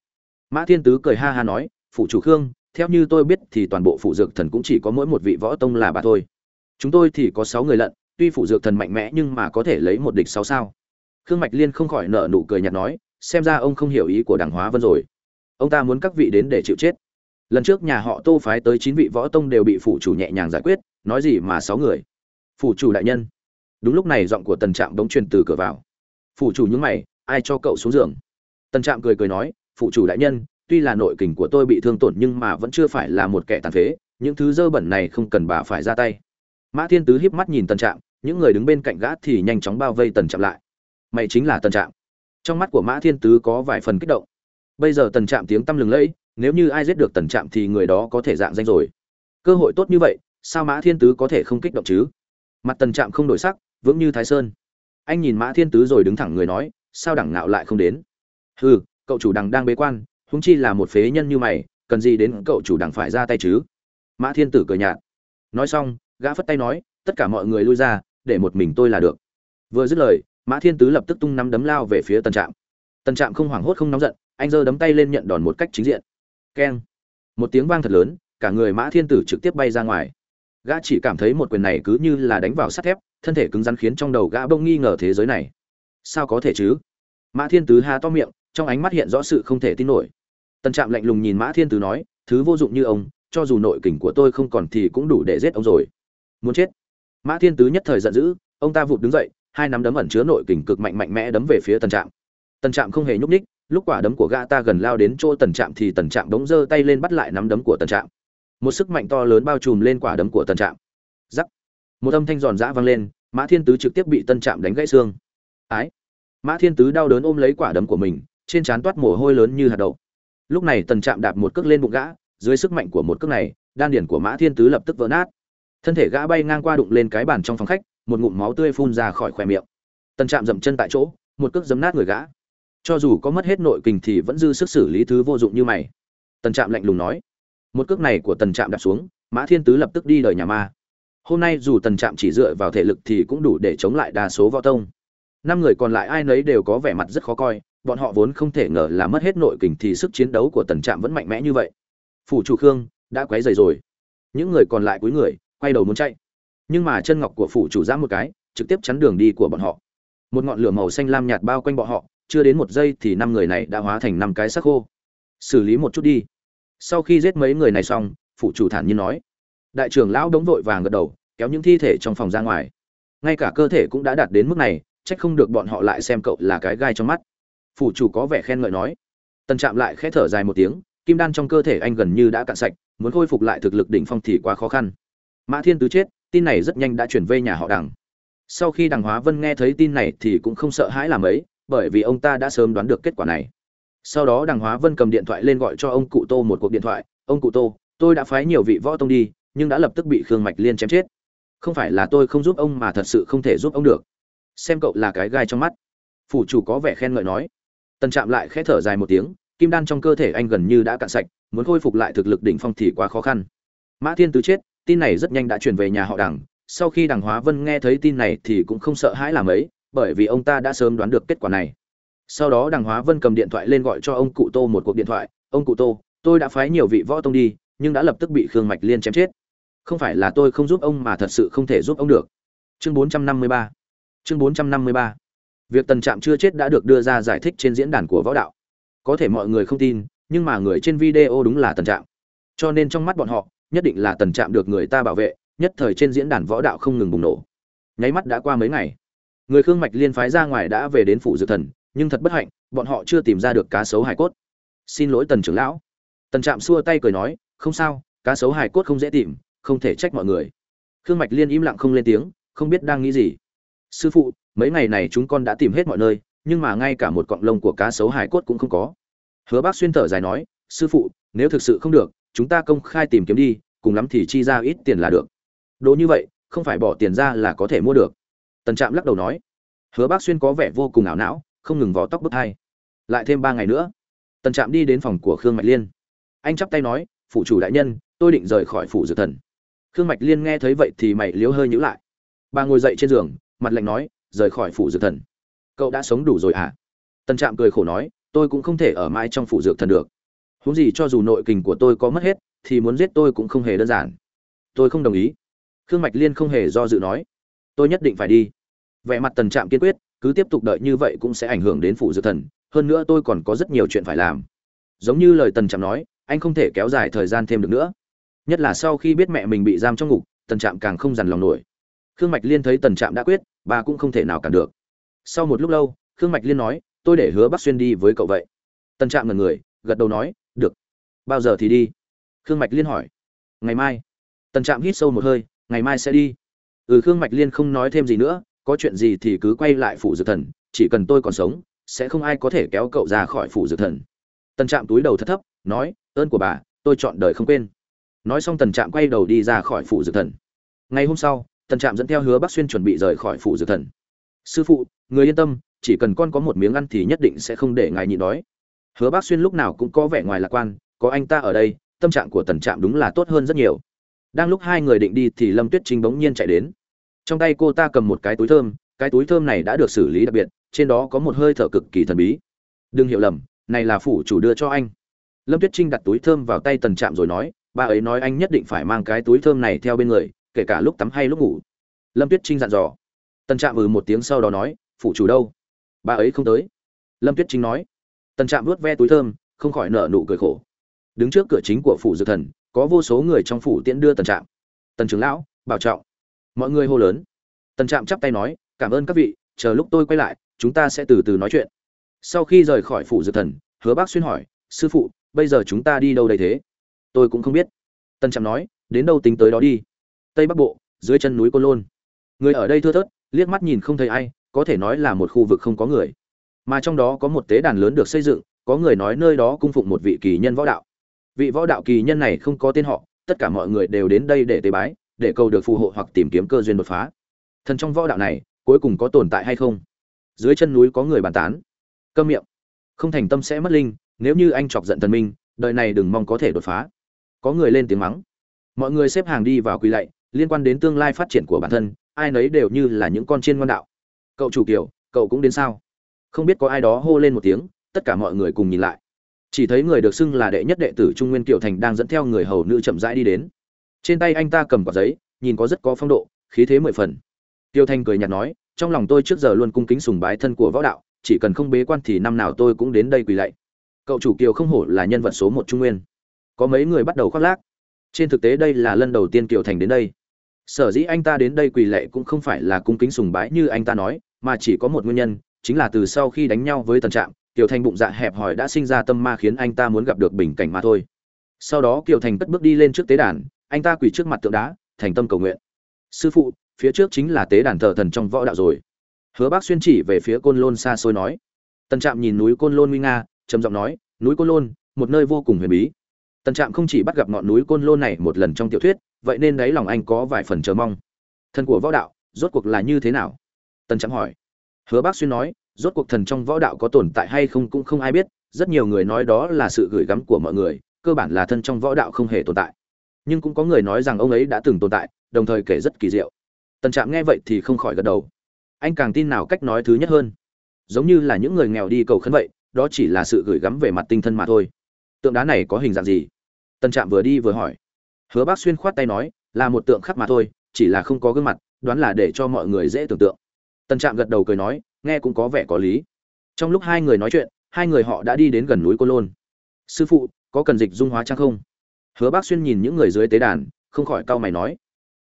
Mã thiên tứ cười ha ha nói, phủ chủ khương, theo như tôi biết thì toàn bộ phủ dược thần cũng chỉ có mỗi một vị võ tông là bà thôi. Chúng tôi thì có sáu người lận, tuy phủ dược thần mạnh mẽ nhưng mà có thể lấy một địch sáu sao. Khương mạch liên không khỏi nở nụ cười nhạt nói, xem ra ông không hiểu ý của đảng hóa vân rồi. Ông ta muốn các vị đến để chịu chết lần trước nhà họ tô phái tới chín vị võ tông đều bị phủ chủ nhẹ nhàng giải quyết, nói gì mà sáu người? Phủ chủ đại nhân. Đúng lúc này giọng của tần trạm bỗng truyền từ cửa vào. Phủ chủ nhúng mày, ai cho cậu xuống giường? Tần trạm cười cười nói, phủ chủ đại nhân, tuy là nội kình của tôi bị thương tổn nhưng mà vẫn chưa phải là một kẻ tàn phế, những thứ dơ bẩn này không cần bà phải ra tay. Mã thiên tứ híp mắt nhìn tần trạm, những người đứng bên cạnh gã thì nhanh chóng bao vây tần trạm lại. Mày chính là tần trạm. Trong mắt của mã thiên tứ có vài phần kích động. Bây giờ tần trạm tiếng tăm lừng lẫy nếu như ai giết được tần trạm thì người đó có thể dạng danh rồi. Cơ hội tốt như vậy, sao mã thiên tứ có thể không kích động chứ? Mặt tần trạm không đổi sắc, vững như thái sơn. Anh nhìn mã thiên tứ rồi đứng thẳng người nói, sao đẳng nạo lại không đến? Hừ, cậu chủ đằng đang bế quan húng chi là một phế nhân như mày, cần gì đến cậu chủ đằng phải ra tay chứ? Mã thiên tử cười nhạt. Nói xong, gã phất tay nói, tất cả mọi người lui ra, để một mình tôi là được. Vừa dứt lời, mã thiên tứ lập tức tung nắm đấm lao về phía tần trạm. Tần trạm không hoảng hốt không nóng giận, anh giơ đấm tay lên nhận đòn một cách chính diện keng. Một tiếng vang thật lớn, cả người mã thiên tử trực tiếp bay ra ngoài. Gã chỉ cảm thấy một quyền này cứ như là đánh vào sắt thép, thân thể cứng rắn khiến trong đầu gã bông nghi ngờ thế giới này. Sao có thể chứ? Mã thiên tứ há to miệng, trong ánh mắt hiện rõ sự không thể tin nổi. Tần trạm lạnh lùng nhìn mã thiên tứ nói, thứ vô dụng như ông, cho dù nội kình của tôi không còn thì cũng đủ để giết ông rồi. Muốn chết? Mã thiên tứ nhất thời giận dữ, ông ta vụt đứng dậy, hai nắm đấm ẩn chứa nội kình cực mạnh mạnh mẽ đấm về phía tần trạm. Tần trạm không hề nhúc ních lúc quả đấm của gã ta gần lao đến chỗ tần trạm thì tần trạm bỗng giơ tay lên bắt lại nắm đấm của tần trạm. Một sức mạnh to lớn bao trùm lên quả đấm của tần trạm. Giắc! Một âm thanh giòn giã vang lên, mã thiên tứ trực tiếp bị tân trạm đánh gãy xương. Ái! Mã thiên tứ đau đớn ôm lấy quả đấm của mình, trên trán toát mồ hôi lớn như hạt đậu. Lúc này tần trạm đạp một cước lên bụng gã, dưới sức mạnh của một cước này, đan điển của mã thiên tứ lập tức vỡ nát. Thân thể gã bay ngang qua đụng lên cái bàn trong phòng khách, một ngụm máu tươi phun ra khỏi khỏe miệng. Tần trạm dậm chân tại chỗ, một cước giấm nát người gã cho dù có mất hết nội kình thì vẫn dư sức xử lý thứ vô dụng như mày. Tần trạm lạnh lùng nói. Một cước này của tần trạm đạp xuống, mã thiên tứ lập tức đi đời nhà ma. Hôm nay dù tần trạm chỉ dựa vào thể lực thì cũng đủ để chống lại đa số võ tông. Năm người còn lại ai nấy đều có vẻ mặt rất khó coi, bọn họ vốn không thể ngờ là mất hết nội kình thì sức chiến đấu của tần trạm vẫn mạnh mẽ như vậy. Phủ chủ khương đã quấy dày rồi. Những người còn lại cuối người quay đầu muốn chạy. Nhưng mà chân ngọc của phủ chủ giã một cái, trực tiếp chắn đường đi của bọn họ. Một ngọn lửa màu xanh lam nhạt bao quanh bọn họ chưa đến một giây thì năm người này đã hóa thành năm cái xác khô. Xử lý một chút đi. Sau khi giết mấy người này xong phụ chủ thản nhiên nói. Đại trưởng lão đống vội vàng gật đầu, kéo những thi thể trong phòng ra ngoài. Ngay cả cơ thể cũng đã đạt đến mức này, trách không được bọn họ lại xem cậu là cái gai trong mắt. Phủ chủ có vẻ khen ngợi nói. Tần trạm lại khẽ thở dài một tiếng, kim đan trong cơ thể anh gần như đã cạn sạch, muốn khôi phục lại thực lực đỉnh phong thì quá khó khăn. Mã thiên tứ chết, tin này rất nhanh đã chuyển về nhà họ đằng. Sau khi đằng hóa vân nghe thấy tin này thì cũng không sợ hãi làm ấy bởi vì ông ta đã sớm đoán được kết quả này. Sau đó đằng hóa vân cầm điện thoại lên gọi cho ông cụ tô một cuộc điện thoại. Ông cụ tô, tôi đã phái nhiều vị võ tông đi, nhưng đã lập tức bị khương mạch liên chém chết. Không phải là tôi không giúp ông mà thật sự không thể giúp ông được. Xem cậu là cái gai trong mắt. Phủ chủ có vẻ khen ngợi nói. Tần trạm lại khẽ thở dài một tiếng, kim đan trong cơ thể anh gần như đã cạn sạch, muốn khôi phục lại thực lực đỉnh phong thì quá khó khăn. Mã thiên tứ chết, tin này rất nhanh đã truyền về nhà họ đằng. Sau khi đằng hóa vân nghe thấy tin này thì cũng không sợ hãi làm ấy bởi vì ông ta đã sớm đoán được kết quả này. Sau đó đằng hóa vân cầm điện thoại lên gọi cho ông cụ tô một cuộc điện thoại. Ông cụ tô, tôi đã phái nhiều vị võ tông đi, nhưng đã lập tức bị khương mạch liên chém chết. Không phải là tôi không giúp ông mà thật sự không thể giúp ông được. Chương 453 chương 453 việc tần trạm chưa chết đã được đưa ra giải thích trên diễn đàn của võ đạo. Có thể mọi người không tin, nhưng mà người trên video đúng là tần trạm. Cho nên trong mắt bọn họ, nhất định là tần trạm được người ta bảo vệ, nhất thời trên diễn đàn võ đạo không ngừng bùng nổ. Nháy mắt đã qua mấy ngày người khương mạch liên phái ra ngoài đã về đến phủ dược thần, nhưng thật bất hạnh, bọn họ chưa tìm ra được cá sấu hải cốt. Xin lỗi tần trưởng lão. Tần trạm xua tay cười nói, không sao, cá sấu hải cốt không dễ tìm, không thể trách mọi người. Khương mạch liên im lặng không lên tiếng, không biết đang nghĩ gì. Sư phụ, mấy ngày này chúng con đã tìm hết mọi nơi, nhưng mà ngay cả một cọng lông của cá sấu hải cốt cũng không có. Hứa bác xuyên thở dài nói, sư phụ, nếu thực sự không được, chúng ta công khai tìm kiếm đi, cùng lắm thì chi ra ít tiền là được. Đồ như vậy, không phải bỏ tiền ra là có thể mua được tần trạm lắc đầu nói, hứa bác xuyên có vẻ vô cùng ảo não, không ngừng vò tóc bức thai lại thêm ba ngày nữa. Tần trạm đi đến phòng của khương mạch liên. Anh chắp tay nói phụ chủ đại nhân, tôi định rời khỏi phủ dược thần. Khương mạch liên nghe thấy vậy thì mày liếu hơi nhữ lại. Bà ngồi dậy trên giường, mặt lạnh nói, rời khỏi phủ dược thần. Cậu đã sống đủ rồi à? Tần trạm cười khổ nói, tôi cũng không thể ở mãi trong phủ dược thần được. Huống gì cho dù nội kình của tôi có mất hết, thì muốn giết tôi cũng không hề đơn giản. Tôi không đồng ý. Khương mạch liên không hề do dự nói, tôi nhất định phải đi vẻ mặt tần trạm kiên quyết, cứ tiếp tục đợi như vậy cũng sẽ ảnh hưởng đến phủ dược thần, hơn nữa tôi còn có rất nhiều chuyện phải làm. Giống như lời tần trạm nói, anh không thể kéo dài thời gian thêm được nữa. Nhất là sau khi biết mẹ mình bị giam trong ngục, tần trạm càng không dằn lòng nổi. Khương mạch liên thấy tần trạm đã quyết, bà cũng không thể nào cản được. Sau một lúc lâu, khương mạch liên nói, tôi để hứa bắc xuyên đi với cậu vậy. Tần trạm ngần người, gật đầu nói, được. Bao giờ thì đi? Khương mạch liên hỏi. Ngày mai. Tần trạm hít sâu một hơi, ngày mai sẽ đi. Ừ khương mạch liên không nói thêm gì nữa có chuyện gì thì cứ quay lại phủ dược thần, chỉ cần tôi còn sống, sẽ không ai có thể kéo cậu ra khỏi phủ dược thần. Tần trạm túi đầu thất thấp, nói, ơn của bà, tôi chọn đời không quên. Nói xong tần trạm quay đầu đi ra khỏi phủ dược thần. Ngày hôm sau, tần trạm dẫn theo hứa bắc xuyên chuẩn bị rời khỏi phủ dược thần. Sư phụ, người yên tâm, chỉ cần con có một miếng ăn thì nhất định sẽ không để ngài nhịn đói. Hứa bắc xuyên lúc nào cũng có vẻ ngoài lạc quan, có anh ta ở đây, tâm trạng của tần trạm đúng là tốt hơn rất nhiều. Đang lúc hai người định đi thì lâm tuyết trinh bỗng nhiên chạy đến trong tay cô ta cầm một cái túi thơm, cái túi thơm này đã được xử lý đặc biệt, trên đó có một hơi thở cực kỳ thần bí. Đừng hiểu lầm, này là phủ chủ đưa cho anh. Lâm tuyết trinh đặt túi thơm vào tay tần trạm rồi nói, bà ấy nói anh nhất định phải mang cái túi thơm này theo bên người, kể cả lúc tắm hay lúc ngủ. Lâm tuyết trinh dặn dò. Tần trạm ừ một tiếng sau đó nói, phủ chủ đâu? Bà ấy không tới. Lâm tuyết trinh nói. Tần trạm vuốt ve túi thơm, không khỏi nở nụ cười khổ. Đứng trước cửa chính của phủ dược thần, có vô số người trong phủ tiễn đưa tần trạm. Tần trưởng lão, bảo trọng mọi người hô lớn. Tần trạm chắp tay nói, cảm ơn các vị, chờ lúc tôi quay lại, chúng ta sẽ từ từ nói chuyện. Sau khi rời khỏi phủ dược thần, hứa bác xuyên hỏi, sư phụ, bây giờ chúng ta đi đâu đây thế? Tôi cũng không biết. Tần trạm nói, đến đâu tính tới đó đi. Tây bắc bộ, dưới chân núi côn lôn. Người ở đây thưa thớt, liếc mắt nhìn không thấy ai, có thể nói là một khu vực không có người. Mà trong đó có một tế đàn lớn được xây dựng, có người nói nơi đó cung phụng một vị kỳ nhân võ đạo. Vị võ đạo kỳ nhân này không có tên họ, tất cả mọi người đều đến đây để tế bái để cầu được phù hộ hoặc tìm kiếm cơ duyên đột phá. Thần trong võ đạo này, cuối cùng có tồn tại hay không? Dưới chân núi có người bàn tán. Câm miệng. Không thành tâm sẽ mất linh, nếu như anh chọc giận thần minh, đời này đừng mong có thể đột phá. Có người lên tiếng mắng. Mọi người xếp hàng đi vào quỳ lạy, liên quan đến tương lai phát triển của bản thân, ai nấy đều như là những con chiên ngoan đạo. Cậu chủ kiểu, cậu cũng đến sao? Không biết có ai đó hô lên một tiếng, tất cả mọi người cùng nhìn lại. Chỉ thấy người được xưng là đệ nhất đệ tử trung nguyên kiều thành đang dẫn theo người hầu nữ chậm rãi đi đến trên tay anh ta cầm quả giấy, nhìn có rất có phong độ, khí thế mười phần. Tiêu thanh cười nhạt nói, trong lòng tôi trước giờ luôn cung kính sùng bái thân của võ đạo, chỉ cần không bế quan thì năm nào tôi cũng đến đây quỳ lạy. Cậu chủ kiều không hổ là nhân vật số một trung nguyên. Có mấy người bắt đầu khoác lác. Trên thực tế đây là lần đầu tiên kiều thành đến đây. Sở dĩ anh ta đến đây quỳ lệ cũng không phải là cung kính sùng bái như anh ta nói, mà chỉ có một nguyên nhân, chính là từ sau khi đánh nhau với tần trạm, kiều thành bụng dạ hẹp hòi đã sinh ra tâm ma khiến anh ta muốn gặp được bình cảnh mà thôi. Sau đó kiều thành cất bước đi lên trước tế đàn anh ta quỳ trước mặt tượng đá, thành tâm cầu nguyện. Sư phụ, phía trước chính là tế đàn thờ thần trong võ đạo rồi. Hứa bác xuyên chỉ về phía côn lôn xa xôi nói. Tần trạm nhìn núi côn lôn nguy nga, trầm giọng nói, núi côn lôn, một nơi vô cùng huyền bí. Tần trạm không chỉ bắt gặp ngọn núi côn lôn này một lần trong tiểu thuyết, vậy nên đáy lòng anh có vài phần chờ mong. Thần của võ đạo, rốt cuộc là như thế nào? Tần trạm hỏi. Hứa bác xuyên nói, rốt cuộc thần trong võ đạo có tồn tại hay không cũng không ai biết, rất nhiều người nói đó là sự gửi gắm của mọi người, cơ bản là thân trong võ đạo không hề tồn tại nhưng cũng có người nói rằng ông ấy đã từng tồn tại, đồng thời kể rất kỳ diệu. Tần trạm nghe vậy thì không khỏi gật đầu. Anh càng tin nào cách nói thứ nhất hơn. Giống như là những người nghèo đi cầu khấn vậy, đó chỉ là sự gửi gắm về mặt tinh thần mà thôi. Tượng đá này có hình dạng gì? Tần trạm vừa đi vừa hỏi. Hứa bác xuyên khoát tay nói, là một tượng khắc mà thôi, chỉ là không có gương mặt, đoán là để cho mọi người dễ tưởng tượng. Tần trạm gật đầu cười nói, nghe cũng có vẻ có lý. Trong lúc hai người nói chuyện, hai người họ đã đi đến gần núi Côn lôn. Sư phụ, có cần dịch dung hóa trang không? Hứa bác xuyên nhìn những người dưới tế đàn, không khỏi cau mày nói.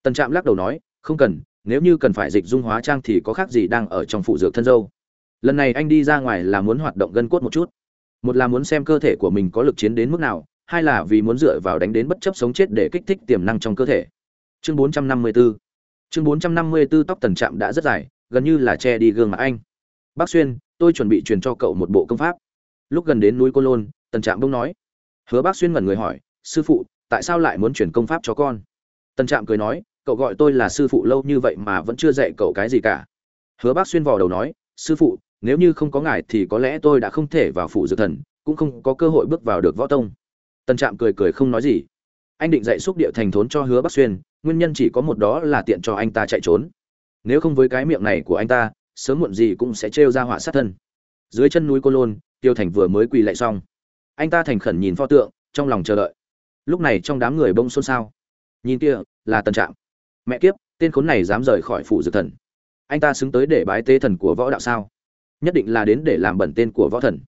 Tần trạm lắc đầu nói, không cần, nếu như cần phải dịch dung hóa trang thì có khác gì đang ở trong phụ dược thân dâu. Lần này anh đi ra ngoài là muốn hoạt động gân cốt một chút. Một là muốn xem cơ thể của mình có lực chiến đến mức nào, hai là vì muốn dựa vào đánh đến bất chấp sống chết để kích thích tiềm năng trong cơ thể. Chương 454 chương 454 tóc tần trạm đã rất dài, gần như là che đi gương mặt anh. Bác xuyên, tôi chuẩn bị truyền cho cậu một bộ công pháp. Lúc gần đến núi cô lôn, tần trạm bông nói. Hứa bác xuyên ngẩn người hỏi sư phụ, tại sao lại muốn truyền công pháp cho con? Tần trạm cười nói, cậu gọi tôi là sư phụ lâu như vậy mà vẫn chưa dạy cậu cái gì cả. Hứa bác xuyên vò đầu nói, sư phụ, nếu như không có ngài thì có lẽ tôi đã không thể vào phủ dược thần, cũng không có cơ hội bước vào được võ tông. Tần trạm cười cười không nói gì. Anh định dạy xúc địa thành thốn cho hứa bắc xuyên, nguyên nhân chỉ có một đó là tiện cho anh ta chạy trốn. Nếu không với cái miệng này của anh ta, sớm muộn gì cũng sẽ trêu ra họa sát thân. Dưới chân núi cô lôn, tiêu thành vừa mới quỳ lại xong. Anh ta thành khẩn nhìn pho tượng, trong lòng chờ đợi lúc này trong đám người bông xôn xao. Nhìn kia, là tần trạm. Mẹ kiếp, tên khốn này dám rời khỏi phủ dược thần. Anh ta xứng tới để bái tế thần của võ đạo sao? Nhất định là đến để làm bẩn tên của võ thần.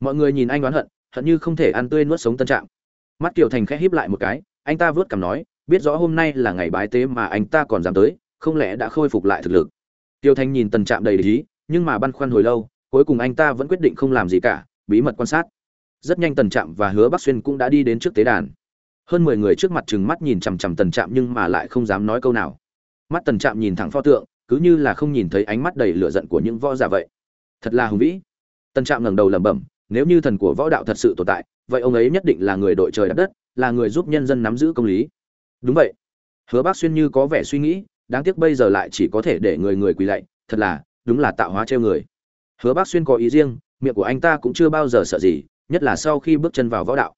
Mọi người nhìn anh oán hận hận như không thể ăn tươi nuốt sống tân trạm. Mắt kiều thành khẽ híp lại một cái, anh ta vớt cằm nói, biết rõ hôm nay là ngày bái tế mà anh ta còn dám tới, không lẽ đã khôi phục lại thực lực? Tiêu thanh nhìn tần trạm đầy lý nhưng mà băn khoăn hồi lâu, cuối cùng anh ta vẫn quyết định không làm gì cả, bí mật quan sát. Rất nhanh tần trạm và hứa bắc xuyên cũng đã đi đến trước tế đàn hơn mười người trước mặt chừng mắt nhìn chằm chằm tần trạm nhưng mà lại không dám nói câu nào. Mắt tần trạm nhìn thẳng pho tượng, cứ như là không nhìn thấy ánh mắt đầy lửa giận của những võ giả vậy. Thật là hùng vĩ. Tần trạm ngẩng đầu lẩm bẩm, nếu như thần của võ đạo thật sự tồn tại, vậy ông ấy nhất định là người đội trời đất đất, là người giúp nhân dân nắm giữ công lý. Đúng vậy. Hứa bác xuyên như có vẻ suy nghĩ, đáng tiếc bây giờ lại chỉ có thể để người người quỳ lạy, thật là, đúng là tạo hóa treo người. Hứa bác xuyên có ý riêng, miệng của anh ta cũng chưa bao giờ sợ gì, nhất là sau khi bước chân vào võ đạo.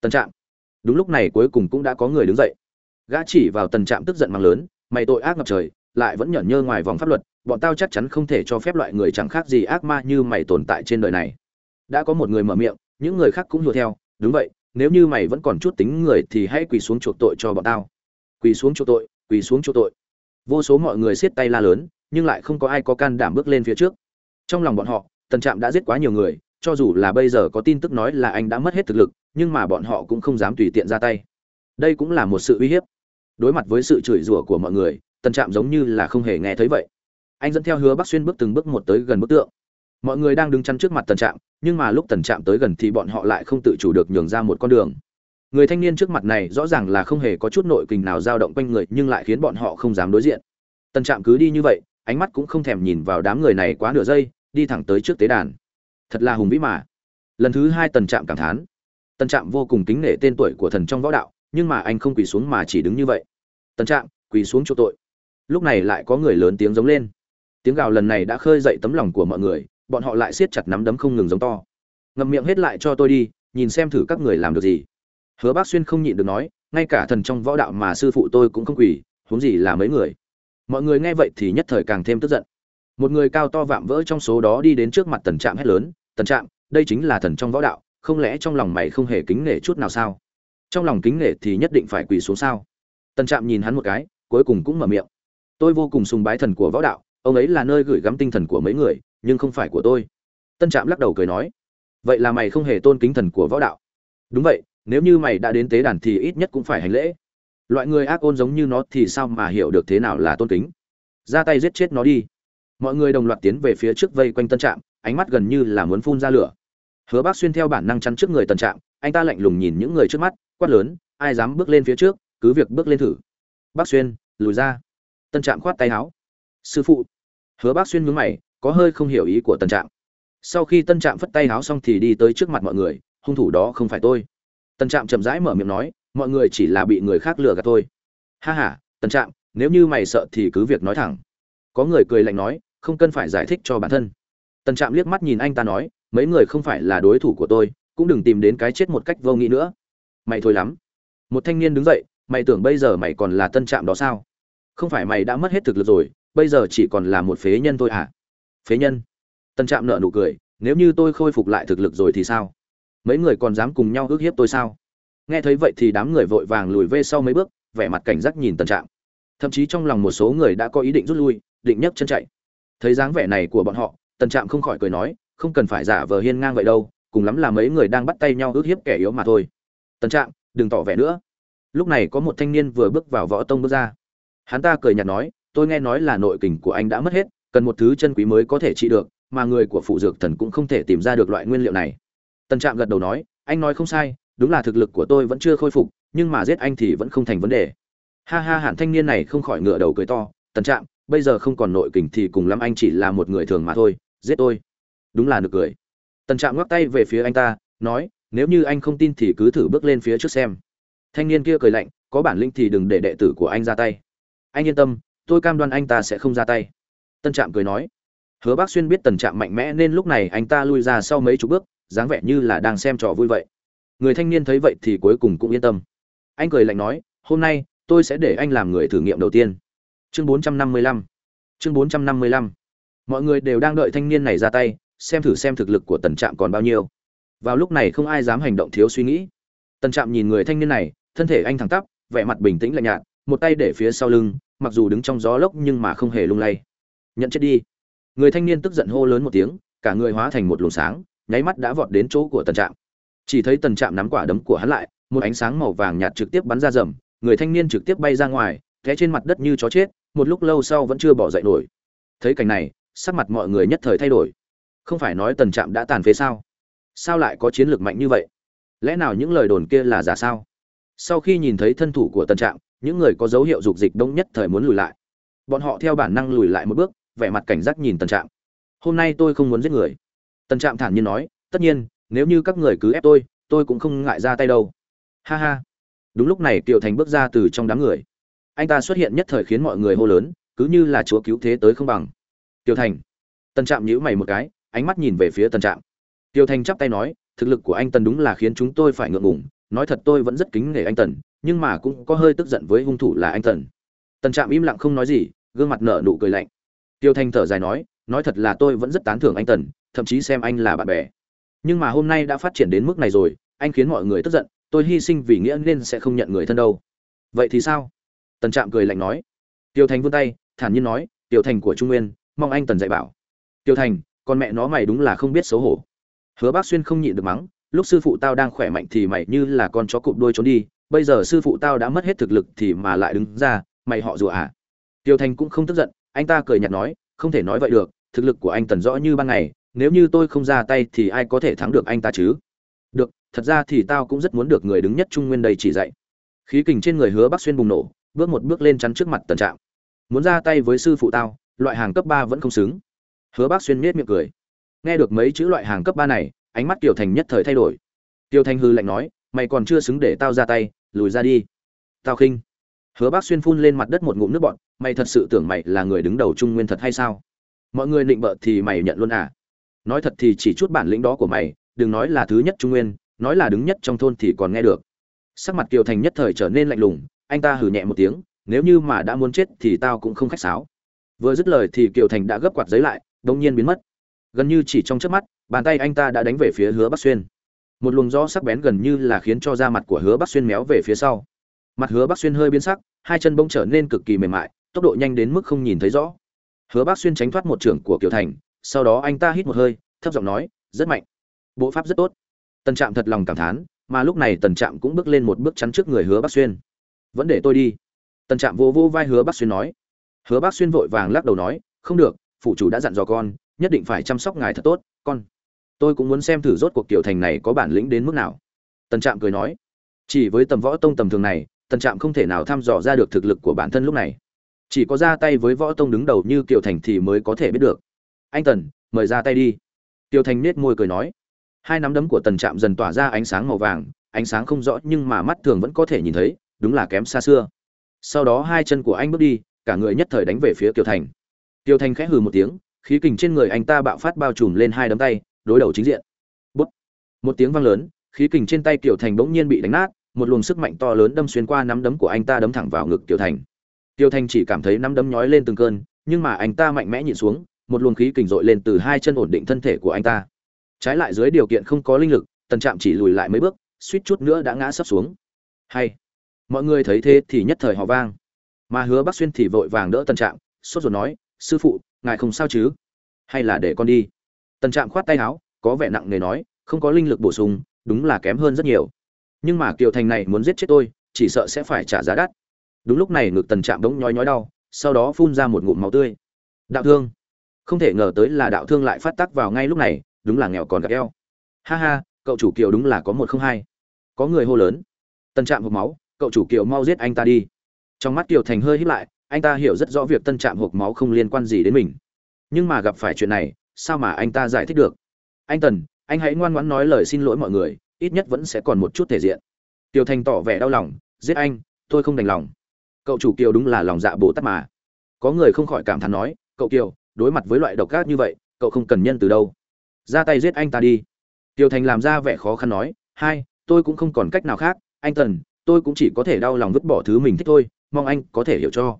Tần trạng đúng lúc này cuối cùng cũng đã có người đứng dậy. Gã chỉ vào tần trạm tức giận mang lớn, mày tội ác ngập trời, lại vẫn nhởn nhơ ngoài vòng pháp luật, bọn tao chắc chắn không thể cho phép loại người chẳng khác gì ác ma như mày tồn tại trên đời này. Đã có một người mở miệng, những người khác cũng hùa theo, đúng vậy, nếu như mày vẫn còn chút tính người thì hãy quỳ xuống chuộc tội cho bọn tao. Quỳ xuống chuộc tội, quỳ xuống chuộc tội. Vô số mọi người siết tay la lớn, nhưng lại không có ai có can đảm bước lên phía trước. Trong lòng bọn họ, tần trạm đã giết quá nhiều người cho dù là bây giờ có tin tức nói là anh đã mất hết thực lực, nhưng mà bọn họ cũng không dám tùy tiện ra tay. Đây cũng là một sự uy hiếp. Đối mặt với sự chửi rủa của mọi người, tần trạm giống như là không hề nghe thấy vậy. Anh dẫn theo hứa bắc xuyên bước từng bước một tới gần bức tượng. Mọi người đang đứng chắn trước mặt tần trạm, nhưng mà lúc tần trạm tới gần thì bọn họ lại không tự chủ được nhường ra một con đường. Người thanh niên trước mặt này rõ ràng là không hề có chút nội kình nào dao động quanh người, nhưng lại khiến bọn họ không dám đối diện. Tần trạm cứ đi như vậy, ánh mắt cũng không thèm nhìn vào đám người này quá nửa giây, đi thẳng tới trước tế đàn thật là hùng vĩ mà. Lần thứ hai tần trạm cảm thán. Tần trạm vô cùng kính nể tên tuổi của thần trong võ đạo, nhưng mà anh không quỳ xuống mà chỉ đứng như vậy. Tần trạm, quỳ xuống chỗ tội. Lúc này lại có người lớn tiếng giống lên. Tiếng gào lần này đã khơi dậy tấm lòng của mọi người, bọn họ lại siết chặt nắm đấm không ngừng giống to. Ngậm miệng hết lại cho tôi đi, nhìn xem thử các người làm được gì. Hứa bác xuyên không nhịn được nói, ngay cả thần trong võ đạo mà sư phụ tôi cũng không quỳ, huống gì là mấy người. Mọi người nghe vậy thì nhất thời càng thêm tức giận. Một người cao to vạm vỡ trong số đó đi đến trước mặt tần trạm hét lớn tần trạm, đây chính là thần trong võ đạo, không lẽ trong lòng mày không hề kính nể chút nào sao? Trong lòng kính nể thì nhất định phải quỳ xuống sao? Tần trạm nhìn hắn một cái, cuối cùng cũng mở miệng. Tôi vô cùng sùng bái thần của võ đạo, ông ấy là nơi gửi gắm tinh thần của mấy người, nhưng không phải của tôi. Tân trạm lắc đầu cười nói. Vậy là mày không hề tôn kính thần của võ đạo. Đúng vậy, nếu như mày đã đến tế đàn thì ít nhất cũng phải hành lễ. Loại người ác ôn giống như nó thì sao mà hiểu được thế nào là tôn kính? Ra tay giết chết nó đi. Mọi người đồng loạt tiến về phía trước vây quanh tân trạm ánh mắt gần như là muốn phun ra lửa. Hứa bác xuyên theo bản năng chắn trước người tân trạm, anh ta lạnh lùng nhìn những người trước mắt, quát lớn, ai dám bước lên phía trước, cứ việc bước lên thử. Bác xuyên, lùi ra. Tân trạm khoát tay áo. Sư phụ. Hứa bác xuyên nhướng mày, có hơi không hiểu ý của tân trạm. Sau khi tân trạm phất tay áo xong thì đi tới trước mặt mọi người, hung thủ đó không phải tôi. Tân trạm chậm rãi mở miệng nói, mọi người chỉ là bị người khác lừa gạt thôi. Ha h a tân trạm, nếu như mày sợ thì cứ việc nói thẳng. Có người cười lạnh nói, không cần phải giải thích cho bản thân tân trạm liếc mắt nhìn anh ta nói, mấy người không phải là đối thủ của tôi, cũng đừng tìm đến cái chết một cách vô nghĩ nữa. Mày thôi lắm. Một thanh niên đứng dậy, mày tưởng bây giờ mày còn là tân trạm đó sao? Không phải mày đã mất hết thực lực rồi, bây giờ chỉ còn là một phế nhân thôi à? Phế nhân? Tân trạm nợ nụ cười, nếu như tôi khôi phục lại thực lực rồi thì sao? Mấy người còn dám cùng nhau ước hiếp tôi sao? Nghe thấy vậy thì đám người vội vàng lùi về sau mấy bước, vẻ mặt cảnh giác nhìn tân trạm. Thậm chí trong lòng một số người đã có ý định rút lui, định nhấc chân chạy. Thấy dáng vẻ này của bọn họ Tần trạm không khỏi cười nói, không cần phải giả vờ hiên ngang vậy đâu, cùng lắm là mấy người đang bắt tay nhau ước hiếp kẻ yếu mà thôi. Tần trạm, đừng tỏ vẻ nữa. Lúc này có một thanh niên vừa bước vào võ tông bước ra. Hắn ta cười nhạt nói, tôi nghe nói là nội kình của anh đã mất hết, cần một thứ chân quý mới có thể trị được, mà người của phụ dược thần cũng không thể tìm ra được loại nguyên liệu này. Tần trạm gật đầu nói, anh nói không sai, đúng là thực lực của tôi vẫn chưa khôi phục, nhưng mà giết anh thì vẫn không thành vấn đề. Ha ha hạn thanh niên này không khỏi ngựa đầu cười to, tần trạm, bây giờ không còn nội kình thì cùng lắm anh chỉ là một người thường mà thôi giết tôi. Đúng là nực cười. Tần trạm ngoắc tay về phía anh ta, nói, nếu như anh không tin thì cứ thử bước lên phía trước xem. Thanh niên kia cười lạnh, có bản lĩnh thì đừng để đệ tử của anh ra tay. Anh yên tâm, tôi cam đoan anh ta sẽ không ra tay. Tân trạm cười nói, hứa bác xuyên biết tần trạm mạnh mẽ nên lúc này anh ta lui ra sau mấy chục bước, dáng vẻ như là đang xem trò vui vậy. Người thanh niên thấy vậy thì cuối cùng cũng yên tâm. Anh cười lạnh nói, hôm nay, tôi sẽ để anh làm người thử nghiệm đầu tiên. Chương 455 chương 455 mọi người đều đang đợi thanh niên này ra tay, xem thử xem thực lực của tần trạm còn bao nhiêu. Vào lúc này không ai dám hành động thiếu suy nghĩ. Tần trạm nhìn người thanh niên này, thân thể anh thẳng tắp, vẻ mặt bình tĩnh lạnh nhạt, một tay để phía sau lưng, mặc dù đứng trong gió lốc nhưng mà không hề lung lay. Nhận chết đi. Người thanh niên tức giận hô lớn một tiếng, cả người hóa thành một luồng sáng, nháy mắt đã vọt đến chỗ của tần trạm. Chỉ thấy tần trạm nắm quả đấm của hắn lại, một ánh sáng màu vàng nhạt trực tiếp bắn ra rầm, người thanh niên trực tiếp bay ra ngoài, té trên mặt đất như chó chết, một lúc lâu sau vẫn chưa bỏ dậy nổi. Thấy cảnh này sắc mặt mọi người nhất thời thay đổi. Không phải nói tần trạm đã tàn phế sao? Sao lại có chiến lược mạnh như vậy? Lẽ nào những lời đồn kia là giả sao? Sau khi nhìn thấy thân thủ của tần trạm, những người có dấu hiệu dục dịch đông nhất thời muốn lùi lại. Bọn họ theo bản năng lùi lại một bước, vẻ mặt cảnh giác nhìn tần trạm. Hôm nay tôi không muốn giết người. Tần trạm thản nhiên nói, tất nhiên, nếu như các người cứ ép tôi tôi cũng không ngại ra tay đâu. Ha ha. Đúng lúc này kiều thành bước ra từ trong đám người. Anh ta xuất hiện nhất thời khiến mọi người hô lớn, cứ như là chúa cứu thế tới không bằng. Tiêu thành. Tần trạm nhíu mày một cái, ánh mắt nhìn về phía tần trạm. Tiêu thành chắp tay nói, thực lực của anh tần đúng là khiến chúng tôi phải ngượng ngùng, nói thật tôi vẫn rất kính nể anh tần, nhưng mà cũng có hơi tức giận với hung thủ là anh tần. Tần trạm im lặng không nói gì, gương mặt nở nụ cười lạnh. Tiêu thanh thở dài nói nói thật là tôi vẫn rất tán thưởng anh tần, thậm chí xem anh là bạn bè. Nhưng mà hôm nay đã phát triển đến mức này rồi, anh khiến mọi người tức giận, tôi hy sinh vì nghĩa nên sẽ không nhận người thân đâu. Vậy thì sao? Tần trạm cười lạnh nói. Tiêu thành vươn tay, thản nhiên nói tiểu thành của trung nguyên mong anh tần dạy bảo. Tiêu thành, con mẹ nó mày đúng là không biết xấu hổ. Hứa bác xuyên không nhịn được mắng, lúc sư phụ tao đang khỏe mạnh thì mày như là con chó cụp đuôi trốn đi, bây giờ sư phụ tao đã mất hết thực lực thì mà lại đứng ra, mày họ rùa à? Tiêu thành cũng không tức giận, anh ta cười nhạt nói, không thể nói vậy được, thực lực của anh tần rõ như ban ngày, nếu như tôi không ra tay thì ai có thể thắng được anh ta chứ? Được, thật ra thì tao cũng rất muốn được người đứng nhất trung nguyên đây chỉ dạy. Khí kình trên người hứa bắc xuyên bùng nổ, bước một bước lên chắn trước mặt tần trạm. Muốn ra tay với sư phụ tao loại hàng cấp ba vẫn không xứng. Hứa bắc xuyên miết miệng cười. Nghe được mấy chữ loại hàng cấp ba này, ánh mắt kiều thành nhất thời thay đổi. Kiều thành hư lạnh nói, mày còn chưa xứng để tao ra tay, lùi ra đi. Tao khinh. Hứa bác xuyên phun lên mặt đất một ngụm nước bọn mày thật sự tưởng mày là người đứng đầu trung nguyên thật hay sao? Mọi người định bợ thì mày nhận luôn à? Nói thật thì chỉ chút bản lĩnh đó của mày, đừng nói là thứ nhất trung nguyên, nói là đứng nhất trong thôn thì còn nghe được. Sắc mặt kiều thành nhất thời trở nên lạnh lùng, anh ta hừ nhẹ một tiếng, nếu như mà đã muốn chết thì tao cũng không khách sáo vừa dứt lời thì kiều thành đã gấp quạt giấy lại đông nhiên biến mất. Gần như chỉ trong chớp mắt, bàn tay anh ta đã đánh về phía hứa bắc xuyên. Một luồng gió sắc bén gần như là khiến cho da mặt của hứa bắc xuyên méo về phía sau. Mặt hứa bắc xuyên hơi biến sắc, hai chân bỗng trở nên cực kỳ mềm mại, tốc độ nhanh đến mức không nhìn thấy rõ. Hứa bắc xuyên tránh thoát một trưởng của kiều thành, sau đó anh ta hít một hơi, thấp giọng nói, rất mạnh. Bộ pháp rất tốt. Tần trạm thật lòng cảm thán, mà lúc này tần trạm cũng bước lên một bước chắn trước người hứa bắc xuyên. Vẫn để tôi đi. Tần trạm vô vô vai hứa bắc xuyên nói hứa bác xuyên vội vàng lắc đầu nói, không được phụ chủ đã dặn dò con, nhất định phải chăm sóc ngài thật tốt, con. Tôi cũng muốn xem thử rốt cuộc tiểu thành này có bản lĩnh đến mức nào. Tần trạm cười nói, chỉ với tầm võ tông tầm thường này, tần trạm không thể nào thăm dò ra được thực lực của bản thân lúc này. Chỉ có ra tay với võ tông đứng đầu như kiều thành thì mới có thể biết được. Anh tần, mời ra tay đi. Kiều thành nết môi cười nói. Hai nắm đấm của tần trạm dần tỏa ra ánh sáng màu vàng, ánh sáng không rõ nhưng mà mắt thường vẫn có thể nhìn thấy, đúng là kém xa xưa. Sau đó hai chân của anh bước đi cả người nhất thời đánh về phía kiều thành. Kiều thành khẽ hừ một tiếng, khí kình trên người anh ta bạo phát bao trùm lên hai đấm tay, đối đầu chính diện. Bút. Một tiếng vang lớn, khí kình trên tay kiều thành bỗng nhiên bị đánh nát, một luồng sức mạnh to lớn đâm xuyên qua nắm đấm của anh ta đấm thẳng vào ngực kiều thành. Kiều thành chỉ cảm thấy nắm đấm nhói lên từng cơn, nhưng mà anh ta mạnh mẽ nhìn xuống, một luồng khí kình dội lên từ hai chân ổn định thân thể của anh ta. Trái lại dưới điều kiện không có linh lực, tần trạm chỉ lùi lại mấy bước, suýt chút nữa đã ngã sấp xuống. Hay. Mọi người thấy thế thì nhất thời họ vang mà hứa bắc xuyên thì vội vàng đỡ tần trạm, sốt ruột nói, sư phụ, ngài không sao chứ? Hay là để con đi? Tần trạm khoát tay áo, có vẻ nặng nề nói, không có linh lực bổ sung, đúng là kém hơn rất nhiều. Nhưng mà kiều thành này muốn giết chết tôi, chỉ sợ sẽ phải trả giá đắt. Đúng lúc này ngực tần trạm bỗng nhói nhói đau, sau đó phun ra một ngụm máu tươi. Đạo thương. Không thể ngờ tới là đạo thương lại phát tác vào ngay lúc này, đúng là nghèo còn gặp eo. Ha ha, cậu chủ kiều đúng là có một không hai. Có người hô lớn. Tần trạm hộp máu, cậu chủ kiều mau giết anh ta đi trong mắt kiều thành hơi hít lại, anh ta hiểu rất rõ việc tân trạm hộp máu không liên quan gì đến mình. Nhưng mà gặp phải chuyện này, sao mà anh ta giải thích được? Anh tần, anh hãy ngoan ngoãn nói lời xin lỗi mọi người, ít nhất vẫn sẽ còn một chút thể diện. Tiêu thành tỏ vẻ đau lòng, giết anh, tôi không đành lòng. Cậu chủ kiều đúng là lòng dạ bồ tát mà. Có người không khỏi cảm thán nói, cậu kiều, đối mặt với loại độc ác như vậy, cậu không cần nhân từ đâu. Ra tay giết anh ta đi. Tiêu thành làm ra vẻ khó khăn nói, hai, tôi cũng không còn cách nào khác. Anh tần, tôi cũng chỉ có thể đau lòng vứt bỏ thứ mình thích thôi mong anh có thể hiểu cho.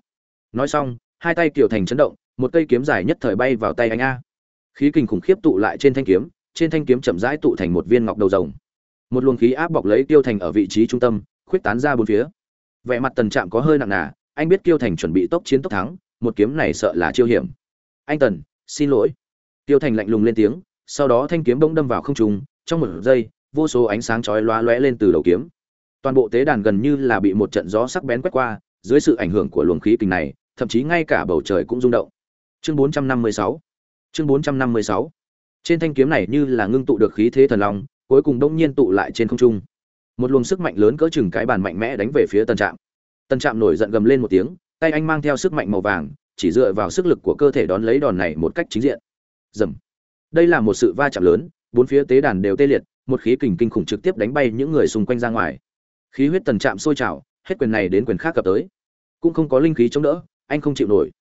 Nói xong, hai tay kiều thành chấn động, một cây kiếm dài nhất thời bay vào tay anh a. Khí kình khủng khiếp tụ lại trên thanh kiếm, trên thanh kiếm chậm rãi tụ thành một viên ngọc đầu rồng. Một luồng khí áp bọc lấy tiêu thành ở vị trí trung tâm, khuyết tán ra bốn phía. Vẻ mặt tần trạm có hơi nặng nà, anh biết tiêu thành chuẩn bị tốc chiến tốc thắng, một kiếm này sợ là chiêu hiểm. Anh tần, xin lỗi. Tiêu thành lạnh lùng lên tiếng, sau đó thanh kiếm bỗng đâm vào không trung, trong một giây, vô số ánh sáng chói lóa lóe lên từ đầu kiếm. Toàn bộ tế đàn gần như là bị một trận gió sắc bén quét qua dưới sự ảnh hưởng của luồng khí kình này, thậm chí ngay cả bầu trời cũng rung động. Chương 456 chương 456 trên thanh kiếm này như là ngưng tụ được khí thế thần long, cuối cùng đông nhiên tụ lại trên không trung. Một luồng sức mạnh lớn cỡ chừng cái bàn mạnh mẽ đánh về phía tân trạm. Tân trạm nổi giận gầm lên một tiếng, tay anh mang theo sức mạnh màu vàng, chỉ dựa vào sức lực của cơ thể đón lấy đòn này một cách chính diện. Rầm. đây là một sự va chạm lớn, bốn phía tế đàn đều tê liệt, một khí kình kinh khủng trực tiếp đánh bay những người xung quanh ra ngoài. Khí huyết tần trạm sôi trào hết quyền này đến quyền khác cập tới. Cũng không có linh khí chống đỡ, anh không chịu nổi.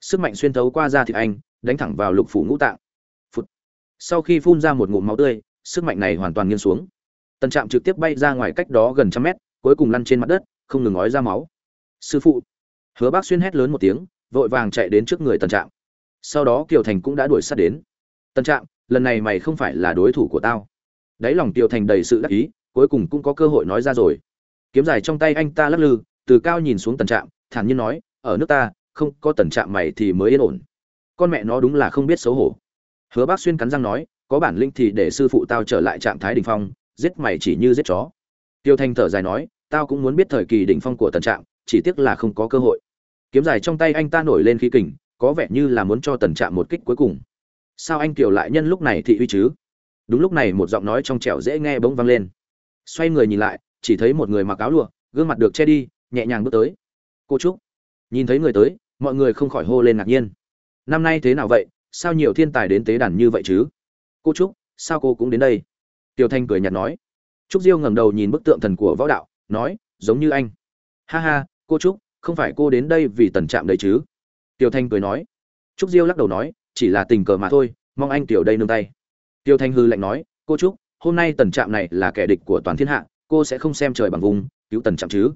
Sức mạnh xuyên thấu qua da thịt anh, đánh thẳng vào lục phủ ngũ tạng. Phụt. sau khi phun ra một ngụm máu tươi, sức mạnh này hoàn toàn nghiêng xuống. Tần trạm trực tiếp bay ra ngoài cách đó gần trăm mét, cuối cùng lăn trên mặt đất, không ngừng ói ra máu. Sư phụ. Hứa bác xuyên hét lớn một tiếng, vội vàng chạy đến trước người tần trạm. Sau đó kiều thành cũng đã đuổi sát đến. Tần trạm, lần này mày không phải là đối thủ của tao. Đáy lòng kiều thành đầy sự đắc ý, cuối cùng cũng có cơ hội nói ra rồi kiếm dài trong tay anh ta lắc lư, từ cao nhìn xuống tần trạm, thản nhiên nói, ở nước ta, không có tần trạm mày thì mới yên ổn. Con mẹ nó đúng là không biết xấu hổ. Hứa bác xuyên cắn răng nói, có bản lĩnh thì để sư phụ tao trở lại trạng thái đ ỉ n h phong, giết mày chỉ như giết chó. Tiêu thanh thở dài nói, tao cũng muốn biết thời kỳ đ ỉ n h phong của tần trạm, chỉ tiếc là không có cơ hội. Kiếm dài trong tay anh ta nổi lên khí kình, có vẻ như là muốn cho tần trạm một kích cuối cùng. Sao anh kiều lại nhân lúc này thị uy chứ? Đúng lúc này một giọng nói trong trẻo dễ nghe bỗng vang lên. Xoay người nhìn lại chỉ thấy một người mặc áo lụa, gương mặt được che đi, nhẹ nhàng bước tới. Cô trúc. Nhìn thấy người tới, mọi người không khỏi hô lên ngạc nhiên. Năm nay thế nào vậy? Sao nhiều thiên tài đến tế đàn như vậy chứ? Cô trúc, sao cô cũng đến đây? Tiểu thanh cười nhạt nói. Trúc diêu ngẩng đầu nhìn bức tượng thần của võ đạo, nói, giống như anh. Ha ha, cô trúc, không phải cô đến đây vì tần trạm đấy chứ? Tiểu thanh cười nói. Trúc diêu lắc đầu nói, chỉ là tình cờ mà thôi, mong anh tiểu đây nương tay. Tiểu thanh hư lạnh nói, cô trúc, hôm nay tần trạm này là kẻ địch của toàn thiên hạ cô sẽ không xem trời bằng vùng, cứu tần trạm chứ?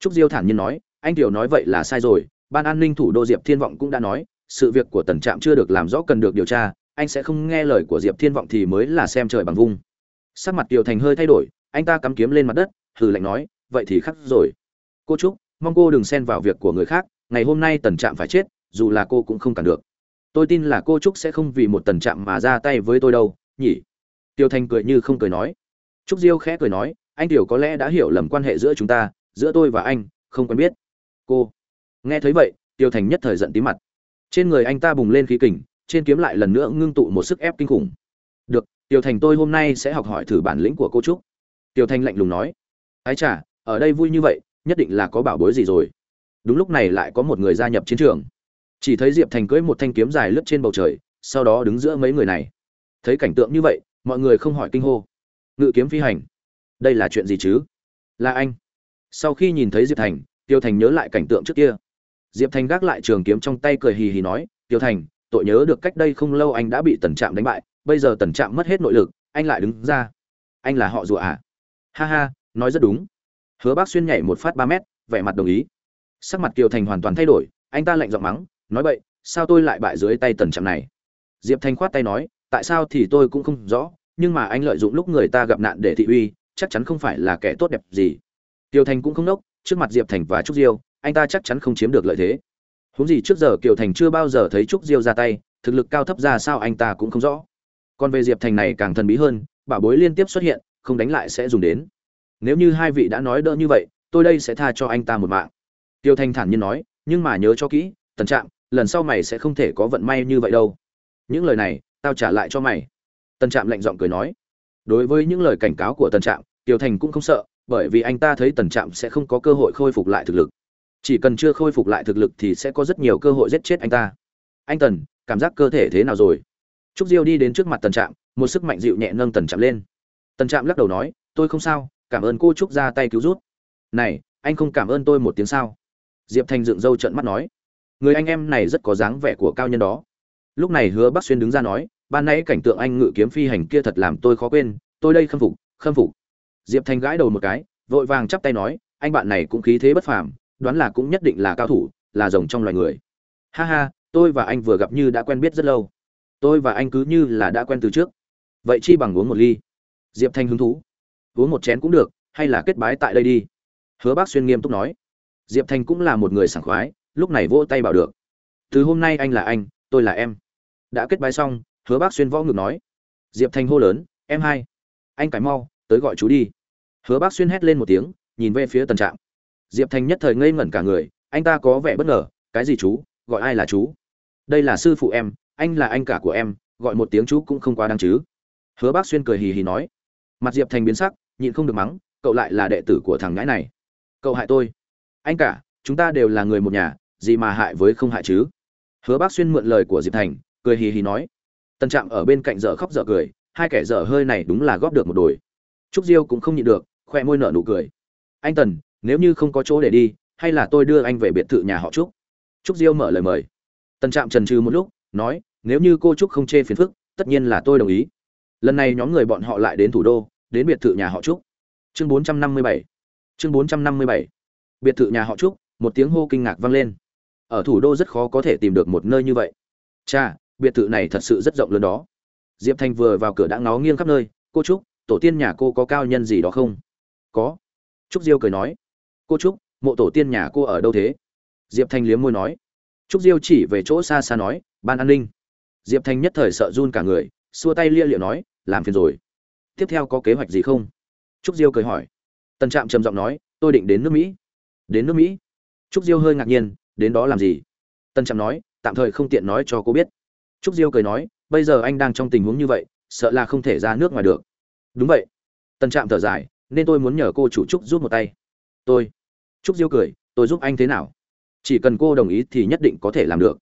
Trúc diêu thản nhiên nói, anh tiểu nói vậy là sai rồi, ban an ninh thủ đô diệp thiên vọng cũng đã nói, sự việc của tần trạm chưa được làm rõ cần được điều tra, anh sẽ không nghe lời của diệp thiên vọng thì mới là xem trời bằng vung sắc mặt kiều thành hơi thay đổi, anh ta cắm kiếm lên mặt đất, hừ lạnh nói, vậy thì khắc rồi. Cô trúc, mong cô đừng xen vào việc của người khác, ngày hôm nay tần trạm phải chết, dù là cô cũng không cản được. Tôi tin là cô trúc sẽ không vì một tần trạm mà ra tay với tôi đâu, nhỉ? Tiêu thành cười như không cười nói. Trúc diêu khẽ cười nói anh tiểu có lẽ đã hiểu lầm quan hệ giữa chúng ta, giữa tôi và anh, không quen biết. Cô, nghe thấy vậy, tiêu thành nhất thời giận tí mặt. Trên người anh ta bùng lên khí kình, trên kiếm lại lần nữa ngưng tụ một sức ép kinh khủng. Được, Tiêu thành tôi hôm nay sẽ học hỏi thử bản lĩnh của cô trúc. Tiêu thành lạnh lùng nói. Ái chả ở đây vui như vậy, nhất định là có bảo bối gì rồi. Đúng lúc này lại có một người gia nhập chiến trường. Chỉ thấy diệp thành cưỡi một thanh kiếm dài lướt trên bầu trời, sau đó đứng giữa mấy người này. Thấy cảnh tượng như vậy, mọi người không hỏi kinh hô. Ngự kiếm phi hành đây là chuyện gì chứ? Là anh. Sau khi nhìn thấy diệp thành, tiêu thành nhớ lại cảnh tượng trước kia. Diệp thành gác lại trường kiếm trong tay cười hì hì nói, tiêu thành, tội nhớ được cách đây không lâu anh đã bị tần trạm đánh bại, bây giờ tần trạm mất hết nội lực, anh lại đứng ra. Anh là họ rùa à? Ha ha, nói rất đúng. Hứa bác xuyên nhảy một phát ba mét, vẻ mặt đồng ý. Sắc mặt kiều thành hoàn toàn thay đổi, anh ta lạnh giọng mắng, nói vậy sao tôi lại bại dưới tay tần trạm này? Diệp thanh khoát tay nói, tại sao thì tôi cũng không rõ, nhưng mà anh lợi dụng lúc người ta gặp nạn để thị uy chắc chắn không phải là kẻ tốt đẹp gì. Tiêu thành cũng không nốc, trước mặt diệp thành và trúc diêu, anh ta chắc chắn không chiếm được lợi thế. Huống gì trước giờ kiều thành chưa bao giờ thấy trúc diêu ra tay, thực lực cao thấp ra sao anh ta cũng không rõ. Còn về diệp thành này càng thần bí hơn, bảo bối liên tiếp xuất hiện, không đánh lại sẽ dùng đến. Nếu như hai vị đã nói đỡ như vậy, tôi đây sẽ tha cho anh ta một mạng. Tiêu thanh thản nhiên nói, nhưng mà nhớ cho kỹ, tần trạm, lần sau mày sẽ không thể có vận may như vậy đâu. Những lời này, tao trả lại cho mày. Tần trạm lạnh giọng cười nói. Đối với những lời cảnh cáo của tần trạm tiêu thành cũng không sợ, bởi vì anh ta thấy tần trạm sẽ không có cơ hội khôi phục lại thực lực. Chỉ cần chưa khôi phục lại thực lực thì sẽ có rất nhiều cơ hội giết chết anh ta. Anh tần, cảm giác cơ thể thế nào rồi? Trúc diêu đi đến trước mặt tần trạm, một sức mạnh dịu nhẹ nâng tần trạm lên. Tần trạm lắc đầu nói, tôi không sao, cảm ơn cô trúc ra tay cứu rút này, anh không cảm ơn tôi một tiếng sao? Diệp thành dựng râu trận mắt nói. Người anh em này rất có dáng vẻ của cao nhân đó. Lúc này hứa bắc xuyên đứng ra nói, ban nãy cảnh tượng anh ngự kiếm phi hành kia thật làm tôi khó quên, tôi đây khâm phục khâm phục diệp thành gãi đầu một cái, vội vàng chắp tay nói, anh bạn này cũng khí thế bất phàm, đoán là cũng nhất định là cao thủ, là rồng trong loài người. Ha ha, tôi và anh vừa gặp như đã quen biết rất lâu. Tôi và anh cứ như là đã quen từ trước. Vậy chi bằng uống một ly. Diệp thanh hứng thú. Uống một chén cũng được, hay là kết bái tại đây đi? Hứa bác xuyên nghiêm túc nói. Diệp thanh cũng là một người sảng khoái, lúc này vỗ tay bảo được. Từ hôm nay anh là anh, tôi là em. Đã kết bái xong, hứa bác xuyên võ ngực nói. Diệp thanh hô lớn, em hai, anh cải mau, tới gọi chú đi hứa bác xuyên hét lên một tiếng, nhìn về phía tần trạm. Diệp thanh nhất thời ngây ngẩn cả người, anh ta có vẻ bất ngờ, cái gì chú, gọi ai là chú? Đây là sư phụ em, anh là anh cả của em, gọi một tiếng chú cũng không quá đáng chứ. Hứa bác xuyên cười hì hì nói. Mặt diệp thành biến sắc, nhịn không được mắng, cậu lại là đệ tử của thằng nhãi này. Cậu hại tôi. Anh cả, chúng ta đều là người một nhà, gì mà hại với không hại chứ? Hứa bác xuyên mượn lời của diệp thành, cười hì hì nói. Tân trạm ở bên cạnh dở khóc dở cười, hai kẻ dở hơi này đúng là góp được một đồi trúc diêu cũng không nhịn được, khoe môi nở nụ cười. Anh tần, nếu như không có chỗ để đi, hay là tôi đưa anh về biệt thự nhà họ trúc? Trúc diêu mở lời mời. Tần trạm trần trừ một lúc, nói, nếu như cô trúc không chê phiền phức, tất nhiên là tôi đồng ý. Lần này nhóm người bọn họ lại đến thủ đô, đến biệt thự nhà họ trúc. Chương 457 chương 457 biệt thự nhà họ trúc, một tiếng hô kinh ngạc vang lên. Ở thủ đô rất khó có thể tìm được một nơi như vậy. Cha biệt thự này thật sự rất rộng lớn đó. Diệp thanh vừa vào cửa đã ngó nghiêng khắp nơi, cô trúc tổ tiên nhà cô có cao nhân gì đó không? Có. Trúc diêu cười nói. Cô trúc, mộ tổ tiên nhà cô ở đâu thế? Diệp thanh liếm môi nói. Trúc diêu chỉ về chỗ xa xa nói, ban an ninh. Diệp thanh nhất thời sợ run cả người, xua tay lia liệu nói, làm phiền rồi. Tiếp theo có kế hoạch gì không? Trúc diêu cười hỏi. Tân trạm trầm giọng nói, tôi định đến nước mỹ. Đến nước mỹ? Trúc diêu hơi ngạc nhiên, đến đó làm gì? Tân trạm nói, tạm thời không tiện nói cho cô biết. Trúc diêu cười nói, bây giờ anh đang trong tình huống như vậy, sợ là không thể ra nước ngoài được đúng vậy. Tân trạm thở dài, nên tôi muốn nhờ cô chủ trúc giúp một tay. Tôi. Trúc diêu cười, tôi giúp anh thế nào? Chỉ cần cô đồng ý thì nhất định có thể làm được.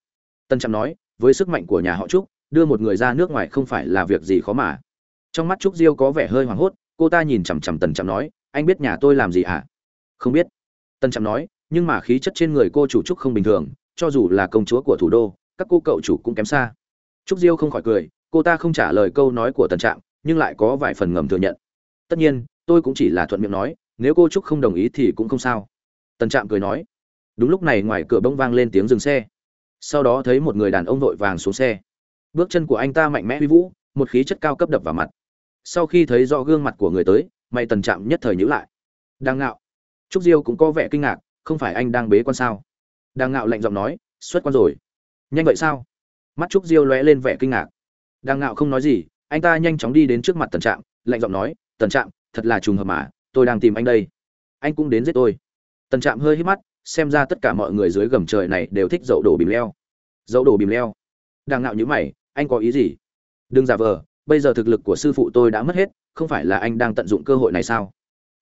Tân trạm nói, với sức mạnh của nhà họ trúc, đưa một người ra nước ngoài không phải là việc gì khó mà. Trong mắt trúc diêu có vẻ hơi hoảng hốt, cô ta nhìn chằm chằm tần trạm nói, anh biết nhà tôi làm gì hả? Không biết. Tần trạm nói, nhưng mà khí chất trên người cô chủ trúc không bình thường, cho dù là công chúa của thủ đô, các cô cậu chủ cũng kém xa. Trúc diêu không khỏi cười, cô ta không trả lời câu nói của tần trạm nhưng lại có vài phần ngầm thừa nhận. Tất nhiên, tôi cũng chỉ là thuận miệng nói, nếu cô trúc không đồng ý thì cũng không sao. Tần trạm cười nói. Đúng lúc này ngoài cửa bỗng vang lên tiếng dừng xe. Sau đó thấy một người đàn ông vội vàng xuống xe. Bước chân của anh ta mạnh mẽ huy vũ, một khí chất cao cấp đập vào mặt. Sau khi thấy rõ gương mặt của người tới mày tần Trạm nhất thời nhữ lại. Đang ngạo. Trúc diêu cũng có vẻ kinh ngạc, không phải anh đang bế quan sao? Đang ngạo lạnh giọng nói, xuất quan rồi. Nhanh vậy sao? Mắt trúc diêu lóe lên vẻ kinh ngạc. Đang ngạo không nói gì anh ta nhanh chóng đi đến trước mặt tần trạm, lạnh giọng nói, tần trạm, thật là trùng hợp mà, tôi đang tìm anh đây. Anh cũng đến giết tôi. Tần trạm hơi hít mắt, xem ra tất cả mọi người dưới gầm trời này đều thích dậu đổ bìm leo. Dậu đổ bìm leo. Đang ngạo như mày, anh có ý gì? Đừng giả vờ, bây giờ thực lực của sư phụ tôi đã mất hết, không phải là anh đang tận dụng cơ hội này sao?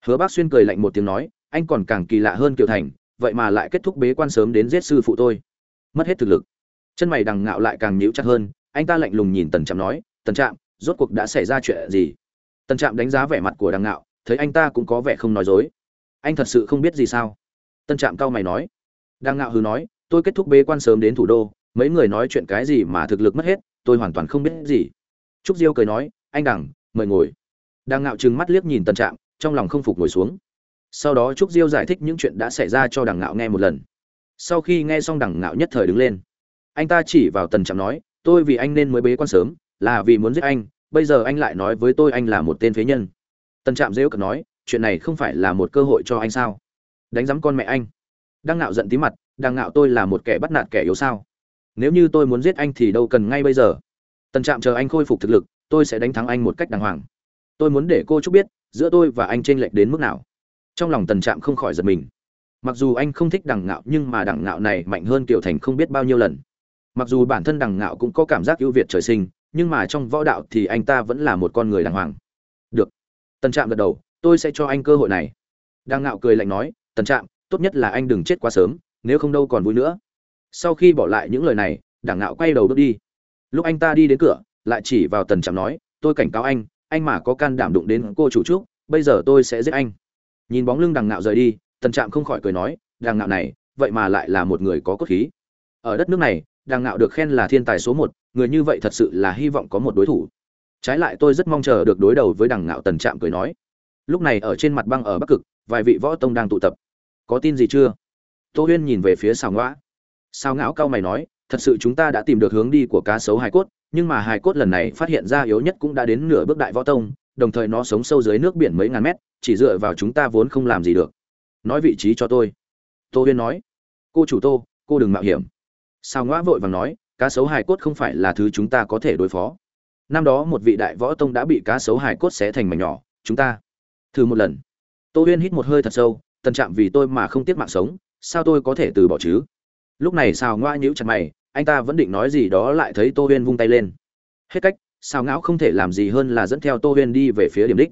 Hứa bác xuyên cười lạnh một tiếng nói, anh còn càng kỳ lạ hơn kiều thành, vậy mà lại kết thúc bế quan sớm đến giết sư phụ tôi. Mất hết thực lực. Chân mày đằng ngạo lại càng nhíu chặt hơn, anh ta lạnh lùng nhìn tần trạm nói, tần trạm rốt cuộc đã xảy ra chuyện gì? Tần trạm đánh giá vẻ mặt của đằng ngạo, thấy anh ta cũng có vẻ không nói dối. Anh thật sự không biết gì sao? Tân trạm cao mày nói. Đằng ngạo hừ nói, tôi kết thúc bế quan sớm đến thủ đô, mấy người nói chuyện cái gì mà thực lực mất hết, tôi hoàn toàn không biết gì. Trúc diêu cười nói, anh đằng, mời ngồi. Đằng ngạo trừng mắt liếc nhìn tân trạm, trong lòng không phục ngồi xuống. Sau đó trúc diêu giải thích những chuyện đã xảy ra cho đằng ngạo nghe một lần. Sau khi nghe xong đằng ngạo nhất thời đứng lên. Anh ta chỉ vào tần trạm nói, tôi vì anh nên mới bế quan sớm, là vì muốn giết anh bây giờ anh lại nói với tôi anh là một tên phế nhân. Tần trạm dễu cợt nói, chuyện này không phải là một cơ hội cho anh sao? Đánh giám con mẹ anh. Đang ngạo giận tí mặt, đang ngạo tôi là một kẻ bắt nạt kẻ yếu sao? Nếu như tôi muốn giết anh thì đâu cần ngay bây giờ. Tần trạm chờ anh khôi phục thực lực, tôi sẽ đánh thắng anh một cách đàng hoàng. Tôi muốn để cô chúc biết, giữa tôi và anh t r ê n lệch đến mức nào. Trong lòng tần trạm không khỏi giật mình. Mặc dù anh không thích đằng ngạo, nhưng mà đằng ngạo này mạnh hơn kiểu thành không biết bao nhiêu lần. Mặc dù bản thân đằng ngạo cũng có cảm giác ưu việt trời sinh nhưng mà trong võ đạo thì anh ta vẫn là một con người đàng hoàng. Được. Tần trạm gật đầu, tôi sẽ cho anh cơ hội này. Đằng ngạo cười lạnh nói, tần trạm, tốt nhất là anh đừng chết quá sớm, nếu không đâu còn vui nữa. Sau khi bỏ lại những lời này đằng ngạo quay đầu bước đi. Lúc anh ta đi đến cửa, lại chỉ vào tần trạm nói, tôi cảnh cáo anh anh mà có can đảm đụng đến cô chủ trúc, bây giờ tôi sẽ giết anh. Nhìn bóng lưng đằng ngạo rời đi, tần trạm không khỏi cười nói đằng ngạo này, vậy mà lại là một người có cốt khí. Ở đất nước này đang ngạo được khen là thiên tài số một, người như vậy thật sự là hy vọng có một đối thủ. Trái lại tôi rất mong chờ được đối đầu với đằng ngạo tần trạm cười nói. Lúc này ở trên mặt băng ở bắc cực, vài vị võ tông đang tụ tập. Có tin gì chưa? Tô huyên nhìn về phía Sào Ngã. sao ngão cao mày nói, thật sự chúng ta đã tìm được hướng đi của cá sấu hải cốt, nhưng mà hải cốt lần này phát hiện ra yếu nhất cũng đã đến nửa bước đại võ tông, đồng thời nó sống sâu dưới nước biển mấy ngàn mét, chỉ dựa vào chúng ta vốn không làm gì được. Nói vị trí cho tôi. Tô huyên nói. Cô chủ tô, cô đừng mạo hiểm sao ngõa vội vàng nói, cá sấu hải cốt không phải là thứ chúng ta có thể đối phó. Năm đó một vị đại võ tông đã bị cá sấu hải cốt xé thành mảnh nhỏ, chúng ta thử một lần. Tô huyên hít một hơi thật sâu tân trạm, vì tôi mà không tiếc mạng sống, sao tôi có thể từ bỏ chứ? Lúc này sao ngoa nhíu chặt mày, anh ta vẫn định nói gì đó lại thấy tô huyên vung tay lên. Hết cách, sao ngão không thể làm gì hơn là dẫn theo tô huyên đi về phía điểm đích.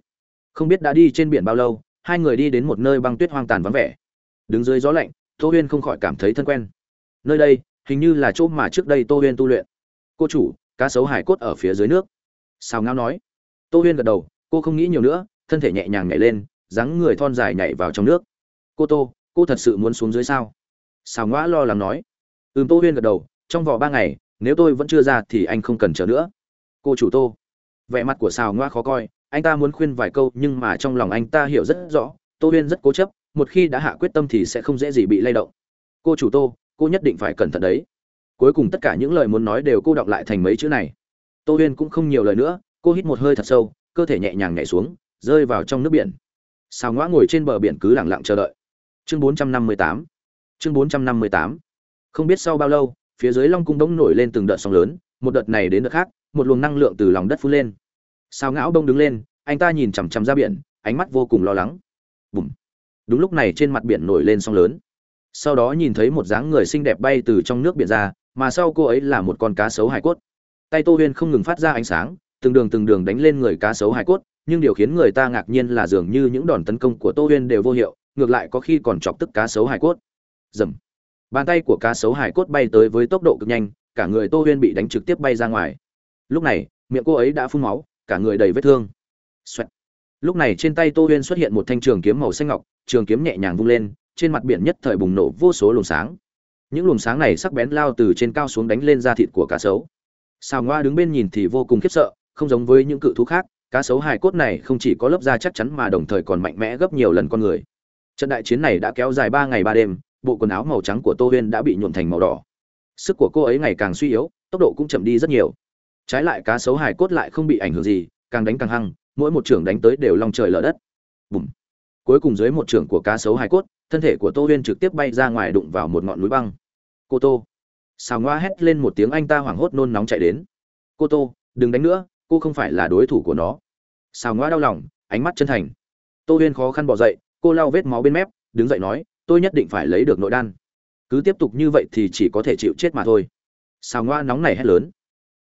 Không biết đã đi trên biển bao lâu, hai người đi đến một nơi băng tuyết hoang tàn vắng vẻ. Đứng dưới gió lạnh, tô huyên không khỏi cảm thấy thân quen. Nơi đây hình như là chỗ mà trước đây tô huyên tu luyện. Cô chủ, cá sấu hải cốt ở phía dưới nước. Sao ngao nói. Tô huyên gật đầu, cô không nghĩ nhiều nữa, thân thể nhẹ nhàng nhảy lên, dáng người thon dài nhảy vào trong nước. Cô tô, cô thật sự muốn xuống dưới sao? Sao ngõ lo lắng nói. Ừm, tô huyên gật đầu, trong vỏ ba ngày, nếu tôi vẫn chưa ra thì anh không cần chờ nữa. Cô chủ tô, vẻ mặt của xào ngoa khó coi, anh ta muốn khuyên vài câu nhưng mà trong lòng anh ta hiểu rất rõ, tô huyên rất cố chấp, một khi đã hạ quyết tâm thì sẽ không dễ gì bị lay động. Cô chủ tô cô nhất định phải cẩn thận đấy. Cuối cùng tất cả những lời muốn nói đều cô đọc lại thành mấy chữ này. Tô huyên cũng không nhiều lời nữa, cô hít một hơi thật sâu, cơ thể nhẹ nhàng nhảy xuống, rơi vào trong nước biển. Xào ngoã ngồi trên bờ biển cứ lẳng lặng chờ đợi. Chương 458 chương 458 không biết sau bao lâu, phía dưới long cung đống nổi lên từng đợt sóng lớn, một đợt này đến đợt khác, một luồng năng lượng từ lòng đất phun lên. Sao ngão đông đứng lên, anh ta nhìn chằm chằm ra biển, ánh mắt vô cùng lo lắng. Bùm. Đúng lúc này trên mặt biển nổi lên sóng lớn sau đó nhìn thấy một dáng người xinh đẹp bay từ trong nước biển ra, mà sau cô ấy là một con cá sấu hải cốt. Tay tô huyên không ngừng phát ra ánh sáng, từng đường từng đường đánh lên người cá sấu hải cốt, nhưng điều khiến người ta ngạc nhiên là dường như những đòn tấn công của tô huyên đều vô hiệu, ngược lại có khi còn chọc tức cá sấu hải cốt. Dầm bàn tay của cá sấu hải cốt bay tới với tốc độ cực nhanh, cả người tô huyên bị đánh trực tiếp bay ra ngoài. Lúc này, miệng cô ấy đã phun máu, cả người đầy vết thương、Xoẹt. Lúc này trên tay tô huyên xuất hiện một thanh trường kiếm màu xanh ngọc, trường kiếm nhẹ nhàng vung lên trên mặt biển nhất thời bùng nổ vô số luồng sáng. Những luồng sáng này sắc bén lao từ trên cao xuống đánh lên da thịt của cá sấu. Sào ngoa đứng bên nhìn thì vô cùng khiếp sợ, không giống với những cự thú khác, cá sấu hài cốt này không chỉ có lớp da chắc chắn mà đồng thời còn mạnh mẽ gấp nhiều lần con người. Trận đại chiến này đã kéo dài ba ngày ba đêm, bộ quần áo màu trắng của tô huyên đã bị nhuộn thành màu đỏ. Sức của cô ấy ngày càng suy yếu, tốc độ cũng chậm đi rất nhiều. Trái lại cá sấu hài cốt lại không bị ảnh hưởng gì, càng đánh càng hăng, mỗi một trưởng đánh tới đều long trời lở đất. Bùm. Cuối cùng dưới một trưởng của cá sấu hài cốt thân thể của tô huyên trực tiếp bay ra ngoài đụng vào một ngọn núi băng. Cô tô. Xào ngoa hét lên một tiếng anh ta hoảng hốt nôn nóng chạy đến. Cô tô, đừng đánh nữa, cô không phải là đối thủ của nó. Xào ngoa đau lòng, ánh mắt chân thành. Tô huyên khó khăn bỏ dậy, cô lau vết máu bên mép, đứng dậy nói, tôi nhất định phải lấy được nội đan. Cứ tiếp tục như vậy thì chỉ có thể chịu chết mà thôi. Xào ngoa nóng này hét lớn.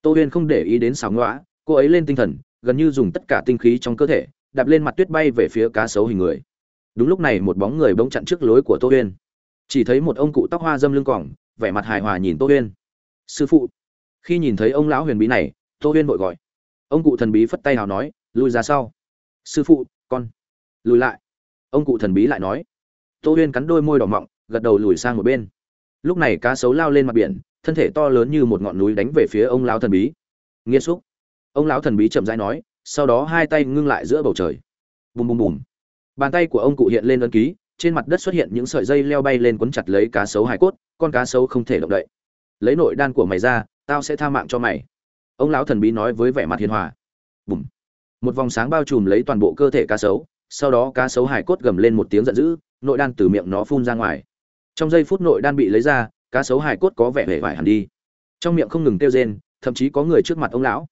Tô huyên không để ý đến xào ngoa, cô ấy lên tinh thần, gần như dùng tất cả tinh khí trong cơ thể, đạp lên mặt tuyết bay về phía cá sấu hình người đúng lúc này một bóng người bỗng chặn trước lối của tô huyên. Chỉ thấy một ông cụ tóc hoa dâm lưng cỏng vẻ mặt hài hòa nhìn tô huyên. Sư phụ. Khi nhìn thấy ông lão huyền bí này, tô huyên vội gọi. Ông cụ thần bí phất tay hào nói lùi ra sau. Sư phụ, con. Lùi lại. Ông cụ thần bí lại nói. Tô huyên cắn đôi môi đỏ mọng, gật đầu lùi sang một bên. Lúc này cá sấu lao lên mặt biển, thân thể to lớn như một ngọn núi đánh về phía ông lão thần bí. Nghiêm xúc. Ông lão thần bí chậm rãi nói, sau đó hai tay ngưng lại giữa bầu trời. Bùm bùm bùm bàn tay của ông cụ hiện lên ấn ký, trên mặt đất xuất hiện những sợi dây leo bay lên quấn chặt lấy cá sấu hải cốt, con cá sấu không thể động đậy. Lấy nội đan của mày ra, tao sẽ tha mạng cho mày. Ông lão thần bí nói với vẻ mặt hiền hòa. Bùm. Một vòng sáng bao trùm lấy toàn bộ cơ thể cá sấu, sau đó cá sấu hải cốt gầm lên một tiếng giận dữ, nội đan từ miệng nó phun ra ngoài. Trong giây phút nội đan bị lấy ra, cá sấu hải cốt có vẻ hề vải hẳn đi. Trong miệng không ngừng kêu rên, thậm chí có người trước mặt ông lão.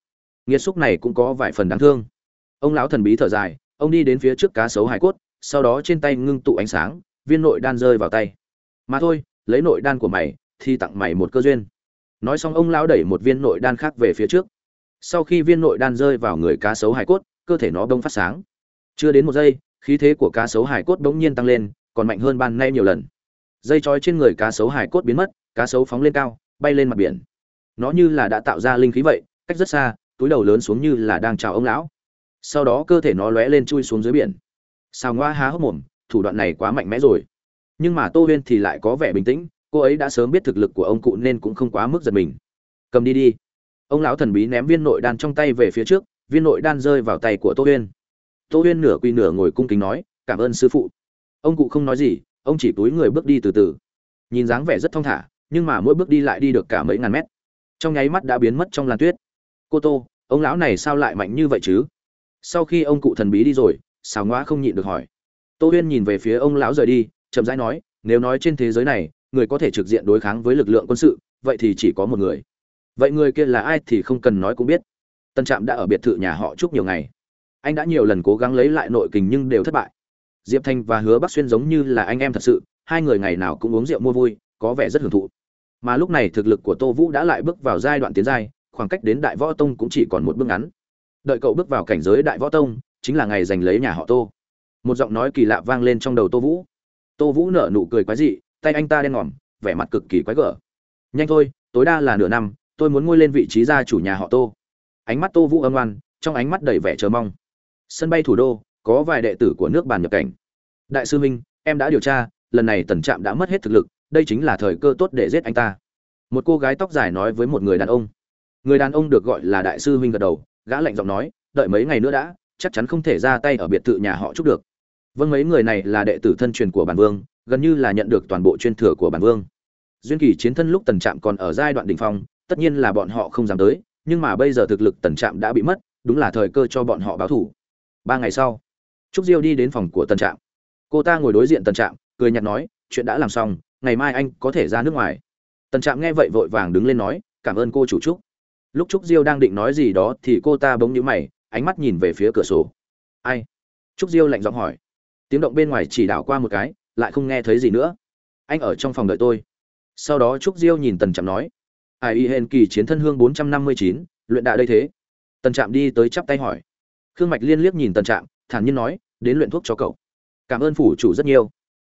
Nghiệt xúc này cũng có vài phần đáng thương. Ông lão thần bí thở dài ông đi đến phía trước cá sấu hải cốt, sau đó trên tay ngưng tụ ánh sáng, viên nội đan rơi vào tay. Mà thôi, lấy nội đan của mày, thì tặng mày một cơ duyên. Nói xong ông lão đẩy một viên nội đan khác về phía trước. Sau khi viên nội đan rơi vào người cá sấu hải cốt, cơ thể nó đông phát sáng. Chưa đến một giây, khí thế của cá sấu hải cốt bỗng nhiên tăng lên, còn mạnh hơn ban nay nhiều lần. Dây trói trên người cá sấu hải cốt biến mất, cá sấu phóng lên cao, bay lên mặt biển. Nó như là đã tạo ra linh khí vậy, cách rất xa, túi đầu lớn xuống như là đang chào ông lão sau đó cơ thể nó lóe lên chui xuống dưới biển. Sao ngoa há hốc mồm, thủ đoạn này quá mạnh mẽ rồi. Nhưng mà tô huyên thì lại có vẻ bình tĩnh, cô ấy đã sớm biết thực lực của ông cụ nên cũng không quá mức giật mình. Cầm đi đi. Ông lão thần bí ném viên nội đan trong tay về phía trước, viên nội đan rơi vào tay của tô huyên. Tô huyên nửa quy nửa ngồi cung kính nói, cảm ơn sư phụ. Ông cụ không nói gì, ông chỉ túi người bước đi từ từ. Nhìn dáng vẻ rất thong thả, nhưng mà mỗi bước đi lại đi được cả mấy ngàn mét. Trong nháy mắt đã biến mất trong làn tuyết. Cô tô, ông lão này sao lại mạnh như vậy chứ? Sau khi ông cụ thần bí đi rồi, xào ngoã không nhịn được hỏi. Tô huyên nhìn về phía ông lão rời đi, chậm rãi nói, nếu nói trên thế giới này, người có thể trực diện đối kháng với lực lượng quân sự, vậy thì chỉ có một người. Vậy người kia là ai thì không cần nói cũng biết. Tân trạm đã ở biệt thự nhà họ chúc nhiều ngày. Anh đã nhiều lần cố gắng lấy lại nội kình nhưng đều thất bại. Diệp thanh và hứa bắc xuyên giống như là anh em thật sự, hai người ngày nào cũng uống rượu mua vui, có vẻ rất hưởng thụ. Mà lúc này thực lực của tô vũ đã lại bước vào giai đoạn tiến giai, khoảng cách đến đại võ tông cũng chỉ còn một bước ngắn đợi cậu bước vào cảnh giới đại võ tông, chính là ngày giành lấy nhà họ tô. Một giọng nói kỳ lạ vang lên trong đầu tô vũ. Tô vũ nở nụ cười quái dị, tay anh ta đen ngòm, vẻ mặt cực kỳ quái gở. Nhanh thôi, tối đa là nửa năm, tôi muốn ngôi lên vị trí gia chủ nhà họ tô. Ánh mắt tô vũ âm oan trong ánh mắt đầy vẻ chờ mong. Sân bay thủ đô, có vài đệ tử của nước bàn nhập cảnh. Đại sư minh em đã điều tra, lần này tần trạm đã mất hết thực lực, đây chính là thời cơ tốt để giết anh ta. Một cô gái tóc dài nói với một người đàn ông. Người đàn ông được gọi là đại sư huynh gật đầu gã lạnh giọng nói, đợi mấy ngày nữa đã, chắc chắn không thể ra tay ở biệt thự nhà họ chúc được. Vâng mấy người này là đệ tử thân truyền của bản vương, gần như là nhận được toàn bộ chuyên thừa của bản vương. Duyên kỳ chiến thân lúc tần trạm còn ở giai đoạn đỉnh phong, tất nhiên là bọn họ không dám tới, nhưng mà bây giờ thực lực tần trạm đã bị mất, đúng là thời cơ cho bọn họ báo thủ. Ba ngày sau, trúc diêu đi đến phòng của tần trạm. Cô ta ngồi đối diện tần trạm, cười nhạt nói, chuyện đã làm xong, ngày mai anh có thể ra nước ngoài. Tần trạm nghe vậy vội vàng đứng lên nói, cảm ơn cô chủ trúc lúc trúc diêu đang định nói gì đó thì cô ta bỗng nhíu mày, ánh mắt nhìn về phía cửa sổ. Ai? Trúc diêu lạnh giọng hỏi. Tiếng động bên ngoài chỉ đảo qua một cái, lại không nghe thấy gì nữa. Anh ở trong phòng đợi tôi. Sau đó trúc diêu nhìn tần trạm nói. Ai y hên kỳ chiến thân hương bốn trăm năm mươi chín, luyện đạ đây thế. Tần trạm đi tới chắp tay hỏi. Khương mạch liên liếc nhìn tần trạm, thản nhiên nói, đến luyện thuốc cho cậu. Cảm ơn phủ chủ rất nhiều.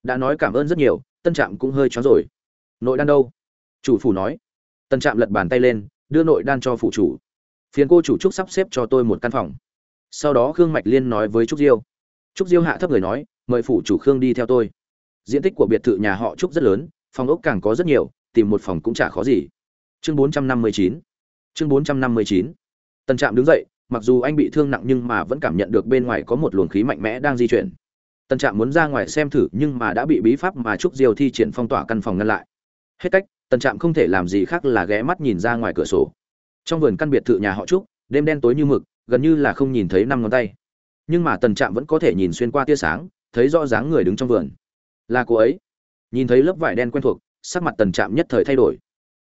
Đã nói cảm ơn rất nhiều tân trạm cũng hơi chó rồi. Nội đan đâu? Chủ phủ nói. Tân trạm lật bàn tay lên đưa nội đan cho phụ chủ. Phiền cô chủ trúc sắp xếp cho tôi một căn phòng. Sau đó khương mạch liên nói với trúc diêu. Trúc diêu hạ thấp người nói, mời phủ chủ khương đi theo tôi. Diện tích của biệt thự nhà họ trúc rất lớn, phòng ốc càng có rất nhiều, tìm một phòng cũng chả khó gì. Chương 459 chương 459 tân trạm đứng dậy, mặc dù anh bị thương nặng nhưng mà vẫn cảm nhận được bên ngoài có một luồng khí mạnh mẽ đang di chuyển. Tân trạm muốn ra ngoài xem thử nhưng mà đã bị bí pháp mà trúc diêu thi triển phong tỏa căn phòng ngăn lại. Hết cách Tần trạm không thể làm gì khác là ghé mắt nhìn ra ngoài cửa sổ. Trong vườn căn biệt thự nhà họ trúc, đêm đen tối như mực, gần như là không nhìn thấy năm ngón tay. Nhưng mà tần trạm vẫn có thể nhìn xuyên qua tia sáng, thấy rõ dáng người đứng trong vườn. Là cô ấy. Nhìn thấy lớp vải đen quen thuộc, sắc mặt tần trạm nhất thời thay đổi.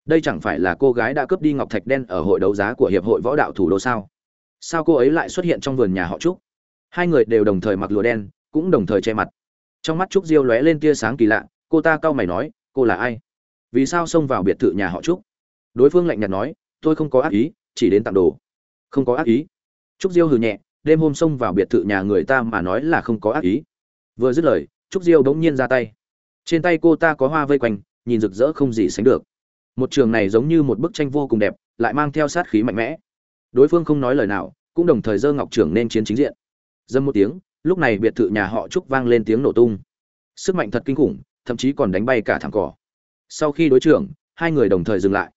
Đây chẳng phải là cô gái đã cướp đi ngọc thạch đen ở hội đấu giá của hiệp hội võ đạo thủ đô sao? Sao cô ấy lại xuất hiện trong vườn nhà họ trúc? Hai người đều đồng thời mặc lụa đen, cũng đồng thời che mặt. Trong mắt trúc diêu lóe lên tia sáng kỳ lạ, cô ta cau mày nói, cô là ai? Vì sao xông vào biệt thự nhà họ trúc? Đối phương lạnh nhạt nói, tôi không có ác ý, chỉ đến tặng đồ. Không có ác ý? Trúc diêu hừ nhẹ, đêm hôm xông vào biệt thự nhà người ta mà nói là không có ác ý. Vừa dứt lời, trúc diêu bỗng nhiên ra tay. Trên tay cô ta có hoa vây quanh, nhìn rực rỡ không gì sánh được. Một trường này giống như một bức tranh vô cùng đẹp, lại mang theo sát khí mạnh mẽ. Đối phương không nói lời nào, cũng đồng thời dơ ngọc trưởng nên chiến chính diện. Dâm một tiếng, lúc này biệt thự nhà họ trúc vang lên tiếng nổ tung. Sức mạnh thật kinh khủng, thậm chí còn đánh bay cả thẳng cỏ sau khi đối trưởng, hai người đồng thời dừng lại.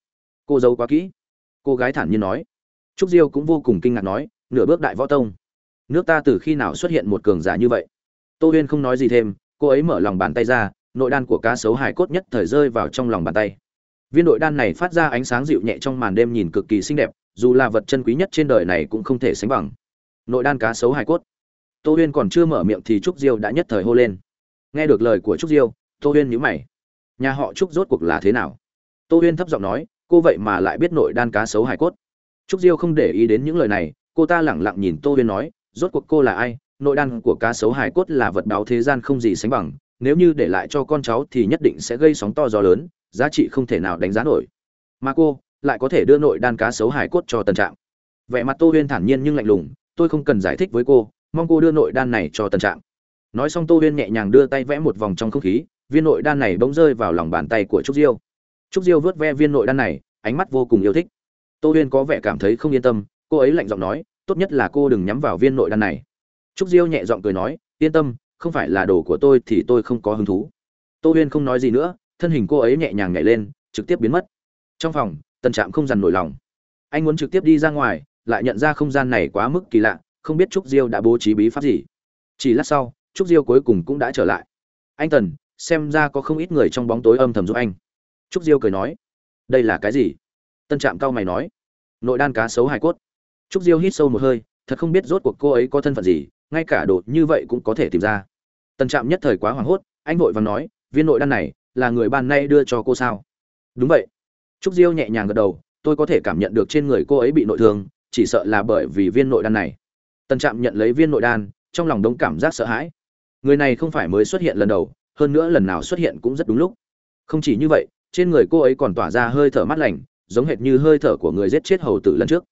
Cô giấu quá kỹ. Cô gái thản nhiên nói. Trúc diêu cũng vô cùng kinh ngạc nói, nửa bước đại võ tông. Nước ta từ khi nào xuất hiện một cường giả như vậy? Tô huyên không nói gì thêm, cô ấy mở lòng bàn tay ra, nội đan của cá sấu hài cốt nhất thời rơi vào trong lòng bàn tay. Viên nội đan này phát ra ánh sáng dịu nhẹ trong màn đêm nhìn cực kỳ xinh đẹp, dù là vật chân quý nhất trên đời này cũng không thể sánh bằng. Nội đan cá sấu hài cốt. Tô huyên còn chưa mở miệng thì trúc diêu đã nhất thời hô lên. Nghe được lời của trúc diêu, tô huyên nhíu mày nhà họ trúc rốt cuộc là thế nào tô huyên thấp giọng nói, cô vậy mà lại biết nội đan cá sấu hài cốt trúc diêu không để ý đến những lời này, cô ta lẳng lặng nhìn tô huyên nói, rốt cuộc cô là ai nội đan của cá sấu hài cốt là vật báo thế gian không gì sánh bằng, nếu như để lại cho con cháu thì nhất định sẽ gây sóng to gió lớn, giá trị không thể nào đánh giá nổi mà cô lại có thể đưa nội đan cá sấu hài cốt cho tần trạng. vẻ mặt tô huyên thản nhiên nhưng lạnh lùng, tôi không cần giải thích với cô, mong cô đưa nội đan này cho tần trạng. nói xong tô huyên nhẹ nhàng đưa tay vẽ một vòng trong không khí viên nội đan này bỗng rơi vào lòng bàn tay của trúc diêu. Trúc diêu vớt ve viên nội đan này, ánh mắt vô cùng yêu thích. Tô huyên có vẻ cảm thấy không yên tâm, cô ấy lạnh giọng nói, tốt nhất là cô đừng nhắm vào viên nội đan này. Trúc diêu nhẹ giọng cười nói, yên tâm, không phải là đồ của tôi thì tôi không có hứng thú. Tô huyên không nói gì nữa, thân hình cô ấy nhẹ nhàng nhảy lên, trực tiếp biến mất. Trong phòng, tần trạm không dằn nổi lòng. Anh muốn trực tiếp đi ra ngoài, lại nhận ra không gian này quá mức kỳ lạ, không biết trúc diêu đã bố trí bí pháp gì. Chỉ lát sau, trúc diêu cuối cùng cũng đã trở lại. Anh tần xem ra có không ít người trong bóng tối âm thầm giúp anh. Trúc diêu cười nói, đây là cái gì? Tân trạm cao mày nói, nội đan cá sấu hài cốt. Trúc diêu hít sâu một hơi, thật không biết rốt cuộc cô ấy có thân phận gì, ngay cả đồ như vậy cũng có thể tìm ra. Tân trạm nhất thời quá hoảng hốt, anh vội vàng nói, viên nội đan này là người ban nay đưa cho cô sao? Đúng vậy. Trúc diêu nhẹ nhàng gật đầu, tôi có thể cảm nhận được trên người cô ấy bị nội thương, chỉ sợ là bởi vì viên nội đan này. Tân trạm nhận lấy viên nội đan, trong lòng đống cảm giác sợ hãi. Người này không phải mới xuất hiện lần đầu hơn nữa lần nào xuất hiện cũng rất đúng lúc. Không chỉ như vậy, trên người cô ấy còn tỏa ra hơi thở mát lành, giống hệt như hơi thở của người giết chết hầu tử lần trước.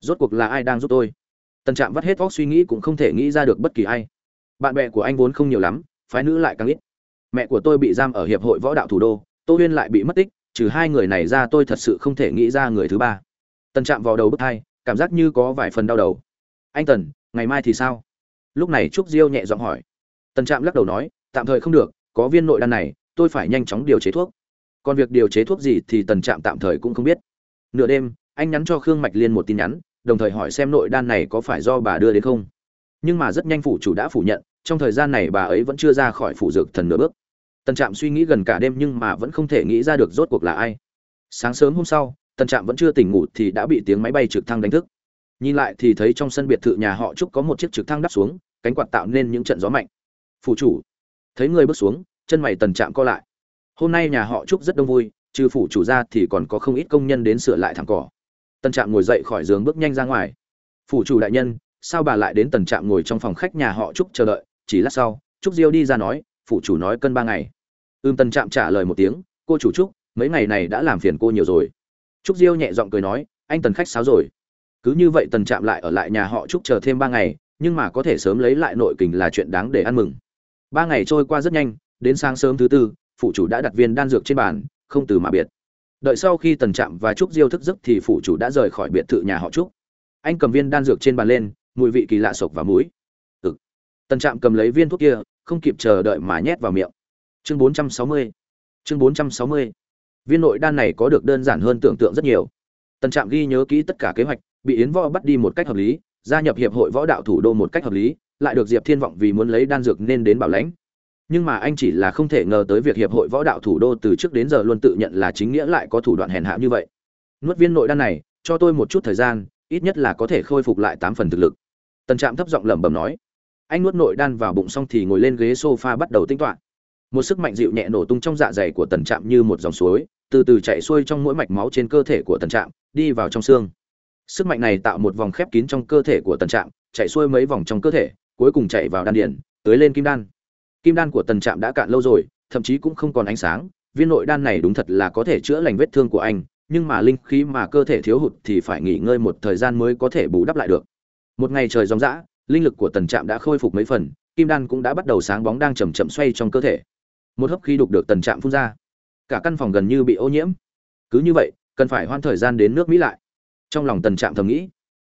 Rốt cuộc là ai đang giúp tôi? Tân trạm vắt hết óc suy nghĩ cũng không thể nghĩ ra được bất kỳ ai. Bạn bè của anh vốn không nhiều lắm, phái nữ lại càng ít. Mẹ của tôi bị giam ở hiệp hội võ đạo thủ đô, tô huyên lại bị mất tích, trừ hai người này ra tôi thật sự không thể nghĩ ra người thứ ba. Tân trạm vào đầu bức hai, cảm giác như có vài phần đau đầu. Anh tần, ngày mai thì sao? Lúc này trúc diêu nhẹ giọng hỏi. Tân trạm lắc đầu nói, tạm thời không được có viên nội đan này, tôi phải nhanh chóng điều chế thuốc. Còn việc điều chế thuốc gì thì tần trạm tạm thời cũng không biết. Nửa đêm, anh nhắn cho khương mạch liên một tin nhắn, đồng thời hỏi xem nội đan này có phải do bà đưa đến không. Nhưng mà rất nhanh phủ chủ đã phủ nhận, trong thời gian này bà ấy vẫn chưa ra khỏi phủ dược thần nửa bước. Tần trạm suy nghĩ gần cả đêm nhưng mà vẫn không thể nghĩ ra được rốt cuộc là ai. Sáng sớm hôm sau, tần trạm vẫn chưa tỉnh ngủ thì đã bị tiếng máy bay trực thăng đánh thức. Nhìn lại thì thấy trong sân biệt thự nhà họ trúc có một chiếc trực thăng đắp xuống, cánh quạt tạo nên những trận gió mạnh. Phủ chủ, thấy người bước xuống chân mày tần trạm co lại. Hôm nay nhà họ trúc rất đông vui, trừ phủ chủ ra thì còn có không ít công nhân đến sửa lại thảm cỏ. Tần trạm ngồi dậy khỏi giường bước nhanh ra ngoài. Phủ chủ đại nhân, sao bà lại đến tần trạm ngồi trong phòng khách nhà họ trúc chờ đợi? Chỉ lát sau, trúc diêu đi ra nói, phủ chủ nói cân ba ngày. Ưm tần trạm trả lời một tiếng, cô chủ trúc, mấy ngày này đã làm phiền cô nhiều rồi. Trúc diêu nhẹ giọng cười nói, anh tần khách sáo rồi. Cứ như vậy tần trạm lại ở lại nhà họ trúc chờ thêm ba ngày, nhưng mà có thể sớm lấy lại nội kình là chuyện đáng để ăn mừng. Ba ngày trôi qua rất nhanh đến sáng sớm thứ tư phụ chủ đã đặt viên đan dược trên bàn, không từ mà biệt. Đợi sau khi tần trạm và trúc diêu thức giấc thì phụ chủ đã rời khỏi biệt thự nhà họ trúc. Anh cầm viên đan dược trên bàn lên, mùi vị kỳ lạ sộc vào mũi. Ừ. tần trạm cầm lấy viên thuốc kia, không kịp chờ đợi mà nhét vào miệng. Chương 460 chương 460 viên nội đan này có được đơn giản hơn tưởng tượng rất nhiều. Tần trạm ghi nhớ kỹ tất cả kế hoạch, bị yến võ bắt đi một cách hợp lý, gia nhập hiệp hội võ đạo thủ đô một cách hợp lý, lại được diệp thiên vọng vì muốn lấy đan dược nên đến bảo lãnh nhưng mà anh chỉ là không thể ngờ tới việc hiệp hội võ đạo thủ đô từ trước đến giờ luôn tự nhận là chính nghĩa lại có thủ đoạn hèn hạ như vậy. Nuốt viên nội đan này, cho tôi một chút thời gian, ít nhất là có thể khôi phục lại tám phần thực lực. Tần trạm thấp giọng lẩm bẩm nói. Anh nuốt nội đan vào bụng xong thì ngồi lên ghế sofa bắt đầu tinh toán một sức mạnh dịu nhẹ nổ tung trong dạ dày của tần trạm như một dòng suối, từ từ chạy xuôi trong mỗi mạch máu trên cơ thể của tần trạm, đi vào trong xương. Sức mạnh này tạo một vòng khép kín trong cơ thể của tần trạm, chạy xuôi mấy vòng trong cơ thể, cuối cùng chạy vào đan điển tới lên kim đan kim đan của tần trạm đã cạn lâu rồi, thậm chí cũng không còn ánh sáng. Viên nội đan này đúng thật là có thể chữa lành vết thương của anh, nhưng mà linh khí mà cơ thể thiếu hụt thì phải nghỉ ngơi một thời gian mới có thể bù đắp lại được. Một ngày trời gióng dã, linh lực của tần trạm đã khôi phục mấy phần, kim đan cũng đã bắt đầu sáng bóng đang chầm chậm xoay trong cơ thể. Một hấp khí đục được tần trạm phun ra. Cả căn phòng gần như bị ô nhiễm. Cứ như vậy, cần phải hoãn thời gian đến nước mỹ lại. Trong lòng tần trạm thầm nghĩ.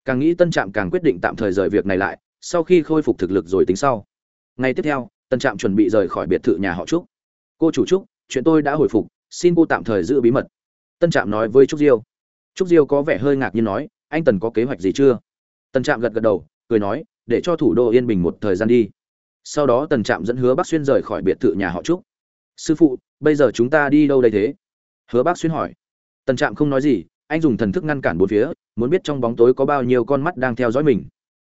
Càng nghĩ tân trạm càng quyết định tạm thời rời việc này lại, sau khi khôi phục thực lực rồi tính sau. Ngày tiếp theo tần trạm chuẩn bị rời khỏi biệt thự nhà họ trúc. Cô chủ trúc, chuyện tôi đã hồi phục, xin cô tạm thời giữ bí mật. Tân trạm nói với trúc diêu. Trúc diêu có vẻ hơi ngạc nhiên nói, anh tần có kế hoạch gì chưa? Tần trạm gật gật đầu, cười nói, để cho thủ đô yên bình một thời gian đi. Sau đó tần trạm dẫn hứa bác xuyên rời khỏi biệt thự nhà họ trúc. Sư phụ, bây giờ chúng ta đi đâu đây thế? Hứa bác xuyên hỏi. Tần trạm không nói gì, anh dùng thần thức ngăn cản bốn phía, muốn biết trong bóng tối có bao nhiêu con mắt đang theo dõi mình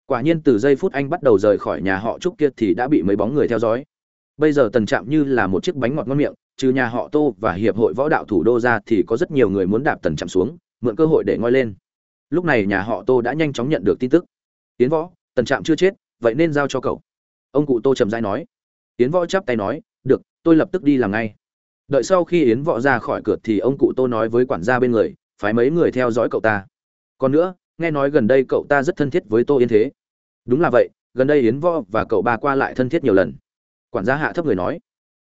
quả nhiên từ giây phút anh bắt đầu rời khỏi nhà họ trúc kia thì đã bị mấy bóng người theo dõi. Bây giờ tần trạm như là một chiếc bánh ngọt ngon miệng, trừ nhà họ tô và hiệp hội võ đạo thủ đô ra thì có rất nhiều người muốn đạp tần trạm xuống, mượn cơ hội để ngoi lên. Lúc này nhà họ tô đã nhanh chóng nhận được tin tức. Tiến võ, tần trạm chưa chết, vậy nên giao cho cậu. Ông cụ tô trầm dai nói. Tiến võ chắp tay nói, được, tôi lập tức đi làm ngay. Đợi sau khi yến võ ra khỏi cửa thì ông cụ tô nói với quản gia bên người, phái mấy người theo dõi cậu ta. Còn nữa nghe nói gần đây cậu ta rất thân thiết với tô yến thế. Đúng là vậy gần đây yến võ và cậu ba qua lại thân thiết nhiều lần. Quản gia hạ thấp người nói.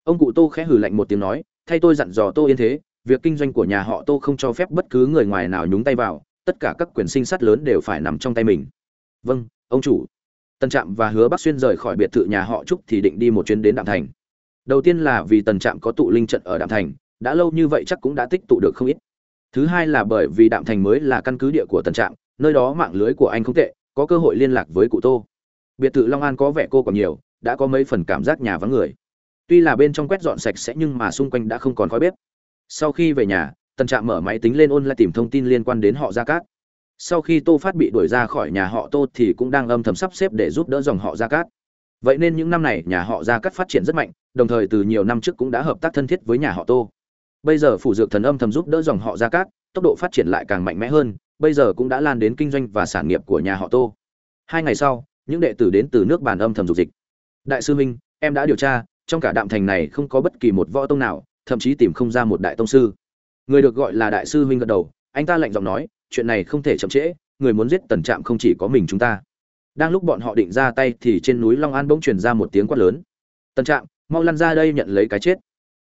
Ông cụ tô khẽ hừ lạnh một tiếng nói thay tôi dặn dò tô yến thế việc kinh doanh của nhà họ tô không cho phép bất cứ người ngoài nào nhúng tay vào tất cả các quyền sinh sát lớn đều phải nằm trong tay mình. Vâng ông chủ. Tần Trạm và Hứa Bắc Xuyên rời khỏi biệt thự nhà họ Trúc thì định đi một chuyến đến Đạm Thành. Đầu tiên là vì Tần Trạm có tụ linh trận ở Đạm Thành, đã lâu như vậy chắc cũng đã tích tụ được không ít. Thứ hai là bởi vì Đạm Thành mới là căn cứ địa của Tần Trạm, nơi đó mạng lưới của anh không tệ, có cơ hội liên lạc với cụ Tô. Biệt thự Long An có vẻ cô còn nhiều, đã có mấy phần cảm giác nhà vắng người. Tuy là bên trong quét dọn sạch sẽ nhưng mà xung quanh đã không còn khói bếp. sau khi về nhà tần trạm mở máy tính lên ôn lại tìm thông tin liên quan đến họ gia cát sau khi tô phát bị đuổi ra khỏi nhà họ tô thì cũng đang âm thầm sắp xếp để giúp đỡ dòng họ gia cát vậy nên những năm này nhà họ gia cát phát triển rất mạnh đồng thời từ nhiều năm trước cũng đã hợp tác thân thiết với nhà họ tô bây giờ phủ dược thần âm thầm giúp đỡ dòng họ gia cát tốc độ phát triển lại càng mạnh mẽ hơn bây giờ cũng đã lan đến kinh doanh và sản nghiệp của nhà họ tô. Hai ngày sau, những đệ tử đến từ nước bản âm thầm dục dịch. Đại sư minh, em đã điều tra, trong cả đạm thành này không có bất kỳ một võ tông nào, thậm chí tìm không ra một đại tông sư. Người được gọi là đại sư huynh gật đầu, anh ta lạnh giọng nói, chuyện này không thể chậm trễ, người muốn giết tần trạm không chỉ có mình chúng ta. Đang lúc bọn họ định ra tay thì trên núi long an bỗng truyền ra một tiếng quát lớn. Tần trạm, mau lăn ra đây nhận lấy cái chết.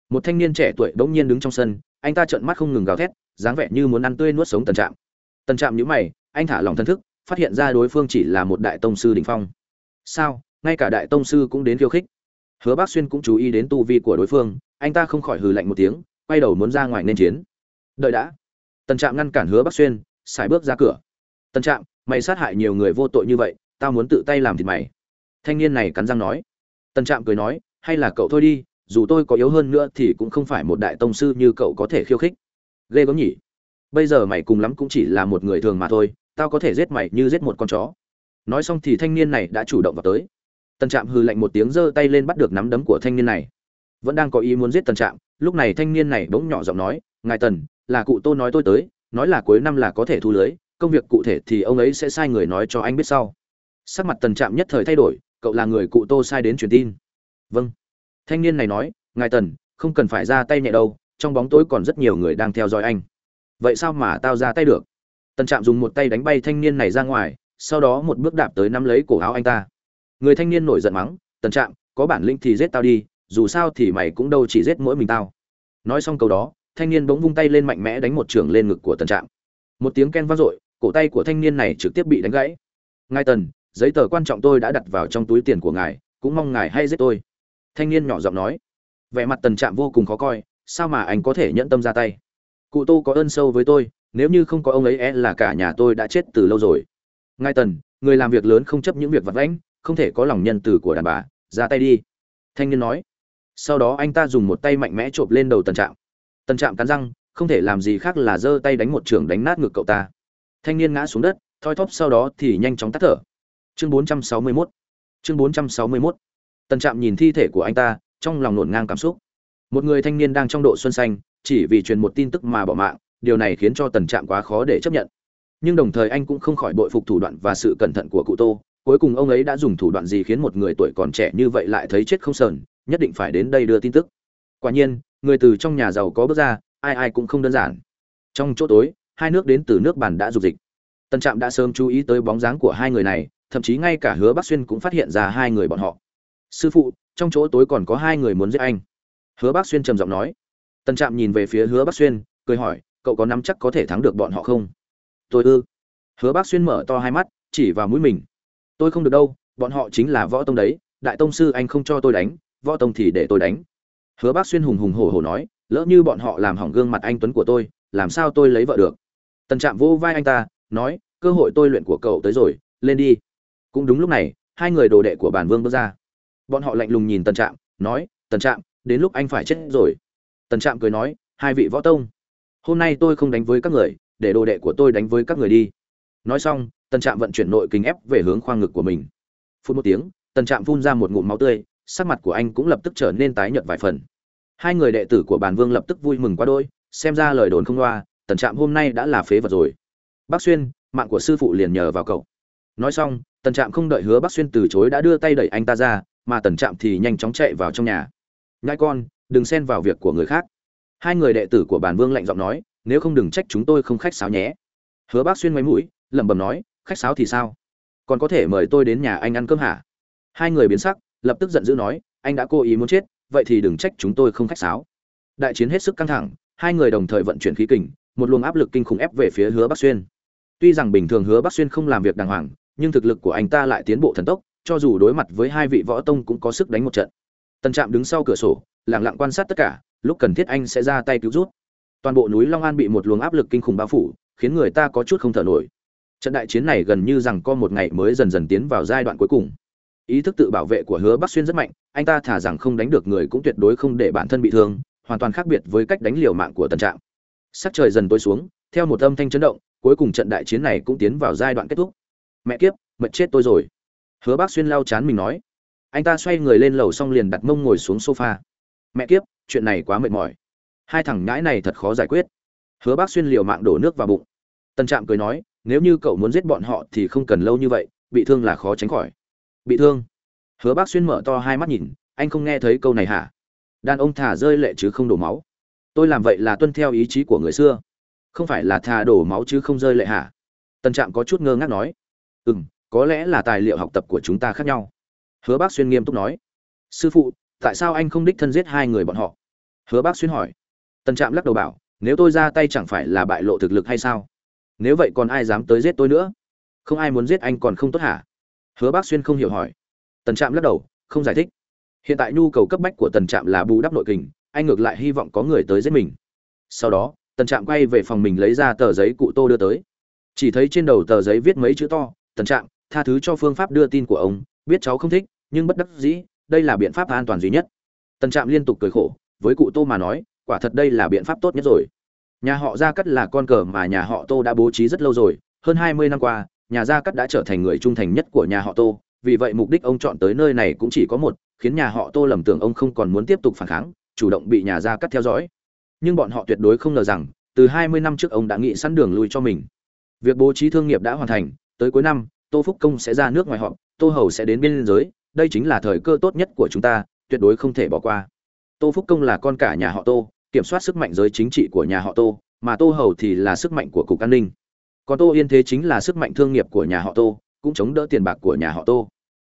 Một thanh niên trẻ tuổi bỗng nhiên đứng trong sân, anh ta trợn mắt không ngừng gào thét, dáng vẻ như muốn ăn tươi nuốt sống tần trạm tần trạm nhữ mày, anh thả lòng thân thức, phát hiện ra đối phương chỉ là một đại tông sư đỉnh phong. Sao? Ngay cả đại tông sư cũng đến khiêu khích. Hứa bác xuyên cũng chú ý đến tu vi của đối phương, anh ta không khỏi hừ lạnh một tiếng, quay đầu muốn ra ngoài nên chiến. Đợi đã. Tần trạm ngăn cản hứa bác xuyên xài bước ra cửa. Tần trạm, mày sát hại nhiều người vô tội như vậy, tao muốn tự tay làm thịt mày. Thanh niên này cắn răng nói. Tần trạm cười nói, hay là cậu thôi đi, dù tôi có yếu hơn nữa thì cũng không phải một đại tông sư như cậu có thể khiêu khích. Ghê gớm nhỉ bây giờ mày cùng lắm cũng chỉ là một người thường mà thôi, tao có thể giết mày như giết một con chó. Nói xong thì thanh niên này đã chủ động vào tới. Tần trạm hừ lạnh một tiếng giơ tay lên bắt được nắm đấm của thanh niên này. Vẫn đang có ý muốn giết tần trạm, lúc này thanh niên này bỗng nhỏ giọng nói, ngài tần, là cụ tô nói tôi tới, nói là cuối năm là có thể thu lưới, công việc cụ thể thì ông ấy sẽ sai người nói cho anh biết sau. Sắc mặt tần trạm nhất thời thay đổi, cậu là người cụ tô sai đến truyền tin. Vâng. Thanh niên này nói, ngài tần, không cần phải ra tay nhẹ đâu, trong bóng tối còn rất nhiều người đang theo dõi anh vậy sao mà tao ra tay được? Tần trạm dùng một tay đánh bay thanh niên này ra ngoài, sau đó một bước đạp tới nắm lấy cổ áo anh ta. Người thanh niên nổi giận mắng, tần trạm, có bản lĩnh thì giết tao đi, dù sao thì mày cũng đâu chỉ giết mỗi mình tao. Nói xong câu đó, thanh niên bỗng vung tay lên mạnh mẽ đánh một trường lên ngực của tần trạm. Một tiếng ken vang dội, cổ tay của thanh niên này trực tiếp bị đánh gãy. Ngài tần, giấy tờ quan trọng tôi đã đặt vào trong túi tiền của ngài, cũng mong ngài hay giết tôi. Thanh niên nhỏ giọng nói. Vẻ mặt tần trạm vô cùng khó coi, sao mà anh có thể nhẫn tâm ra tay? Cụ tô có ơn sâu với tôi, nếu như không có ông ấy e là cả nhà tôi đã chết từ lâu rồi. Ngài tần, người làm việc lớn không chấp những việc vặt vãnh, không thể có lòng nhân từ của đàn bà. Ra tay đi. Thanh niên nói. Sau đó anh ta dùng một tay mạnh mẽ chộp lên đầu tần trạm. Tần trạm cắn răng, không thể làm gì khác là giơ tay đánh một trường đánh nát ngực cậu ta. Thanh niên ngã xuống đất, thoi thóp sau đó thì nhanh chóng tắt thở. Chương 461 chương 461 tần trạm nhìn thi thể của anh ta, trong lòng nổn ngang cảm xúc. Một người thanh niên đang trong độ xuân xanh chỉ vì truyền một tin tức mà bỏ mạng, điều này khiến cho tần trạm quá khó để chấp nhận. Nhưng đồng thời anh cũng không khỏi bội phục thủ đoạn và sự cẩn thận của cụ tô, cuối cùng ông ấy đã dùng thủ đoạn gì khiến một người tuổi còn trẻ như vậy lại thấy chết không sờn, nhất định phải đến đây đưa tin tức. Quả nhiên, người từ trong nhà giàu có bước ra, ai ai cũng không đơn giản. Trong chỗ tối, hai nước đến từ nước bản đã dục dịch. Tân trạm đã sớm chú ý tới bóng dáng của hai người này, thậm chí ngay cả hứa bắc xuyên cũng phát hiện ra hai người bọn họ. Sư phụ, trong chỗ tối còn có hai người muốn giết anh. Hứa bắc xuyên trầm giọng nói. Tần trạm nhìn về phía hứa bắc xuyên, cười hỏi, cậu có nắm chắc có thể thắng được bọn họ không? Tôi ư? Hứa bắc xuyên mở to hai mắt, chỉ vào mũi mình. Tôi không được đâu, bọn họ chính là võ tông đấy, đại tông sư anh không cho tôi đánh, võ tông thì để tôi đánh. Hứa bác xuyên hùng hùng hổ hổ nói, lỡ như bọn họ làm hỏng gương mặt anh tuấn của tôi, làm sao tôi lấy vợ được? Tần trạm vô vai anh ta, nói, cơ hội tôi luyện của cậu tới rồi, lên đi. Cũng đúng lúc này, hai người đồ đệ của bản vương bước ra. Bọn họ lạnh lùng nhìn tần trạm, nói, tần trạm, đến lúc anh phải chết rồi tần trạm cười nói, hai vị võ tông, hôm nay tôi không đánh với các người, để đồ đệ của tôi đánh với các người đi. Nói xong, tần trạm vận chuyển nội kinh ép về hướng khoang ngực của mình. Phút một tiếng, tần trạm phun ra một ngụm máu tươi, sắc mặt của anh cũng lập tức trở nên tái nhợt vài phần. Hai người đệ tử của bản vương lập tức vui mừng quá đôi xem ra lời đồn không loa, tần trạm hôm nay đã là phế vật rồi. Bác xuyên, mạng của sư phụ liền nhờ vào cậu. Nói xong, tần trạm không đợi hứa bác xuyên từ chối đã đưa tay đẩy anh ta ra, mà tần trạm thì nhanh chóng chạy vào trong nhà. Nhai con đừng xen vào việc của người khác. Hai người đệ tử của bản vương lạnh giọng nói, nếu không đừng trách chúng tôi không khách sáo nhé. Hứa bác xuyên máy mũi, lẩm bẩm nói, khách sáo thì sao? Còn có thể mời tôi đến nhà anh ăn cơm hả? Hai người biến sắc, lập tức giận dữ nói, anh đã cố ý muốn chết, vậy thì đừng trách chúng tôi không khách sáo. Đại chiến hết sức căng thẳng, hai người đồng thời vận chuyển khí kình, một luồng áp lực kinh khủng ép về phía hứa bắc xuyên. Tuy rằng bình thường hứa bắc xuyên không làm việc đàng hoàng, nhưng thực lực của anh ta lại tiến bộ thần tốc, cho dù đối mặt với hai vị võ tông cũng có sức đánh một trận. Tần trạm đứng sau cửa sổ lặng lặng quan sát tất cả, lúc cần thiết anh sẽ ra tay cứu rút. Toàn bộ núi long an bị một luồng áp lực kinh khủng bao phủ, khiến người ta có chút không thở nổi. Trận đại chiến này gần như rằng có một ngày mới dần dần tiến vào giai đoạn cuối cùng. Ý thức tự bảo vệ của hứa bắc xuyên rất mạnh, anh ta thả rằng không đánh được người cũng tuyệt đối không để bản thân bị thương, hoàn toàn khác biệt với cách đánh liều mạng của tần trạm. Sắc trời dần tối xuống, theo một âm thanh chấn động, cuối cùng trận đại chiến này cũng tiến vào giai đoạn kết thúc. Mẹ kiếp mệt chết tôi rồi. Hứa Bắc xuyên lau chán mình nói. Anh ta xoay người lên lầu xong liền đặt mông ngồi xuống sofa mẹ kiếp, chuyện này quá mệt mỏi. Hai thằng nhãi này thật khó giải quyết. Hứa bác xuyên liều mạng đổ nước vào bụng. Tân trạm cười nói, nếu như cậu muốn giết bọn họ thì không cần lâu như vậy, bị thương là khó tránh khỏi. Bị thương? Hứa bác xuyên mở to hai mắt nhìn, anh không nghe thấy câu này hả? Đàn ông thả rơi lệ chứ không đổ máu. Tôi làm vậy là tuân theo ý chí của người xưa. Không phải là thà đổ máu chứ không rơi lệ hả? Tân trạm có chút ngơ ngác nói. Ừ m có lẽ là tài liệu học tập của chúng ta khác nhau. Hứa bác xuyên nghiêm túc nói. Sư phụ tại sao anh không đích thân giết hai người bọn họ? Hứa bác xuyên hỏi. Tần trạm lắc đầu bảo, nếu tôi ra tay chẳng phải là bại lộ thực lực hay sao? Nếu vậy còn ai dám tới giết tôi nữa? Không ai muốn giết anh còn không tốt hả? Hứa bác xuyên không hiểu hỏi. Tần trạm lắc đầu, không giải thích. Hiện tại nhu cầu cấp bách của tần trạm là bù đắp nội kình, anh ngược lại hy vọng có người tới giết mình. Sau đó, tần trạm quay về phòng mình lấy ra tờ giấy cụ tô đưa tới. Chỉ thấy trên đầu tờ giấy viết mấy chữ to, tần trạm, tha thứ cho phương pháp đưa tin của ông, biết cháu không thích, nhưng bất đắc dĩ đây là biện pháp an toàn duy nhất. Tần trạm liên tục cười khổ, với cụ tô mà nói, quả thật đây là biện pháp tốt nhất rồi. Nhà họ gia cắt là con cờ mà nhà họ tô đã bố trí rất lâu rồi, hơn hai mươi năm qua, nhà gia cắt đã trở thành người trung thành nhất của nhà họ tô, vì vậy mục đích ông chọn tới nơi này cũng chỉ có một, khiến nhà họ tô lầm tưởng ông không còn muốn tiếp tục phản kháng, chủ động bị nhà gia cắt theo dõi. Nhưng bọn họ tuyệt đối không ngờ rằng, từ hai mươi năm trước ông đã nghĩ sẵn đường lui cho mình. Việc bố trí thương nghiệp đã hoàn thành, tới cuối năm, tô phúc công sẽ ra nước ngoài họ tô hầu sẽ đến biên giới đây chính là thời cơ tốt nhất của chúng ta, tuyệt đối không thể bỏ qua. Tô phúc công là con cả nhà họ tô, kiểm soát sức mạnh giới chính trị của nhà họ tô, mà tô hầu thì là sức mạnh của cục an ninh. Còn tô yên thế chính là sức mạnh thương nghiệp của nhà họ tô, cũng chống đỡ tiền bạc của nhà họ tô.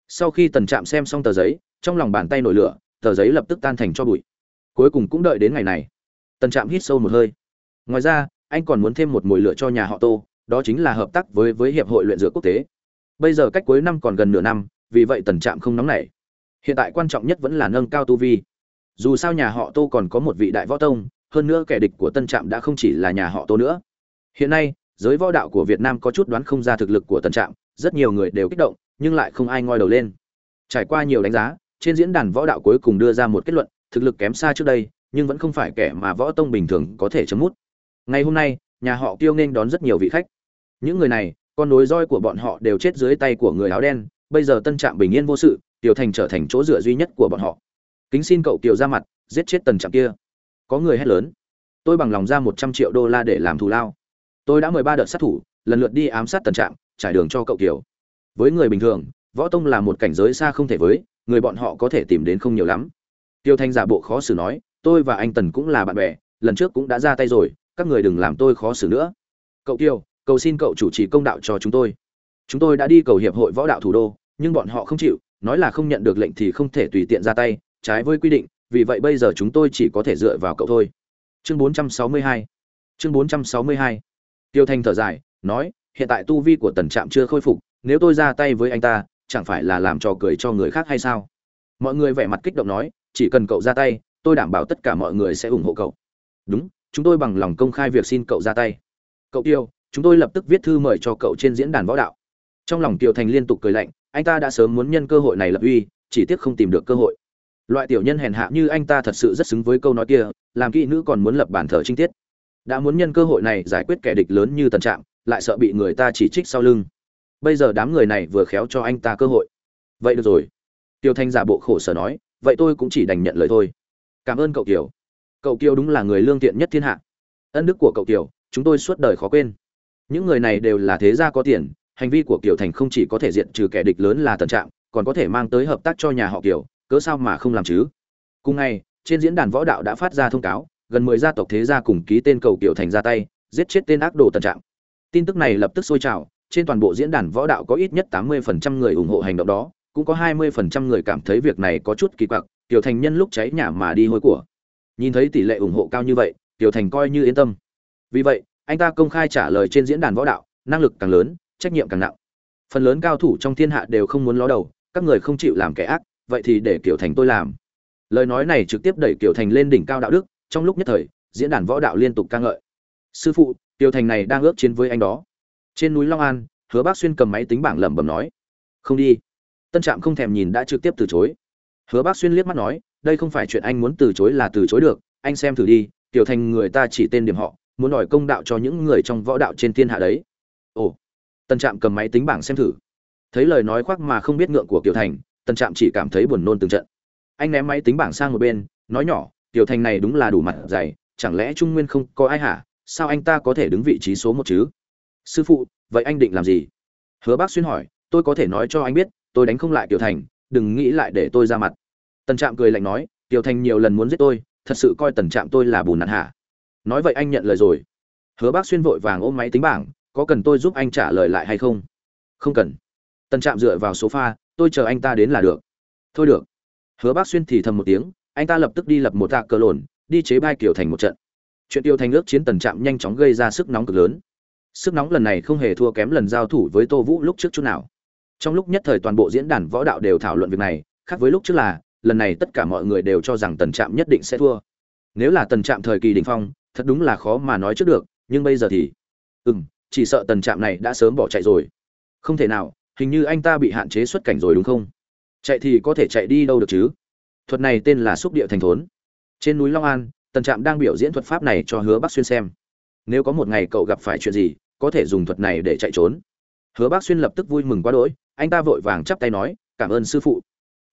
Sau khi tần trạm xem xong tờ giấy, trong lòng bàn tay nổi lửa, tờ giấy lập tức tan thành cho bụi. Cuối cùng cũng đợi đến ngày này. Tần trạm hít sâu một hơi. Ngoài ra, anh còn muốn thêm một mồi lửa cho nhà họ tô, đó chính là hợp tác với với hiệp hội luyện dược quốc tế. Bây giờ cách cuối năm còn gần nửa năm vì vậy tần trạm không nóng nảy. Hiện tại quan trọng nhất vẫn là nâng cao tu vi. Dù sao nhà họ tô còn có một vị đại võ tông, hơn nữa kẻ địch của tân trạm đã không chỉ là nhà họ tô nữa. Hiện nay, giới võ đạo của việt nam có chút đoán không ra thực lực của tân trạm, rất nhiều người đều kích động, nhưng lại không ai ngoi đầu lên. Trải qua nhiều đánh giá, trên diễn đàn võ đạo cuối cùng đưa ra một kết luận, thực lực kém xa trước đây, nhưng vẫn không phải kẻ mà võ tông bình thường có thể chấm mút. Ngày hôm nay, nhà họ kiêu nên đón rất nhiều vị khách. Những người này, con nối roi của bọn họ đều chết dưới tay của người áo đen bây giờ tân trạm bình yên vô sự, tiểu thành trở thành chỗ dựa duy nhất của bọn họ. Kính xin cậu kiều ra mặt, giết chết tần trạm kia. Có người hét lớn. Tôi bằng lòng ra một trăm triệu đô la để làm thù lao. Tôi đã mời ba đợt sát thủ, lần lượt đi ám sát tần trạm, trải đường cho cậu kiều. Với người bình thường, võ tông là một cảnh giới xa không thể với, người bọn họ có thể tìm đến không nhiều lắm. Tiêu thanh giả bộ khó xử nói, tôi và anh tần cũng là bạn bè, lần trước cũng đã ra tay rồi, các người đừng làm tôi khó xử nữa. Cậu kiều, cầu xin cậu chủ trì công đạo cho chúng tôi. Chúng tôi đã đi cầu hiệp hội võ đạo thủ đô nhưng bọn họ không chịu, nói là không nhận được lệnh thì không thể tùy tiện ra tay, trái với quy định, vì vậy bây giờ chúng tôi chỉ có thể dựa vào cậu thôi. Chương 462 chương 462 tiêu thanh thở dài, nói, hiện tại tu vi của tần trạm chưa khôi phục, nếu tôi ra tay với anh ta, chẳng phải là làm trò cười cho người khác hay sao? Mọi người vẻ mặt kích động nói, chỉ cần cậu ra tay, tôi đảm bảo tất cả mọi người sẽ ủng hộ cậu. Đúng, chúng tôi bằng lòng công khai việc xin cậu ra tay. Cậu tiêu, chúng tôi lập tức viết thư mời cho cậu trên diễn đàn võ đạo trong lòng tiêu thành liên tục cười lạnh, anh ta đã sớm muốn nhân cơ hội này lập uy, chỉ tiếc không tìm được cơ hội. Loại tiểu nhân hèn hạ như anh ta thật sự rất xứng với câu nói kia, làm kỹ nữ còn muốn lập bản thờ trinh tiết. Đã muốn nhân cơ hội này giải quyết kẻ địch lớn như tần trạm, lại sợ bị người ta chỉ trích sau lưng. Bây giờ đám người này vừa khéo cho anh ta cơ hội. Vậy được rồi. Tiêu thanh giả bộ khổ sở nói, vậy tôi cũng chỉ đành nhận lời thôi. Cảm ơn cậu kiều. Cậu kiều đúng là người lương thiện nhất thiên hạ. Ân đức của cậu kiều, chúng tôi suốt đời khó quên. Những người này đều là thế gia có tiền hành vi của kiều thành không chỉ có thể diện trừ kẻ địch lớn là tần trạm còn có thể mang tới hợp tác cho nhà họ kiều, cớ sao mà không làm chứ? Cùng ngày, trên diễn đàn võ đạo đã phát ra thông cáo, gần mười gia tộc thế gia cùng ký tên cầu kiều thành ra tay, giết chết tên ác đồ tần trạng. Tin tức này lập tức sôi trào, trên toàn bộ diễn đàn võ đạo có ít nhất tám mươi phần trăm người ủng hộ hành động đó, cũng có hai mươi phần trăm người cảm thấy việc này có chút kỳ quặc tiểu thành nhân lúc cháy nhà mà đi hôi của. Nhìn thấy tỷ lệ ủng hộ cao như vậy tiểu thành coi như yên tâm. Vì vậy, anh ta công khai trả lời trên diễn đàn võ đạo, năng lực càng lớn trách nhiệm càng nặng. Phần lớn cao thủ trong thiên hạ đều không muốn ló đầu, các người không chịu làm kẻ ác, vậy thì để kiểu thành tôi làm. Lời nói này trực tiếp đẩy kiểu thành lên đỉnh cao đạo đức, trong lúc nhất thời, diễn đàn võ đạo liên tục ca ngợi. Sư phụ tiểu thành này đang ước chiến với anh đó. Trên núi long an, hứa bác xuyên cầm máy tính bảng lẩm bẩm nói, không đi. Tân trạm không thèm nhìn đã trực tiếp từ chối. Hứa bác xuyên liếc mắt nói, đây không phải chuyện anh muốn từ chối là từ chối được, anh xem thử đi tiểu thành người ta chỉ tên điểm họ, muốn đòi công đạo cho những người trong võ đạo trên thiên hạ đấy tần trạm cầm máy tính bảng xem thử. Thấy lời nói khoác mà không biết ngượng của kiều thành, tần trạm chỉ cảm thấy buồn nôn từng trận. Anh ném máy tính bảng sang một bên, nói nhỏ, kiều thành này đúng là đủ mặt dày, chẳng lẽ trung nguyên không có ai hả? Sao anh ta có thể đứng vị trí số một chứ? Sư phụ, vậy anh định làm gì? Hứa bác xuyên hỏi, tôi có thể nói cho anh biết, tôi đánh không lại kiều thành, đừng nghĩ lại để tôi ra mặt. Tần trạm cười lạnh nói, kiều thành nhiều lần muốn giết tôi, thật sự coi tần trạm tôi là bùn nặn hả? Nói vậy anh nhận lời rồi. Hứa bác xuyên vội vàng ôm máy tính bảng có cần tôi giúp anh trả lời lại hay không? Không cần. Tần trạm dựa vào số pha, tôi chờ anh ta đến là được. Thôi được. Hứa bác xuyên thì thầm một tiếng anh ta lập tức đi lập một tạ cờ lồn đi chế bai kiểu thành một trận. Chuyện tiêu thành ước chiến tần trạm nhanh chóng gây ra sức nóng cực lớn. Sức nóng lần này không hề thua kém lần giao thủ với tô vũ lúc trước chút nào. Trong lúc nhất thời toàn bộ diễn đàn võ đạo đều thảo luận việc này khác với lúc trước là lần này tất cả mọi người đều cho rằng tần trạm nhất định sẽ thua. Nếu là tần trạm thời kỳ đ ỉ n h phong thật đúng là khó mà nói trước được nhưng bây giờ thì ừ m chỉ sợ tần trạm này đã sớm bỏ chạy rồi. Không thể nào, hình như anh ta bị hạn chế xuất cảnh rồi đúng không? Chạy thì có thể chạy đi đâu được chứ? Thuật này tên là xúc địa thành thốn. Trên núi long an, tần trạm đang biểu diễn thuật pháp này cho hứa bắc xuyên xem. Nếu có một ngày cậu gặp phải chuyện gì, có thể dùng thuật này để chạy trốn. Hứa bắc xuyên lập tức vui mừng quá đỗi, anh ta vội vàng chắp tay nói, cảm ơn sư phụ.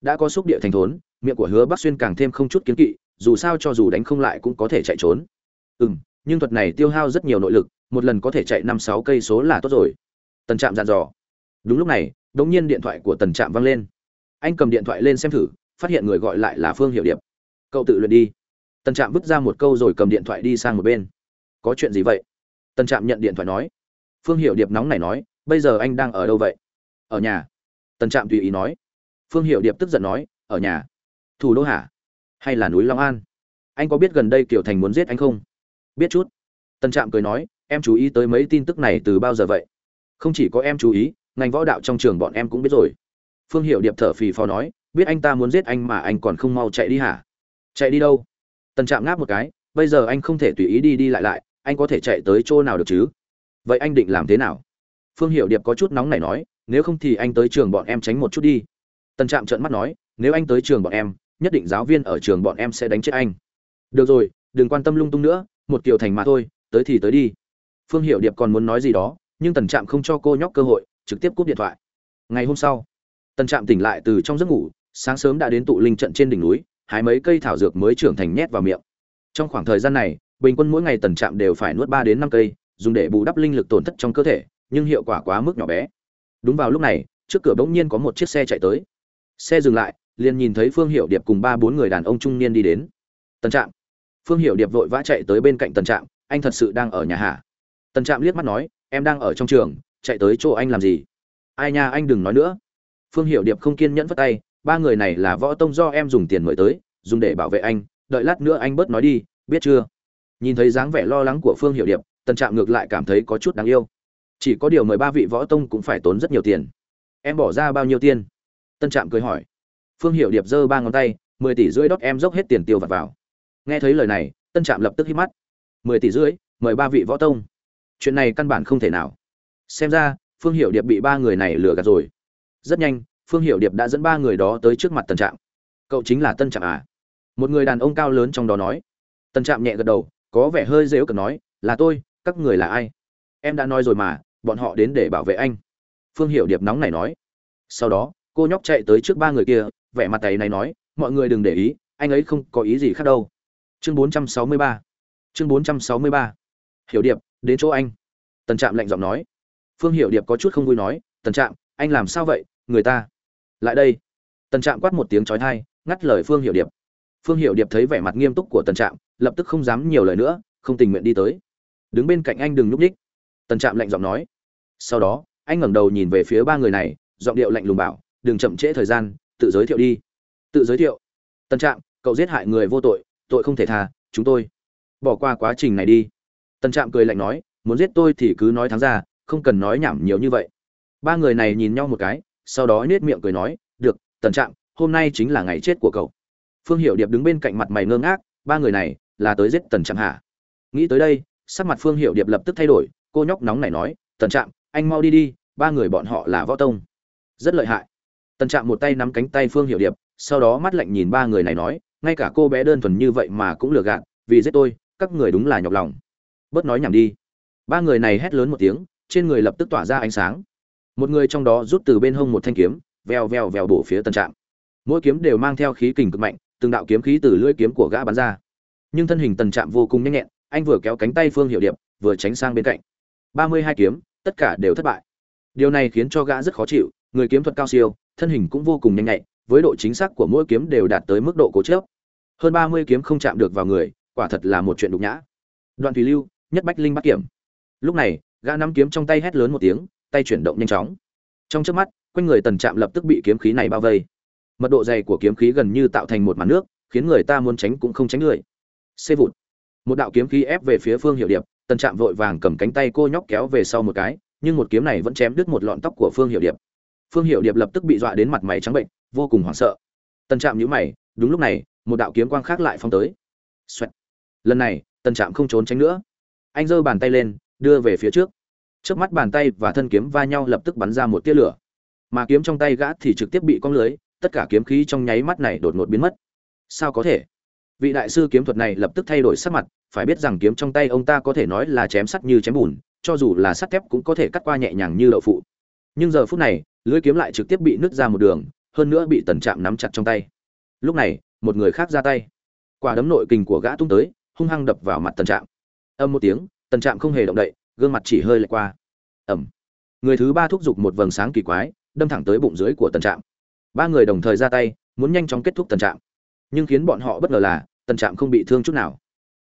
Đã có xúc địa thành thốn, miệng của hứa bắc xuyên càng thêm không chút kiến kỵ, dù sao cho dù đánh không lại cũng có thể chạy trốn. Ừ m nhưng thuật này tiêu hao rất nhiều nội lực một lần có thể chạy năm sáu cây số là tốt rồi. Tần trạm dặn dò. Đúng lúc này đ ỗ n g nhiên điện thoại của tần trạm vang lên. Anh cầm điện thoại lên xem thử, phát hiện người gọi lại là phương hiệu điệp. Cậu tự luyện đi. Tần trạm vứt ra một câu rồi cầm điện thoại đi sang một bên. Có chuyện gì vậy? Tần trạm nhận điện thoại nói. Phương hiệu điệp nóng này nói, bây giờ anh đang ở đâu vậy? Ở nhà. Tần trạm tùy ý nói. Phương hiệu điệp tức giận nói, ở nhà. Thủ đô hả? Hay là núi long an? Anh có biết gần đây kiều thành muốn giết anh không? Biết chút. Tần trạm cười nói em chú ý tới mấy tin tức này từ bao giờ vậy? Không chỉ có em chú ý, ngành võ đạo trong trường bọn em cũng biết rồi. Phương hiệu điệp thở phì phò nói, biết anh ta muốn giết anh mà anh còn không mau chạy đi hả? Chạy đi đâu? Tần trạm ngáp một cái, bây giờ anh không thể tùy ý đi đi lại lại, anh có thể chạy tới chỗ nào được chứ? Vậy anh định làm thế nào? Phương hiệu điệp có chút nóng này nói, nếu không thì anh tới trường bọn em tránh một chút đi. Tần trạm trợn mắt nói, nếu anh tới trường bọn em, nhất định giáo viên ở trường bọn em sẽ đánh chết anh. Được rồi, đừng quan tâm lung tung nữa, một kiểu thành mà thôi, tới thì tới đi phương hiệu điệp còn muốn nói gì đó, nhưng tần trạm không cho cô nhóc cơ hội, trực tiếp cúp điện thoại. Ngày hôm sau, tần trạm tỉnh lại từ trong giấc ngủ, sáng sớm đã đến tụ linh trận trên đỉnh núi, hái mấy cây thảo dược mới trưởng thành nhét vào miệng. Trong khoảng thời gian này, bình quân mỗi ngày tần trạm đều phải nuốt ba đến năm cây, dùng để bù đắp linh lực tổn thất trong cơ thể, nhưng hiệu quả quá mức nhỏ bé. Đúng vào lúc này, trước cửa bỗng nhiên có một chiếc xe chạy tới. Xe dừng lại, liền nhìn thấy phương hiệu điệp cùng ba bốn người đàn ông trung niên đi đến. Tần trạm. Phương hiệu điệp vội vã chạy tới bên cạnh Tần trạm, anh thật sự đang ở nhà hả? Tân trạm liếc mắt nói, em đang ở trong trường, chạy tới chỗ anh làm gì? Ai nha, anh đừng nói nữa. Phương hiệu điệp không kiên nhẫn vất tay, ba người này là võ tông do em dùng tiền mời tới, dùng để bảo vệ anh, đợi lát nữa anh bớt nói đi, biết chưa? Nhìn thấy dáng vẻ lo lắng của phương hiệu điệp tân trạm ngược lại cảm thấy có chút đáng yêu. Chỉ có điều mười ba vị võ tông cũng phải tốn rất nhiều tiền. Em bỏ ra bao nhiêu tiền? Tân trạm cười hỏi. Phương hiệu điệp giơ ba ngón tay, mười tỷ rưỡi đốt em dốc hết tiền tiêu vặt vào. Nghe thấy lời này tân trạm lập tức hít mắt. Mười tỷ rưỡi mời ba vị võ tông chuyện này căn bản không thể nào. Xem ra, phương hiệu điệp bị ba người này lừa gạt rồi. Rất nhanh, phương hiệu điệp đã dẫn ba người đó tới trước mặt tân trạm. Cậu chính là tân trạm à? Một người đàn ông cao lớn trong đó nói. Tân trạm nhẹ gật đầu, có vẻ hơi dễu cần nói, là tôi, các người là ai? Em đã nói rồi mà, bọn họ đến để bảo vệ anh. Phương hiệu điệp nóng này nói. Sau đó, cô nhóc chạy tới trước ba người kia, vẻ mặt tay này nói, mọi người đừng để ý, anh ấy không có ý gì khác đâu. Chương 463 chương 463 hiểu điệp đến chỗ anh. Tần trạm lạnh giọng nói. Phương hiểu điệp có chút không vui nói, tần trạm, anh làm sao vậy? Người ta. Lại đây. Tần trạm quát một tiếng trói thai ngắt lời phương hiểu điệp. Phương hiểu điệp thấy vẻ mặt nghiêm túc của tần trạm, lập tức không dám nhiều lời nữa, không tình nguyện đi tới. Đứng bên cạnh anh đừng núp ních tần trạm lạnh giọng nói. Sau đó, anh ngẩng đầu nhìn về phía ba người này, giọng điệu lạnh lùng bảo, đừng chậm trễ thời gian, tự giới thiệu đi. Tự giới thiệu? Tân trạm, cậu giết hại người vô tội tội không thể tha, chúng tôi. Bỏ qua quá trình này đi. Tần trạm cười lạnh nói, muốn giết tôi thì cứ nói thắng ra, không cần nói nhảm nhiều như vậy. Ba người này nhìn nhau một cái, sau đó nhếch miệng cười nói, được, tần trạm, hôm nay chính là ngày chết của cậu. Phương hiệu điệp đứng bên cạnh mặt mày ngơ ngác, ba người này là tới giết tần trạm hả? Nghĩ tới đây, sắc mặt phương hiệu điệp lập tức thay đổi, cô nhóc nóng này nói, tần trạm, anh mau đi đi, ba người bọn họ là võ tông. Rất lợi hại. Tần trạm một tay nắm cánh tay phương hiệu điệp, sau đó mắt lạnh nhìn ba người này nói, ngay cả cô bé đơn thuần như vậy mà cũng lừa gạt, vì giết tôi, các người đúng là nhọc lòng bớt nói nhảm đi. Ba người này hét lớn một tiếng, trên người lập tức tỏa ra ánh sáng. Một người trong đó rút từ bên hông một thanh kiếm, vèo vèo vèo bổ phía tân trạm. Mỗi kiếm đều mang theo khí kình cực mạnh, từng đạo kiếm khí từ lưỡi kiếm của gã bắn ra. Nhưng thân hình tần trạm vô cùng nhanh nhẹn, anh vừa kéo cánh tay phương hiệu điệp, vừa tránh sang bên cạnh. Ba mươi hai kiếm, tất cả đều thất bại. Điều này khiến cho gã rất khó chịu, người kiếm thuật cao siêu, thân hình cũng vô cùng nhanh nhạy, với độ chính xác của mỗi kiếm đều đạt tới mức độ cố chớp hơn ba mươi kiếm không chạm được vào người, quả thật là một chuyện đục nhã. Đoạn thủy lưu nhất bách linh bắt kiểm. Lúc này, gã nắm kiếm trong tay hét lớn một tiếng, tay chuyển động nhanh chóng. Trong trước mắt, quanh người tần trạm lập tức bị kiếm khí này bao vây. Mật độ dày của kiếm khí gần như tạo thành một màn nước, khiến người ta muốn tránh cũng không tránh người xê vụt. Một đạo kiếm khí ép về phía phương hiệu điệp, tần trạm vội vàng cầm cánh tay cô nhóc kéo về sau một cái, nhưng một kiếm này vẫn chém đứt một lọn tóc của phương hiệu điệp. Phương hiệu điệp lập tức bị dọa đến mặt mày trắng bệnh, vô cùng hoảng sợ. Tần trạm nhíu mày, đúng lúc này, một đạo kiếm quang khác lại phong tới. Xoẹt. lần này, tần trạm không trốn tránh nữa anh giơ bàn tay lên, đưa về phía trước. Trước mắt bàn tay và thân kiếm va nhau lập tức bắn ra một tia lửa. Mà kiếm trong tay gã thì trực tiếp bị cong lưới, tất cả kiếm khí trong nháy mắt này đột ngột biến mất. Sao có thể? Vị đại sư kiếm thuật này lập tức thay đổi sắc mặt, phải biết rằng kiếm trong tay ông ta có thể nói là chém sắt như chém bùn, cho dù là sắt thép cũng có thể cắt qua nhẹ nhàng như đậu phụ. Nhưng giờ phút này lưỡi kiếm lại trực tiếp bị nứt ra một đường, hơn nữa bị tần trạm nắm chặt trong tay. Lúc này, một người khác ra tay. Quả đấm nội kình của gã tung tới, hung hăng đập vào mặt tần trạm âm một tiếng, tần trạm không hề động đậy, gương mặt chỉ hơi lệch qua. Ẩm. Người thứ ba thúc giục một vầng sáng kỳ quái, đâm thẳng tới bụng dưới của tần trạm. Ba người đồng thời ra tay, muốn nhanh chóng kết thúc tần trạm. Nhưng khiến bọn họ bất ngờ là, tần trạm không bị thương chút nào.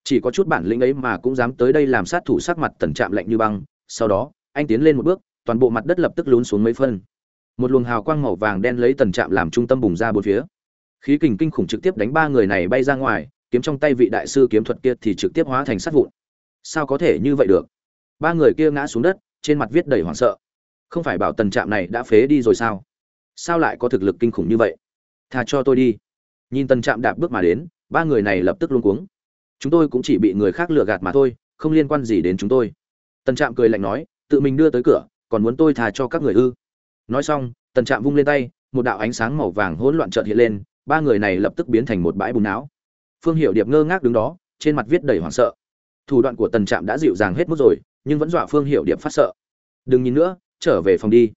Chỉ có chút bản lĩnh ấy mà cũng dám tới đây làm sát thủ sắc mặt tần trạm lạnh như băng. Sau đó, anh tiến lên một bước, toàn bộ mặt đất lập tức lún xuống mấy phân. Một luồng hào quang màu vàng đen lấy tần trạm làm trung tâm bùng ra bốn phía. Khí kình kinh khủng trực tiếp đánh ba người này bay ra ngoài, kiếm trong tay vị đại sư kiếm thuật kia thì trực tiếp hóa thành sát vụn sao có thể như vậy được? Ba người kia ngã xuống đất, trên mặt viết đầy hoảng sợ. Không phải bảo tần trạm này đã phế đi rồi sao? Sao lại có thực lực kinh khủng như vậy? Thà cho tôi đi. Nhìn tần trạm đạp bước mà đến, ba người này lập tức luôn cuống. Chúng tôi cũng chỉ bị người khác lừa gạt mà thôi, không liên quan gì đến chúng tôi. Tần trạm cười lạnh nói, tự mình đưa tới cửa, còn muốn tôi thà cho các người ư? Nói xong, tần trạm vung lên tay, một đạo ánh sáng màu vàng hỗn loạn trợt hiện lên, ba người này lập tức biến thành một bãi bùn não. Phương hiệu điệp ngơ ngác đứng đó, trên mặt viết đầy hoảng sợ thủ đoạn của tần trạm đã dịu dàng hết mức rồi, nhưng vẫn dọa phương hiệu điệp phát sợ. Đừng nhìn nữa, trở về phòng đi.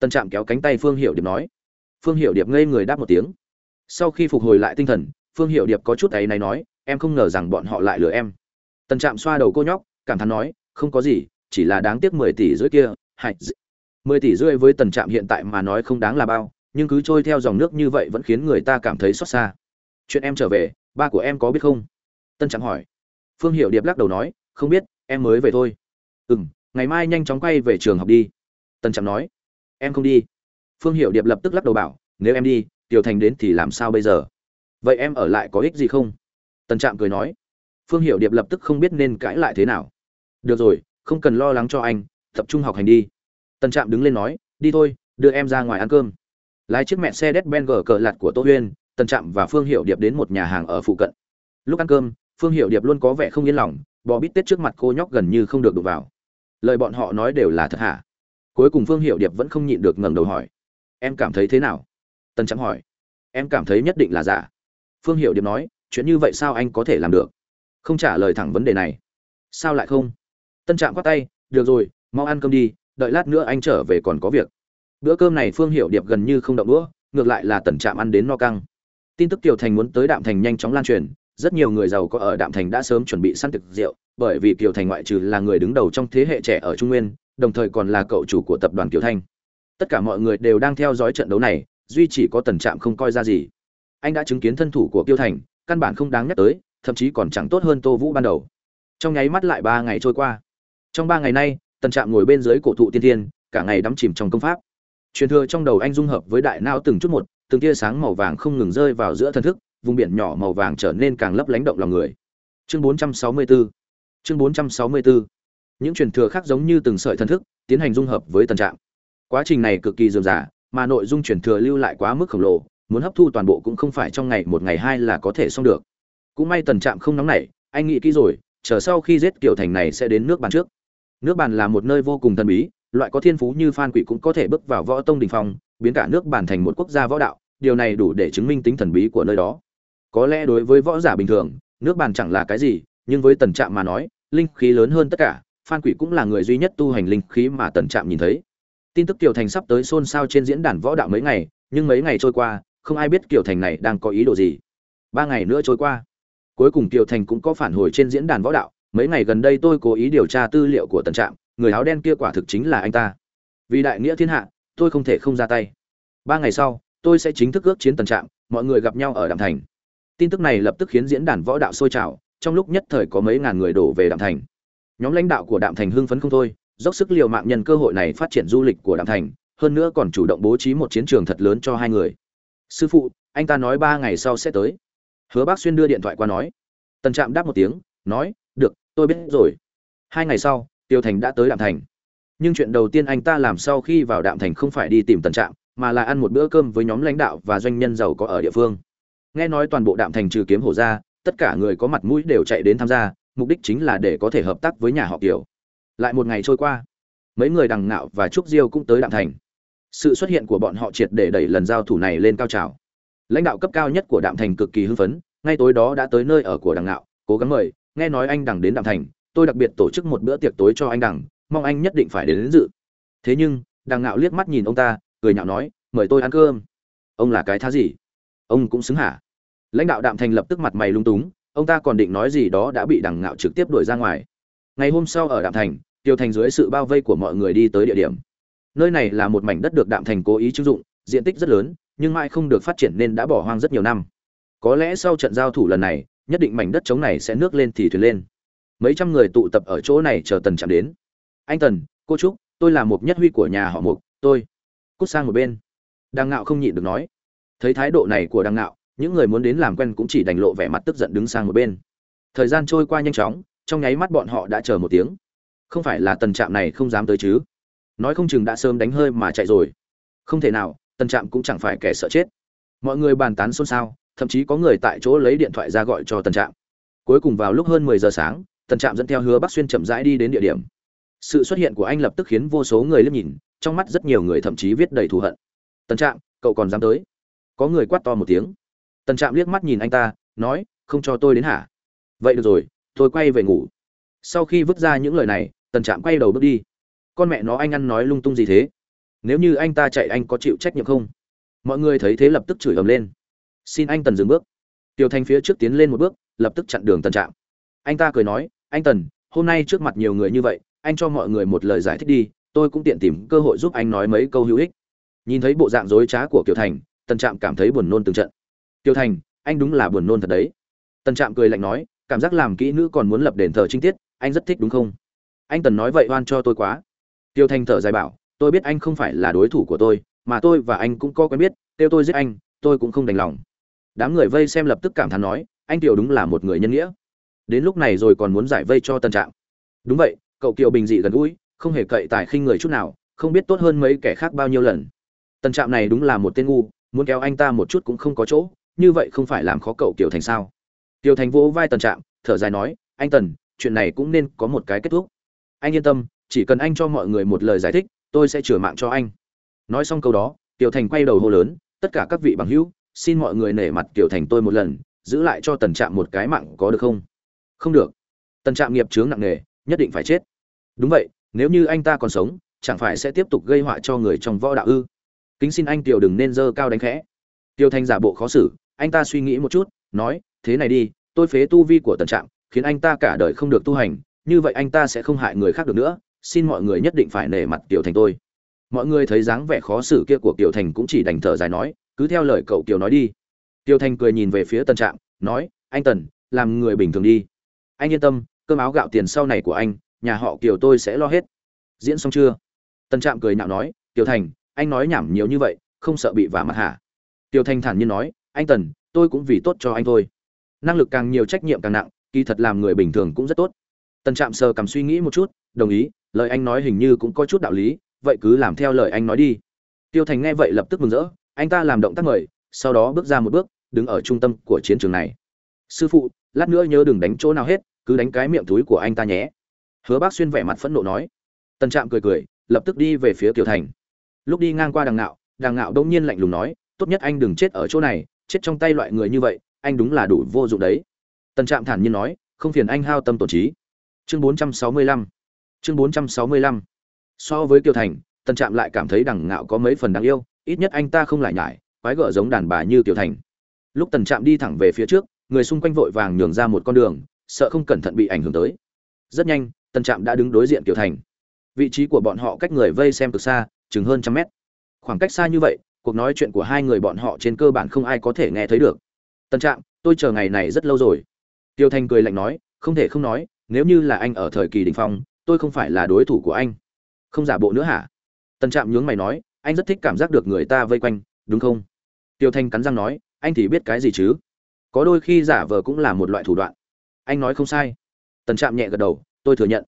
Tần trạm kéo cánh tay phương hiệu điệp nói. Phương hiệu điệp ngây người đáp một tiếng. Sau khi phục hồi lại tinh thần, phương hiệu điệp có chút ấy này nói, em không ngờ rằng bọn họ lại lừa em. Tần trạm xoa đầu cô nhóc, cảm thán nói, không có gì, chỉ là đáng tiếc mười tỷ rưỡi kia, hại mười tỷ rưỡi với tần trạm hiện tại mà nói không đáng là bao, nhưng cứ trôi theo dòng nước như vậy vẫn khiến người ta cảm thấy xót xa. Chuyện em trở về, ba của em có biết không? Tân trạm hỏi phương hiệu điệp lắc đầu nói, không biết, em mới về thôi. Ừ m ngày mai nhanh chóng quay về trường học đi. Tần trạm nói. Em không đi. Phương hiệu điệp lập tức lắc đầu bảo, nếu em đi, tiểu thành đến thì làm sao bây giờ? Vậy em ở lại có ích gì không? Tần trạm cười nói. Phương hiệu điệp lập tức không biết nên cãi lại thế nào. Được rồi, không cần lo lắng cho anh, tập trung học hành đi. Tần trạm đứng lên nói, đi thôi, đưa em ra ngoài ăn cơm. Lái chiếc mẹ xe đét ben gờ cờ của tô huyên Tần trạm và phương hiệu điệp đến một nhà hàng ở phụ cận. Lúc ăn cơm phương hiệu điệp luôn có vẻ không yên lòng, bò bít tết trước mặt cô nhóc gần như không được đụng vào. Lời bọn họ nói đều là thật hả? Cuối cùng phương hiệu điệp vẫn không nhịn được ngẩng đầu hỏi. Em cảm thấy thế nào? Tân trạm hỏi. Em cảm thấy nhất định là giả. Phương hiệu điệp nói, chuyện như vậy sao anh có thể làm được? Không trả lời thẳng vấn đề này. Sao lại không? Tân trạm quát tay, được rồi, mau ăn cơm đi, đợi lát nữa anh trở về còn có việc. Bữa cơm này phương hiệu điệp gần như không động đũa, ngược lại là tần trạm ăn đến no căng. Tin tức Tiểu thành muốn tới đạm thành nhanh chóng lan truyền rất nhiều người giàu có ở đạm thành đã sớm chuẩn bị săn thực rượu, bởi vì kiều thành ngoại trừ là người đứng đầu trong thế hệ trẻ ở trung nguyên, đồng thời còn là cậu chủ của tập đoàn kiều thanh tất cả mọi người đều đang theo dõi trận đấu này, duy chỉ có tần trạm không coi ra gì. Anh đã chứng kiến thân thủ của Kiều thành, căn bản không đáng nhắc tới, thậm chí còn chẳng tốt hơn tô vũ ban đầu. Trong nháy mắt lại ba ngày trôi qua. Trong ba ngày nay, tần trạm ngồi bên dưới cổ thụ tiên thiên, cả ngày đắm chìm trong công pháp. Truyền thừa trong đầu anh dung hợp với đại não từng chút một, từng tia sáng màu vàng không ngừng rơi vào giữa thân thức vùng biển nhỏ màu vàng trở nên càng lấp lánh động lòng người. Chương 464 chương 464 những truyền thừa khác giống như từng sợi thần thức tiến hành dung hợp với tần trạng. quá trình này cực kỳ rườm rà, mà nội dung truyền thừa lưu lại quá mức khổng lồ muốn hấp thu toàn bộ cũng không phải trong ngày một ngày hai là có thể xong được. Cũng may tần trạm không nóng nảy anh nghĩ kỹ rồi chờ sau khi giết kiểu thành này sẽ đến nước bàn trước. Nước bàn là một nơi vô cùng thần bí loại có thiên phú như phan quỷ cũng có thể bước vào võ tông đỉnh phong biến cả nước bàn thành một quốc gia võ đạo điều này đủ để chứng minh tính thần bí của nơi đó có lẽ đối với võ giả bình thường, nước bàn chẳng là cái gì, nhưng với tần trạm mà nói, linh khí lớn hơn tất cả, phan quỷ cũng là người duy nhất tu hành linh khí mà tần trạm nhìn thấy. Tin tức kiều thành sắp tới xôn xao trên diễn đàn võ đạo mấy ngày, nhưng mấy ngày trôi qua, không ai biết kiều thành này đang có ý đồ gì. Ba ngày nữa trôi qua. Cuối cùng kiều thành cũng có phản hồi trên diễn đàn võ đạo. Mấy ngày gần đây tôi cố ý điều tra tư liệu của tần trạm, người áo đen kia quả thực chính là anh ta. Vì đại nghĩa thiên hạ, tôi không thể không ra tay. Ba ngày sau, tôi sẽ chính thức ước chiến tần trạm, mọi người gặp nhau ở đạm thành tin tức này lập tức khiến diễn đàn võ đạo sôi trào, trong lúc nhất thời có mấy ngàn người đổ về đạm thành. Nhóm lãnh đạo của đạm thành hưng phấn không thôi, dốc sức liều mạng nhân cơ hội này phát triển du lịch của đạm thành, hơn nữa còn chủ động bố trí một chiến trường thật lớn cho hai người. Sư phụ, anh ta nói ba ngày sau sẽ tới. Hứa bác xuyên đưa điện thoại qua nói. Tần trạm đáp một tiếng, nói, được, tôi biết rồi. Hai ngày sau, tiêu thành đã tới đạm thành. Nhưng chuyện đầu tiên anh ta làm sau khi vào đạm thành không phải đi tìm tần trạm, mà là ăn một bữa cơm với nhóm lãnh đạo và doanh nhân giàu có ở địa phương nghe nói toàn bộ đạm thành trừ kiếm hổ ra tất cả người có mặt mũi đều chạy đến tham gia mục đích chính là để có thể hợp tác với nhà họ kiều. Lại một ngày trôi qua mấy người đằng ngạo và trúc diêu cũng tới đạm thành. Sự xuất hiện của bọn họ triệt để đẩy lần giao thủ này lên cao trào. Lãnh đạo cấp cao nhất của đạm thành cực kỳ hưng phấn ngay tối đó đã tới nơi ở của đằng ngạo cố gắng mời nghe nói anh đằng đến đạm thành tôi đặc biệt tổ chức một bữa tiệc tối cho anh đằng mong anh nhất định phải đến, đến dự. Thế nhưng đằng ngạo liếc mắt nhìn ông ta cười nhạo nói mời tôi ăn cơm. Ông là cái thá gì? Ông cũng xứng hả? Lãnh đạo đạm thành lập tức mặt mày lung túng, ông ta còn định nói gì đó đã bị đằng ngạo trực tiếp đuổi ra ngoài. Ngày hôm sau ở đạm thành, tiêu thành dưới sự bao vây của mọi người đi tới địa điểm. Nơi này là một mảnh đất được đạm thành cố ý chứng dụng, diện tích rất lớn, nhưng mãi không được phát triển nên đã bỏ hoang rất nhiều năm. Có lẽ sau trận giao thủ lần này, nhất định mảnh đất trống này sẽ nước lên thì thuyền lên. Mấy trăm người tụ tập ở chỗ này chờ tần chạm đến. Anh tần, cô trúc, tôi là một nhất huy của nhà họ mục, tôi. Cút sang một bên. Đằng ngạo không nhịn được nói. Thấy thái độ này của đằng ngạo những người muốn đến làm quen cũng chỉ đành lộ vẻ mặt tức giận đứng sang một bên. Thời gian trôi qua nhanh chóng, trong nháy mắt bọn họ đã chờ một tiếng. Không phải là tần trạm này không dám tới chứ? Nói không chừng đã sớm đánh hơi mà chạy rồi. Không thể nào, tần trạm cũng chẳng phải kẻ sợ chết. Mọi người bàn tán xôn xao, thậm chí có người tại chỗ lấy điện thoại ra gọi cho tần trạm. Cuối cùng vào lúc hơn mười giờ sáng, tần trạm dẫn theo hứa bắc xuyên chậm rãi đi đến địa điểm. Sự xuất hiện của anh lập tức khiến vô số người liếc nhìn, trong mắt rất nhiều người thậm chí viết đầy thù hận. Tần trạm, cậu còn dám tới? Có người quát to một tiếng tần trạm liếc mắt nhìn anh ta, nói, không cho tôi đến hả? Vậy được rồi, tôi quay về ngủ. Sau khi vứt ra những lời này, tần trạm quay đầu bước đi. Con mẹ nó, anh ăn nói lung tung gì thế? Nếu như anh ta chạy, anh có chịu trách nhiệm không? Mọi người thấy thế lập tức chửi ầm lên. Xin anh tần dừng bước. Tiêu thanh phía trước tiến lên một bước, lập tức chặn đường tần trạm. Anh ta cười nói, anh tần, hôm nay trước mặt nhiều người như vậy, anh cho mọi người một lời giải thích đi, tôi cũng tiện tìm cơ hội giúp anh nói mấy câu hữu ích. Nhìn thấy bộ dạng dối trá của kiều thành, tần trạm cảm thấy buồn nôn từng trận. Tiêu thành, anh đúng là buồn nôn thật đấy. Tần trạm cười lạnh nói, cảm giác làm kỹ nữ còn muốn lập đền thờ trinh tiết, anh rất thích đúng không? Anh tần nói vậy oan cho tôi quá. Tiêu Thành thở dài bảo, tôi biết anh không phải là đối thủ của tôi, mà tôi và anh cũng có quen biết, kêu tôi giết anh, tôi cũng không đành lòng. Đám người vây xem lập tức cảm thán nói, anh tiểu đúng là một người nhân nghĩa. Đến lúc này rồi còn muốn giải vây cho tân trạng đúng vậy, cậu kiều bình dị gần gũi, không hề cậy tài khinh người chút nào, không biết tốt hơn mấy kẻ khác bao nhiêu lần. Tân trạm này đúng là một tên ngu, muốn kéo anh ta một chút cũng không có chỗ như vậy không phải làm khó cậu kiều thành sao? Kiều thành vỗ vai tần trạm, thở dài nói, anh tần, chuyện này cũng nên có một cái kết thúc. Anh yên tâm, chỉ cần anh cho mọi người một lời giải thích, tôi sẽ chừa mạng cho anh. Nói xong câu đó, kiều thành quay đầu hô lớn, tất cả các vị bằng hữu, xin mọi người nể mặt kiều thành tôi một lần, giữ lại cho tần trạm một cái mạng có được không? Không được. Tần trạm nghiệp chướng nặng nề, nhất định phải chết. Đúng vậy, nếu như anh ta còn sống, chẳng phải sẽ tiếp tục gây họa cho người trong võ đạo ư? Kính xin anh tiểu đừng nên dơ cao đánh khẽ. Tiêu thanh giả bộ khó xử anh ta suy nghĩ một chút, nói, thế này đi, tôi phế tu vi của tần trạm, khiến anh ta cả đời không được tu hành, như vậy anh ta sẽ không hại người khác được nữa, xin mọi người nhất định phải nể mặt tiểu thành tôi. Mọi người thấy dáng vẻ khó xử kia của tiểu thành cũng chỉ đành thở dài nói, cứ theo lời cậu kiều nói đi. Tiểu thành cười nhìn về phía tần trạm, nói, anh tần, làm người bình thường đi. Anh yên tâm, cơm áo gạo tiền sau này của anh, nhà họ kiều tôi sẽ lo hết. Diễn xong chưa? Tần trạm cười nhạo nói tiểu thành, anh nói nhảm nhiều như vậy, không sợ bị vả mặt hả? Tiểu thành thản nhiên nói anh tần, tôi cũng vì tốt cho anh thôi. Năng lực càng nhiều trách nhiệm càng nặng, kỳ thật làm người bình thường cũng rất tốt. Tần trạm sờ cầm suy nghĩ một chút, đồng ý, lời anh nói hình như cũng có chút đạo lý, vậy cứ làm theo lời anh nói đi. Tiêu thành nghe vậy lập tức mừng rỡ, anh ta làm động tác mời, sau đó bước ra một bước, đứng ở trung tâm của chiến trường này. Sư phụ, lát nữa nhớ đừng đánh chỗ nào hết, cứ đánh cái miệng túi của anh ta nhé. Hứa bác xuyên vẻ mặt phẫn nộ nói. Tần trạm cười cười, lập tức đi về phía Tiêu thành. Lúc đi ngang qua đằng nạo đằng nạo đông nhiên lạnh lùng nói, tốt nhất anh đừng chết ở chỗ này chết trong tay loại người như vậy, anh đúng là đủ vô dụng đấy. Tần trạm thản nhiên nói, không phiền anh hao tâm tổn trí. Chương 465 chương 465 so với kiều thành, tần trạm lại cảm thấy đằng ngạo có mấy phần đáng yêu, ít nhất anh ta không lại nhải, quái gở giống đàn bà như kiều thành. Lúc tần trạm đi thẳng về phía trước, người xung quanh vội vàng nhường ra một con đường, sợ không cẩn thận bị ảnh hưởng tới. Rất nhanh, tần trạm đã đứng đối diện kiều thành. Vị trí của bọn họ cách người vây xem từ xa, chừng hơn trăm mét. Khoảng cách xa như vậy cuộc nói chuyện của hai người bọn họ trên cơ bản không ai có thể nghe thấy được. Tần trạm, tôi chờ ngày này rất lâu rồi. Tiêu thanh cười lạnh nói, không thể không nói, nếu như là anh ở thời kỳ đ ỉ n h phong, tôi không phải là đối thủ của anh. Không giả bộ nữa hả? Tần trạm nhướng mày nói, anh rất thích cảm giác được người ta vây quanh, đúng không? Tiêu thanh cắn răng nói, anh thì biết cái gì chứ? Có đôi khi giả vờ cũng là một loại thủ đoạn. Anh nói không sai. Tần trạm nhẹ gật đầu, tôi thừa nhận.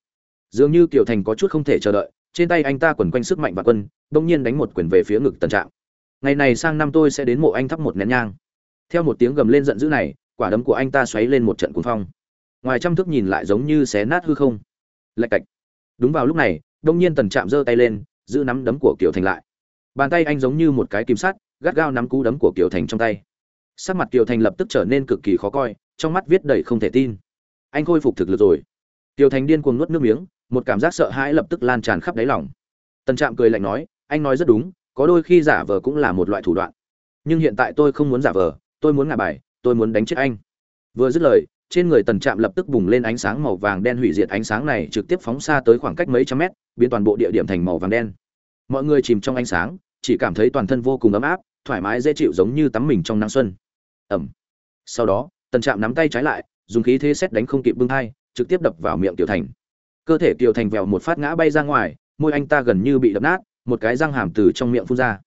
Dường như Tiêu thành có chút không thể chờ đợi, trên tay anh ta quẩn quanh sức mạnh và quân, bỗng nhiên đánh một quyền về phía ngực tần trạm ngày này sang năm tôi sẽ đến mộ anh thắp một nén nhang. Theo một tiếng gầm lên giận dữ này, quả đấm của anh ta xoáy lên một trận cuồng phong. Ngoài trăm thước nhìn lại giống như xé nát hư không. Lạch cạch. Đúng vào lúc này, đông nhiên tần chạm giơ tay lên, giữ nắm đấm của kiều thành lại. Bàn tay anh giống như một cái kim sắt, gắt gao nắm cú đấm của kiều thành trong tay. Sắc mặt kiều thành lập tức trở nên cực kỳ khó coi, trong mắt viết đầy không thể tin. Anh khôi phục thực lực rồi. Kiều thành điên cuồng nuốt nước miếng, một cảm giác sợ hãi lập tức lan tràn khắp đáy lòng. Tần trạm cười lạnh nói, anh nói rất đúng có đôi khi giả vờ cũng là một loại thủ đoạn. Nhưng hiện tại tôi không muốn giả vờ, tôi muốn ngả bài, tôi muốn đánh chết anh. Vừa dứt lời, trên người tần trạm lập tức bùng lên ánh sáng màu vàng đen hủy diệt ánh sáng này trực tiếp phóng xa tới khoảng cách mấy trăm mét, biến toàn bộ địa điểm thành màu vàng đen. Mọi người chìm trong ánh sáng, chỉ cảm thấy toàn thân vô cùng ấm áp, thoải mái dễ chịu giống như tắm mình trong nắng xuân. Ẩm. Sau đó, tần trạm nắm tay trái lại, dùng khí thế xét đánh không kịp bưng thai, trực tiếp đập vào miệng tiểu thành. Cơ thể tiểu thành vèo một phát ngã bay ra ngoài, môi anh ta gần như bị đập nát một cái răng hàm từ trong miệng phun ra.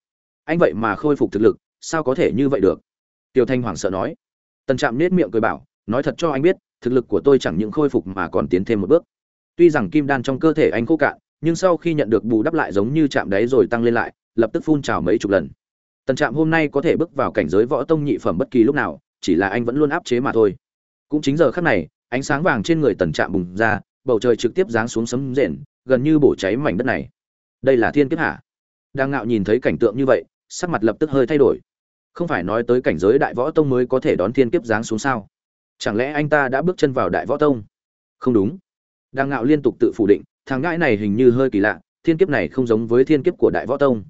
Anh vậy mà khôi phục thực lực, sao có thể như vậy được? Tiểu thanh hoảng sợ nói. Tần trạm nết miệng cười bảo, nói thật cho anh biết, thực lực của tôi chẳng những khôi phục mà còn tiến thêm một bước. Tuy rằng kim đan trong cơ thể anh khô cạn, nhưng sau khi nhận được bù đắp lại giống như chạm đáy rồi tăng lên lại, lập tức phun trào mấy chục lần. Tần trạm hôm nay có thể bước vào cảnh giới võ tông nhị phẩm bất kỳ lúc nào, chỉ là anh vẫn luôn áp chế mà thôi. Cũng chính giờ khắc này, ánh sáng vàng trên người tần trạm bùng ra, bầu trời trực tiếp giáng xuống sấm rền, gần như bổ cháy mảnh đất này đây là thiên kiếp hả? Đang ngạo nhìn thấy cảnh tượng như vậy, sắc mặt lập tức hơi thay đổi. Không phải nói tới cảnh giới đại võ tông mới có thể đón thiên kiếp giáng xuống sao? Chẳng lẽ anh ta đã bước chân vào đại võ tông? Không đúng. Đang ngạo liên tục tự phủ định, thằng ngãi này hình như hơi kỳ lạ, thiên kiếp này không giống với thiên kiếp của đại võ tông.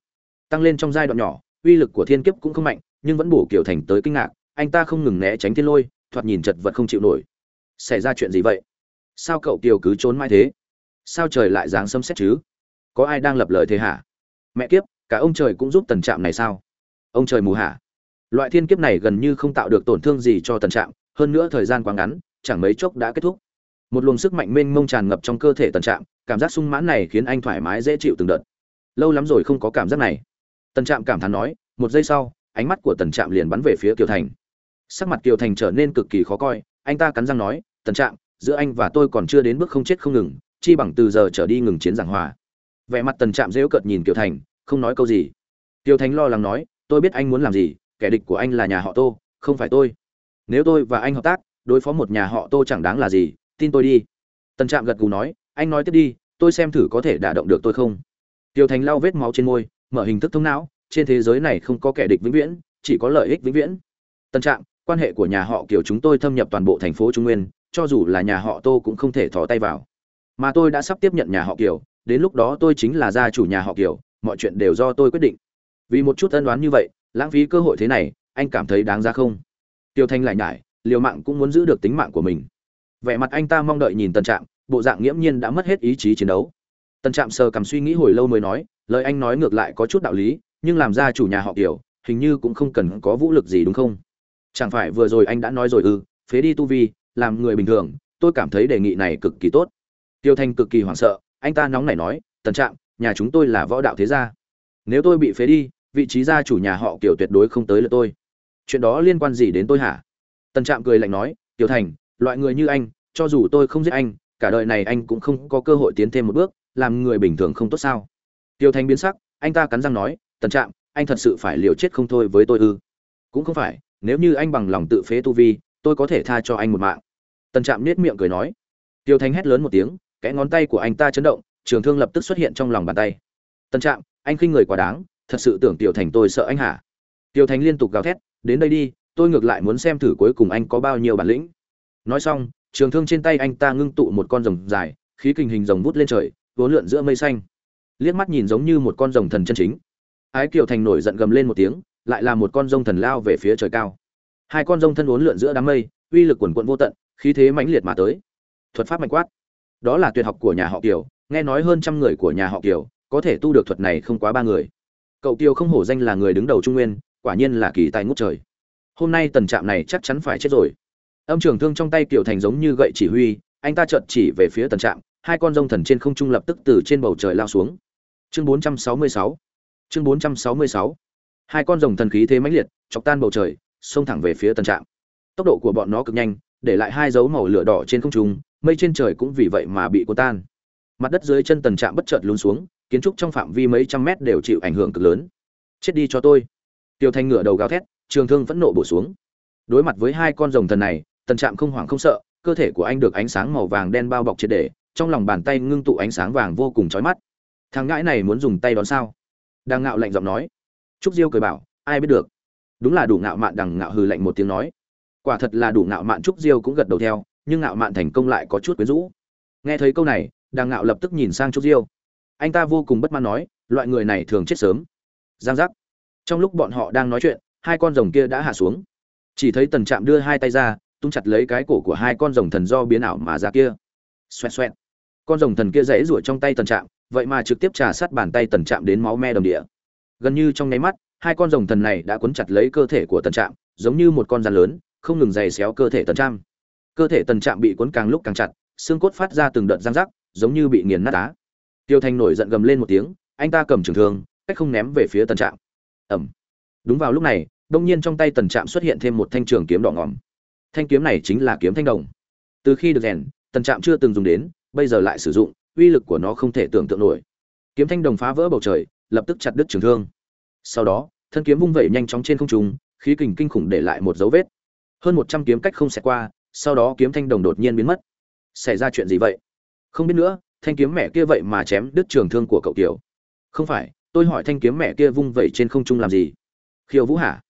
Tăng lên trong giai đoạn nhỏ, uy lực của thiên kiếp cũng không mạnh, nhưng vẫn bổ kiểu thành tới kinh ngạc, anh ta không ngừng né tránh thiên lôi, thoạt nhìn chật vật không chịu nổi. Xảy ra chuyện gì vậy? Sao cậu kiều cứ trốn mãi thế? Sao trời lại giáng sấm xét chứ? Có ai đang lập lời thế hả? Mẹ kiếp, cả ông trời cũng giúp tần trạm này sao? Ông trời mù hả? Loại thiên kiếp này gần như không tạo được tổn thương gì cho tần trạm, hơn nữa thời gian quá ngắn, chẳng mấy chốc đã kết thúc. Một luồng sức mạnh mênh mông tràn ngập trong cơ thể tần trạm, cảm giác sung mãn này khiến anh thoải mái dễ chịu từng đợt. Lâu lắm rồi không có cảm giác này. Tần trạm cảm thán nói, một giây sau, ánh mắt của tần trạm liền bắn về phía kiều thành. Sắc mặt kiều thành trở nên cực kỳ khó coi, anh ta cắn răng nói, tần trạm, giữa anh và tôi còn chưa đến bước không chết không ngừng, chi bằng từ giờ trở đi ngừng chiến giảng hòa vẻ mặt tần trạm rêu cợt nhìn kiều thành, không nói câu gì. Kiều thành lo lắng nói, tôi biết anh muốn làm gì, kẻ địch của anh là nhà họ tô, không phải tôi. Nếu tôi và anh hợp tác, đối phó một nhà họ tô chẳng đáng là gì, tin tôi đi. Tần trạm gật gù nói, anh nói tiếp đi, tôi xem thử có thể đả động được tôi không. Kiều thành lau vết máu trên môi, mở hình thức thông não, trên thế giới này không có kẻ địch vĩnh viễn, chỉ có lợi ích vĩnh viễn. Tần trạm, quan hệ của nhà họ kiều chúng tôi thâm nhập toàn bộ thành phố trung nguyên, cho dù là nhà họ tô cũng không thể thò tay vào. Mà tôi đã sắp tiếp nhận nhà họ kiều đến lúc đó tôi chính là gia chủ nhà họ kiều, mọi chuyện đều do tôi quyết định. Vì một chút ân đoán như vậy, lãng phí cơ hội thế này, anh cảm thấy đáng ra không? Tiêu thanh lại nhải, liều mạng cũng muốn giữ được tính mạng của mình. Vẻ mặt anh ta mong đợi nhìn tân trạm, bộ dạng nghiễm nhiên đã mất hết ý chí chiến đấu. Tân trạm sờ cầm suy nghĩ hồi lâu mới nói, lời anh nói ngược lại có chút đạo lý, nhưng làm ra chủ nhà họ kiểu hình như cũng không cần có vũ lực gì đúng không? Chẳng phải vừa rồi anh đã nói rồi ư, phế đi tu vi, làm người bình thường, tôi cảm thấy đề nghị này cực kỳ tốt. Tiêu thanh cực kỳ hoảng sợ anh ta nóng nảy nói, Tần trạm, nhà chúng tôi là võ đạo thế gia. Nếu tôi bị phế đi, vị trí gia chủ nhà họ kiều tuyệt đối không tới lượt tôi. Chuyện đó liên quan gì đến tôi hả? Tần trạm cười lạnh nói, tiểu thành, loại người như anh, cho dù tôi không giết anh, cả đời này anh cũng không có cơ hội tiến thêm một bước, làm người bình thường không tốt sao? Tiêu thành biến sắc, anh ta cắn răng nói, tần trạm, anh thật sự phải liều chết không thôi với tôi ư? Cũng không phải, nếu như anh bằng lòng tự phế tu vi, tôi có thể tha cho anh một mạng. Tần trạm nết miệng cười nói. Tiêu thành hét lớn một tiếng kẽ ngón tay của anh ta chấn động, trường thương lập tức xuất hiện trong lòng bàn tay. Tân trạm, anh khinh người quá đáng, thật sự tưởng tiểu thành tôi sợ anh hả? Tiểu thành liên tục gào thét, đến đây đi, tôi ngược lại muốn xem thử cuối cùng anh có bao nhiêu bản lĩnh. Nói xong, trường thương trên tay anh ta ngưng tụ một con rồng dài, khí kình hình rồng vút lên trời, vốn lượn giữa mây xanh. Liếc mắt nhìn giống như một con rồng thần chân chính. Ái kiều thành nổi giận gầm lên một tiếng, lại là một con rồng thần lao về phía trời cao. Hai con rồng thân uốn lượn giữa đám mây, uy lực quần quận vô tận, khí thế mãnh liệt mà tới. Thuật pháp mạnh quát đó là tuyệt học của nhà họ kiều, nghe nói hơn trăm người của nhà họ kiều có thể tu được thuật này không quá ba người. Cậu kiều không hổ danh là người đứng đầu trung nguyên, quả nhiên là kỳ tài ngút trời. Hôm nay tần trạm này chắc chắn phải chết rồi. Âm trường thương trong tay kiều thành giống như gậy chỉ huy, anh ta chợt chỉ về phía tần trạm, hai con rông thần trên không trung lập tức từ trên bầu trời lao xuống. Chương 466 chương 466 hai con rồng thần khí thế mãnh liệt, chọc tan bầu trời, xông thẳng về phía tần trạm. Tốc độ của bọn nó cực nhanh, để lại hai dấu màu lửa đỏ trên không trung mây trên trời cũng vì vậy mà bị cuốn tan. Mặt đất dưới chân tần trạm bất chợt lún xuống, kiến trúc trong phạm vi mấy trăm mét đều chịu ảnh hưởng cực lớn. Chết đi cho tôi. Tiêu thanh ngửa đầu gào thét, trường thương vẫn nộ bổ xuống. Đối mặt với hai con rồng thần này tần trạm không hoảng không sợ, cơ thể của anh được ánh sáng màu vàng đen bao bọc triệt để, trong lòng bàn tay ngưng tụ ánh sáng vàng vô cùng chói mắt. Thằng ngãi này muốn dùng tay đón sao? Đang ngạo lạnh giọng nói. Trúc diêu cười bảo, ai biết được. Đúng là đủ ngạo mạn đằng ngạo hừ lạnh một tiếng nói. Quả thật là đủ ngạo mạn trúc diêu cũng gật đầu theo nhưng ngạo mạn thành công lại có chút quyến rũ. Nghe thấy câu này đằng ngạo lập tức nhìn sang trúc diêu. Anh ta vô cùng bất mãn nói, loại người này thường chết sớm. Giang giác. Trong lúc bọn họ đang nói chuyện, hai con rồng kia đã hạ xuống. Chỉ thấy tần trạm đưa hai tay ra, tung chặt lấy cái cổ của hai con rồng thần do biến ảo mà ra kia. Xoẹt xoẹt. Con rồng thần kia rẽ rủa trong tay tần trạm, vậy mà trực tiếp trà sát bàn tay tần trạm đến máu me đầm địa. Gần như trong nháy mắt, hai con rồng thần này đã cuốn chặt lấy cơ thể của tần trạm, giống như một con rắn lớn, không ngừng giày xéo cơ thể tần trạm cơ thể tần trạm bị cuốn càng lúc càng chặt, xương cốt phát ra từng đợt răng rắc, giống như bị nghiền nát đá. Tiêu thanh nổi giận gầm lên một tiếng, anh ta cầm trường thương, cách không ném về phía tần trạm. Ẩm đúng vào lúc này, đông nhiên trong tay tần trạm xuất hiện thêm một thanh trường kiếm đỏ ngỏm thanh kiếm này chính là kiếm thanh đồng. Từ khi được rèn, tần trạm chưa từng dùng đến, bây giờ lại sử dụng, uy lực của nó không thể tưởng tượng nổi. Kiếm thanh đồng phá vỡ bầu trời, lập tức chặt đứt trường thương. Sau đó, thân kiếm vung vẩy nhanh chóng trên không trung, khí kình kinh khủng để lại một dấu vết. Hơn một trăm kiếm cách không xẹt qua sau đó kiếm thanh đồng đột nhiên biến mất. Xảy ra chuyện gì vậy? Không biết nữa, thanh kiếm mẹ kia vậy mà chém đứt trường thương của cậu kiều. Không phải, tôi hỏi thanh kiếm mẹ kia vung vẩy trên không trung làm gì? Khiêu vũ hả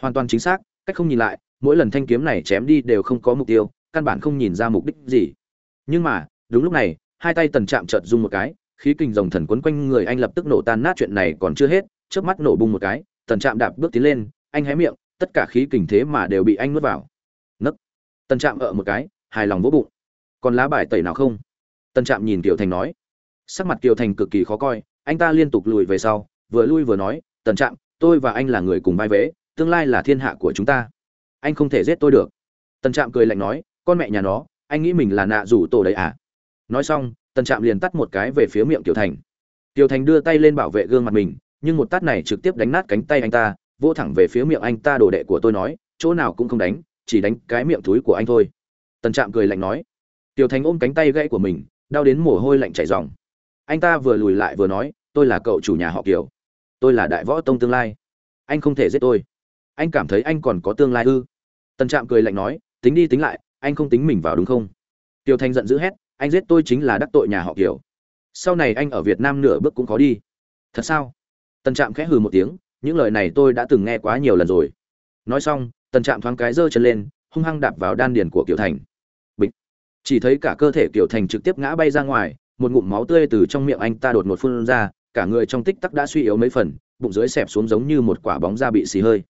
hoàn toàn chính xác, cách không nhìn lại, mỗi lần thanh kiếm này chém đi đều không có mục tiêu, căn bản không nhìn ra mục đích gì. Nhưng mà, đúng lúc này, hai tay tần chạm chợt rung một cái, khí kình rồng thần quấn quanh người anh lập tức nổ tan nát chuyện này còn chưa hết trước mắt nổ bung một cái, tần chạm đạp bước tiến lên, anh hé miệng, tất cả khí kình thế mà đều bị anh nuốt vào tần trạm ở một cái, hài lòng vỗ bụng. Còn lá bài tẩy nào không? Tần trạm nhìn kiều thành nói. Sắc mặt kiều thành cực kỳ khó coi, anh ta liên tục lùi về sau, vừa lui vừa nói, tần trạm, tôi và anh là người cùng vai vế, tương lai là thiên hạ của chúng ta. Anh không thể giết tôi được. Tần trạm cười lạnh nói, con mẹ nhà nó, anh nghĩ mình là nạ rủ tổ đấy à? Nói xong, tần trạm liền tắt một cái về phía miệng tiểu thành. Tiểu thành đưa tay lên bảo vệ gương mặt mình, nhưng một tát này trực tiếp đánh nát cánh tay anh ta, vỗ thẳng về phía miệng anh ta, đồ đệ của tôi nói, chỗ nào cũng không đánh chỉ đánh cái miệng túi của anh thôi. Tần trạm cười lạnh nói. Tiểu thành ôm cánh tay gãy của mình, đau đến mồ hôi lạnh chảy ròng. Anh ta vừa lùi lại vừa nói, tôi là cậu chủ nhà họ kiều. Tôi là đại võ tông tương lai. Anh không thể giết tôi. Anh cảm thấy anh còn có tương lai ư? Tần trạm cười lạnh nói, tính đi tính lại, anh không tính mình vào đúng không? Tiêu thanh giận dữ hét, anh giết tôi chính là đắc tội nhà họ kiều. Sau này anh ở việt nam nửa bước cũng có đi. Thật sao? Tần trạm khẽ hừ một tiếng, những lời này tôi đã từng nghe quá nhiều lần rồi. Nói xong tần trạm thoáng cái giơ chân lên hung hăng đạp vào đan điền của kiều thành chỉ thấy cả cơ thể Kiều Thành trực tiếp ngã bay ra ngoài, một ngụm máu tươi từ trong miệng anh ta đột ngột phun ra, cả người trong tích tắc đã suy yếu mấy phần, bụng dưới xẹp xuống giống như một quả bóng da bị xì hơi.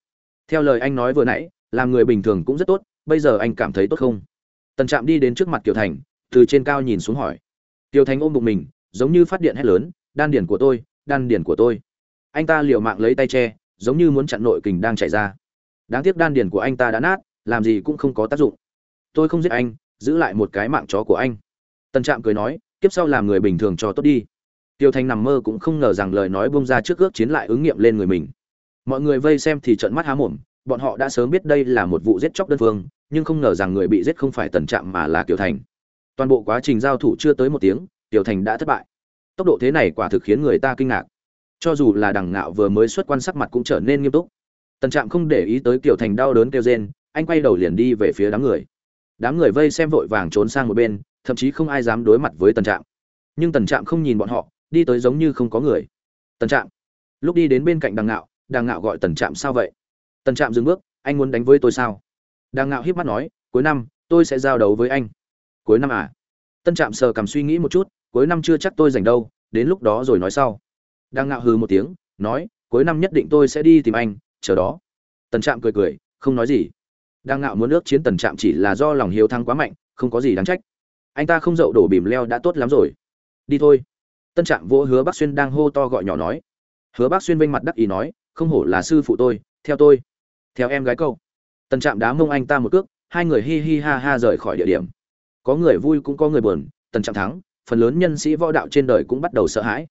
Theo lời anh nói vừa nãy, làm người bình thường cũng rất tốt, bây giờ anh cảm thấy tốt không? Tần Trạm đi đến trước mặt Kiều Thành, từ trên cao nhìn xuống hỏi. Kiều Thành ôm bụng mình, giống như phát điện hét lớn, đan điền của tôi, đan điền của tôi. Anh ta liều mạng lấy tay che, giống như muốn chặn nội kình đang chảy ra. Đáng tiếc đan điền của anh ta đã nát, làm gì cũng không có tác dụng. Tôi không giết anh, giữ lại một cái mạng chó của anh. Tần trạm cười nói kiếp sau làm người bình thường cho tốt đi. Tiêu thanh nằm mơ cũng không ngờ rằng lời nói bông ra trước ước chiến lại ứng nghiệm lên người mình. Mọi người vây xem thì trợn mắt há mồm bọn họ đã sớm biết đây là một vụ giết chóc đơn phương nhưng không ngờ rằng người bị giết không phải tần trạm mà là tiểu thành. Toàn bộ quá trình giao thủ chưa tới một tiếng tiểu thành đã thất bại. Tốc độ thế này quả thực khiến người ta kinh ngạc. Cho dù là đằng ngạo vừa mới xuất quan sắc mặt cũng trở nên nghiêm túc tần trạm không để ý tới kiều thành đau đớn kêu rên, anh quay đầu liền đi về phía đám người. Đám người vây xem vội vàng trốn sang một bên, thậm chí không ai dám đối mặt với tần trạm. Nhưng tần trạm không nhìn bọn họ, đi tới giống như không có người. Tần trạm. Lúc đi đến bên cạnh đằng ngạo đằng ngạo gọi tần trạm, sao vậy? Tần trạm dừng bước, anh muốn đánh với tôi sao? Đằng ngạo hiếp mắt nói, cuối năm, tôi sẽ giao đấu với anh. Cuối năm à? Tân trạm sờ cầm suy nghĩ một chút, cuối năm chưa chắc tôi dành đâu, đến lúc đó rồi nói sau. Đằng ngạo hừ một tiếng, nói, cuối năm nhất định tôi sẽ đi tìm anh chờ đó. Tần trạm cười cười, không nói gì. Đang ngạo muốn ước chiến tần trạm chỉ là do lòng hiếu thắng quá mạnh, không có gì đáng trách. Anh ta không dậu đổ bìm leo đã tốt lắm rồi. Đi thôi. Tân trạm vỗ hứa bác xuyên đang hô to gọi nhỏ nói. Hứa bác xuyên vênh mặt đắc ý nói, không hổ là sư phụ tôi, theo tôi. Theo em gái câu tân trạm đá mông anh ta một cước, hai người hi hi ha ha rời khỏi địa điểm. Có người vui cũng có người buồn, tần trạm thắng, phần lớn nhân sĩ võ đạo trên đời cũng bắt đầu sợ hãi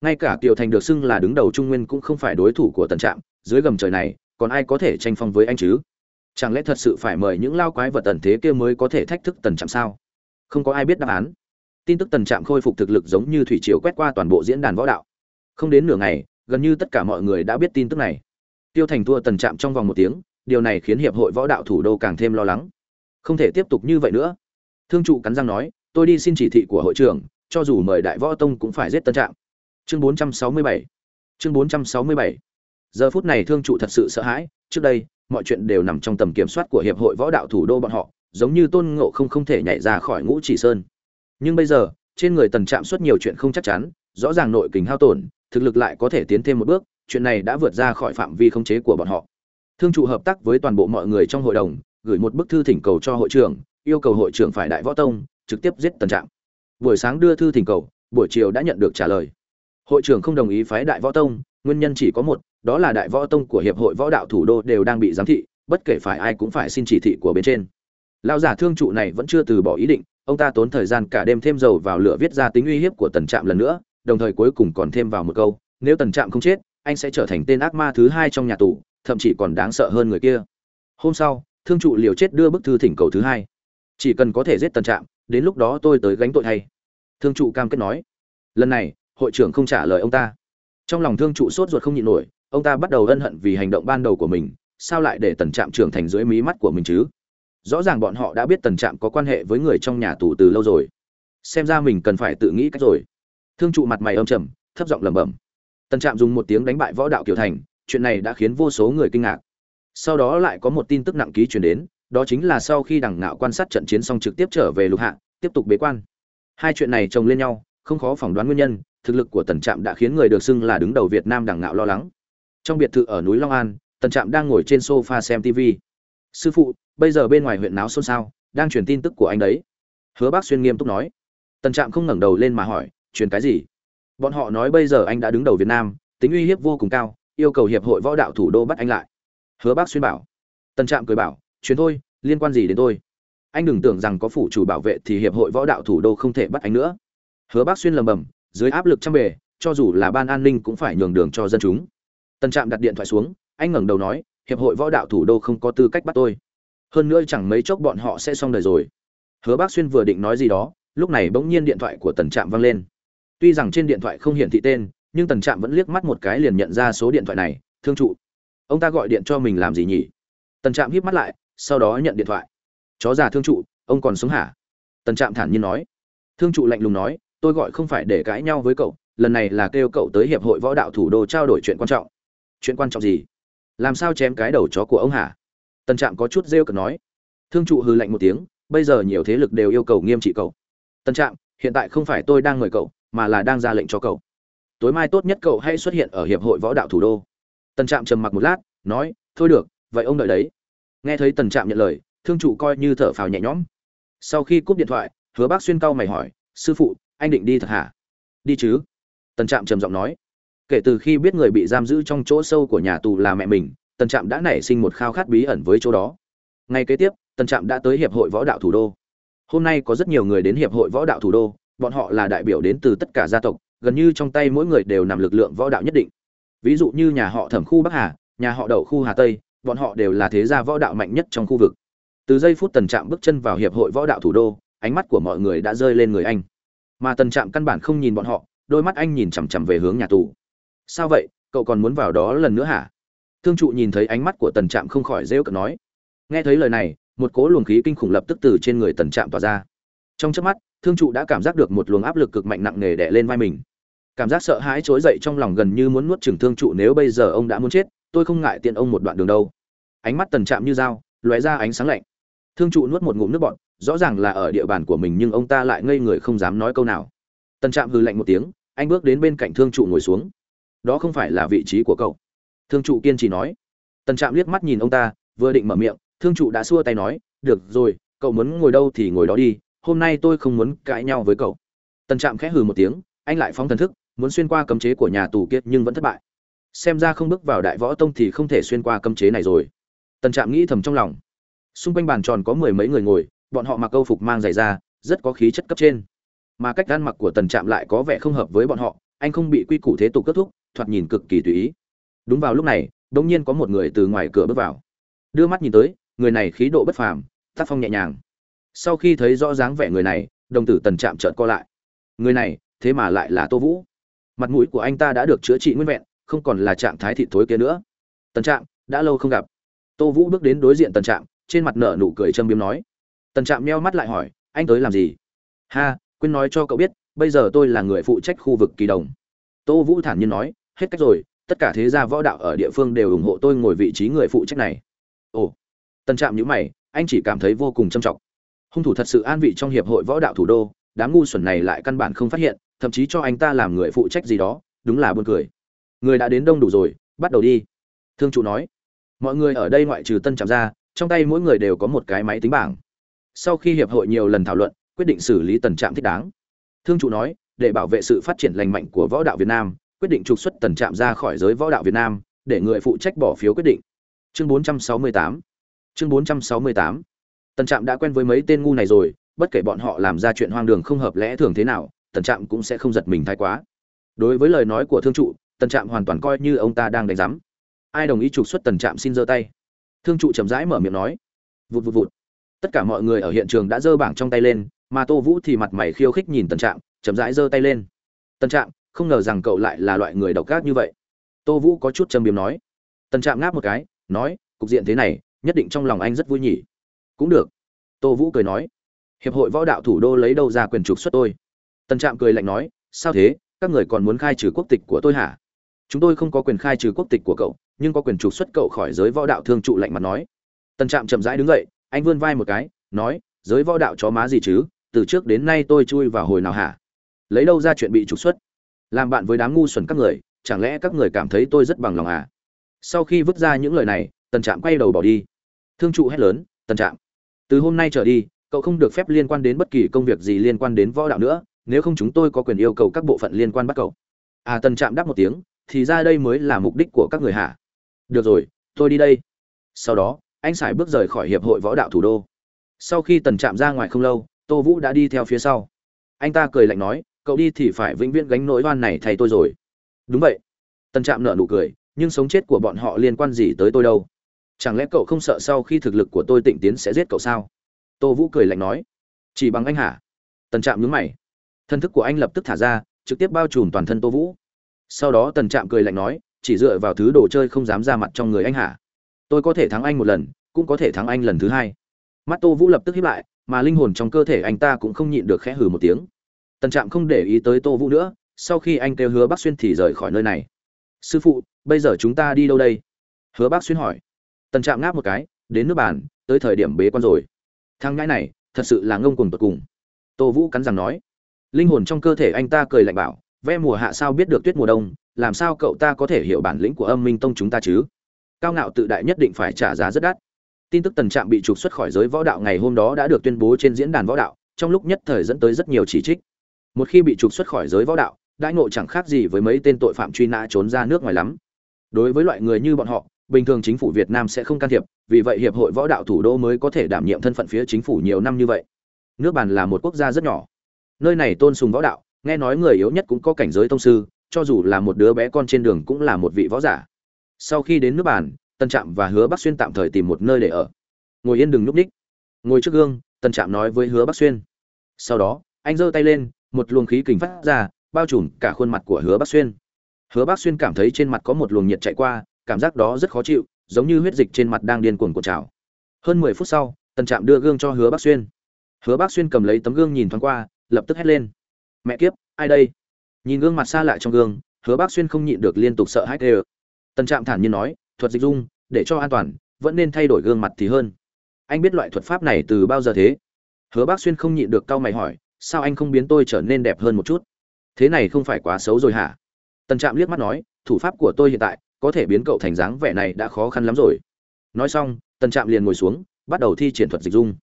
ngay cả kiều thành được xưng là đứng đầu trung nguyên cũng không phải đối thủ của tần trạm, dưới gầm trời này, còn ai có thể tranh phong với anh chứ? Chẳng lẽ thật sự phải mời những lao quái vật tần thế kia mới có thể thách thức tần trạm sao? Không có ai biết đáp án. Tin tức tần trạm khôi phục thực lực giống như thủy triều quét qua toàn bộ diễn đàn võ đạo. Không đến nửa ngày, gần như tất cả mọi người đã biết tin tức này. Tiêu thành thua tần trạm trong vòng một tiếng, điều này khiến hiệp hội võ đạo thủ đô càng thêm lo lắng. Không thể tiếp tục như vậy nữa. Thương trụ cắn răng nói, tôi đi xin chỉ thị của hội trưởng, cho dù mời đại võ tông cũng phải giết tân trạm chương 467 chương 467 giờ phút này thương trụ thật sự sợ hãi, trước đây, mọi chuyện đều nằm trong tầm kiểm soát của hiệp hội võ đạo thủ đô bọn họ, giống như tôn ngộ không không thể nhảy ra khỏi ngũ chỉ sơn. Nhưng bây giờ, trên người tần trạm xuất nhiều chuyện không chắc chắn, rõ ràng nội kình hao tổn, thực lực lại có thể tiến thêm một bước, chuyện này đã vượt ra khỏi phạm vi khống chế của bọn họ. Thương trụ hợp tác với toàn bộ mọi người trong hội đồng, gửi một bức thư thỉnh cầu cho hội trưởng, yêu cầu hội trưởng phải đại võ tông, trực tiếp giết tần trạm. Buổi sáng đưa thư thỉnh cầu, buổi chiều đã nhận được trả lời hội trưởng không đồng ý phái đại võ tông, nguyên nhân chỉ có một, đó là đại võ tông của hiệp hội võ đạo thủ đô đều đang bị giám thị, bất kể phải ai cũng phải xin chỉ thị của bên trên. Lao giả thương trụ này vẫn chưa từ bỏ ý định, ông ta tốn thời gian cả đêm thêm dầu vào lửa viết ra tính uy hiếp của tần trạm lần nữa, đồng thời cuối cùng còn thêm vào một câu, nếu tần trạm không chết, anh sẽ trở thành tên ác ma thứ hai trong nhà tù, thậm chí còn đáng sợ hơn người kia. Hôm sau, thương trụ liều chết đưa bức thư thỉnh cầu thứ hai. Chỉ cần có thể giết tần trạm, đến lúc đó tôi tới gánh tội thay. Thương trụ cam kết nói. Lần này hội trưởng không trả lời ông ta. Trong lòng thương trụ sốt ruột không nhịn nổi, ông ta bắt đầu ân hận vì hành động ban đầu của mình, sao lại để tần trạm trưởng thành dưới mí mắt của mình chứ? Rõ ràng bọn họ đã biết tần trạm có quan hệ với người trong nhà tù từ lâu rồi. Xem ra mình cần phải tự nghĩ cách rồi. Thương trụ mặt mày âm trầm, thấp giọng lẩm bẩm. Tần trạm dùng một tiếng đánh bại võ đạo kiểu thành, chuyện này đã khiến vô số người kinh ngạc. Sau đó lại có một tin tức nặng ký chuyển đến, đó chính là sau khi đằng ngạo quan sát trận chiến xong trực tiếp trở về lục hạ, tiếp tục bế quan. Hai chuyện này chồng lên nhau, không khó phỏng đoán nguyên nhân thực lực của tần trạm đã khiến người được xưng là đứng đầu việt nam đằng ngạo lo lắng. Trong biệt thự ở núi long an, tần trạm đang ngồi trên sofa xem tv sư phụ, bây giờ bên ngoài huyện náo xôn xao, đang truyền tin tức của anh đấy. Hứa bác xuyên nghiêm túc nói. Tần trạm không ngẩng đầu lên mà hỏi, truyền cái gì? Bọn họ nói bây giờ anh đã đứng đầu việt nam, tính uy hiếp vô cùng cao, yêu cầu hiệp hội võ đạo thủ đô bắt anh lại. Hứa bác xuyên bảo. Tần trạm cười bảo chuyến thôi, liên quan gì đến tôi? Anh đừng tưởng rằng có phủ chủ bảo vệ thì hiệp hội võ đạo thủ đô không thể bắt anh nữa. Hứa bác xuyên lầm bầm dưới áp lực trăm bề, cho dù là ban an ninh cũng phải nhường đường cho dân chúng. Tần trạm đặt điện thoại xuống, anh ngẩng đầu nói, hiệp hội võ đạo thủ đô không có tư cách bắt tôi. Hơn nữa chẳng mấy chốc bọn họ sẽ xong đời rồi. Hứa bác xuyên vừa định nói gì đó, lúc này bỗng nhiên điện thoại của tần trạm vang lên. Tuy rằng trên điện thoại không hiển thị tên, nhưng tần trạm vẫn liếc mắt một cái liền nhận ra số điện thoại này, thương trụ, ông ta gọi điện cho mình làm gì nhỉ? Tần trạm híp mắt lại, sau đó nhận điện thoại. Chó già thương trụ, ông còn sống hả? Tần trạm thản nhiên nói. Thương trụ lạnh lùng nói tôi gọi không phải để cãi nhau với cậu, lần này là kêu cậu tới hiệp hội võ đạo thủ đô trao đổi chuyện quan trọng. Chuyện quan trọng gì? Làm sao chém cái đầu chó của ông hả? Tần trạm có chút rêu cực nói. Thương trụ hư lạnh một tiếng, bây giờ nhiều thế lực đều yêu cầu nghiêm trị cậu. Tần trạm, hiện tại không phải tôi đang mời cậu, mà là đang ra lệnh cho cậu. Tối mai tốt nhất cậu hãy xuất hiện ở hiệp hội võ đạo thủ đô. Tần trạm trầm mặc một lát, nói, thôi được, vậy ông đợi đấy. Nghe thấy tần trạm nhận lời, thương trụ coi như thở phào nhẹ nhõm. Sau khi cúp điện thoại, hứa bác xuyên cau mày hỏi, sư phụ anh định đi thật hả? Đi chứ. Tần trạm trầm giọng nói. Kể từ khi biết người bị giam giữ trong chỗ sâu của nhà tù là mẹ mình, tần trạm đã nảy sinh một khao khát bí ẩn với chỗ đó. Ngay kế tiếp, tần trạm đã tới hiệp hội võ đạo thủ đô. Hôm nay có rất nhiều người đến hiệp hội võ đạo thủ đô, bọn họ là đại biểu đến từ tất cả gia tộc, gần như trong tay mỗi người đều nằm lực lượng võ đạo nhất định. Ví dụ như nhà họ thẩm khu bắc hà, nhà họ đậu khu hà tây, bọn họ đều là thế gia võ đạo mạnh nhất trong khu vực. Từ giây phút tần trạm bước chân vào hiệp hội võ đạo thủ đô, ánh mắt của mọi người đã rơi lên người anh mà tần trạm căn bản không nhìn bọn họ, đôi mắt anh nhìn chằm chằm về hướng nhà tù. Sao vậy? Cậu còn muốn vào đó lần nữa hả? Thương trụ nhìn thấy ánh mắt của tần trạm không khỏi rêu cợt nói. Nghe thấy lời này, một cỗ luồng khí kinh khủng lập tức từ trên người tần trạm tỏa ra. Trong chớp mắt, thương trụ đã cảm giác được một luồng áp lực cực mạnh nặng nề đè lên vai mình. Cảm giác sợ hãi trỗi dậy trong lòng gần như muốn nuốt chửng thương trụ nếu bây giờ ông đã muốn chết, tôi không ngại tiện ông một đoạn đường đâu. Ánh mắt tần trạm như dao, lóe ra ánh sáng lạnh. Thương trụ nuốt một ngụm nước bọt rõ ràng là ở địa bàn của mình nhưng ông ta lại ngây người không dám nói câu nào. Tân trạm hư lạnh một tiếng, anh bước đến bên cạnh thương trụ ngồi xuống. Đó không phải là vị trí của cậu. Thương trụ kiên trì nói. Tân trạm liếc mắt nhìn ông ta, vừa định mở miệng, thương trụ đã xua tay nói, được rồi, cậu muốn ngồi đâu thì ngồi đó đi, hôm nay tôi không muốn cãi nhau với cậu. Tân trạm khẽ hừ một tiếng, anh lại phóng thần thức, muốn xuyên qua cấm chế của nhà tù kiệt nhưng vẫn thất bại. Xem ra không bước vào đại võ tông thì không thể xuyên qua cấm chế này rồi. Tân trạm nghĩ thầm trong lòng. Xung quanh bàn tròn có mười mấy người ngồi bọn họ mặc câu phục mang giày ra, rất có khí chất cấp trên. Mà cách ăn mặc của tần trạm lại có vẻ không hợp với bọn họ anh không bị quy củ thế tục kết thúc thoạt nhìn cực kỳ tùy ý. Đúng vào lúc này đ ỗ n g nhiên có một người từ ngoài cửa bước vào. Đưa mắt nhìn tới người này khí độ bất phàm tác phong nhẹ nhàng. Sau khi thấy rõ dáng vẻ người này đồng tử tần trạm trợn co lại. Người này thế mà lại là tô vũ. Mặt mũi của anh ta đã được chữa trị nguyên vẹn không còn là trạng thái thịt thối kia nữa. Tần trạm đã lâu không gặp. Tô vũ bước đến đối diện tần trạm trên mặt nở nụ cười châm biếm nói tần trạm meo mắt lại hỏi, anh tới làm gì? Ha, quên nói cho cậu biết, bây giờ tôi là người phụ trách khu vực kỳ đồng. Tô vũ thản nhiên nói, hết cách rồi, tất cả thế gia võ đạo ở địa phương đều ủng hộ tôi ngồi vị trí người phụ trách này. Ồ. Tần trạm nhữ mày, anh chỉ cảm thấy vô cùng trầm trọng. Hung thủ thật sự an vị trong hiệp hội võ đạo thủ đô, đám ngu xuẩn này lại căn bản không phát hiện, thậm chí cho anh ta làm người phụ trách gì đó, đúng là buồn cười. Người đã đến đông đủ rồi, bắt đầu đi. Thương chủ nói. Mọi người ở đây ngoại trừ tân trạm ra, trong tay mỗi người đều có một cái máy tính bảng sau khi hiệp hội nhiều lần thảo luận, quyết định xử lý tần trạm thích đáng. Thương chủ nói, để bảo vệ sự phát triển lành mạnh của võ đạo việt nam, quyết định trục xuất tần trạm ra khỏi giới võ đạo việt nam, để người phụ trách bỏ phiếu quyết định. Chương 468 chương 468 tần trạm đã quen với mấy tên ngu này rồi, bất kể bọn họ làm ra chuyện hoang đường không hợp lẽ thường thế nào, tần trạm cũng sẽ không giật mình thái quá. Đối với lời nói của thương trụ, tần trạm hoàn toàn coi như ông ta đang đánh giám. Ai đồng ý trục xuất tần trạm xin giơ tay? Thương trụ chậm rãi mở miệng nói. Vụt vụt vụt tất cả mọi người ở hiện trường đã giơ bảng trong tay lên, mà tô vũ thì mặt mày khiêu khích nhìn tần trạm, chậm rãi giơ tay lên. Tần trạm, không ngờ rằng cậu lại là loại người độc ác như vậy. Tô vũ có chút châm biếm nói. Tần trạm ngáp một cái, nói, cục diện thế này, nhất định trong lòng anh rất vui nhỉ. Cũng được. Tô vũ cười nói. Hiệp hội võ đạo thủ đô lấy đâu ra quyền trục xuất tôi? Tần trạm cười lạnh nói. Sao thế? Các người còn muốn khai trừ quốc tịch của tôi hả? Chúng tôi không có quyền khai trừ quốc tịch của cậu, nhưng có quyền trục xuất cậu khỏi giới võ đạo thương trụ lạnh mặt nói. Tần trạm chậm rãi đứng dậy anh vươn vai một cái, nói, giới võ đạo chó má gì chứ, từ trước đến nay tôi chui vào hồi nào hả? Lấy đâu ra chuyện bị trục xuất? Làm bạn với đám ngu xuẩn các người, chẳng lẽ các người cảm thấy tôi rất bằng lòng à sau khi vứt ra những lời này, tần trạm quay đầu bỏ đi. Thương trụ hét lớn, tần trạm, từ hôm nay trở đi, cậu không được phép liên quan đến bất kỳ công việc gì liên quan đến võ đạo nữa, nếu không chúng tôi có quyền yêu cầu các bộ phận liên quan bắt cậu. À tần trạm đáp một tiếng, thì ra đây mới là mục đích của các người hả? Được rồi, tôi đi đây. Sau đó anh sải bước rời khỏi hiệp hội võ đạo thủ đô. Sau khi tần chạm ra ngoài không lâu, tô vũ đã đi theo phía sau. Anh ta cười lạnh nói, cậu đi thì phải vĩnh viễn gánh nỗi oan này thay tôi rồi. Đúng vậy. Tần trạm nợ nụ cười, nhưng sống chết của bọn họ liên quan gì tới tôi đâu? Chẳng lẽ cậu không sợ sau khi thực lực của tôi tịnh tiến sẽ giết cậu sao? Tô vũ cười lạnh nói, chỉ bằng anh hả? Tần trạm nhướng mày. Thân thức của anh lập tức thả ra, trực tiếp bao trùm toàn thân tô vũ. Sau đó tần trạm cười lạnh nói, chỉ dựa vào thứ đồ chơi không dám ra mặt trong người anh hả? Tôi có thể thắng anh một lần, cũng có thể thắng anh lần thứ hai. Mắt tô vũ lập tức hiếp lại, mà linh hồn trong cơ thể anh ta cũng không nhịn được khẽ hừ một tiếng. Tần trạm không để ý tới tô vũ nữa, sau khi anh kêu hứa bác xuyên thì rời khỏi nơi này. Sư phụ, bây giờ chúng ta đi đâu đây? Hứa bác xuyên hỏi. Tần trạm ngáp một cái, đến nước bàn, tới thời điểm bế quan rồi. Thằng ngãi này, thật sự là ngông cùng tột cùng. Tô vũ cắn rằng nói. Linh hồn trong cơ thể anh ta cười lạnh bảo ve mùa hạ sao biết được tuyết mùa đông, làm sao cậu ta có thể hiểu bản lĩnh của âm minh tông chúng ta chứ? Cao ngạo tự đại nhất định phải trả giá rất đắt. Tin tức tần trạm bị trục xuất khỏi giới võ đạo ngày hôm đó đã được tuyên bố trên diễn đàn võ đạo, trong lúc nhất thời dẫn tới rất nhiều chỉ trích. Một khi bị trục xuất khỏi giới võ đạo, đãi ngộ chẳng khác gì với mấy tên tội phạm truy nã trốn ra nước ngoài lắm. Đối với loại người như bọn họ, bình thường chính phủ việt nam sẽ không can thiệp, vì vậy hiệp hội võ đạo thủ đô mới có thể đảm nhiệm thân phận phía chính phủ nhiều năm như vậy. Nước bàn là một quốc gia rất nhỏ. Nơi này tôn sùng võ đạo, nghe nói người yếu nhất cũng có cảnh giới tông sư, cho dù là một đứa bé con trên đường cũng là một vị võ giả sau khi đến nước bản, tân trạm và hứa bắc xuyên tạm thời tìm một nơi để ở. Ngồi yên đừng nhúc ních ngồi trước gương tân trạm nói với hứa bắc xuyên. Sau đó anh giơ tay lên một luồng khí kình phát ra bao trùm cả khuôn mặt của hứa bắc xuyên. Hứa bắc xuyên cảm thấy trên mặt có một luồng nhiệt chạy qua cảm giác đó rất khó chịu giống như huyết dịch trên mặt đang điên cuồng của trào. Hơn mười phút sau tân trạm đưa gương cho hứa bắc xuyên. Hứa bắc xuyên cầm lấy tấm gương nhìn thoáng qua lập tức hét lên. Mẹ kiếp ai đây? Nhìn gương mặt xa lại trong gương hứa bắc xuyên không nhịn được liên tục sợ hãi tê Tần trạm thản nhiên nói, thuật dịch dung, để cho an toàn, vẫn nên thay đổi gương mặt thì hơn. Anh biết loại thuật pháp này từ bao giờ thế? Hứa bác xuyên không nhịn được cau mày hỏi, sao anh không biến tôi trở nên đẹp hơn một chút? Thế này không phải quá xấu rồi hả? Tần trạm liếc mắt nói, thủ pháp của tôi hiện tại có thể biến cậu thành dáng vẻ này đã khó khăn lắm rồi. Nói xong, tần trạm liền ngồi xuống, bắt đầu thi triển thuật dịch dung.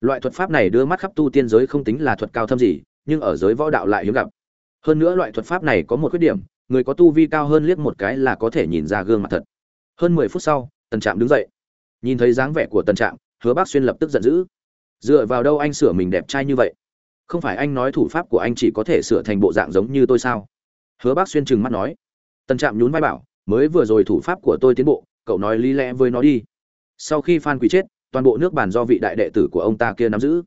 Loại thuật pháp này đưa mắt khắp tu tiên giới không tính là thuật cao thâm gì, nhưng ở giới võ đạo lại hiếm gặp. Hơn nữa loại thuật pháp này có một khuyết điểm người có tu vi cao hơn liếc một cái là có thể nhìn ra gương mặt thật. Hơn mười phút sau, tần trạm đứng dậy. Nhìn thấy dáng vẻ của tần trạm, hứa bác xuyên lập tức giận dữ. Dựa vào đâu anh sửa mình đẹp trai như vậy? Không phải anh nói thủ pháp của anh chỉ có thể sửa thành bộ dạng giống như tôi sao? Hứa bác xuyên trừng mắt nói. Tần trạm nhún vai bảo, mới vừa rồi thủ pháp của tôi tiến bộ, cậu nói lý lẽ với nó đi. Sau khi phan quý chết, toàn bộ nước bản do vị đại đệ tử của ông ta kia nắm giữ.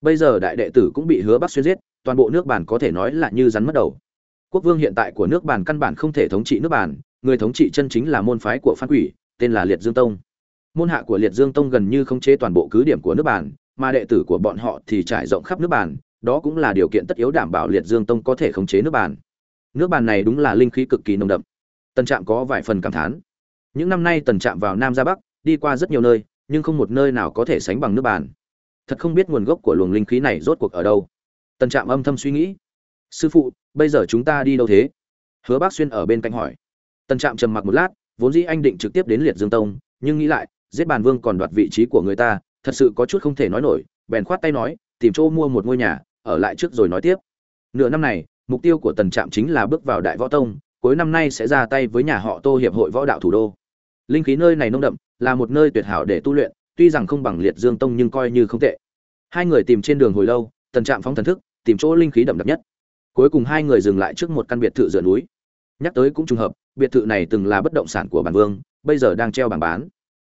Bây giờ đại đệ tử cũng bị hứa bác xuyên giết, toàn bộ nước bản có thể nói là như rắn mất đầu quốc vương hiện tại của nước bản căn bản không thể thống trị nước bản, người thống trị chân chính là môn phái của phan quỷ tên là liệt dương tông môn hạ của liệt dương tông gần như không chế toàn bộ cứ điểm của nước bản, mà đệ tử của bọn họ thì trải rộng khắp nước bản, đó cũng là điều kiện tất yếu đảm bảo liệt dương tông có thể khống chế nước bản. nước bản này đúng là linh khí cực kỳ nồng đậm tần trạm có vài phần cảm thán những năm nay tần trạm vào nam ra bắc đi qua rất nhiều nơi nhưng không một nơi nào có thể sánh bằng nước bản. thật không biết nguồn gốc của luồng linh khí này rốt cuộc ở đâu tần trạm âm thầm suy nghĩ sư phụ, bây giờ chúng ta đi đâu thế? Hứa bác xuyên ở bên cạnh hỏi. Tần trạm trầm mặc một lát, vốn dĩ anh định trực tiếp đến liệt dương tông, nhưng nghĩ lại, giết bàn vương còn đoạt vị trí của người ta, thật sự có chút không thể nói nổi, bèn khoát tay nói, tìm chỗ mua một ngôi nhà, ở lại trước rồi nói tiếp. Nửa năm này, mục tiêu của tần trạm chính là bước vào đại võ tông, cuối năm nay sẽ ra tay với nhà họ tô hiệp hội võ đạo thủ đô. Linh khí nơi này nông đậm, là một nơi tuyệt hảo để tu luyện, tuy rằng không bằng liệt dương tông nhưng coi như không tệ. Hai người tìm trên đường hồi lâu, tần trạm phóng thần thức, tìm chỗ linh khí đậm đặc nhất cuối cùng hai người dừng lại trước một căn biệt thự dựa núi. Nhắc tới cũng trùng hợp, biệt thự này từng là bất động sản của bản vương, bây giờ đang treo bảng bán.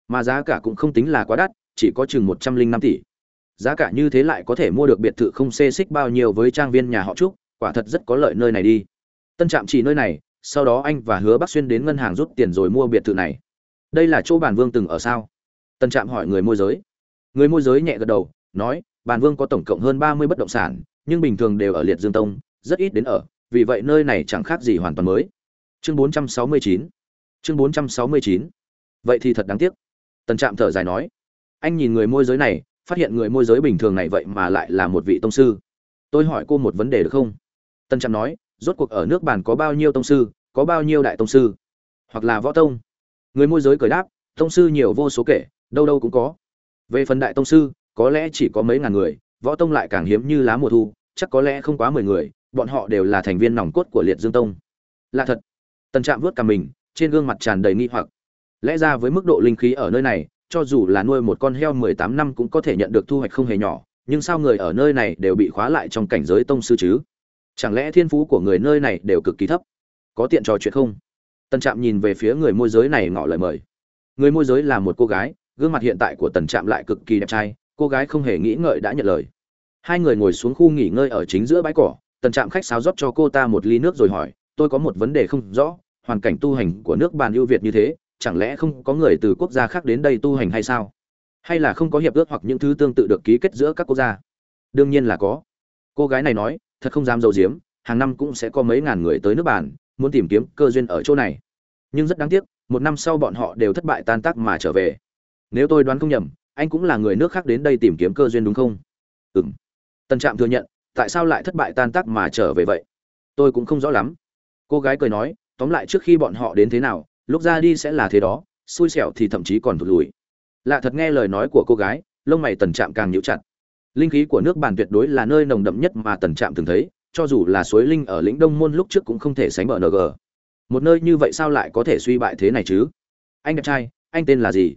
Mà giá cả cũng không tính là quá đắt, chỉ có chừng một trăm linh năm tỷ. Giá cả như thế lại có thể mua được biệt thự không xê xích bao nhiêu với trang viên nhà họ trúc, quả thật rất có lợi nơi này đi. Tân trạm chỉ nơi này, sau đó anh và hứa bắc xuyên đến ngân hàng rút tiền rồi mua biệt thự này. Đây là chỗ bản vương từng ở sao? Tân trạm hỏi người môi giới. Người môi giới nhẹ gật đầu, nói, bản vương có tổng cộng hơn ba mươi bất động sản, nhưng bình thường đều ở liệt dương tông rất ít đến ở, vì vậy nơi này chẳng khác gì hoàn toàn mới. Chương bốn trăm sáu mươi chín. Chương bốn trăm sáu mươi chín. Vậy thì thật đáng tiếc. Tần trạm thở dài nói, anh nhìn người môi giới này, phát hiện người môi giới bình thường này vậy mà lại là một vị tông sư. Tôi hỏi cô một vấn đề được không? Tần trạm nói, rốt cuộc ở nước bản có bao nhiêu tông sư, có bao nhiêu đại tông sư? Hoặc là võ tông? Người môi giới cười đáp, tông sư nhiều vô số kể, đâu đâu cũng có. Về phần đại tông sư, có lẽ chỉ có mấy ngàn người, võ tông lại càng hiếm như lá mùa thu, chắc có lẽ không quá mười người bọn họ đều là thành viên nòng cốt của liệt dương tông. Là thật, tần trạm vớt cả mình, trên gương mặt tràn đầy nghi hoặc. Lẽ ra với mức độ linh khí ở nơi này, cho dù là nuôi một con heo mười tám năm cũng có thể nhận được thu hoạch không hề nhỏ, nhưng sao người ở nơi này đều bị khóa lại trong cảnh giới tông sư chứ? Chẳng lẽ thiên phú của người nơi này đều cực kỳ thấp? Có tiện trò chuyện không? Tần trạm nhìn về phía người môi giới này ngỏ lời mời. Người môi giới là một cô gái, gương mặt hiện tại của tần trạm lại cực kỳ đẹp trai, cô gái không hề nghĩ ngợi đã nhận lời. Hai người ngồi xuống khu nghỉ ngơi ở chính giữa bãi cỏ tần trạm khách sáo rót cho cô ta một ly nước rồi hỏi, tôi có một vấn đề không rõ, hoàn cảnh tu hành của nước bàn ưu việt như thế, chẳng lẽ không có người từ quốc gia khác đến đây tu hành hay sao? Hay là không có hiệp ước hoặc những thứ tương tự được ký kết giữa các quốc gia? Đương nhiên là có. Cô gái này nói, thật không dám d i ấ u diếm hàng năm cũng sẽ có mấy ngàn người tới nước bàn muốn tìm kiếm cơ duyên ở chỗ này. Nhưng rất đáng tiếc, một năm sau bọn họ đều thất bại tan tác mà trở về. Nếu tôi đoán không nhầm, anh cũng là người nước khác đến đây tìm kiếm cơ duyên đúng không? Ừ m tân trạm thừa nhận tại sao lại thất bại tan tác mà trở về vậy? Tôi cũng không rõ lắm. Cô gái cười nói, tóm lại trước khi bọn họ đến thế nào, lúc ra đi sẽ là thế đó, xui xẻo thì thậm chí còn thụt lùi. Lạ thật nghe lời nói của cô gái, lông mày tần trạm càng nhíu chặt. Linh khí của nước bàn tuyệt đối là nơi nồng đậm nhất mà tần trạm từng thấy, cho dù là suối linh ở lĩnh đông môn lúc trước cũng không thể sánh bờ ng một nơi như vậy sao lại có thể suy bại thế này chứ? Anh đẹp trai, anh tên là gì?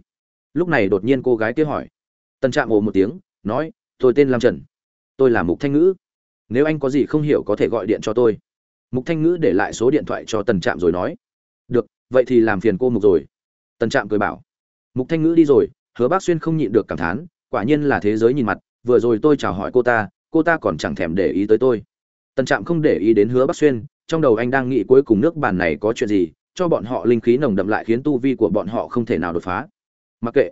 Lúc này đột nhiên cô gái kia hỏi. Tần trạm ồ một tiếng, nói, tôi tên lam trần. Tôi là mục thanh ngữ nếu anh có gì không hiểu có thể gọi điện cho tôi. Mục thanh ngữ để lại số điện thoại cho tần trạm rồi nói. Được, vậy thì làm phiền cô mục rồi. Tần trạm cười bảo. Mục thanh ngữ đi rồi, hứa bác xuyên không nhịn được cảm thán, quả nhiên là thế giới nhìn mặt, vừa rồi tôi chào hỏi cô ta cô ta còn chẳng thèm để ý tới tôi. Tần trạm không để ý đến hứa bác xuyên, trong đầu anh đang nghĩ cuối cùng nước bàn này có chuyện gì, cho bọn họ linh khí nồng đậm lại khiến tu vi của bọn họ không thể nào đột phá. Mặc kệ.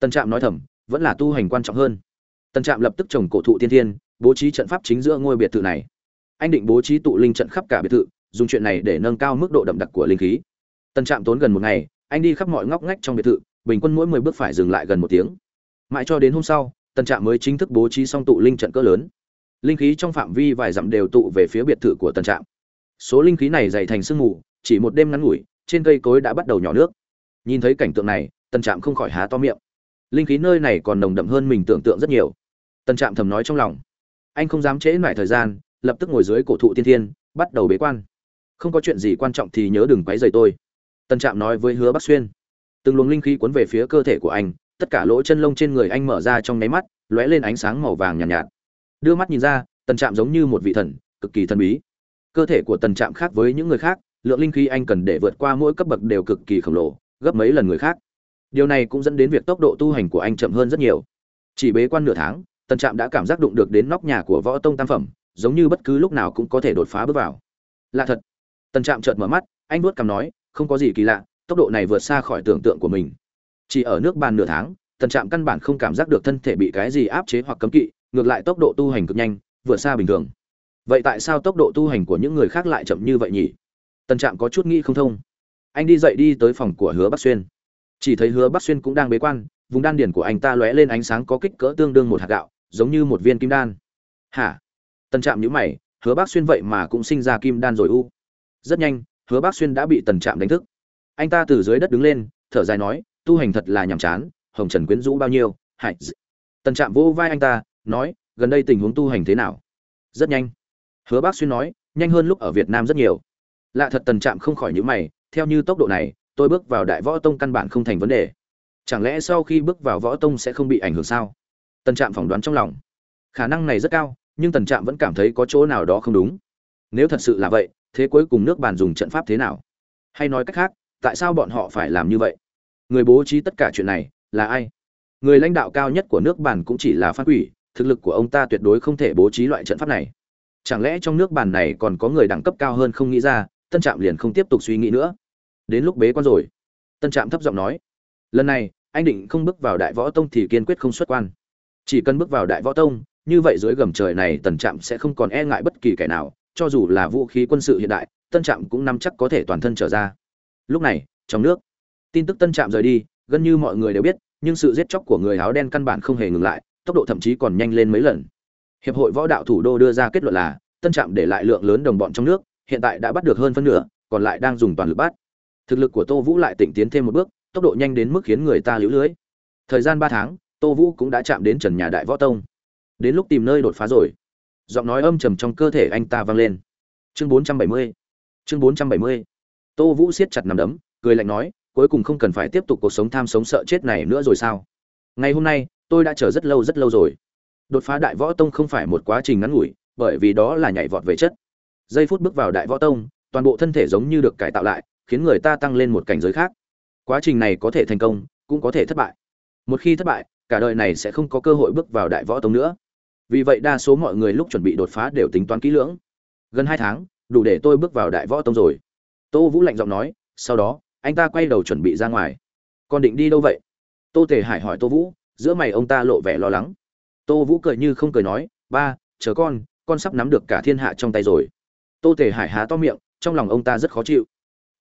Tần trạm nói thầm, vẫn là tu hành quan trọng hơn tần trạm lập tức trồng cổ thụ tiên thiên, bố trí trận pháp chính giữa ngôi biệt thự này. Anh định bố trí tụ linh trận khắp cả biệt thự, dùng chuyện này để nâng cao mức độ đậm đặc của linh khí. Tần trạm tốn gần một ngày, anh đi khắp mọi ngóc ngách trong biệt thự, bình quân mỗi mười bước phải dừng lại gần một tiếng. Mãi cho đến hôm sau, tần trạm mới chính thức bố trí xong tụ linh trận cỡ lớn. Linh khí trong phạm vi vài dặm đều tụ về phía biệt thự của tần trạm. Số linh khí này dày thành sương mù, chỉ một đêm ngắn ngủi, trên cây cối đã bắt đầu nhỏ nước. Nhìn thấy cảnh tượng này, tần trạm không khỏi há to miệng. Linh khí nơi này còn nồng đậm hơn mình tưởng tượng rất nhiều tần trạm thầm nói trong lòng. Anh không dám trễ mãi thời gian lập tức ngồi dưới cổ thụ tiên thiên bắt đầu bế quan. Không có chuyện gì quan trọng thì nhớ đừng quấy rầy tôi. Tần trạm nói với hứa bắc xuyên. Từng luồng linh khí cuốn về phía cơ thể của anh tất cả lỗ chân lông trên người anh mở ra trong nháy mắt lóe lên ánh sáng màu vàng nhàn nhạt, nhạt. Đưa mắt nhìn ra tần trạm giống như một vị thần cực kỳ thần bí. Cơ thể của tần trạm khác với những người khác lượng linh khí anh cần để vượt qua mỗi cấp bậc đều cực kỳ khổng lồ gấp mấy lần người khác. Điều này cũng dẫn đến việc tốc độ tu hành của anh chậm hơn rất nhiều. Chỉ bế quan nửa tháng tần trạm đã cảm giác đụng được đến nóc nhà của võ tông tam phẩm, giống như bất cứ lúc nào cũng có thể đột phá bước vào. Lạ thật. Tần trạm chợt mở mắt, anh vuốt cằm nói, không có gì kỳ lạ, tốc độ này vượt xa khỏi tưởng tượng của mình. Chỉ ở nước bàn nửa tháng, tần trạm căn bản không cảm giác được thân thể bị cái gì áp chế hoặc cấm kỵ, ngược lại tốc độ tu hành cực nhanh, vượt xa bình thường. Vậy tại sao tốc độ tu hành của những người khác lại chậm như vậy nhỉ? Tần trạm có chút nghĩ không thông. Anh đi dậy đi tới phòng của hứa bắc xuyên. Chỉ thấy hứa bắc xuyên cũng đang bế quan, vùng đan điển của anh ta lóe lên ánh sáng có kích cỡ tương đương một hạt gạo giống như một viên kim đan. Hả? Tần trạm nhíu mày, hứa bác xuyên vậy mà cũng sinh ra kim đan rồi u. Rất nhanh, hứa bác xuyên đã bị tần trạm đánh thức. Anh ta từ dưới đất đứng lên, thở dài nói, tu hành thật là nhàm chán, hồng trần quyến rũ bao nhiêu, hại tần trạm vô vai anh ta, nói, gần đây tình huống tu hành thế nào? Rất nhanh. Hứa bác xuyên nói, nhanh hơn lúc ở việt nam rất nhiều. Lạ thật tần trạm không khỏi nhữ mày, theo như tốc độ này, tôi bước vào đại võ tông căn bản không thành vấn đề. Chẳng lẽ sau khi bước vào võ tông sẽ không bị ảnh hưởng sao? Tần trạm phỏng đoán trong lòng. Khả năng này rất cao, nhưng tần trạm vẫn cảm thấy có chỗ nào đó không đúng. Nếu thật sự là vậy, thế cuối cùng nước bàn dùng trận pháp thế nào? Hay nói cách khác, tại sao bọn họ phải làm như vậy? Người bố trí tất cả chuyện này, là ai? Người lãnh đạo cao nhất của nước bàn cũng chỉ là phan quỷ, thực lực của ông ta tuyệt đối không thể bố trí loại trận pháp này. Chẳng lẽ trong nước bàn này còn có người đẳng cấp cao hơn không nghĩ ra, tân trạm liền không tiếp tục suy nghĩ nữa? Đến lúc bế quan rồi. Tân trạm thấp giọng nói. Lần này, anh định không bước vào đại võ tông thì kiên quyết không xuất quan chỉ cần bước vào đại võ tông, như vậy dưới gầm trời này tần trạm sẽ không còn e ngại bất kỳ kẻ nào, cho dù là vũ khí quân sự hiện đại, tân trạm cũng nắm chắc có thể toàn thân trở ra. Lúc này, trong nước, tin tức tân trạm rời đi, gần như mọi người đều biết, nhưng sự giết chóc của người áo đen căn bản không hề ngừng lại, tốc độ thậm chí còn nhanh lên mấy lần. Hiệp hội võ đạo thủ đô đưa ra kết luận là, tân trạm để lại lượng lớn đồng bọn trong nước, hiện tại đã bắt được hơn phân nửa, còn lại đang dùng toàn lực bắt. Thực lực của tô vũ lại tỉnh tiến thêm một bước, tốc độ nhanh đến mức khiến người ta lũ lưới. Thời gian ba tháng tô vũ cũng đã chạm đến trần nhà đại võ tông. Đến lúc tìm nơi đột phá rồi, giọng nói âm trầm trong cơ thể anh ta vang lên. Chương bốn trăm bảy mươi, chương bốn trăm bảy mươi. Tô vũ siết chặt nằm đấm, cười lạnh nói, cuối cùng không cần phải tiếp tục cuộc sống tham sống sợ chết này nữa rồi sao? Ngày hôm nay, tôi đã chờ rất lâu rất lâu rồi. Đột phá đại võ tông không phải một quá trình ngắn ngủi, bởi vì đó là nhảy vọt về chất. Giây phút bước vào đại võ tông, toàn bộ thân thể giống như được cải tạo lại, khiến người ta tăng lên một cảnh giới khác. Quá trình này có thể thành công, cũng có thể thất bại. Một khi thất bại cả đời này sẽ không có cơ hội bước vào đại võ tông nữa. Vì vậy đa số mọi người lúc chuẩn bị đột phá đều tính toán kỹ lưỡng. Gần hai tháng, đủ để tôi bước vào đại võ tông rồi. Tô vũ lạnh giọng nói, sau đó, anh ta quay đầu chuẩn bị ra ngoài. Con định đi đâu vậy? Tô tề hải hỏi tô vũ, giữa mày ông ta lộ vẻ lo lắng. Tô vũ cười như không cười nói, ba, chờ con con sắp nắm được cả thiên hạ trong tay rồi. Tô tề hải há to miệng, trong lòng ông ta rất khó chịu.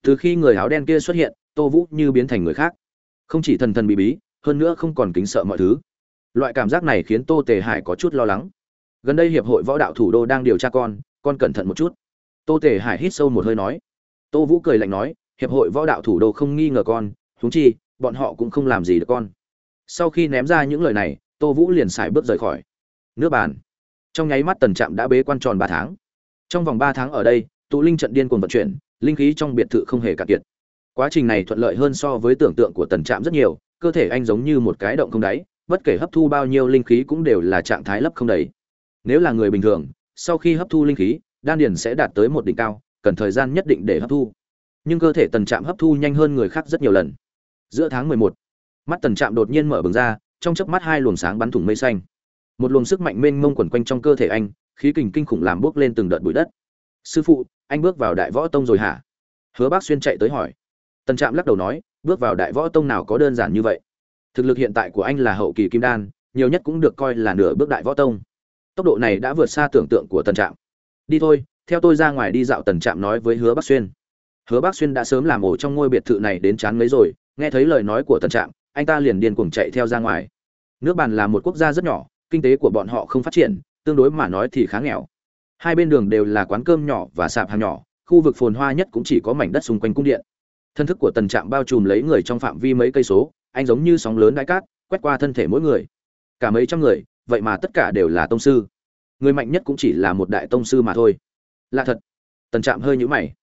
Từ khi người áo đen kia xuất hiện, tô vũ như biến thành người khác. Không chỉ thần thần bí bí hơn nữa không còn kính sợ mọi thứ. Loại cảm giác này khiến tô tề hải có chút lo lắng. Gần đây hiệp hội võ đạo thủ đô đang điều tra con con cẩn thận một chút. Tô tề hải hít sâu một hơi nói. Tô vũ cười lạnh nói, hiệp hội võ đạo thủ đô không nghi ngờ con thúng chi, bọn họ cũng không làm gì được con. Sau khi ném ra những lời này, tô vũ liền xài bước rời khỏi. Nước bàn. Trong nháy mắt tần trạm đã bế quan tròn ba tháng. Trong vòng ba tháng ở đây, tụ linh trận điên cuồng vận chuyển, linh khí trong biệt thự không hề cạn kiệt. Quá trình này thuận lợi hơn so với tưởng tượng của tần trạm rất nhiều cơ thể anh giống như một cái động không đáy, bất kể hấp thu bao nhiêu linh khí cũng đều là trạng thái lấp không đầy. Nếu là người bình thường, sau khi hấp thu linh khí, đan điền sẽ đạt tới một đỉnh cao, cần thời gian nhất định để hấp thu. Nhưng cơ thể tần trạm hấp thu nhanh hơn người khác rất nhiều lần. Giữa tháng mười một, mắt tần trạm đột nhiên mở bừng ra, trong chớp mắt hai luồng sáng bắn thủng mây xanh. Một luồng sức mạnh mênh mông quẩn quanh trong cơ thể anh, khí kình kinh khủng làm bước lên từng đợt bụi đất. Sư phụ, anh bước vào đại võ tông rồi hả? Hứa bác xuyên chạy tới hỏi. Tần trạm lắc đầu nói bước vào đại võ tông nào có đơn giản như vậy. Thực lực hiện tại của anh là hậu kỳ kim đan, nhiều nhất cũng được coi là nửa bước đại võ tông. Tốc độ này đã vượt xa tưởng tượng của tần trạm. Đi thôi, theo tôi ra ngoài đi dạo tần trạm nói với hứa bác xuyên. Hứa bác xuyên đã sớm làm ổ trong ngôi biệt thự này đến chán mấy rồi, nghe thấy lời nói của tần trạm, anh ta liền điên cuồng chạy theo ra ngoài. Nước bàn là một quốc gia rất nhỏ, kinh tế của bọn họ không phát triển, tương đối mà nói thì khá nghèo. Hai bên đường đều là quán cơm nhỏ và sạp hàng nhỏ, khu vực phồn hoa nhất cũng chỉ có mảnh đất xung quanh cung điện thân thức của tần trạm bao trùm lấy người trong phạm vi mấy cây số, anh giống như sóng lớn đại cát, quét qua thân thể mỗi người. Cả mấy trăm người, vậy mà tất cả đều là tông sư. Người mạnh nhất cũng chỉ là một đại tông sư mà thôi. Lạ thật. Tần trạm hơi nhũ mày.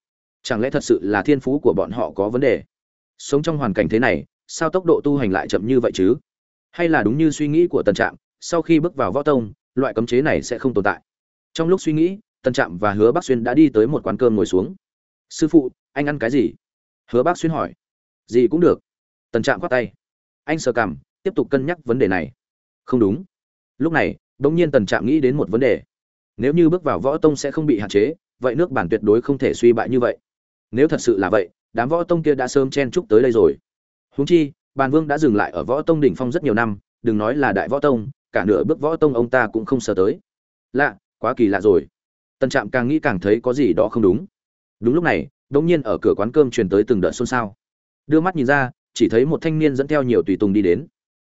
Chẳng lẽ thật sự là thiên phú của bọn họ có vấn đề? Sống trong hoàn cảnh thế này, sao tốc độ tu hành lại chậm như vậy chứ? Hay là đúng như suy nghĩ của tần trạm, sau khi bước vào võ tông, loại cấm chế này sẽ không tồn tại. Trong lúc suy nghĩ, tần trạm và hứa bắc xuyên đã đi tới một quán cơm ngồi xuống. Sư phụ, anh ăn cái gì? Hứa bác xuyên hỏi. Gì cũng được. Tần trạm khoát tay. Anh sờ cảm tiếp tục cân nhắc vấn đề này. Không đúng. Lúc này đ ỗ n g nhiên tần trạm nghĩ đến một vấn đề. Nếu như bước vào võ tông sẽ không bị hạn chế, vậy nước bản tuyệt đối không thể suy bại như vậy. Nếu thật sự là vậy, đám võ tông kia đã sớm chen chúc tới đây rồi. Húng chi, bàn vương đã dừng lại ở võ tông đỉnh phong rất nhiều năm, đừng nói là đại võ tông, cả nửa bước võ tông ông ta cũng không sờ tới. Lạ, quá kỳ lạ rồi. Tần trạm càng nghĩ càng thấy có gì đó không đúng. Đúng lúc này đống nhiên ở cửa quán cơm truyền tới từng đợt xôn xao. Đưa mắt nhìn ra, chỉ thấy một thanh niên dẫn theo nhiều tùy tùng đi đến.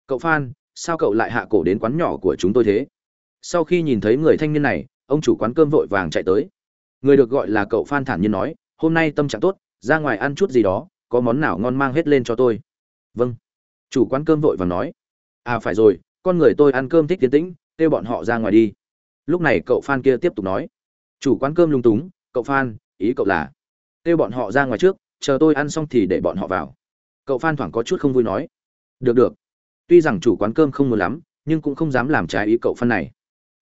Cậu phan, sao cậu lại hạ cổ đến quán nhỏ của chúng tôi thế? Sau khi nhìn thấy người thanh niên này, ông chủ quán cơm vội vàng chạy tới. Người được gọi là cậu phan thản nhiên nói, hôm nay tâm trạng tốt, ra ngoài ăn chút gì đó, có món nào ngon mang hết lên cho tôi. Vâng. Chủ quán cơm vội vàng nói à phải rồi, con người tôi ăn cơm thích tiến tĩnh, kêu bọn họ ra ngoài đi. Lúc này cậu phan kia tiếp tục nói, chủ quán cơm lung túng, cậu phan, ý cậu là kêu bọn họ ra ngoài trước, chờ tôi ăn xong thì để bọn họ vào. Cậu phan thoảng có chút không vui nói. Được được. Tuy rằng chủ quán cơm không muốn lắm, nhưng cũng không dám làm trái ý cậu Phan này.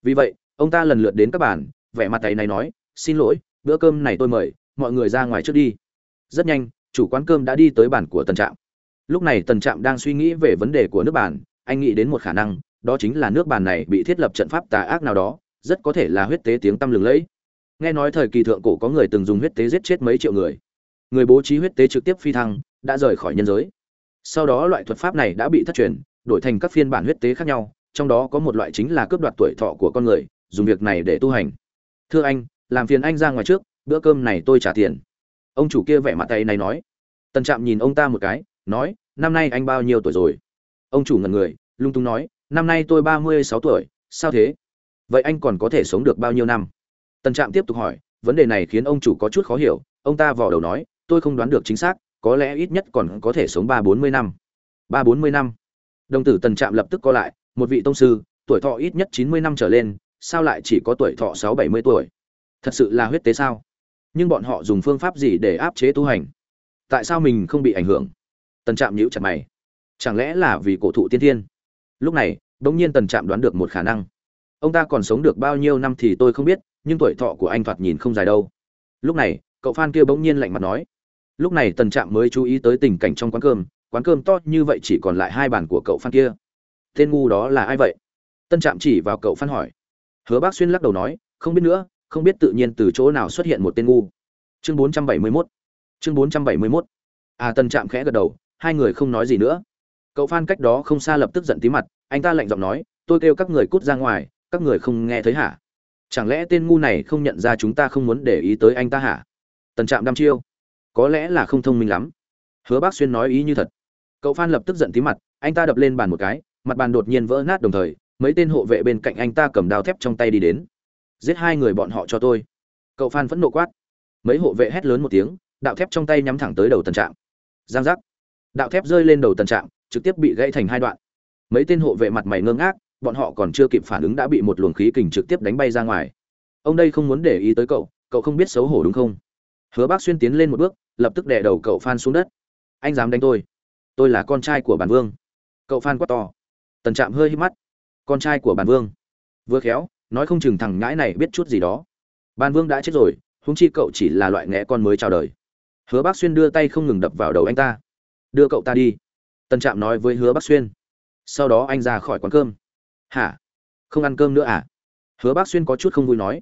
Vì vậy, ông ta lần lượt đến các bàn, vẻ mặt tay này nói, xin lỗi, bữa cơm này tôi mời, mọi người ra ngoài trước đi. Rất nhanh, chủ quán cơm đã đi tới bàn của tần trạm. Lúc này tần trạm đang suy nghĩ về vấn đề của nước bàn, anh nghĩ đến một khả năng, đó chính là nước bàn này bị thiết lập trận pháp tà ác nào đó, rất có thể là huyết tế tiếng tăm lừng lẫy nghe nói thời kỳ thượng cổ có người từng dùng huyết tế giết chết mấy triệu người. Người bố trí huyết tế trực tiếp phi thăng, đã rời khỏi nhân giới. Sau đó loại thuật pháp này đã bị thất truyền, đổi thành các phiên bản huyết tế khác nhau, trong đó có một loại chính là cướp đoạt tuổi thọ của con người, dùng việc này để tu hành. Thưa anh, làm phiền anh ra ngoài trước, bữa cơm này tôi trả tiền. Ông chủ kia vẻ mặt tay này nói. Tần trạm nhìn ông ta một cái, nói, năm nay anh bao nhiêu tuổi rồi? Ông chủ ngần người, lung tung nói, năm nay tôi ba mươi sáu tuổi, sao thế? Vậy anh còn có thể sống được bao nhiêu năm? Tần trạm tiếp tục hỏi, vấn đề này khiến ông chủ có chút khó hiểu, ông ta vò đầu nói, tôi không đoán được chính xác, có lẽ ít nhất còn có thể sống ba bốn mươi năm. Ba bốn mươi năm? Đồng tử tần trạm lập tức co lại, một vị tông sư, tuổi thọ ít nhất chín mươi năm trở lên, sao lại chỉ có tuổi thọ sáu bảy mươi tuổi? Thật sự là huyết tế sao? Nhưng bọn họ dùng phương pháp gì để áp chế tu hành? Tại sao mình không bị ảnh hưởng? Tần trạm nhíu chặt mày. Chẳng lẽ là vì cổ thụ tiên thiên? Lúc này bỗng nhiên tần trạm đoán được một khả năng. Ông ta còn sống được bao nhiêu năm thì tôi không biết nhưng tuổi thọ của anh thoạt nhìn không dài đâu. Lúc này, cậu phan kia bỗng nhiên lạnh mặt nói. Lúc này tần trạm mới chú ý tới tình cảnh trong quán cơm quán cơm to như vậy chỉ còn lại hai bàn của cậu phan kia. Tên ngu đó là ai vậy? Tân trạm chỉ vào cậu phan hỏi. Hứa bác xuyên lắc đầu nói, không biết nữa, không biết tự nhiên từ chỗ nào xuất hiện một tên ngu. Chương 471 chương 471 à tân trạm khẽ gật đầu, hai người không nói gì nữa. Cậu phan cách đó không xa lập tức giận tí mặt, anh ta lạnh giọng nói, tôi kêu các người cút ra ngoài, các người không nghe thấy hả? Chẳng lẽ tên ngu này không nhận ra chúng ta không muốn để ý tới anh ta hả? Tần trạm đăm chiêu. Có lẽ là không thông minh lắm. Hứa bác xuyên nói ý như thật. Cậu phan lập tức giận tí mặt, anh ta đập lên bàn một cái, mặt bàn đột nhiên vỡ nát đồng thời, mấy tên hộ vệ bên cạnh anh ta cầm đao thép trong tay đi đến. Giết hai người bọn họ cho tôi. Cậu phan vẫn nộ quát. Mấy hộ vệ hét lớn một tiếng, đạo thép trong tay nhắm thẳng tới đầu tần trạm. Giang giác. Đạo thép rơi lên đầu tần trạm, trực tiếp bị gãy thành hai đoạn. Mấy tên hộ vệ mặt mày ngơ ngác bọn họ còn chưa kịp phản ứng đã bị một luồng khí kình trực tiếp đánh bay ra ngoài. Ông đây không muốn để ý tới cậu cậu không biết xấu hổ đúng không? Hứa bác xuyên tiến lên một bước, lập tức đè đầu cậu phan xuống đất. Anh dám đánh tôi? Tôi là con trai của bản vương. Cậu phan quát to. Tần trạm hơi hít mắt. Con trai của bản vương. Vừa khéo, nói không chừng thằng ngãi này biết chút gì đó. Bản vương đã chết rồi, huống chi cậu chỉ là loại nghẽ con mới chào đời. Hứa bác xuyên đưa tay không ngừng đập vào đầu anh ta. Đưa cậu ta đi. Tần trạm nói với hứa bác xuyên. Sau đó anh ra khỏi quán cơm hả? Không ăn cơm nữa à? Hứa bác xuyên có chút không vui nói.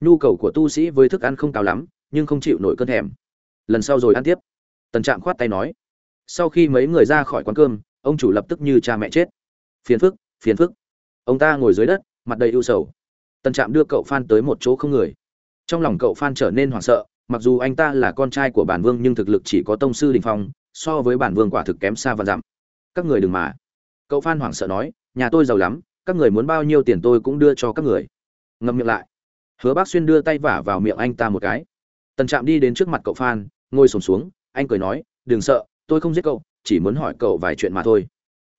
Nhu cầu của tu sĩ với thức ăn không cao lắm, nhưng không chịu nổi cơn thèm. Lần sau rồi ăn tiếp. Tần trạm khoát tay nói. Sau khi mấy người ra khỏi quán cơm, ông chủ lập tức như cha mẹ chết. Phiền phức phiền phức. Ông ta ngồi dưới đất, mặt đầy ưu sầu. Tần trạm đưa cậu phan tới một chỗ không người. Trong lòng cậu phan trở nên hoảng sợ, mặc dù anh ta là con trai của bản vương nhưng thực lực chỉ có tông sư đình phong, so với bản vương quả thực kém xa và dặm. Các người đừng mà. Cậu phan hoảng sợ nói, nhà tôi giàu lắm các người muốn bao nhiêu tiền tôi cũng đưa cho các người. Ngậm miệng lại. Hứa bác xuyên đưa tay vả vào miệng anh ta một cái. Tần trạm đi đến trước mặt cậu phan, ngồi sổm xuống, anh cười nói, đừng sợ, tôi không giết cậu, chỉ muốn hỏi cậu vài chuyện mà thôi.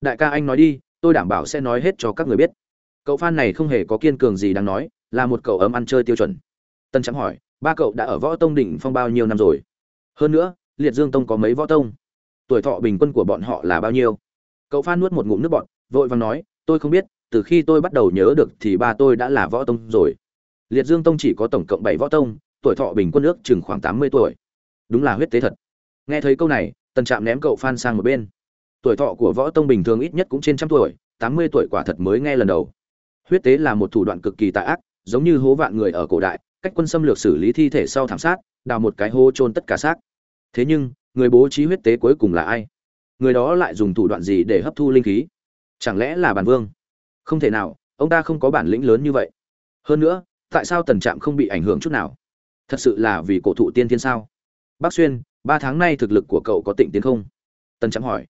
Đại ca anh nói đi, tôi đảm bảo sẽ nói hết cho các người biết. Cậu phan này không hề có kiên cường gì đáng nói, là một cậu ấm ăn chơi tiêu chuẩn. Tân trạm hỏi, ba cậu đã ở võ tông đỉnh phong bao nhiêu năm rồi? Hơn nữa, liệt dương tông có mấy võ tông? Tuổi thọ bình quân của bọn họ là bao nhiêu? Cậu phan nuốt một ngụm nước bọn vội vàng nói, tôi không biết từ khi tôi bắt đầu nhớ được thì ba tôi đã là võ tông rồi. Liệt dương tông chỉ có tổng cộng bảy võ tông, tuổi thọ bình quân ước chừng khoảng tám mươi tuổi. Đúng là huyết tế thật. Nghe thấy câu này, tần trạm ném cậu phan sang một bên. Tuổi thọ của võ tông bình thường ít nhất cũng trên trăm tuổi, tám mươi tuổi quả thật mới nghe lần đầu. Huyết tế là một thủ đoạn cực kỳ tà ác, giống như hố vạn người ở cổ đại, cách quân xâm lược xử lý thi thể sau thảm sát, đào một cái hố chôn tất cả xác. Thế nhưng, người bố trí huyết tế cuối cùng là ai? Người đó lại dùng thủ đoạn gì để hấp thu linh khí? Chẳng lẽ là bản vương? Không thể nào, ông ta không có bản lĩnh lớn như vậy. Hơn nữa, tại sao tần trạm không bị ảnh hưởng chút nào? Thật sự là vì cổ thụ tiên thiên sao? Bác xuyên, ba tháng nay thực lực của cậu có tịnh tiến không? Tần trạm hỏi.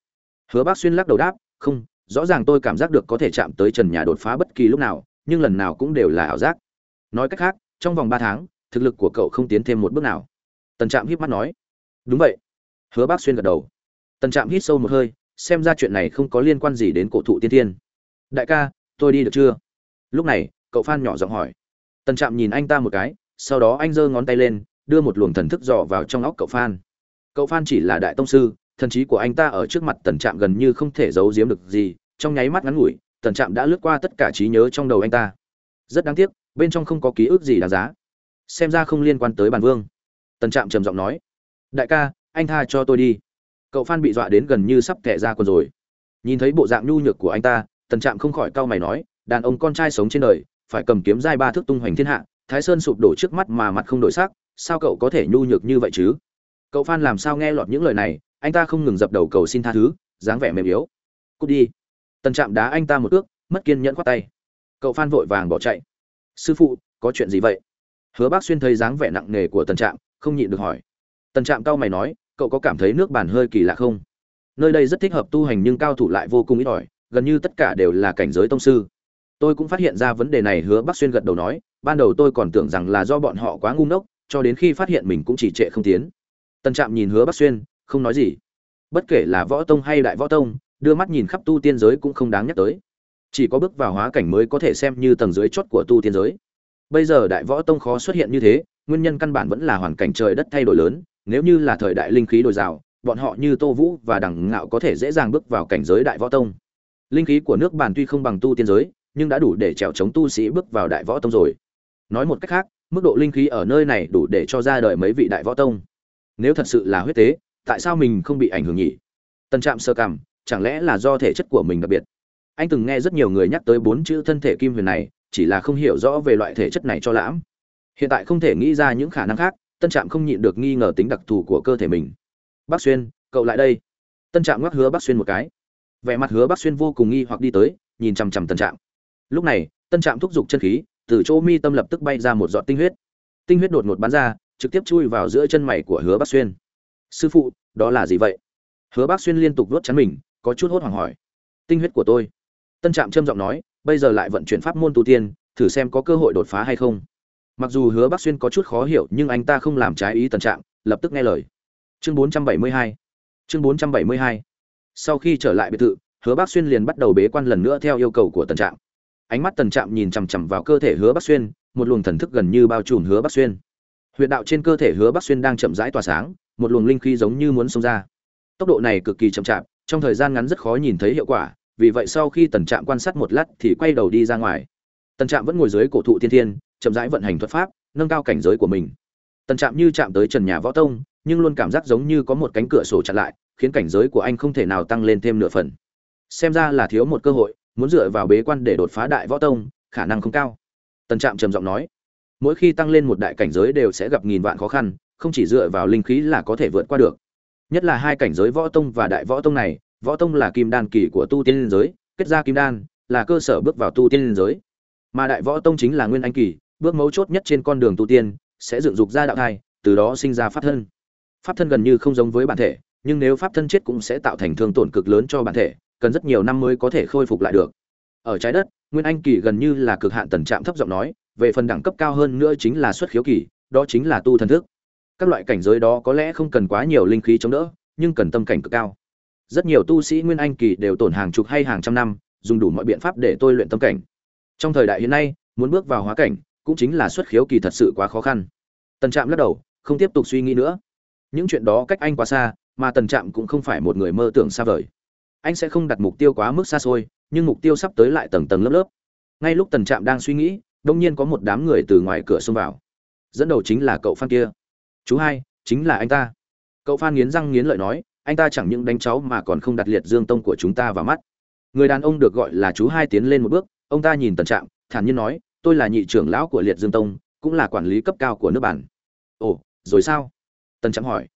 Hứa bác xuyên lắc đầu đáp, không, rõ ràng tôi cảm giác được có thể chạm tới trần nhà đột phá bất kỳ lúc nào, nhưng lần nào cũng đều là ảo giác. Nói cách khác, trong vòng ba tháng, thực lực của cậu không tiến thêm một bước nào. Tần trạm hít mắt nói. Đúng vậy. Hứa bác xuyên gật đầu. Tần trạm hít sâu một hơi, xem ra chuyện này không có liên quan gì đến cổ thụ tiên thiên. Đại ca tôi đi được chưa? Lúc này, cậu phan nhỏ giọng hỏi. Tần trạm nhìn anh ta một cái, sau đó anh giơ ngón tay lên, đưa một luồng thần thức dò vào trong óc cậu phan. Cậu phan chỉ là đại tông sư, thần trí của anh ta ở trước mặt tần trạm gần như không thể giấu giếm được gì, trong nháy mắt ngắn ngủi, tần trạm đã lướt qua tất cả trí nhớ trong đầu anh ta. Rất đáng tiếc, bên trong không có ký ức gì đáng giá. Xem ra không liên quan tới bản vương. Tần trạm trầm giọng nói. Đại ca, anh tha cho tôi đi. Cậu phan bị dọa đến gần như sắp thẻ ra quần rồi. Nhìn thấy bộ dạng nhu nhược của anh ta tần trạm không khỏi cau mày nói, đàn ông con trai sống trên đời, phải cầm kiếm giai ba thước tung hoành thiên hạ, thái sơn sụp đổ trước mắt mà mặt không đổi sắc, sao cậu có thể nhu nhược như vậy chứ? Cậu phan làm sao nghe lọt những lời này, anh ta không ngừng dập đầu cầu xin tha thứ, dáng vẻ mềm yếu. Cút đi. Tần trạm đá anh ta một ước mất kiên nhẫn khoát tay. Cậu phan vội vàng bỏ chạy. Sư phụ, có chuyện gì vậy? Hứa bác xuyên thấy dáng vẻ nặng nề của tần trạm, không nhịn được hỏi. Tần trạm cao mày nói, cậu có cảm thấy nước bàn hơi kỳ lạ không? Nơi đây rất thích hợp tu hành nhưng cao thủ lại vô cùng ít ỏi gần như tất cả đều là cảnh giới tông sư. Tôi cũng phát hiện ra vấn đề này, hứa Bắc xuyên gật đầu nói, ban đầu tôi còn tưởng rằng là do bọn họ quá ngu ngốc, cho đến khi phát hiện mình cũng chỉ trệ không tiến. Tần trạm nhìn hứa Bắc xuyên, không nói gì. Bất kể là võ tông hay đại võ tông, đưa mắt nhìn khắp tu tiên giới cũng không đáng nhắc tới. Chỉ có bước vào hóa cảnh mới có thể xem như tầng dưới chót của tu tiên giới. Bây giờ đại võ tông khó xuất hiện như thế, nguyên nhân căn bản vẫn là hoàn cảnh trời đất thay đổi lớn, nếu như là thời đại linh khí đồi dào, bọn họ như tô vũ và đằng ngạo có thể dễ dàng bước vào cảnh giới đại võ tông linh khí của nước bản tuy không bằng tu tiên giới, nhưng đã đủ để trèo chống tu sĩ bước vào đại võ tông rồi. Nói một cách khác, mức độ linh khí ở nơi này đủ để cho ra đời mấy vị đại võ tông. Nếu thật sự là huyết tế, tại sao mình không bị ảnh hưởng nhỉ? Tân trạm sơ cảm, chẳng lẽ là do thể chất của mình đặc biệt? Anh từng nghe rất nhiều người nhắc tới bốn chữ thân thể kim huyền này, chỉ là không hiểu rõ về loại thể chất này cho lãm. Hiện tại không thể nghĩ ra những khả năng khác tân trạm không nhịn được nghi ngờ tính đặc thù của cơ thể mình. Bác xuyên, cậu lại đây. Tân trạm ngoắc hứa bác xuyên một cái vẻ mặt hứa bác xuyên vô cùng nghi hoặc đi tới, nhìn chằm chằm tân trạm. Lúc này tân trạm thúc giục chân khí, từ chỗ mi tâm lập tức bay ra một giọt tinh huyết. Tinh huyết đột ngột bắn ra, trực tiếp chui vào giữa chân mày của hứa bác xuyên. Sư phụ, đó là gì vậy? Hứa bác xuyên liên tục vuốt chắn mình, có chút hốt hoảng hỏi. Tinh huyết của tôi. Tân trạm trâm giọng nói, bây giờ lại vận chuyển pháp môn tu tiên, thử xem có cơ hội đột phá hay không. Mặc dù hứa bác xuyên có chút khó hiểu, nhưng anh ta không làm trái ý tân trạm, lập tức nghe lời. Chương 472 chương 472 sau khi trở lại biệt thự, hứa bác xuyên liền bắt đầu bế quan lần nữa theo yêu cầu của Tần trạm. Ánh mắt tần trạm nhìn chằm chằm vào cơ thể hứa bác xuyên, một luồng thần thức gần như bao trùm hứa bác xuyên. Huyệt đạo trên cơ thể hứa bác xuyên đang chậm rãi tỏa sáng, một luồng linh khí giống như muốn xông ra. Tốc độ này cực kỳ chậm chạp, trong thời gian ngắn rất khó nhìn thấy hiệu quả, vì vậy sau khi tần trạm quan sát một lát thì quay đầu đi ra ngoài. Tần trạm vẫn ngồi dưới cổ thụ thiên thiên, chậm rãi vận hành thuật pháp, nâng cao cảnh giới của mình. Tần trạm như chạm tới trần nhà võ tông, nhưng luôn cảm giác giống như có một cánh cửa sổ chặn lại khiến cảnh giới của anh không thể nào tăng lên thêm nửa phần. Xem ra là thiếu một cơ hội, muốn dựa vào bế quan để đột phá đại võ tông, khả năng không cao. Tần trạm trầm giọng nói, mỗi khi tăng lên một đại cảnh giới đều sẽ gặp nghìn vạn khó khăn, không chỉ dựa vào linh khí là có thể vượt qua được. Nhất là hai cảnh giới võ tông và đại võ tông này, võ tông là kim đan kỳ của tu tiên liên giới, kết ra kim đan, là cơ sở bước vào tu tiên liên giới. Mà đại võ tông chính là nguyên anh kỳ, bước mấu chốt nhất trên con đường tu tiên, sẽ dựng dục ra đạo thai, từ đó sinh ra pháp thân. Pháp thân gần như không giống với bản thể nhưng nếu pháp thân chết cũng sẽ tạo thành thương tổn cực lớn cho bản thể, cần rất nhiều năm mới có thể khôi phục lại được. Ở trái đất, nguyên anh kỳ gần như là cực hạn tần trạm thấp giọng nói, về phần đẳng cấp cao hơn nữa chính là xuất khiếu kỳ, đó chính là tu thần thức. Các loại cảnh giới đó có lẽ không cần quá nhiều linh khí chống đỡ, nhưng cần tâm cảnh cực cao. Rất nhiều tu sĩ nguyên anh kỳ đều tổn hàng chục hay hàng trăm năm, dùng đủ mọi biện pháp để tôi luyện tâm cảnh. Trong thời đại hiện nay, muốn bước vào hóa cảnh cũng chính là xuất khiếu kỳ thật sự quá khó khăn. Tần trạm lắc đầu, không tiếp tục suy nghĩ nữa. Những chuyện đó cách anh quá xa mà tần trạm cũng không phải một người mơ tưởng xa vời. Anh sẽ không đặt mục tiêu quá mức xa xôi, nhưng mục tiêu sắp tới lại tầng tầng lớp lớp. Ngay lúc tần trạm đang suy nghĩ, đông nhiên có một đám người từ ngoài cửa xông vào. Dẫn đầu chính là cậu phan kia. Chú hai, chính là anh ta. Cậu phan nghiến răng nghiến lợi nói, anh ta chẳng những đánh cháu mà còn không đặt liệt dương tông của chúng ta vào mắt. Người đàn ông được gọi là chú hai tiến lên một bước, ông ta nhìn tần trạm, thản nhiên nói, tôi là nhị trưởng lão của liệt dương tông, cũng là quản lý cấp cao của nước bản ồ, rồi sao? Tần trạm hỏi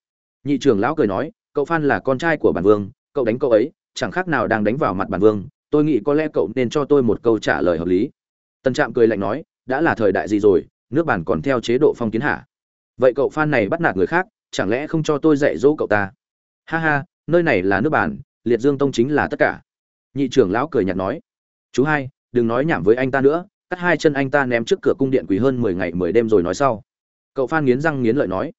nhị trưởng lão cười nói, cậu phan là con trai của bản vương, cậu đánh cậu ấy, chẳng khác nào đang đánh vào mặt bản vương, tôi nghĩ có lẽ cậu nên cho tôi một câu trả lời hợp lý. Tần trạm cười lạnh nói, đã là thời đại gì rồi, nước bản còn theo chế độ phong kiến hạ. Vậy cậu phan này bắt nạt người khác, chẳng lẽ không cho tôi dạy dỗ cậu ta? Ha ha, nơi này là nước bản liệt dương tông chính là tất cả. Nhị trưởng lão cười nhạt nói, chú hai, đừng nói nhảm với anh ta nữa, cắt hai chân anh ta ném trước cửa cung điện quỳ hơn mười ngày mười đêm rồi nói sau. Cậu phan nghiến răng nghiến lợi nói,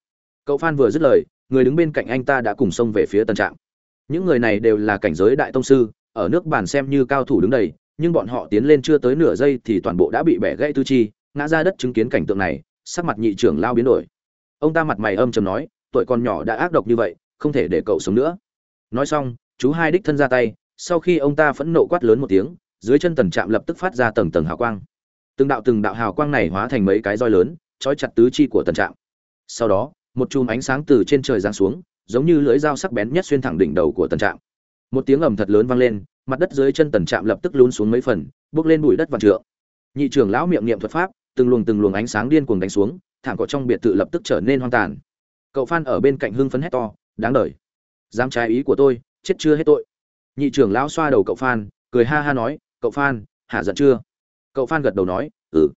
cậu phan vừa dứt lời người đứng bên cạnh anh ta đã cùng xông về phía tân trạm. Những người này đều là cảnh giới đại tông sư, ở nước bản xem như cao thủ đứng đầy, nhưng bọn họ tiến lên chưa tới nửa giây thì toàn bộ đã bị bẻ gãy tư chi, ngã ra đất chứng kiến cảnh tượng này, sắc mặt nhị trưởng lao biến đổi. Ông ta mặt mày âm trầm nói, tuổi còn nhỏ đã ác độc như vậy, không thể để cậu sống nữa. Nói xong, chú hai đích thân ra tay, sau khi ông ta phẫn nộ quát lớn một tiếng, dưới chân tần trạm lập tức phát ra tầng tầng hào quang. Từng đạo từng đạo hào quang này hóa thành mấy cái roi lớn, trói chặt tứ chi của tần trạm. Sau đó một chùm ánh sáng từ trên trời giáng xuống, giống như lưỡi dao sắc bén nhất xuyên thẳng đỉnh đầu của tần trạm. Một tiếng ầm thật lớn vang lên, mặt đất dưới chân tần trạm lập tức lún xuống mấy phần, bước lên bụi đất và trượng. Nhị trưởng lão miệng niệm thuật pháp, từng luồng từng luồng ánh sáng điên cuồng đánh xuống, thảm cỏ trong biệt thự lập tức trở nên hoang tàn. Cậu phan ở bên cạnh hưng phấn hét to, đáng đời! Dám trái ý của tôi, chết chưa hết tội! Nhị trưởng lão xoa đầu cậu phan, cười ha ha nói, cậu phan, hạ giận chưa? Cậu phan gật đầu nói ừ.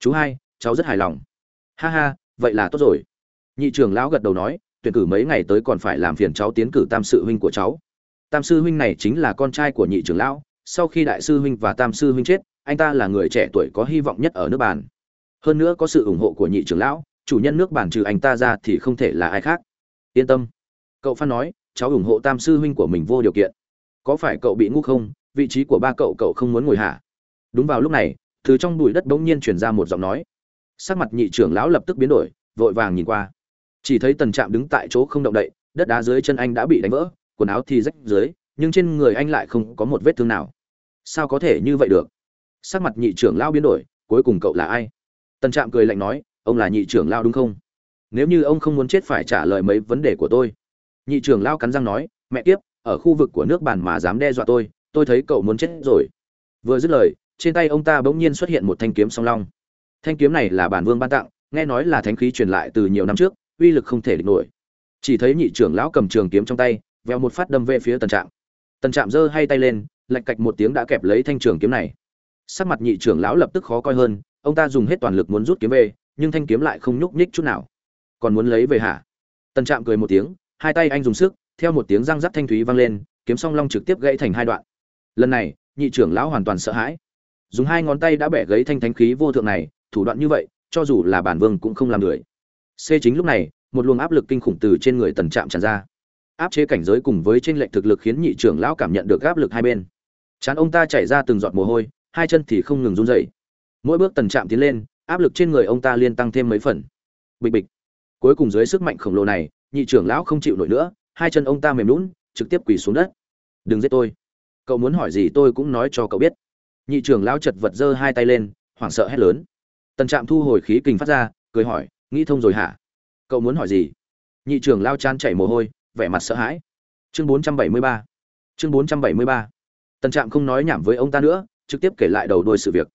Chú hai, cháu rất hài lòng. Ha ha, vậy là tốt rồi nhị trưởng lão gật đầu nói, tuyển cử mấy ngày tới còn phải làm phiền cháu tiến cử tam sư huynh của cháu. Tam sư huynh này chính là con trai của nhị trưởng lão, sau khi đại sư huynh và tam sư huynh chết, anh ta là người trẻ tuổi có hy vọng nhất ở nước bản. hơn nữa có sự ủng hộ của nhị trưởng lão, chủ nhân nước bản trừ anh ta ra thì không thể là ai khác. Yên tâm. Cậu phan nói, cháu ủng hộ tam sư huynh của mình vô điều kiện. Có phải cậu bị ngu không? Vị trí của ba cậu cậu không muốn ngồi hả? Đúng vào lúc này, từ trong bụi đất bỗng nhiên truyền ra một giọng nói. Sắc mặt nhị trưởng lão lập tức biến đổi, vội vàng nhìn qua chỉ thấy tần trạm đứng tại chỗ không động đậy, đất đá dưới chân anh đã bị đánh vỡ, quần áo thì rách dưới, nhưng trên người anh lại không có một vết thương nào. Sao có thể như vậy được? Sắc mặt nhị trưởng lao biến đổi, cuối cùng cậu là ai? Tần trạm cười lạnh nói, ông là nhị trưởng lao đúng không? Nếu như ông không muốn chết phải trả lời mấy vấn đề của tôi. Nhị trưởng lao cắn răng nói, mẹ kiếp, ở khu vực của nước bàn mà dám đe dọa tôi tôi thấy cậu muốn chết rồi. Vừa dứt lời, trên tay ông ta bỗng nhiên xuất hiện một thanh kiếm song long. Thanh kiếm này là bản vương ban tặng, nghe nói là thánh khí truyền lại từ nhiều năm trước uy lực không thể địch nổi. Chỉ thấy nhị trưởng lão cầm trường kiếm trong tay, veo một phát đâm về phía tần trạm. Tần trạm giơ hai tay lên, lạch cạch một tiếng đã kẹp lấy thanh trường kiếm này. Sắc mặt nhị trưởng lão lập tức khó coi hơn, ông ta dùng hết toàn lực muốn rút kiếm về, nhưng thanh kiếm lại không nhúc nhích chút nào. Còn muốn lấy về hả? Tần trạm cười một tiếng, hai tay anh dùng sức, theo một tiếng răng rắc thanh thúy vang lên, kiếm song long trực tiếp gãy thành hai đoạn. Lần này, nhị trưởng lão hoàn toàn sợ hãi. Dùng hai ngón tay đã bẻ gãy thanh thánh khí vô thượng này, thủ đoạn như vậy, cho dù là bản vương cũng không làm được c chính lúc này một luồng áp lực kinh khủng từ trên người tần trạm tràn ra. Áp chế cảnh giới cùng với chênh lệch thực lực khiến nhị trưởng lão cảm nhận được áp lực hai bên. Chán ông ta chảy ra từng giọt mồ hôi hai chân thì không ngừng run rẩy. Mỗi bước tần trạm tiến lên áp lực trên người ông ta liên tăng thêm mấy phần. Bịch bịch. Cuối cùng dưới sức mạnh khổng lồ này nhị trưởng lão không chịu nổi nữa hai chân ông ta mềm nhũn, trực tiếp quỳ xuống đất. Đừng giết tôi. Cậu muốn hỏi gì tôi cũng nói cho cậu biết. Nhị trưởng lão chật vật giơ hai tay lên hoảng sợ hét lớn. Tần trạm thu hồi khí kình phát ra cười hỏi nghĩ thông rồi hả? Cậu muốn hỏi gì? Nhị trưởng lao chan chảy mồ hôi, vẻ mặt sợ hãi. Chương 473 chương 473 tần trạm không nói nhảm với ông ta nữa, trực tiếp kể lại đầu đuôi sự việc.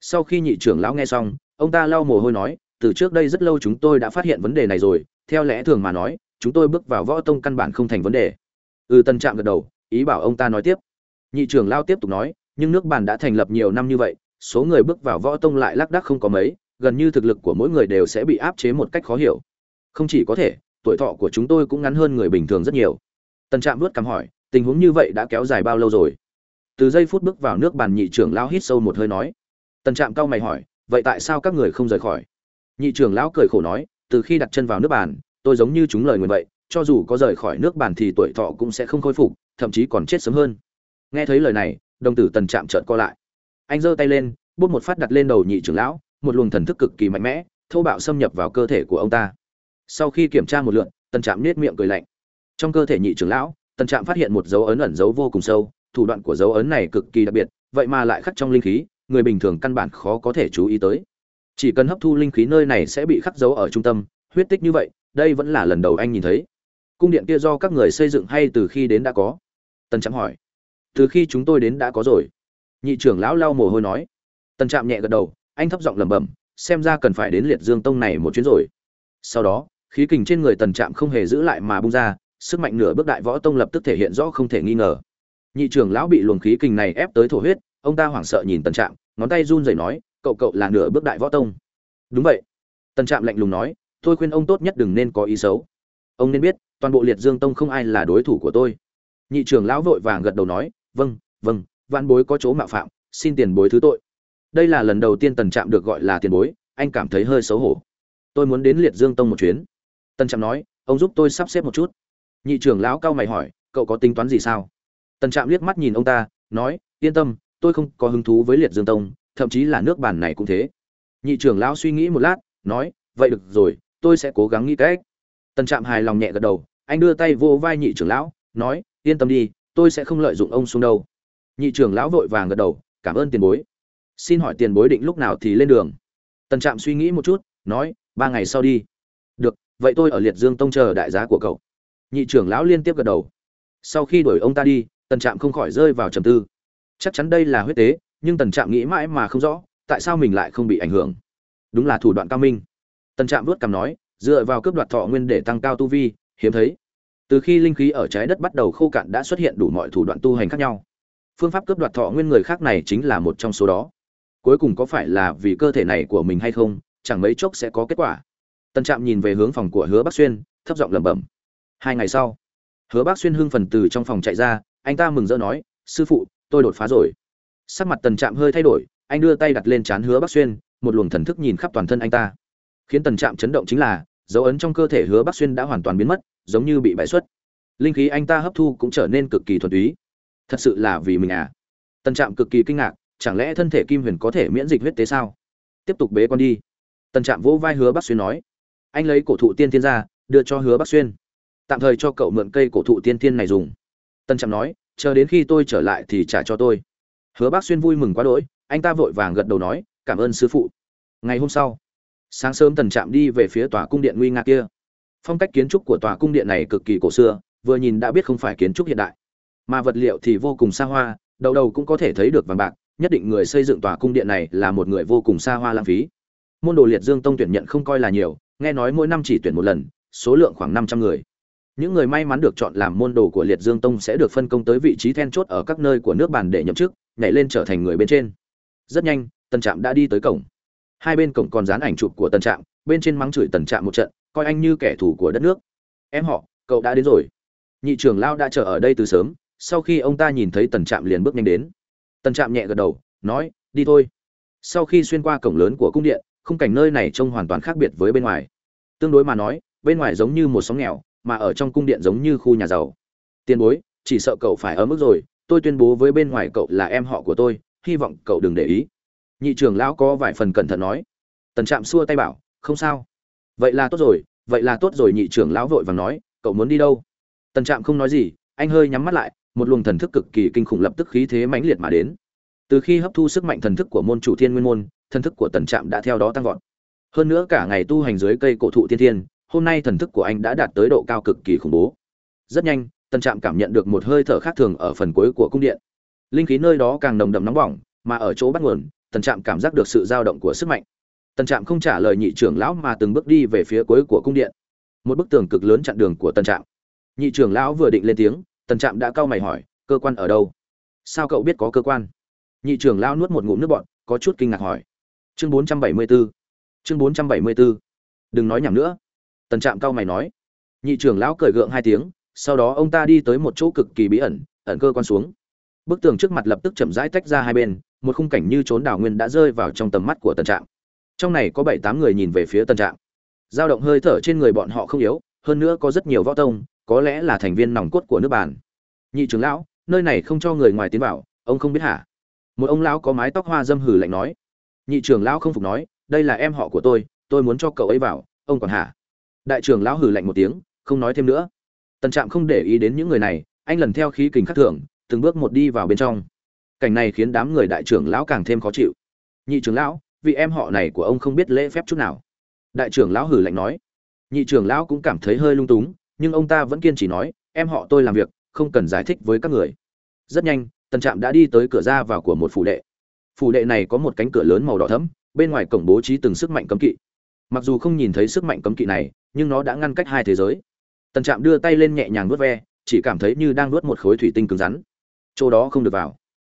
Sau khi nhị trưởng lão nghe xong, ông ta lau mồ hôi nói, từ trước đây rất lâu chúng tôi đã phát hiện vấn đề này rồi, theo lẽ thường mà nói, chúng tôi bước vào võ tông căn bản không thành vấn đề. Ừ Tần trạm gật đầu, ý bảo ông ta nói tiếp. Nhị trưởng lao tiếp tục nói, nhưng nước bản đã thành lập nhiều năm như vậy, số người bước vào võ tông lại lác đác không có mấy gần như thực lực của mỗi người đều sẽ bị áp chế một cách khó hiểu. Không chỉ có thể, tuổi thọ của chúng tôi cũng ngắn hơn người bình thường rất nhiều. Tần trạm vớt cằm hỏi, tình huống như vậy đã kéo dài bao lâu rồi? Từ giây phút bước vào nước bàn nhị trưởng lão hít sâu một hơi nói. Tần trạm cao mày hỏi, vậy tại sao các người không rời khỏi? Nhị trưởng lão cười khổ nói, từ khi đặt chân vào nước bàn, tôi giống như chúng lời nguyện vậy, cho dù có rời khỏi nước bàn thì tuổi thọ cũng sẽ không khôi phục, thậm chí còn chết sớm hơn. Nghe thấy lời này, đồng tử tần trạm trợn co lại. Anh giơ tay lên, bút một phát đặt lên đầu nhị trưởng lão một luồng thần thức cực kỳ mạnh mẽ, thô bạo xâm nhập vào cơ thể của ông ta. Sau khi kiểm tra một lượn tần trạm nết miệng cười lạnh. Trong cơ thể nhị trưởng lão, tần trạm phát hiện một dấu ấn ẩn dấu vô cùng sâu, thủ đoạn của dấu ấn này cực kỳ đặc biệt, vậy mà lại khắc trong linh khí, người bình thường căn bản khó có thể chú ý tới. Chỉ cần hấp thu linh khí nơi này sẽ bị khắc dấu ở trung tâm, huyết tích như vậy, đây vẫn là lần đầu anh nhìn thấy. Cung điện kia do các người xây dựng hay từ khi đến đã có? Tần trạm hỏi. Từ khi chúng tôi đến đã có rồi. Nhị trưởng lão lau mồ hôi nói. Tần trạm nhẹ gật đầu anh thấp giọng lẩm bẩm, xem ra cần phải đến liệt dương tông này một chuyến rồi. Sau đó, khí kình trên người tần trạm không hề giữ lại mà bung ra, sức mạnh nửa bước đại võ tông lập tức thể hiện rõ không thể nghi ngờ. Nhị trưởng lão bị luồng khí kình này ép tới thổ huyết, ông ta hoảng sợ nhìn tần trạm, ngón tay run rẩy nói, cậu cậu là nửa bước đại võ tông. Đúng vậy. Tần trạm lạnh lùng nói tôi khuyên ông tốt nhất đừng nên có ý xấu. Ông nên biết, toàn bộ liệt dương tông không ai là đối thủ của tôi. Nhị trưởng lão vội vàng gật đầu nói vâng vâng văn bối có chỗ mạo phạm, xin tiền bối thứ tội đây là lần đầu tiên tần trạm được gọi là tiền bối, anh cảm thấy hơi xấu hổ. Tôi muốn đến liệt dương tông một chuyến. Tần trạm nói, ông giúp tôi sắp xếp một chút. Nhị trưởng lão cao mày hỏi, cậu có tính toán gì sao? Tần trạm liếc mắt nhìn ông ta, nói, yên tâm, tôi không có hứng thú với liệt dương tông, thậm chí là nước bản này cũng thế. Nhị trưởng lão suy nghĩ một lát, nói, vậy được rồi, tôi sẽ cố gắng nghĩ cách. Tần trạm hài lòng nhẹ gật đầu, anh đưa tay vô vai nhị trưởng lão, nói, yên tâm đi, tôi sẽ không lợi dụng ông xuống đâu. Nhị trưởng lão vội vàng gật đầu, cảm ơn tiền bối xin hỏi tiền bối định lúc nào thì lên đường? Tần trạm suy nghĩ một chút, nói, ba ngày sau đi. Được, vậy tôi ở liệt dương tông chờ đại giá của cậu. Nhị trưởng lão liên tiếp gật đầu. Sau khi đuổi ông ta đi, tần trạm không khỏi rơi vào trầm tư. Chắc chắn đây là huyết tế, nhưng tần trạm nghĩ mãi mà không rõ, tại sao mình lại không bị ảnh hưởng? Đúng là thủ đoạn cao minh. Tần trạm vuốt cằm nói, dựa vào cướp đoạt thọ nguyên để tăng cao tu vi, hiếm thấy. Từ khi linh khí ở trái đất bắt đầu khô cạn đã xuất hiện đủ mọi thủ đoạn tu hành khác nhau. Phương pháp cướp đoạt thọ nguyên người khác này chính là một trong số đó cuối cùng có phải là vì cơ thể này của mình hay không, chẳng mấy chốc sẽ có kết quả. Tân trạm nhìn về hướng phòng của hứa bắc xuyên, thấp giọng lẩm bẩm. Hai ngày sau, hứa bắc xuyên hưng phần từ trong phòng chạy ra, anh ta mừng rỡ nói, sư phụ, tôi đột phá rồi. Sắc mặt tần trạm hơi thay đổi, anh đưa tay đặt lên trán hứa bắc xuyên, một luồng thần thức nhìn khắp toàn thân anh ta. Khiến tần trạm chấn động chính là, dấu ấn trong cơ thể hứa bắc xuyên đã hoàn toàn biến mất, giống như bị bãi xuất. Linh khí anh ta hấp thu cũng trở nên cực kỳ thuần túy. Thật sự là vì mình à? Tần trạm cực kỳ kinh ngạc chẳng lẽ thân thể kim huyền có thể miễn dịch huyết tế sao? Tiếp tục bế con đi. Tần trạm vỗ vai hứa bắc xuyên nói, anh lấy cổ thụ tiên thiên ra, đưa cho hứa bắc xuyên. Tạm thời cho cậu mượn cây cổ thụ tiên thiên này dùng. Tần trạm nói, chờ đến khi tôi trở lại thì trả cho tôi. Hứa bắc xuyên vui mừng quá đỗi, anh ta vội vàng gật đầu nói, cảm ơn sư phụ. Ngày hôm sau, sáng sớm tần trạm đi về phía tòa cung điện nguy nga kia. Phong cách kiến trúc của tòa cung điện này cực kỳ cổ xưa, vừa nhìn đã biết không phải kiến trúc hiện đại. Mà vật liệu thì vô cùng xa hoa, đầu đầu cũng có thể thấy được vàng bạc nhất định người xây dựng tòa cung điện này là một người vô cùng xa hoa lãng phí. Môn đồ liệt dương tông tuyển nhận không coi là nhiều, nghe nói mỗi năm chỉ tuyển một lần, số lượng khoảng năm trăm người. Những người may mắn được chọn làm môn đồ của liệt dương tông sẽ được phân công tới vị trí then chốt ở các nơi của nước bàn để nhậm chức, nhảy lên trở thành người bên trên. Rất nhanh, tần trạm đã đi tới cổng. Hai bên cổng còn dán ảnh chụp của tần trạm, bên trên mắng chửi tần trạm một trận, coi anh như kẻ thù của đất nước. Em họ, cậu đã đến rồi. Nhị trưởng lao đã chờ ở đây từ sớm, sau khi ông ta nhìn thấy tần trạm liền bước nhanh đến tần trạm nhẹ gật đầu, nói, đi thôi. Sau khi xuyên qua cổng lớn của cung điện, khung cảnh nơi này trông hoàn toàn khác biệt với bên ngoài. Tương đối mà nói, bên ngoài giống như một sóng nghèo, mà ở trong cung điện giống như khu nhà giàu. Tiền bối, chỉ sợ cậu phải ở mức rồi, tôi tuyên bố với bên ngoài cậu là em họ của tôi, hy vọng cậu đừng để ý. Nhị trưởng lão có vài phần cẩn thận nói. Tần trạm xua tay bảo, không sao. Vậy là tốt rồi, vậy là tốt rồi. Nhị trưởng lão vội vàng nói, cậu muốn đi đâu? Tần trạm không nói gì, anh hơi nhắm mắt lại một luồng thần thức cực kỳ kinh khủng lập tức khí thế mãnh liệt mà đến. Từ khi hấp thu sức mạnh thần thức của môn chủ thiên nguyên môn, thần thức của tần trạm đã theo đó tăng vọt. Hơn nữa cả ngày tu hành dưới cây cổ thụ thiên thiên, hôm nay thần thức của anh đã đạt tới độ cao cực kỳ khủng bố. Rất nhanh, tần trạm cảm nhận được một hơi thở khác thường ở phần cuối của cung điện. Linh khí nơi đó càng nồng đậm nóng bỏng, mà ở chỗ bắt nguồn, tần trạm cảm giác được sự dao động của sức mạnh. Tần trạm không trả lời nhị trưởng lão mà từng bước đi về phía cuối của cung điện. Một bức tường cực lớn chặn đường của tần trạm. Nhị trưởng lão vừa định lên tiếng tần trạm đã cau mày hỏi, cơ quan ở đâu? Sao cậu biết có cơ quan? Nhị trưởng lão nuốt một ngụm nước bọn có chút kinh ngạc hỏi. Chương bốn trăm bảy mươi 474 chương bốn trăm bảy mươi 474 đừng nói nhảm nữa. Tần trạm cau mày nói. Nhị trưởng lão cười gượng hai tiếng, sau đó ông ta đi tới một chỗ cực kỳ bí ẩn ẩn cơ quan xuống. Bức tường trước mặt lập tức chậm rãi tách ra hai bên, một khung cảnh như trốn đảo nguyên đã rơi vào trong tầm mắt của tần trạm. Trong này có bảy tám người nhìn về phía tần trạm. Dao động hơi thở trên người bọn họ không yếu, hơn nữa có rất nhiều võ tông có lẽ là thành viên nòng cốt của nước bản nhị trưởng lão, nơi này không cho người ngoài tiến vào, ông không biết hả? Một ông lão có mái tóc hoa dâm hử lạnh nói. Nhị trưởng lão không phục nói, đây là em họ của tôi tôi muốn cho cậu ấy vào, ông còn hả? Đại trưởng lão hử lạnh một tiếng, không nói thêm nữa. Tần trạm không để ý đến những người này, anh lần theo khí kình khắc thường, từng bước một đi vào bên trong. Cảnh này khiến đám người đại trưởng lão càng thêm khó chịu. Nhị trưởng lão vì em họ này của ông không biết lễ phép chút nào. Đại trưởng lão hử lạnh nói. Nhị trưởng lão cũng cảm thấy hơi lung túng nhưng ông ta vẫn kiên trì nói, em họ tôi làm việc, không cần giải thích với các người. Rất nhanh, tần trạm đã đi tới cửa ra vào của một phủ đệ. Phủ đệ này có một cánh cửa lớn màu đỏ thẫm, bên ngoài cổng bố trí từng sức mạnh cấm kỵ. Mặc dù không nhìn thấy sức mạnh cấm kỵ này, nhưng nó đã ngăn cách hai thế giới. Tần trạm đưa tay lên nhẹ nhàng nuốt ve, chỉ cảm thấy như đang nuốt một khối thủy tinh cứng rắn. Chỗ đó không được vào.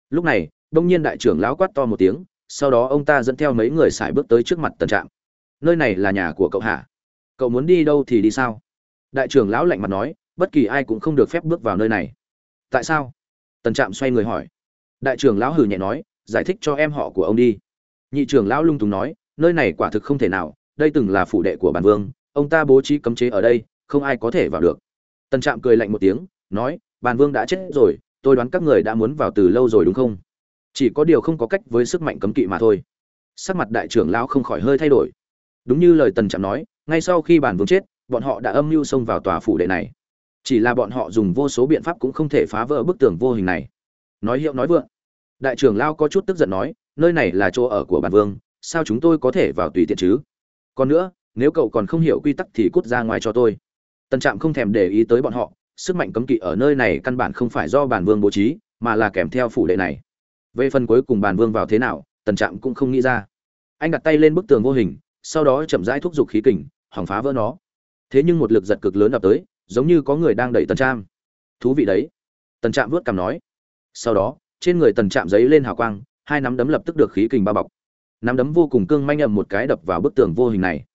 Lúc này, đông nhiên đại trưởng lão quát to một tiếng, sau đó ông ta dẫn theo mấy người xài bước tới trước mặt tần trạm. Nơi này là nhà của cậu hả? Cậu muốn đi đâu thì đi sao? Đại trưởng lão lạnh mặt nói, bất kỳ ai cũng không được phép bước vào nơi này. Tại sao? Tần trạm xoay người hỏi. Đại trưởng lão hử nhẹ nói, giải thích cho em họ của ông đi. Nhị trưởng lão lung tùng nói, nơi này quả thực không thể nào, đây từng là phủ đệ của bản vương, ông ta bố trí cấm chế ở đây, không ai có thể vào được. Tần trạm cười lạnh một tiếng, nói, bản vương đã chết rồi, tôi đoán các người đã muốn vào từ lâu rồi đúng không? Chỉ có điều không có cách với sức mạnh cấm kỵ mà thôi. Sắc mặt đại trưởng lão không khỏi hơi thay đổi. Đúng như lời tần trạm nói, ngay sau khi bản vương chết bọn họ đã âm mưu xông vào tòa phủ đệ này. Chỉ là bọn họ dùng vô số biện pháp cũng không thể phá vỡ bức tường vô hình này. Nói hiệu nói vượng, đại trưởng lao có chút tức giận nói, nơi này là chỗ ở của bản vương, sao chúng tôi có thể vào tùy tiện chứ? Còn nữa, nếu cậu còn không hiểu quy tắc thì cút ra ngoài cho tôi. Tần trạm không thèm để ý tới bọn họ, sức mạnh cấm kỵ ở nơi này căn bản không phải do bản vương bố trí, mà là kèm theo phủ đệ này. Về phần cuối cùng bản vương vào thế nào, tần trạm cũng không nghĩ ra. Anh đặt tay lên bức tường vô hình, sau đó chậm rãi thúc giục khí kình, hỏng phá vỡ nó thế nhưng một lực giật cực lớn ập tới, giống như có người đang đẩy tần trạm. Thú vị đấy. Tần trạm vuốt cằm nói. Sau đó, trên người tần trạm giấy lên hào quang, hai nắm đấm lập tức được khí kình bao bọc. Nắm đấm vô cùng cương manh ầm một cái đập vào bức tường vô hình này.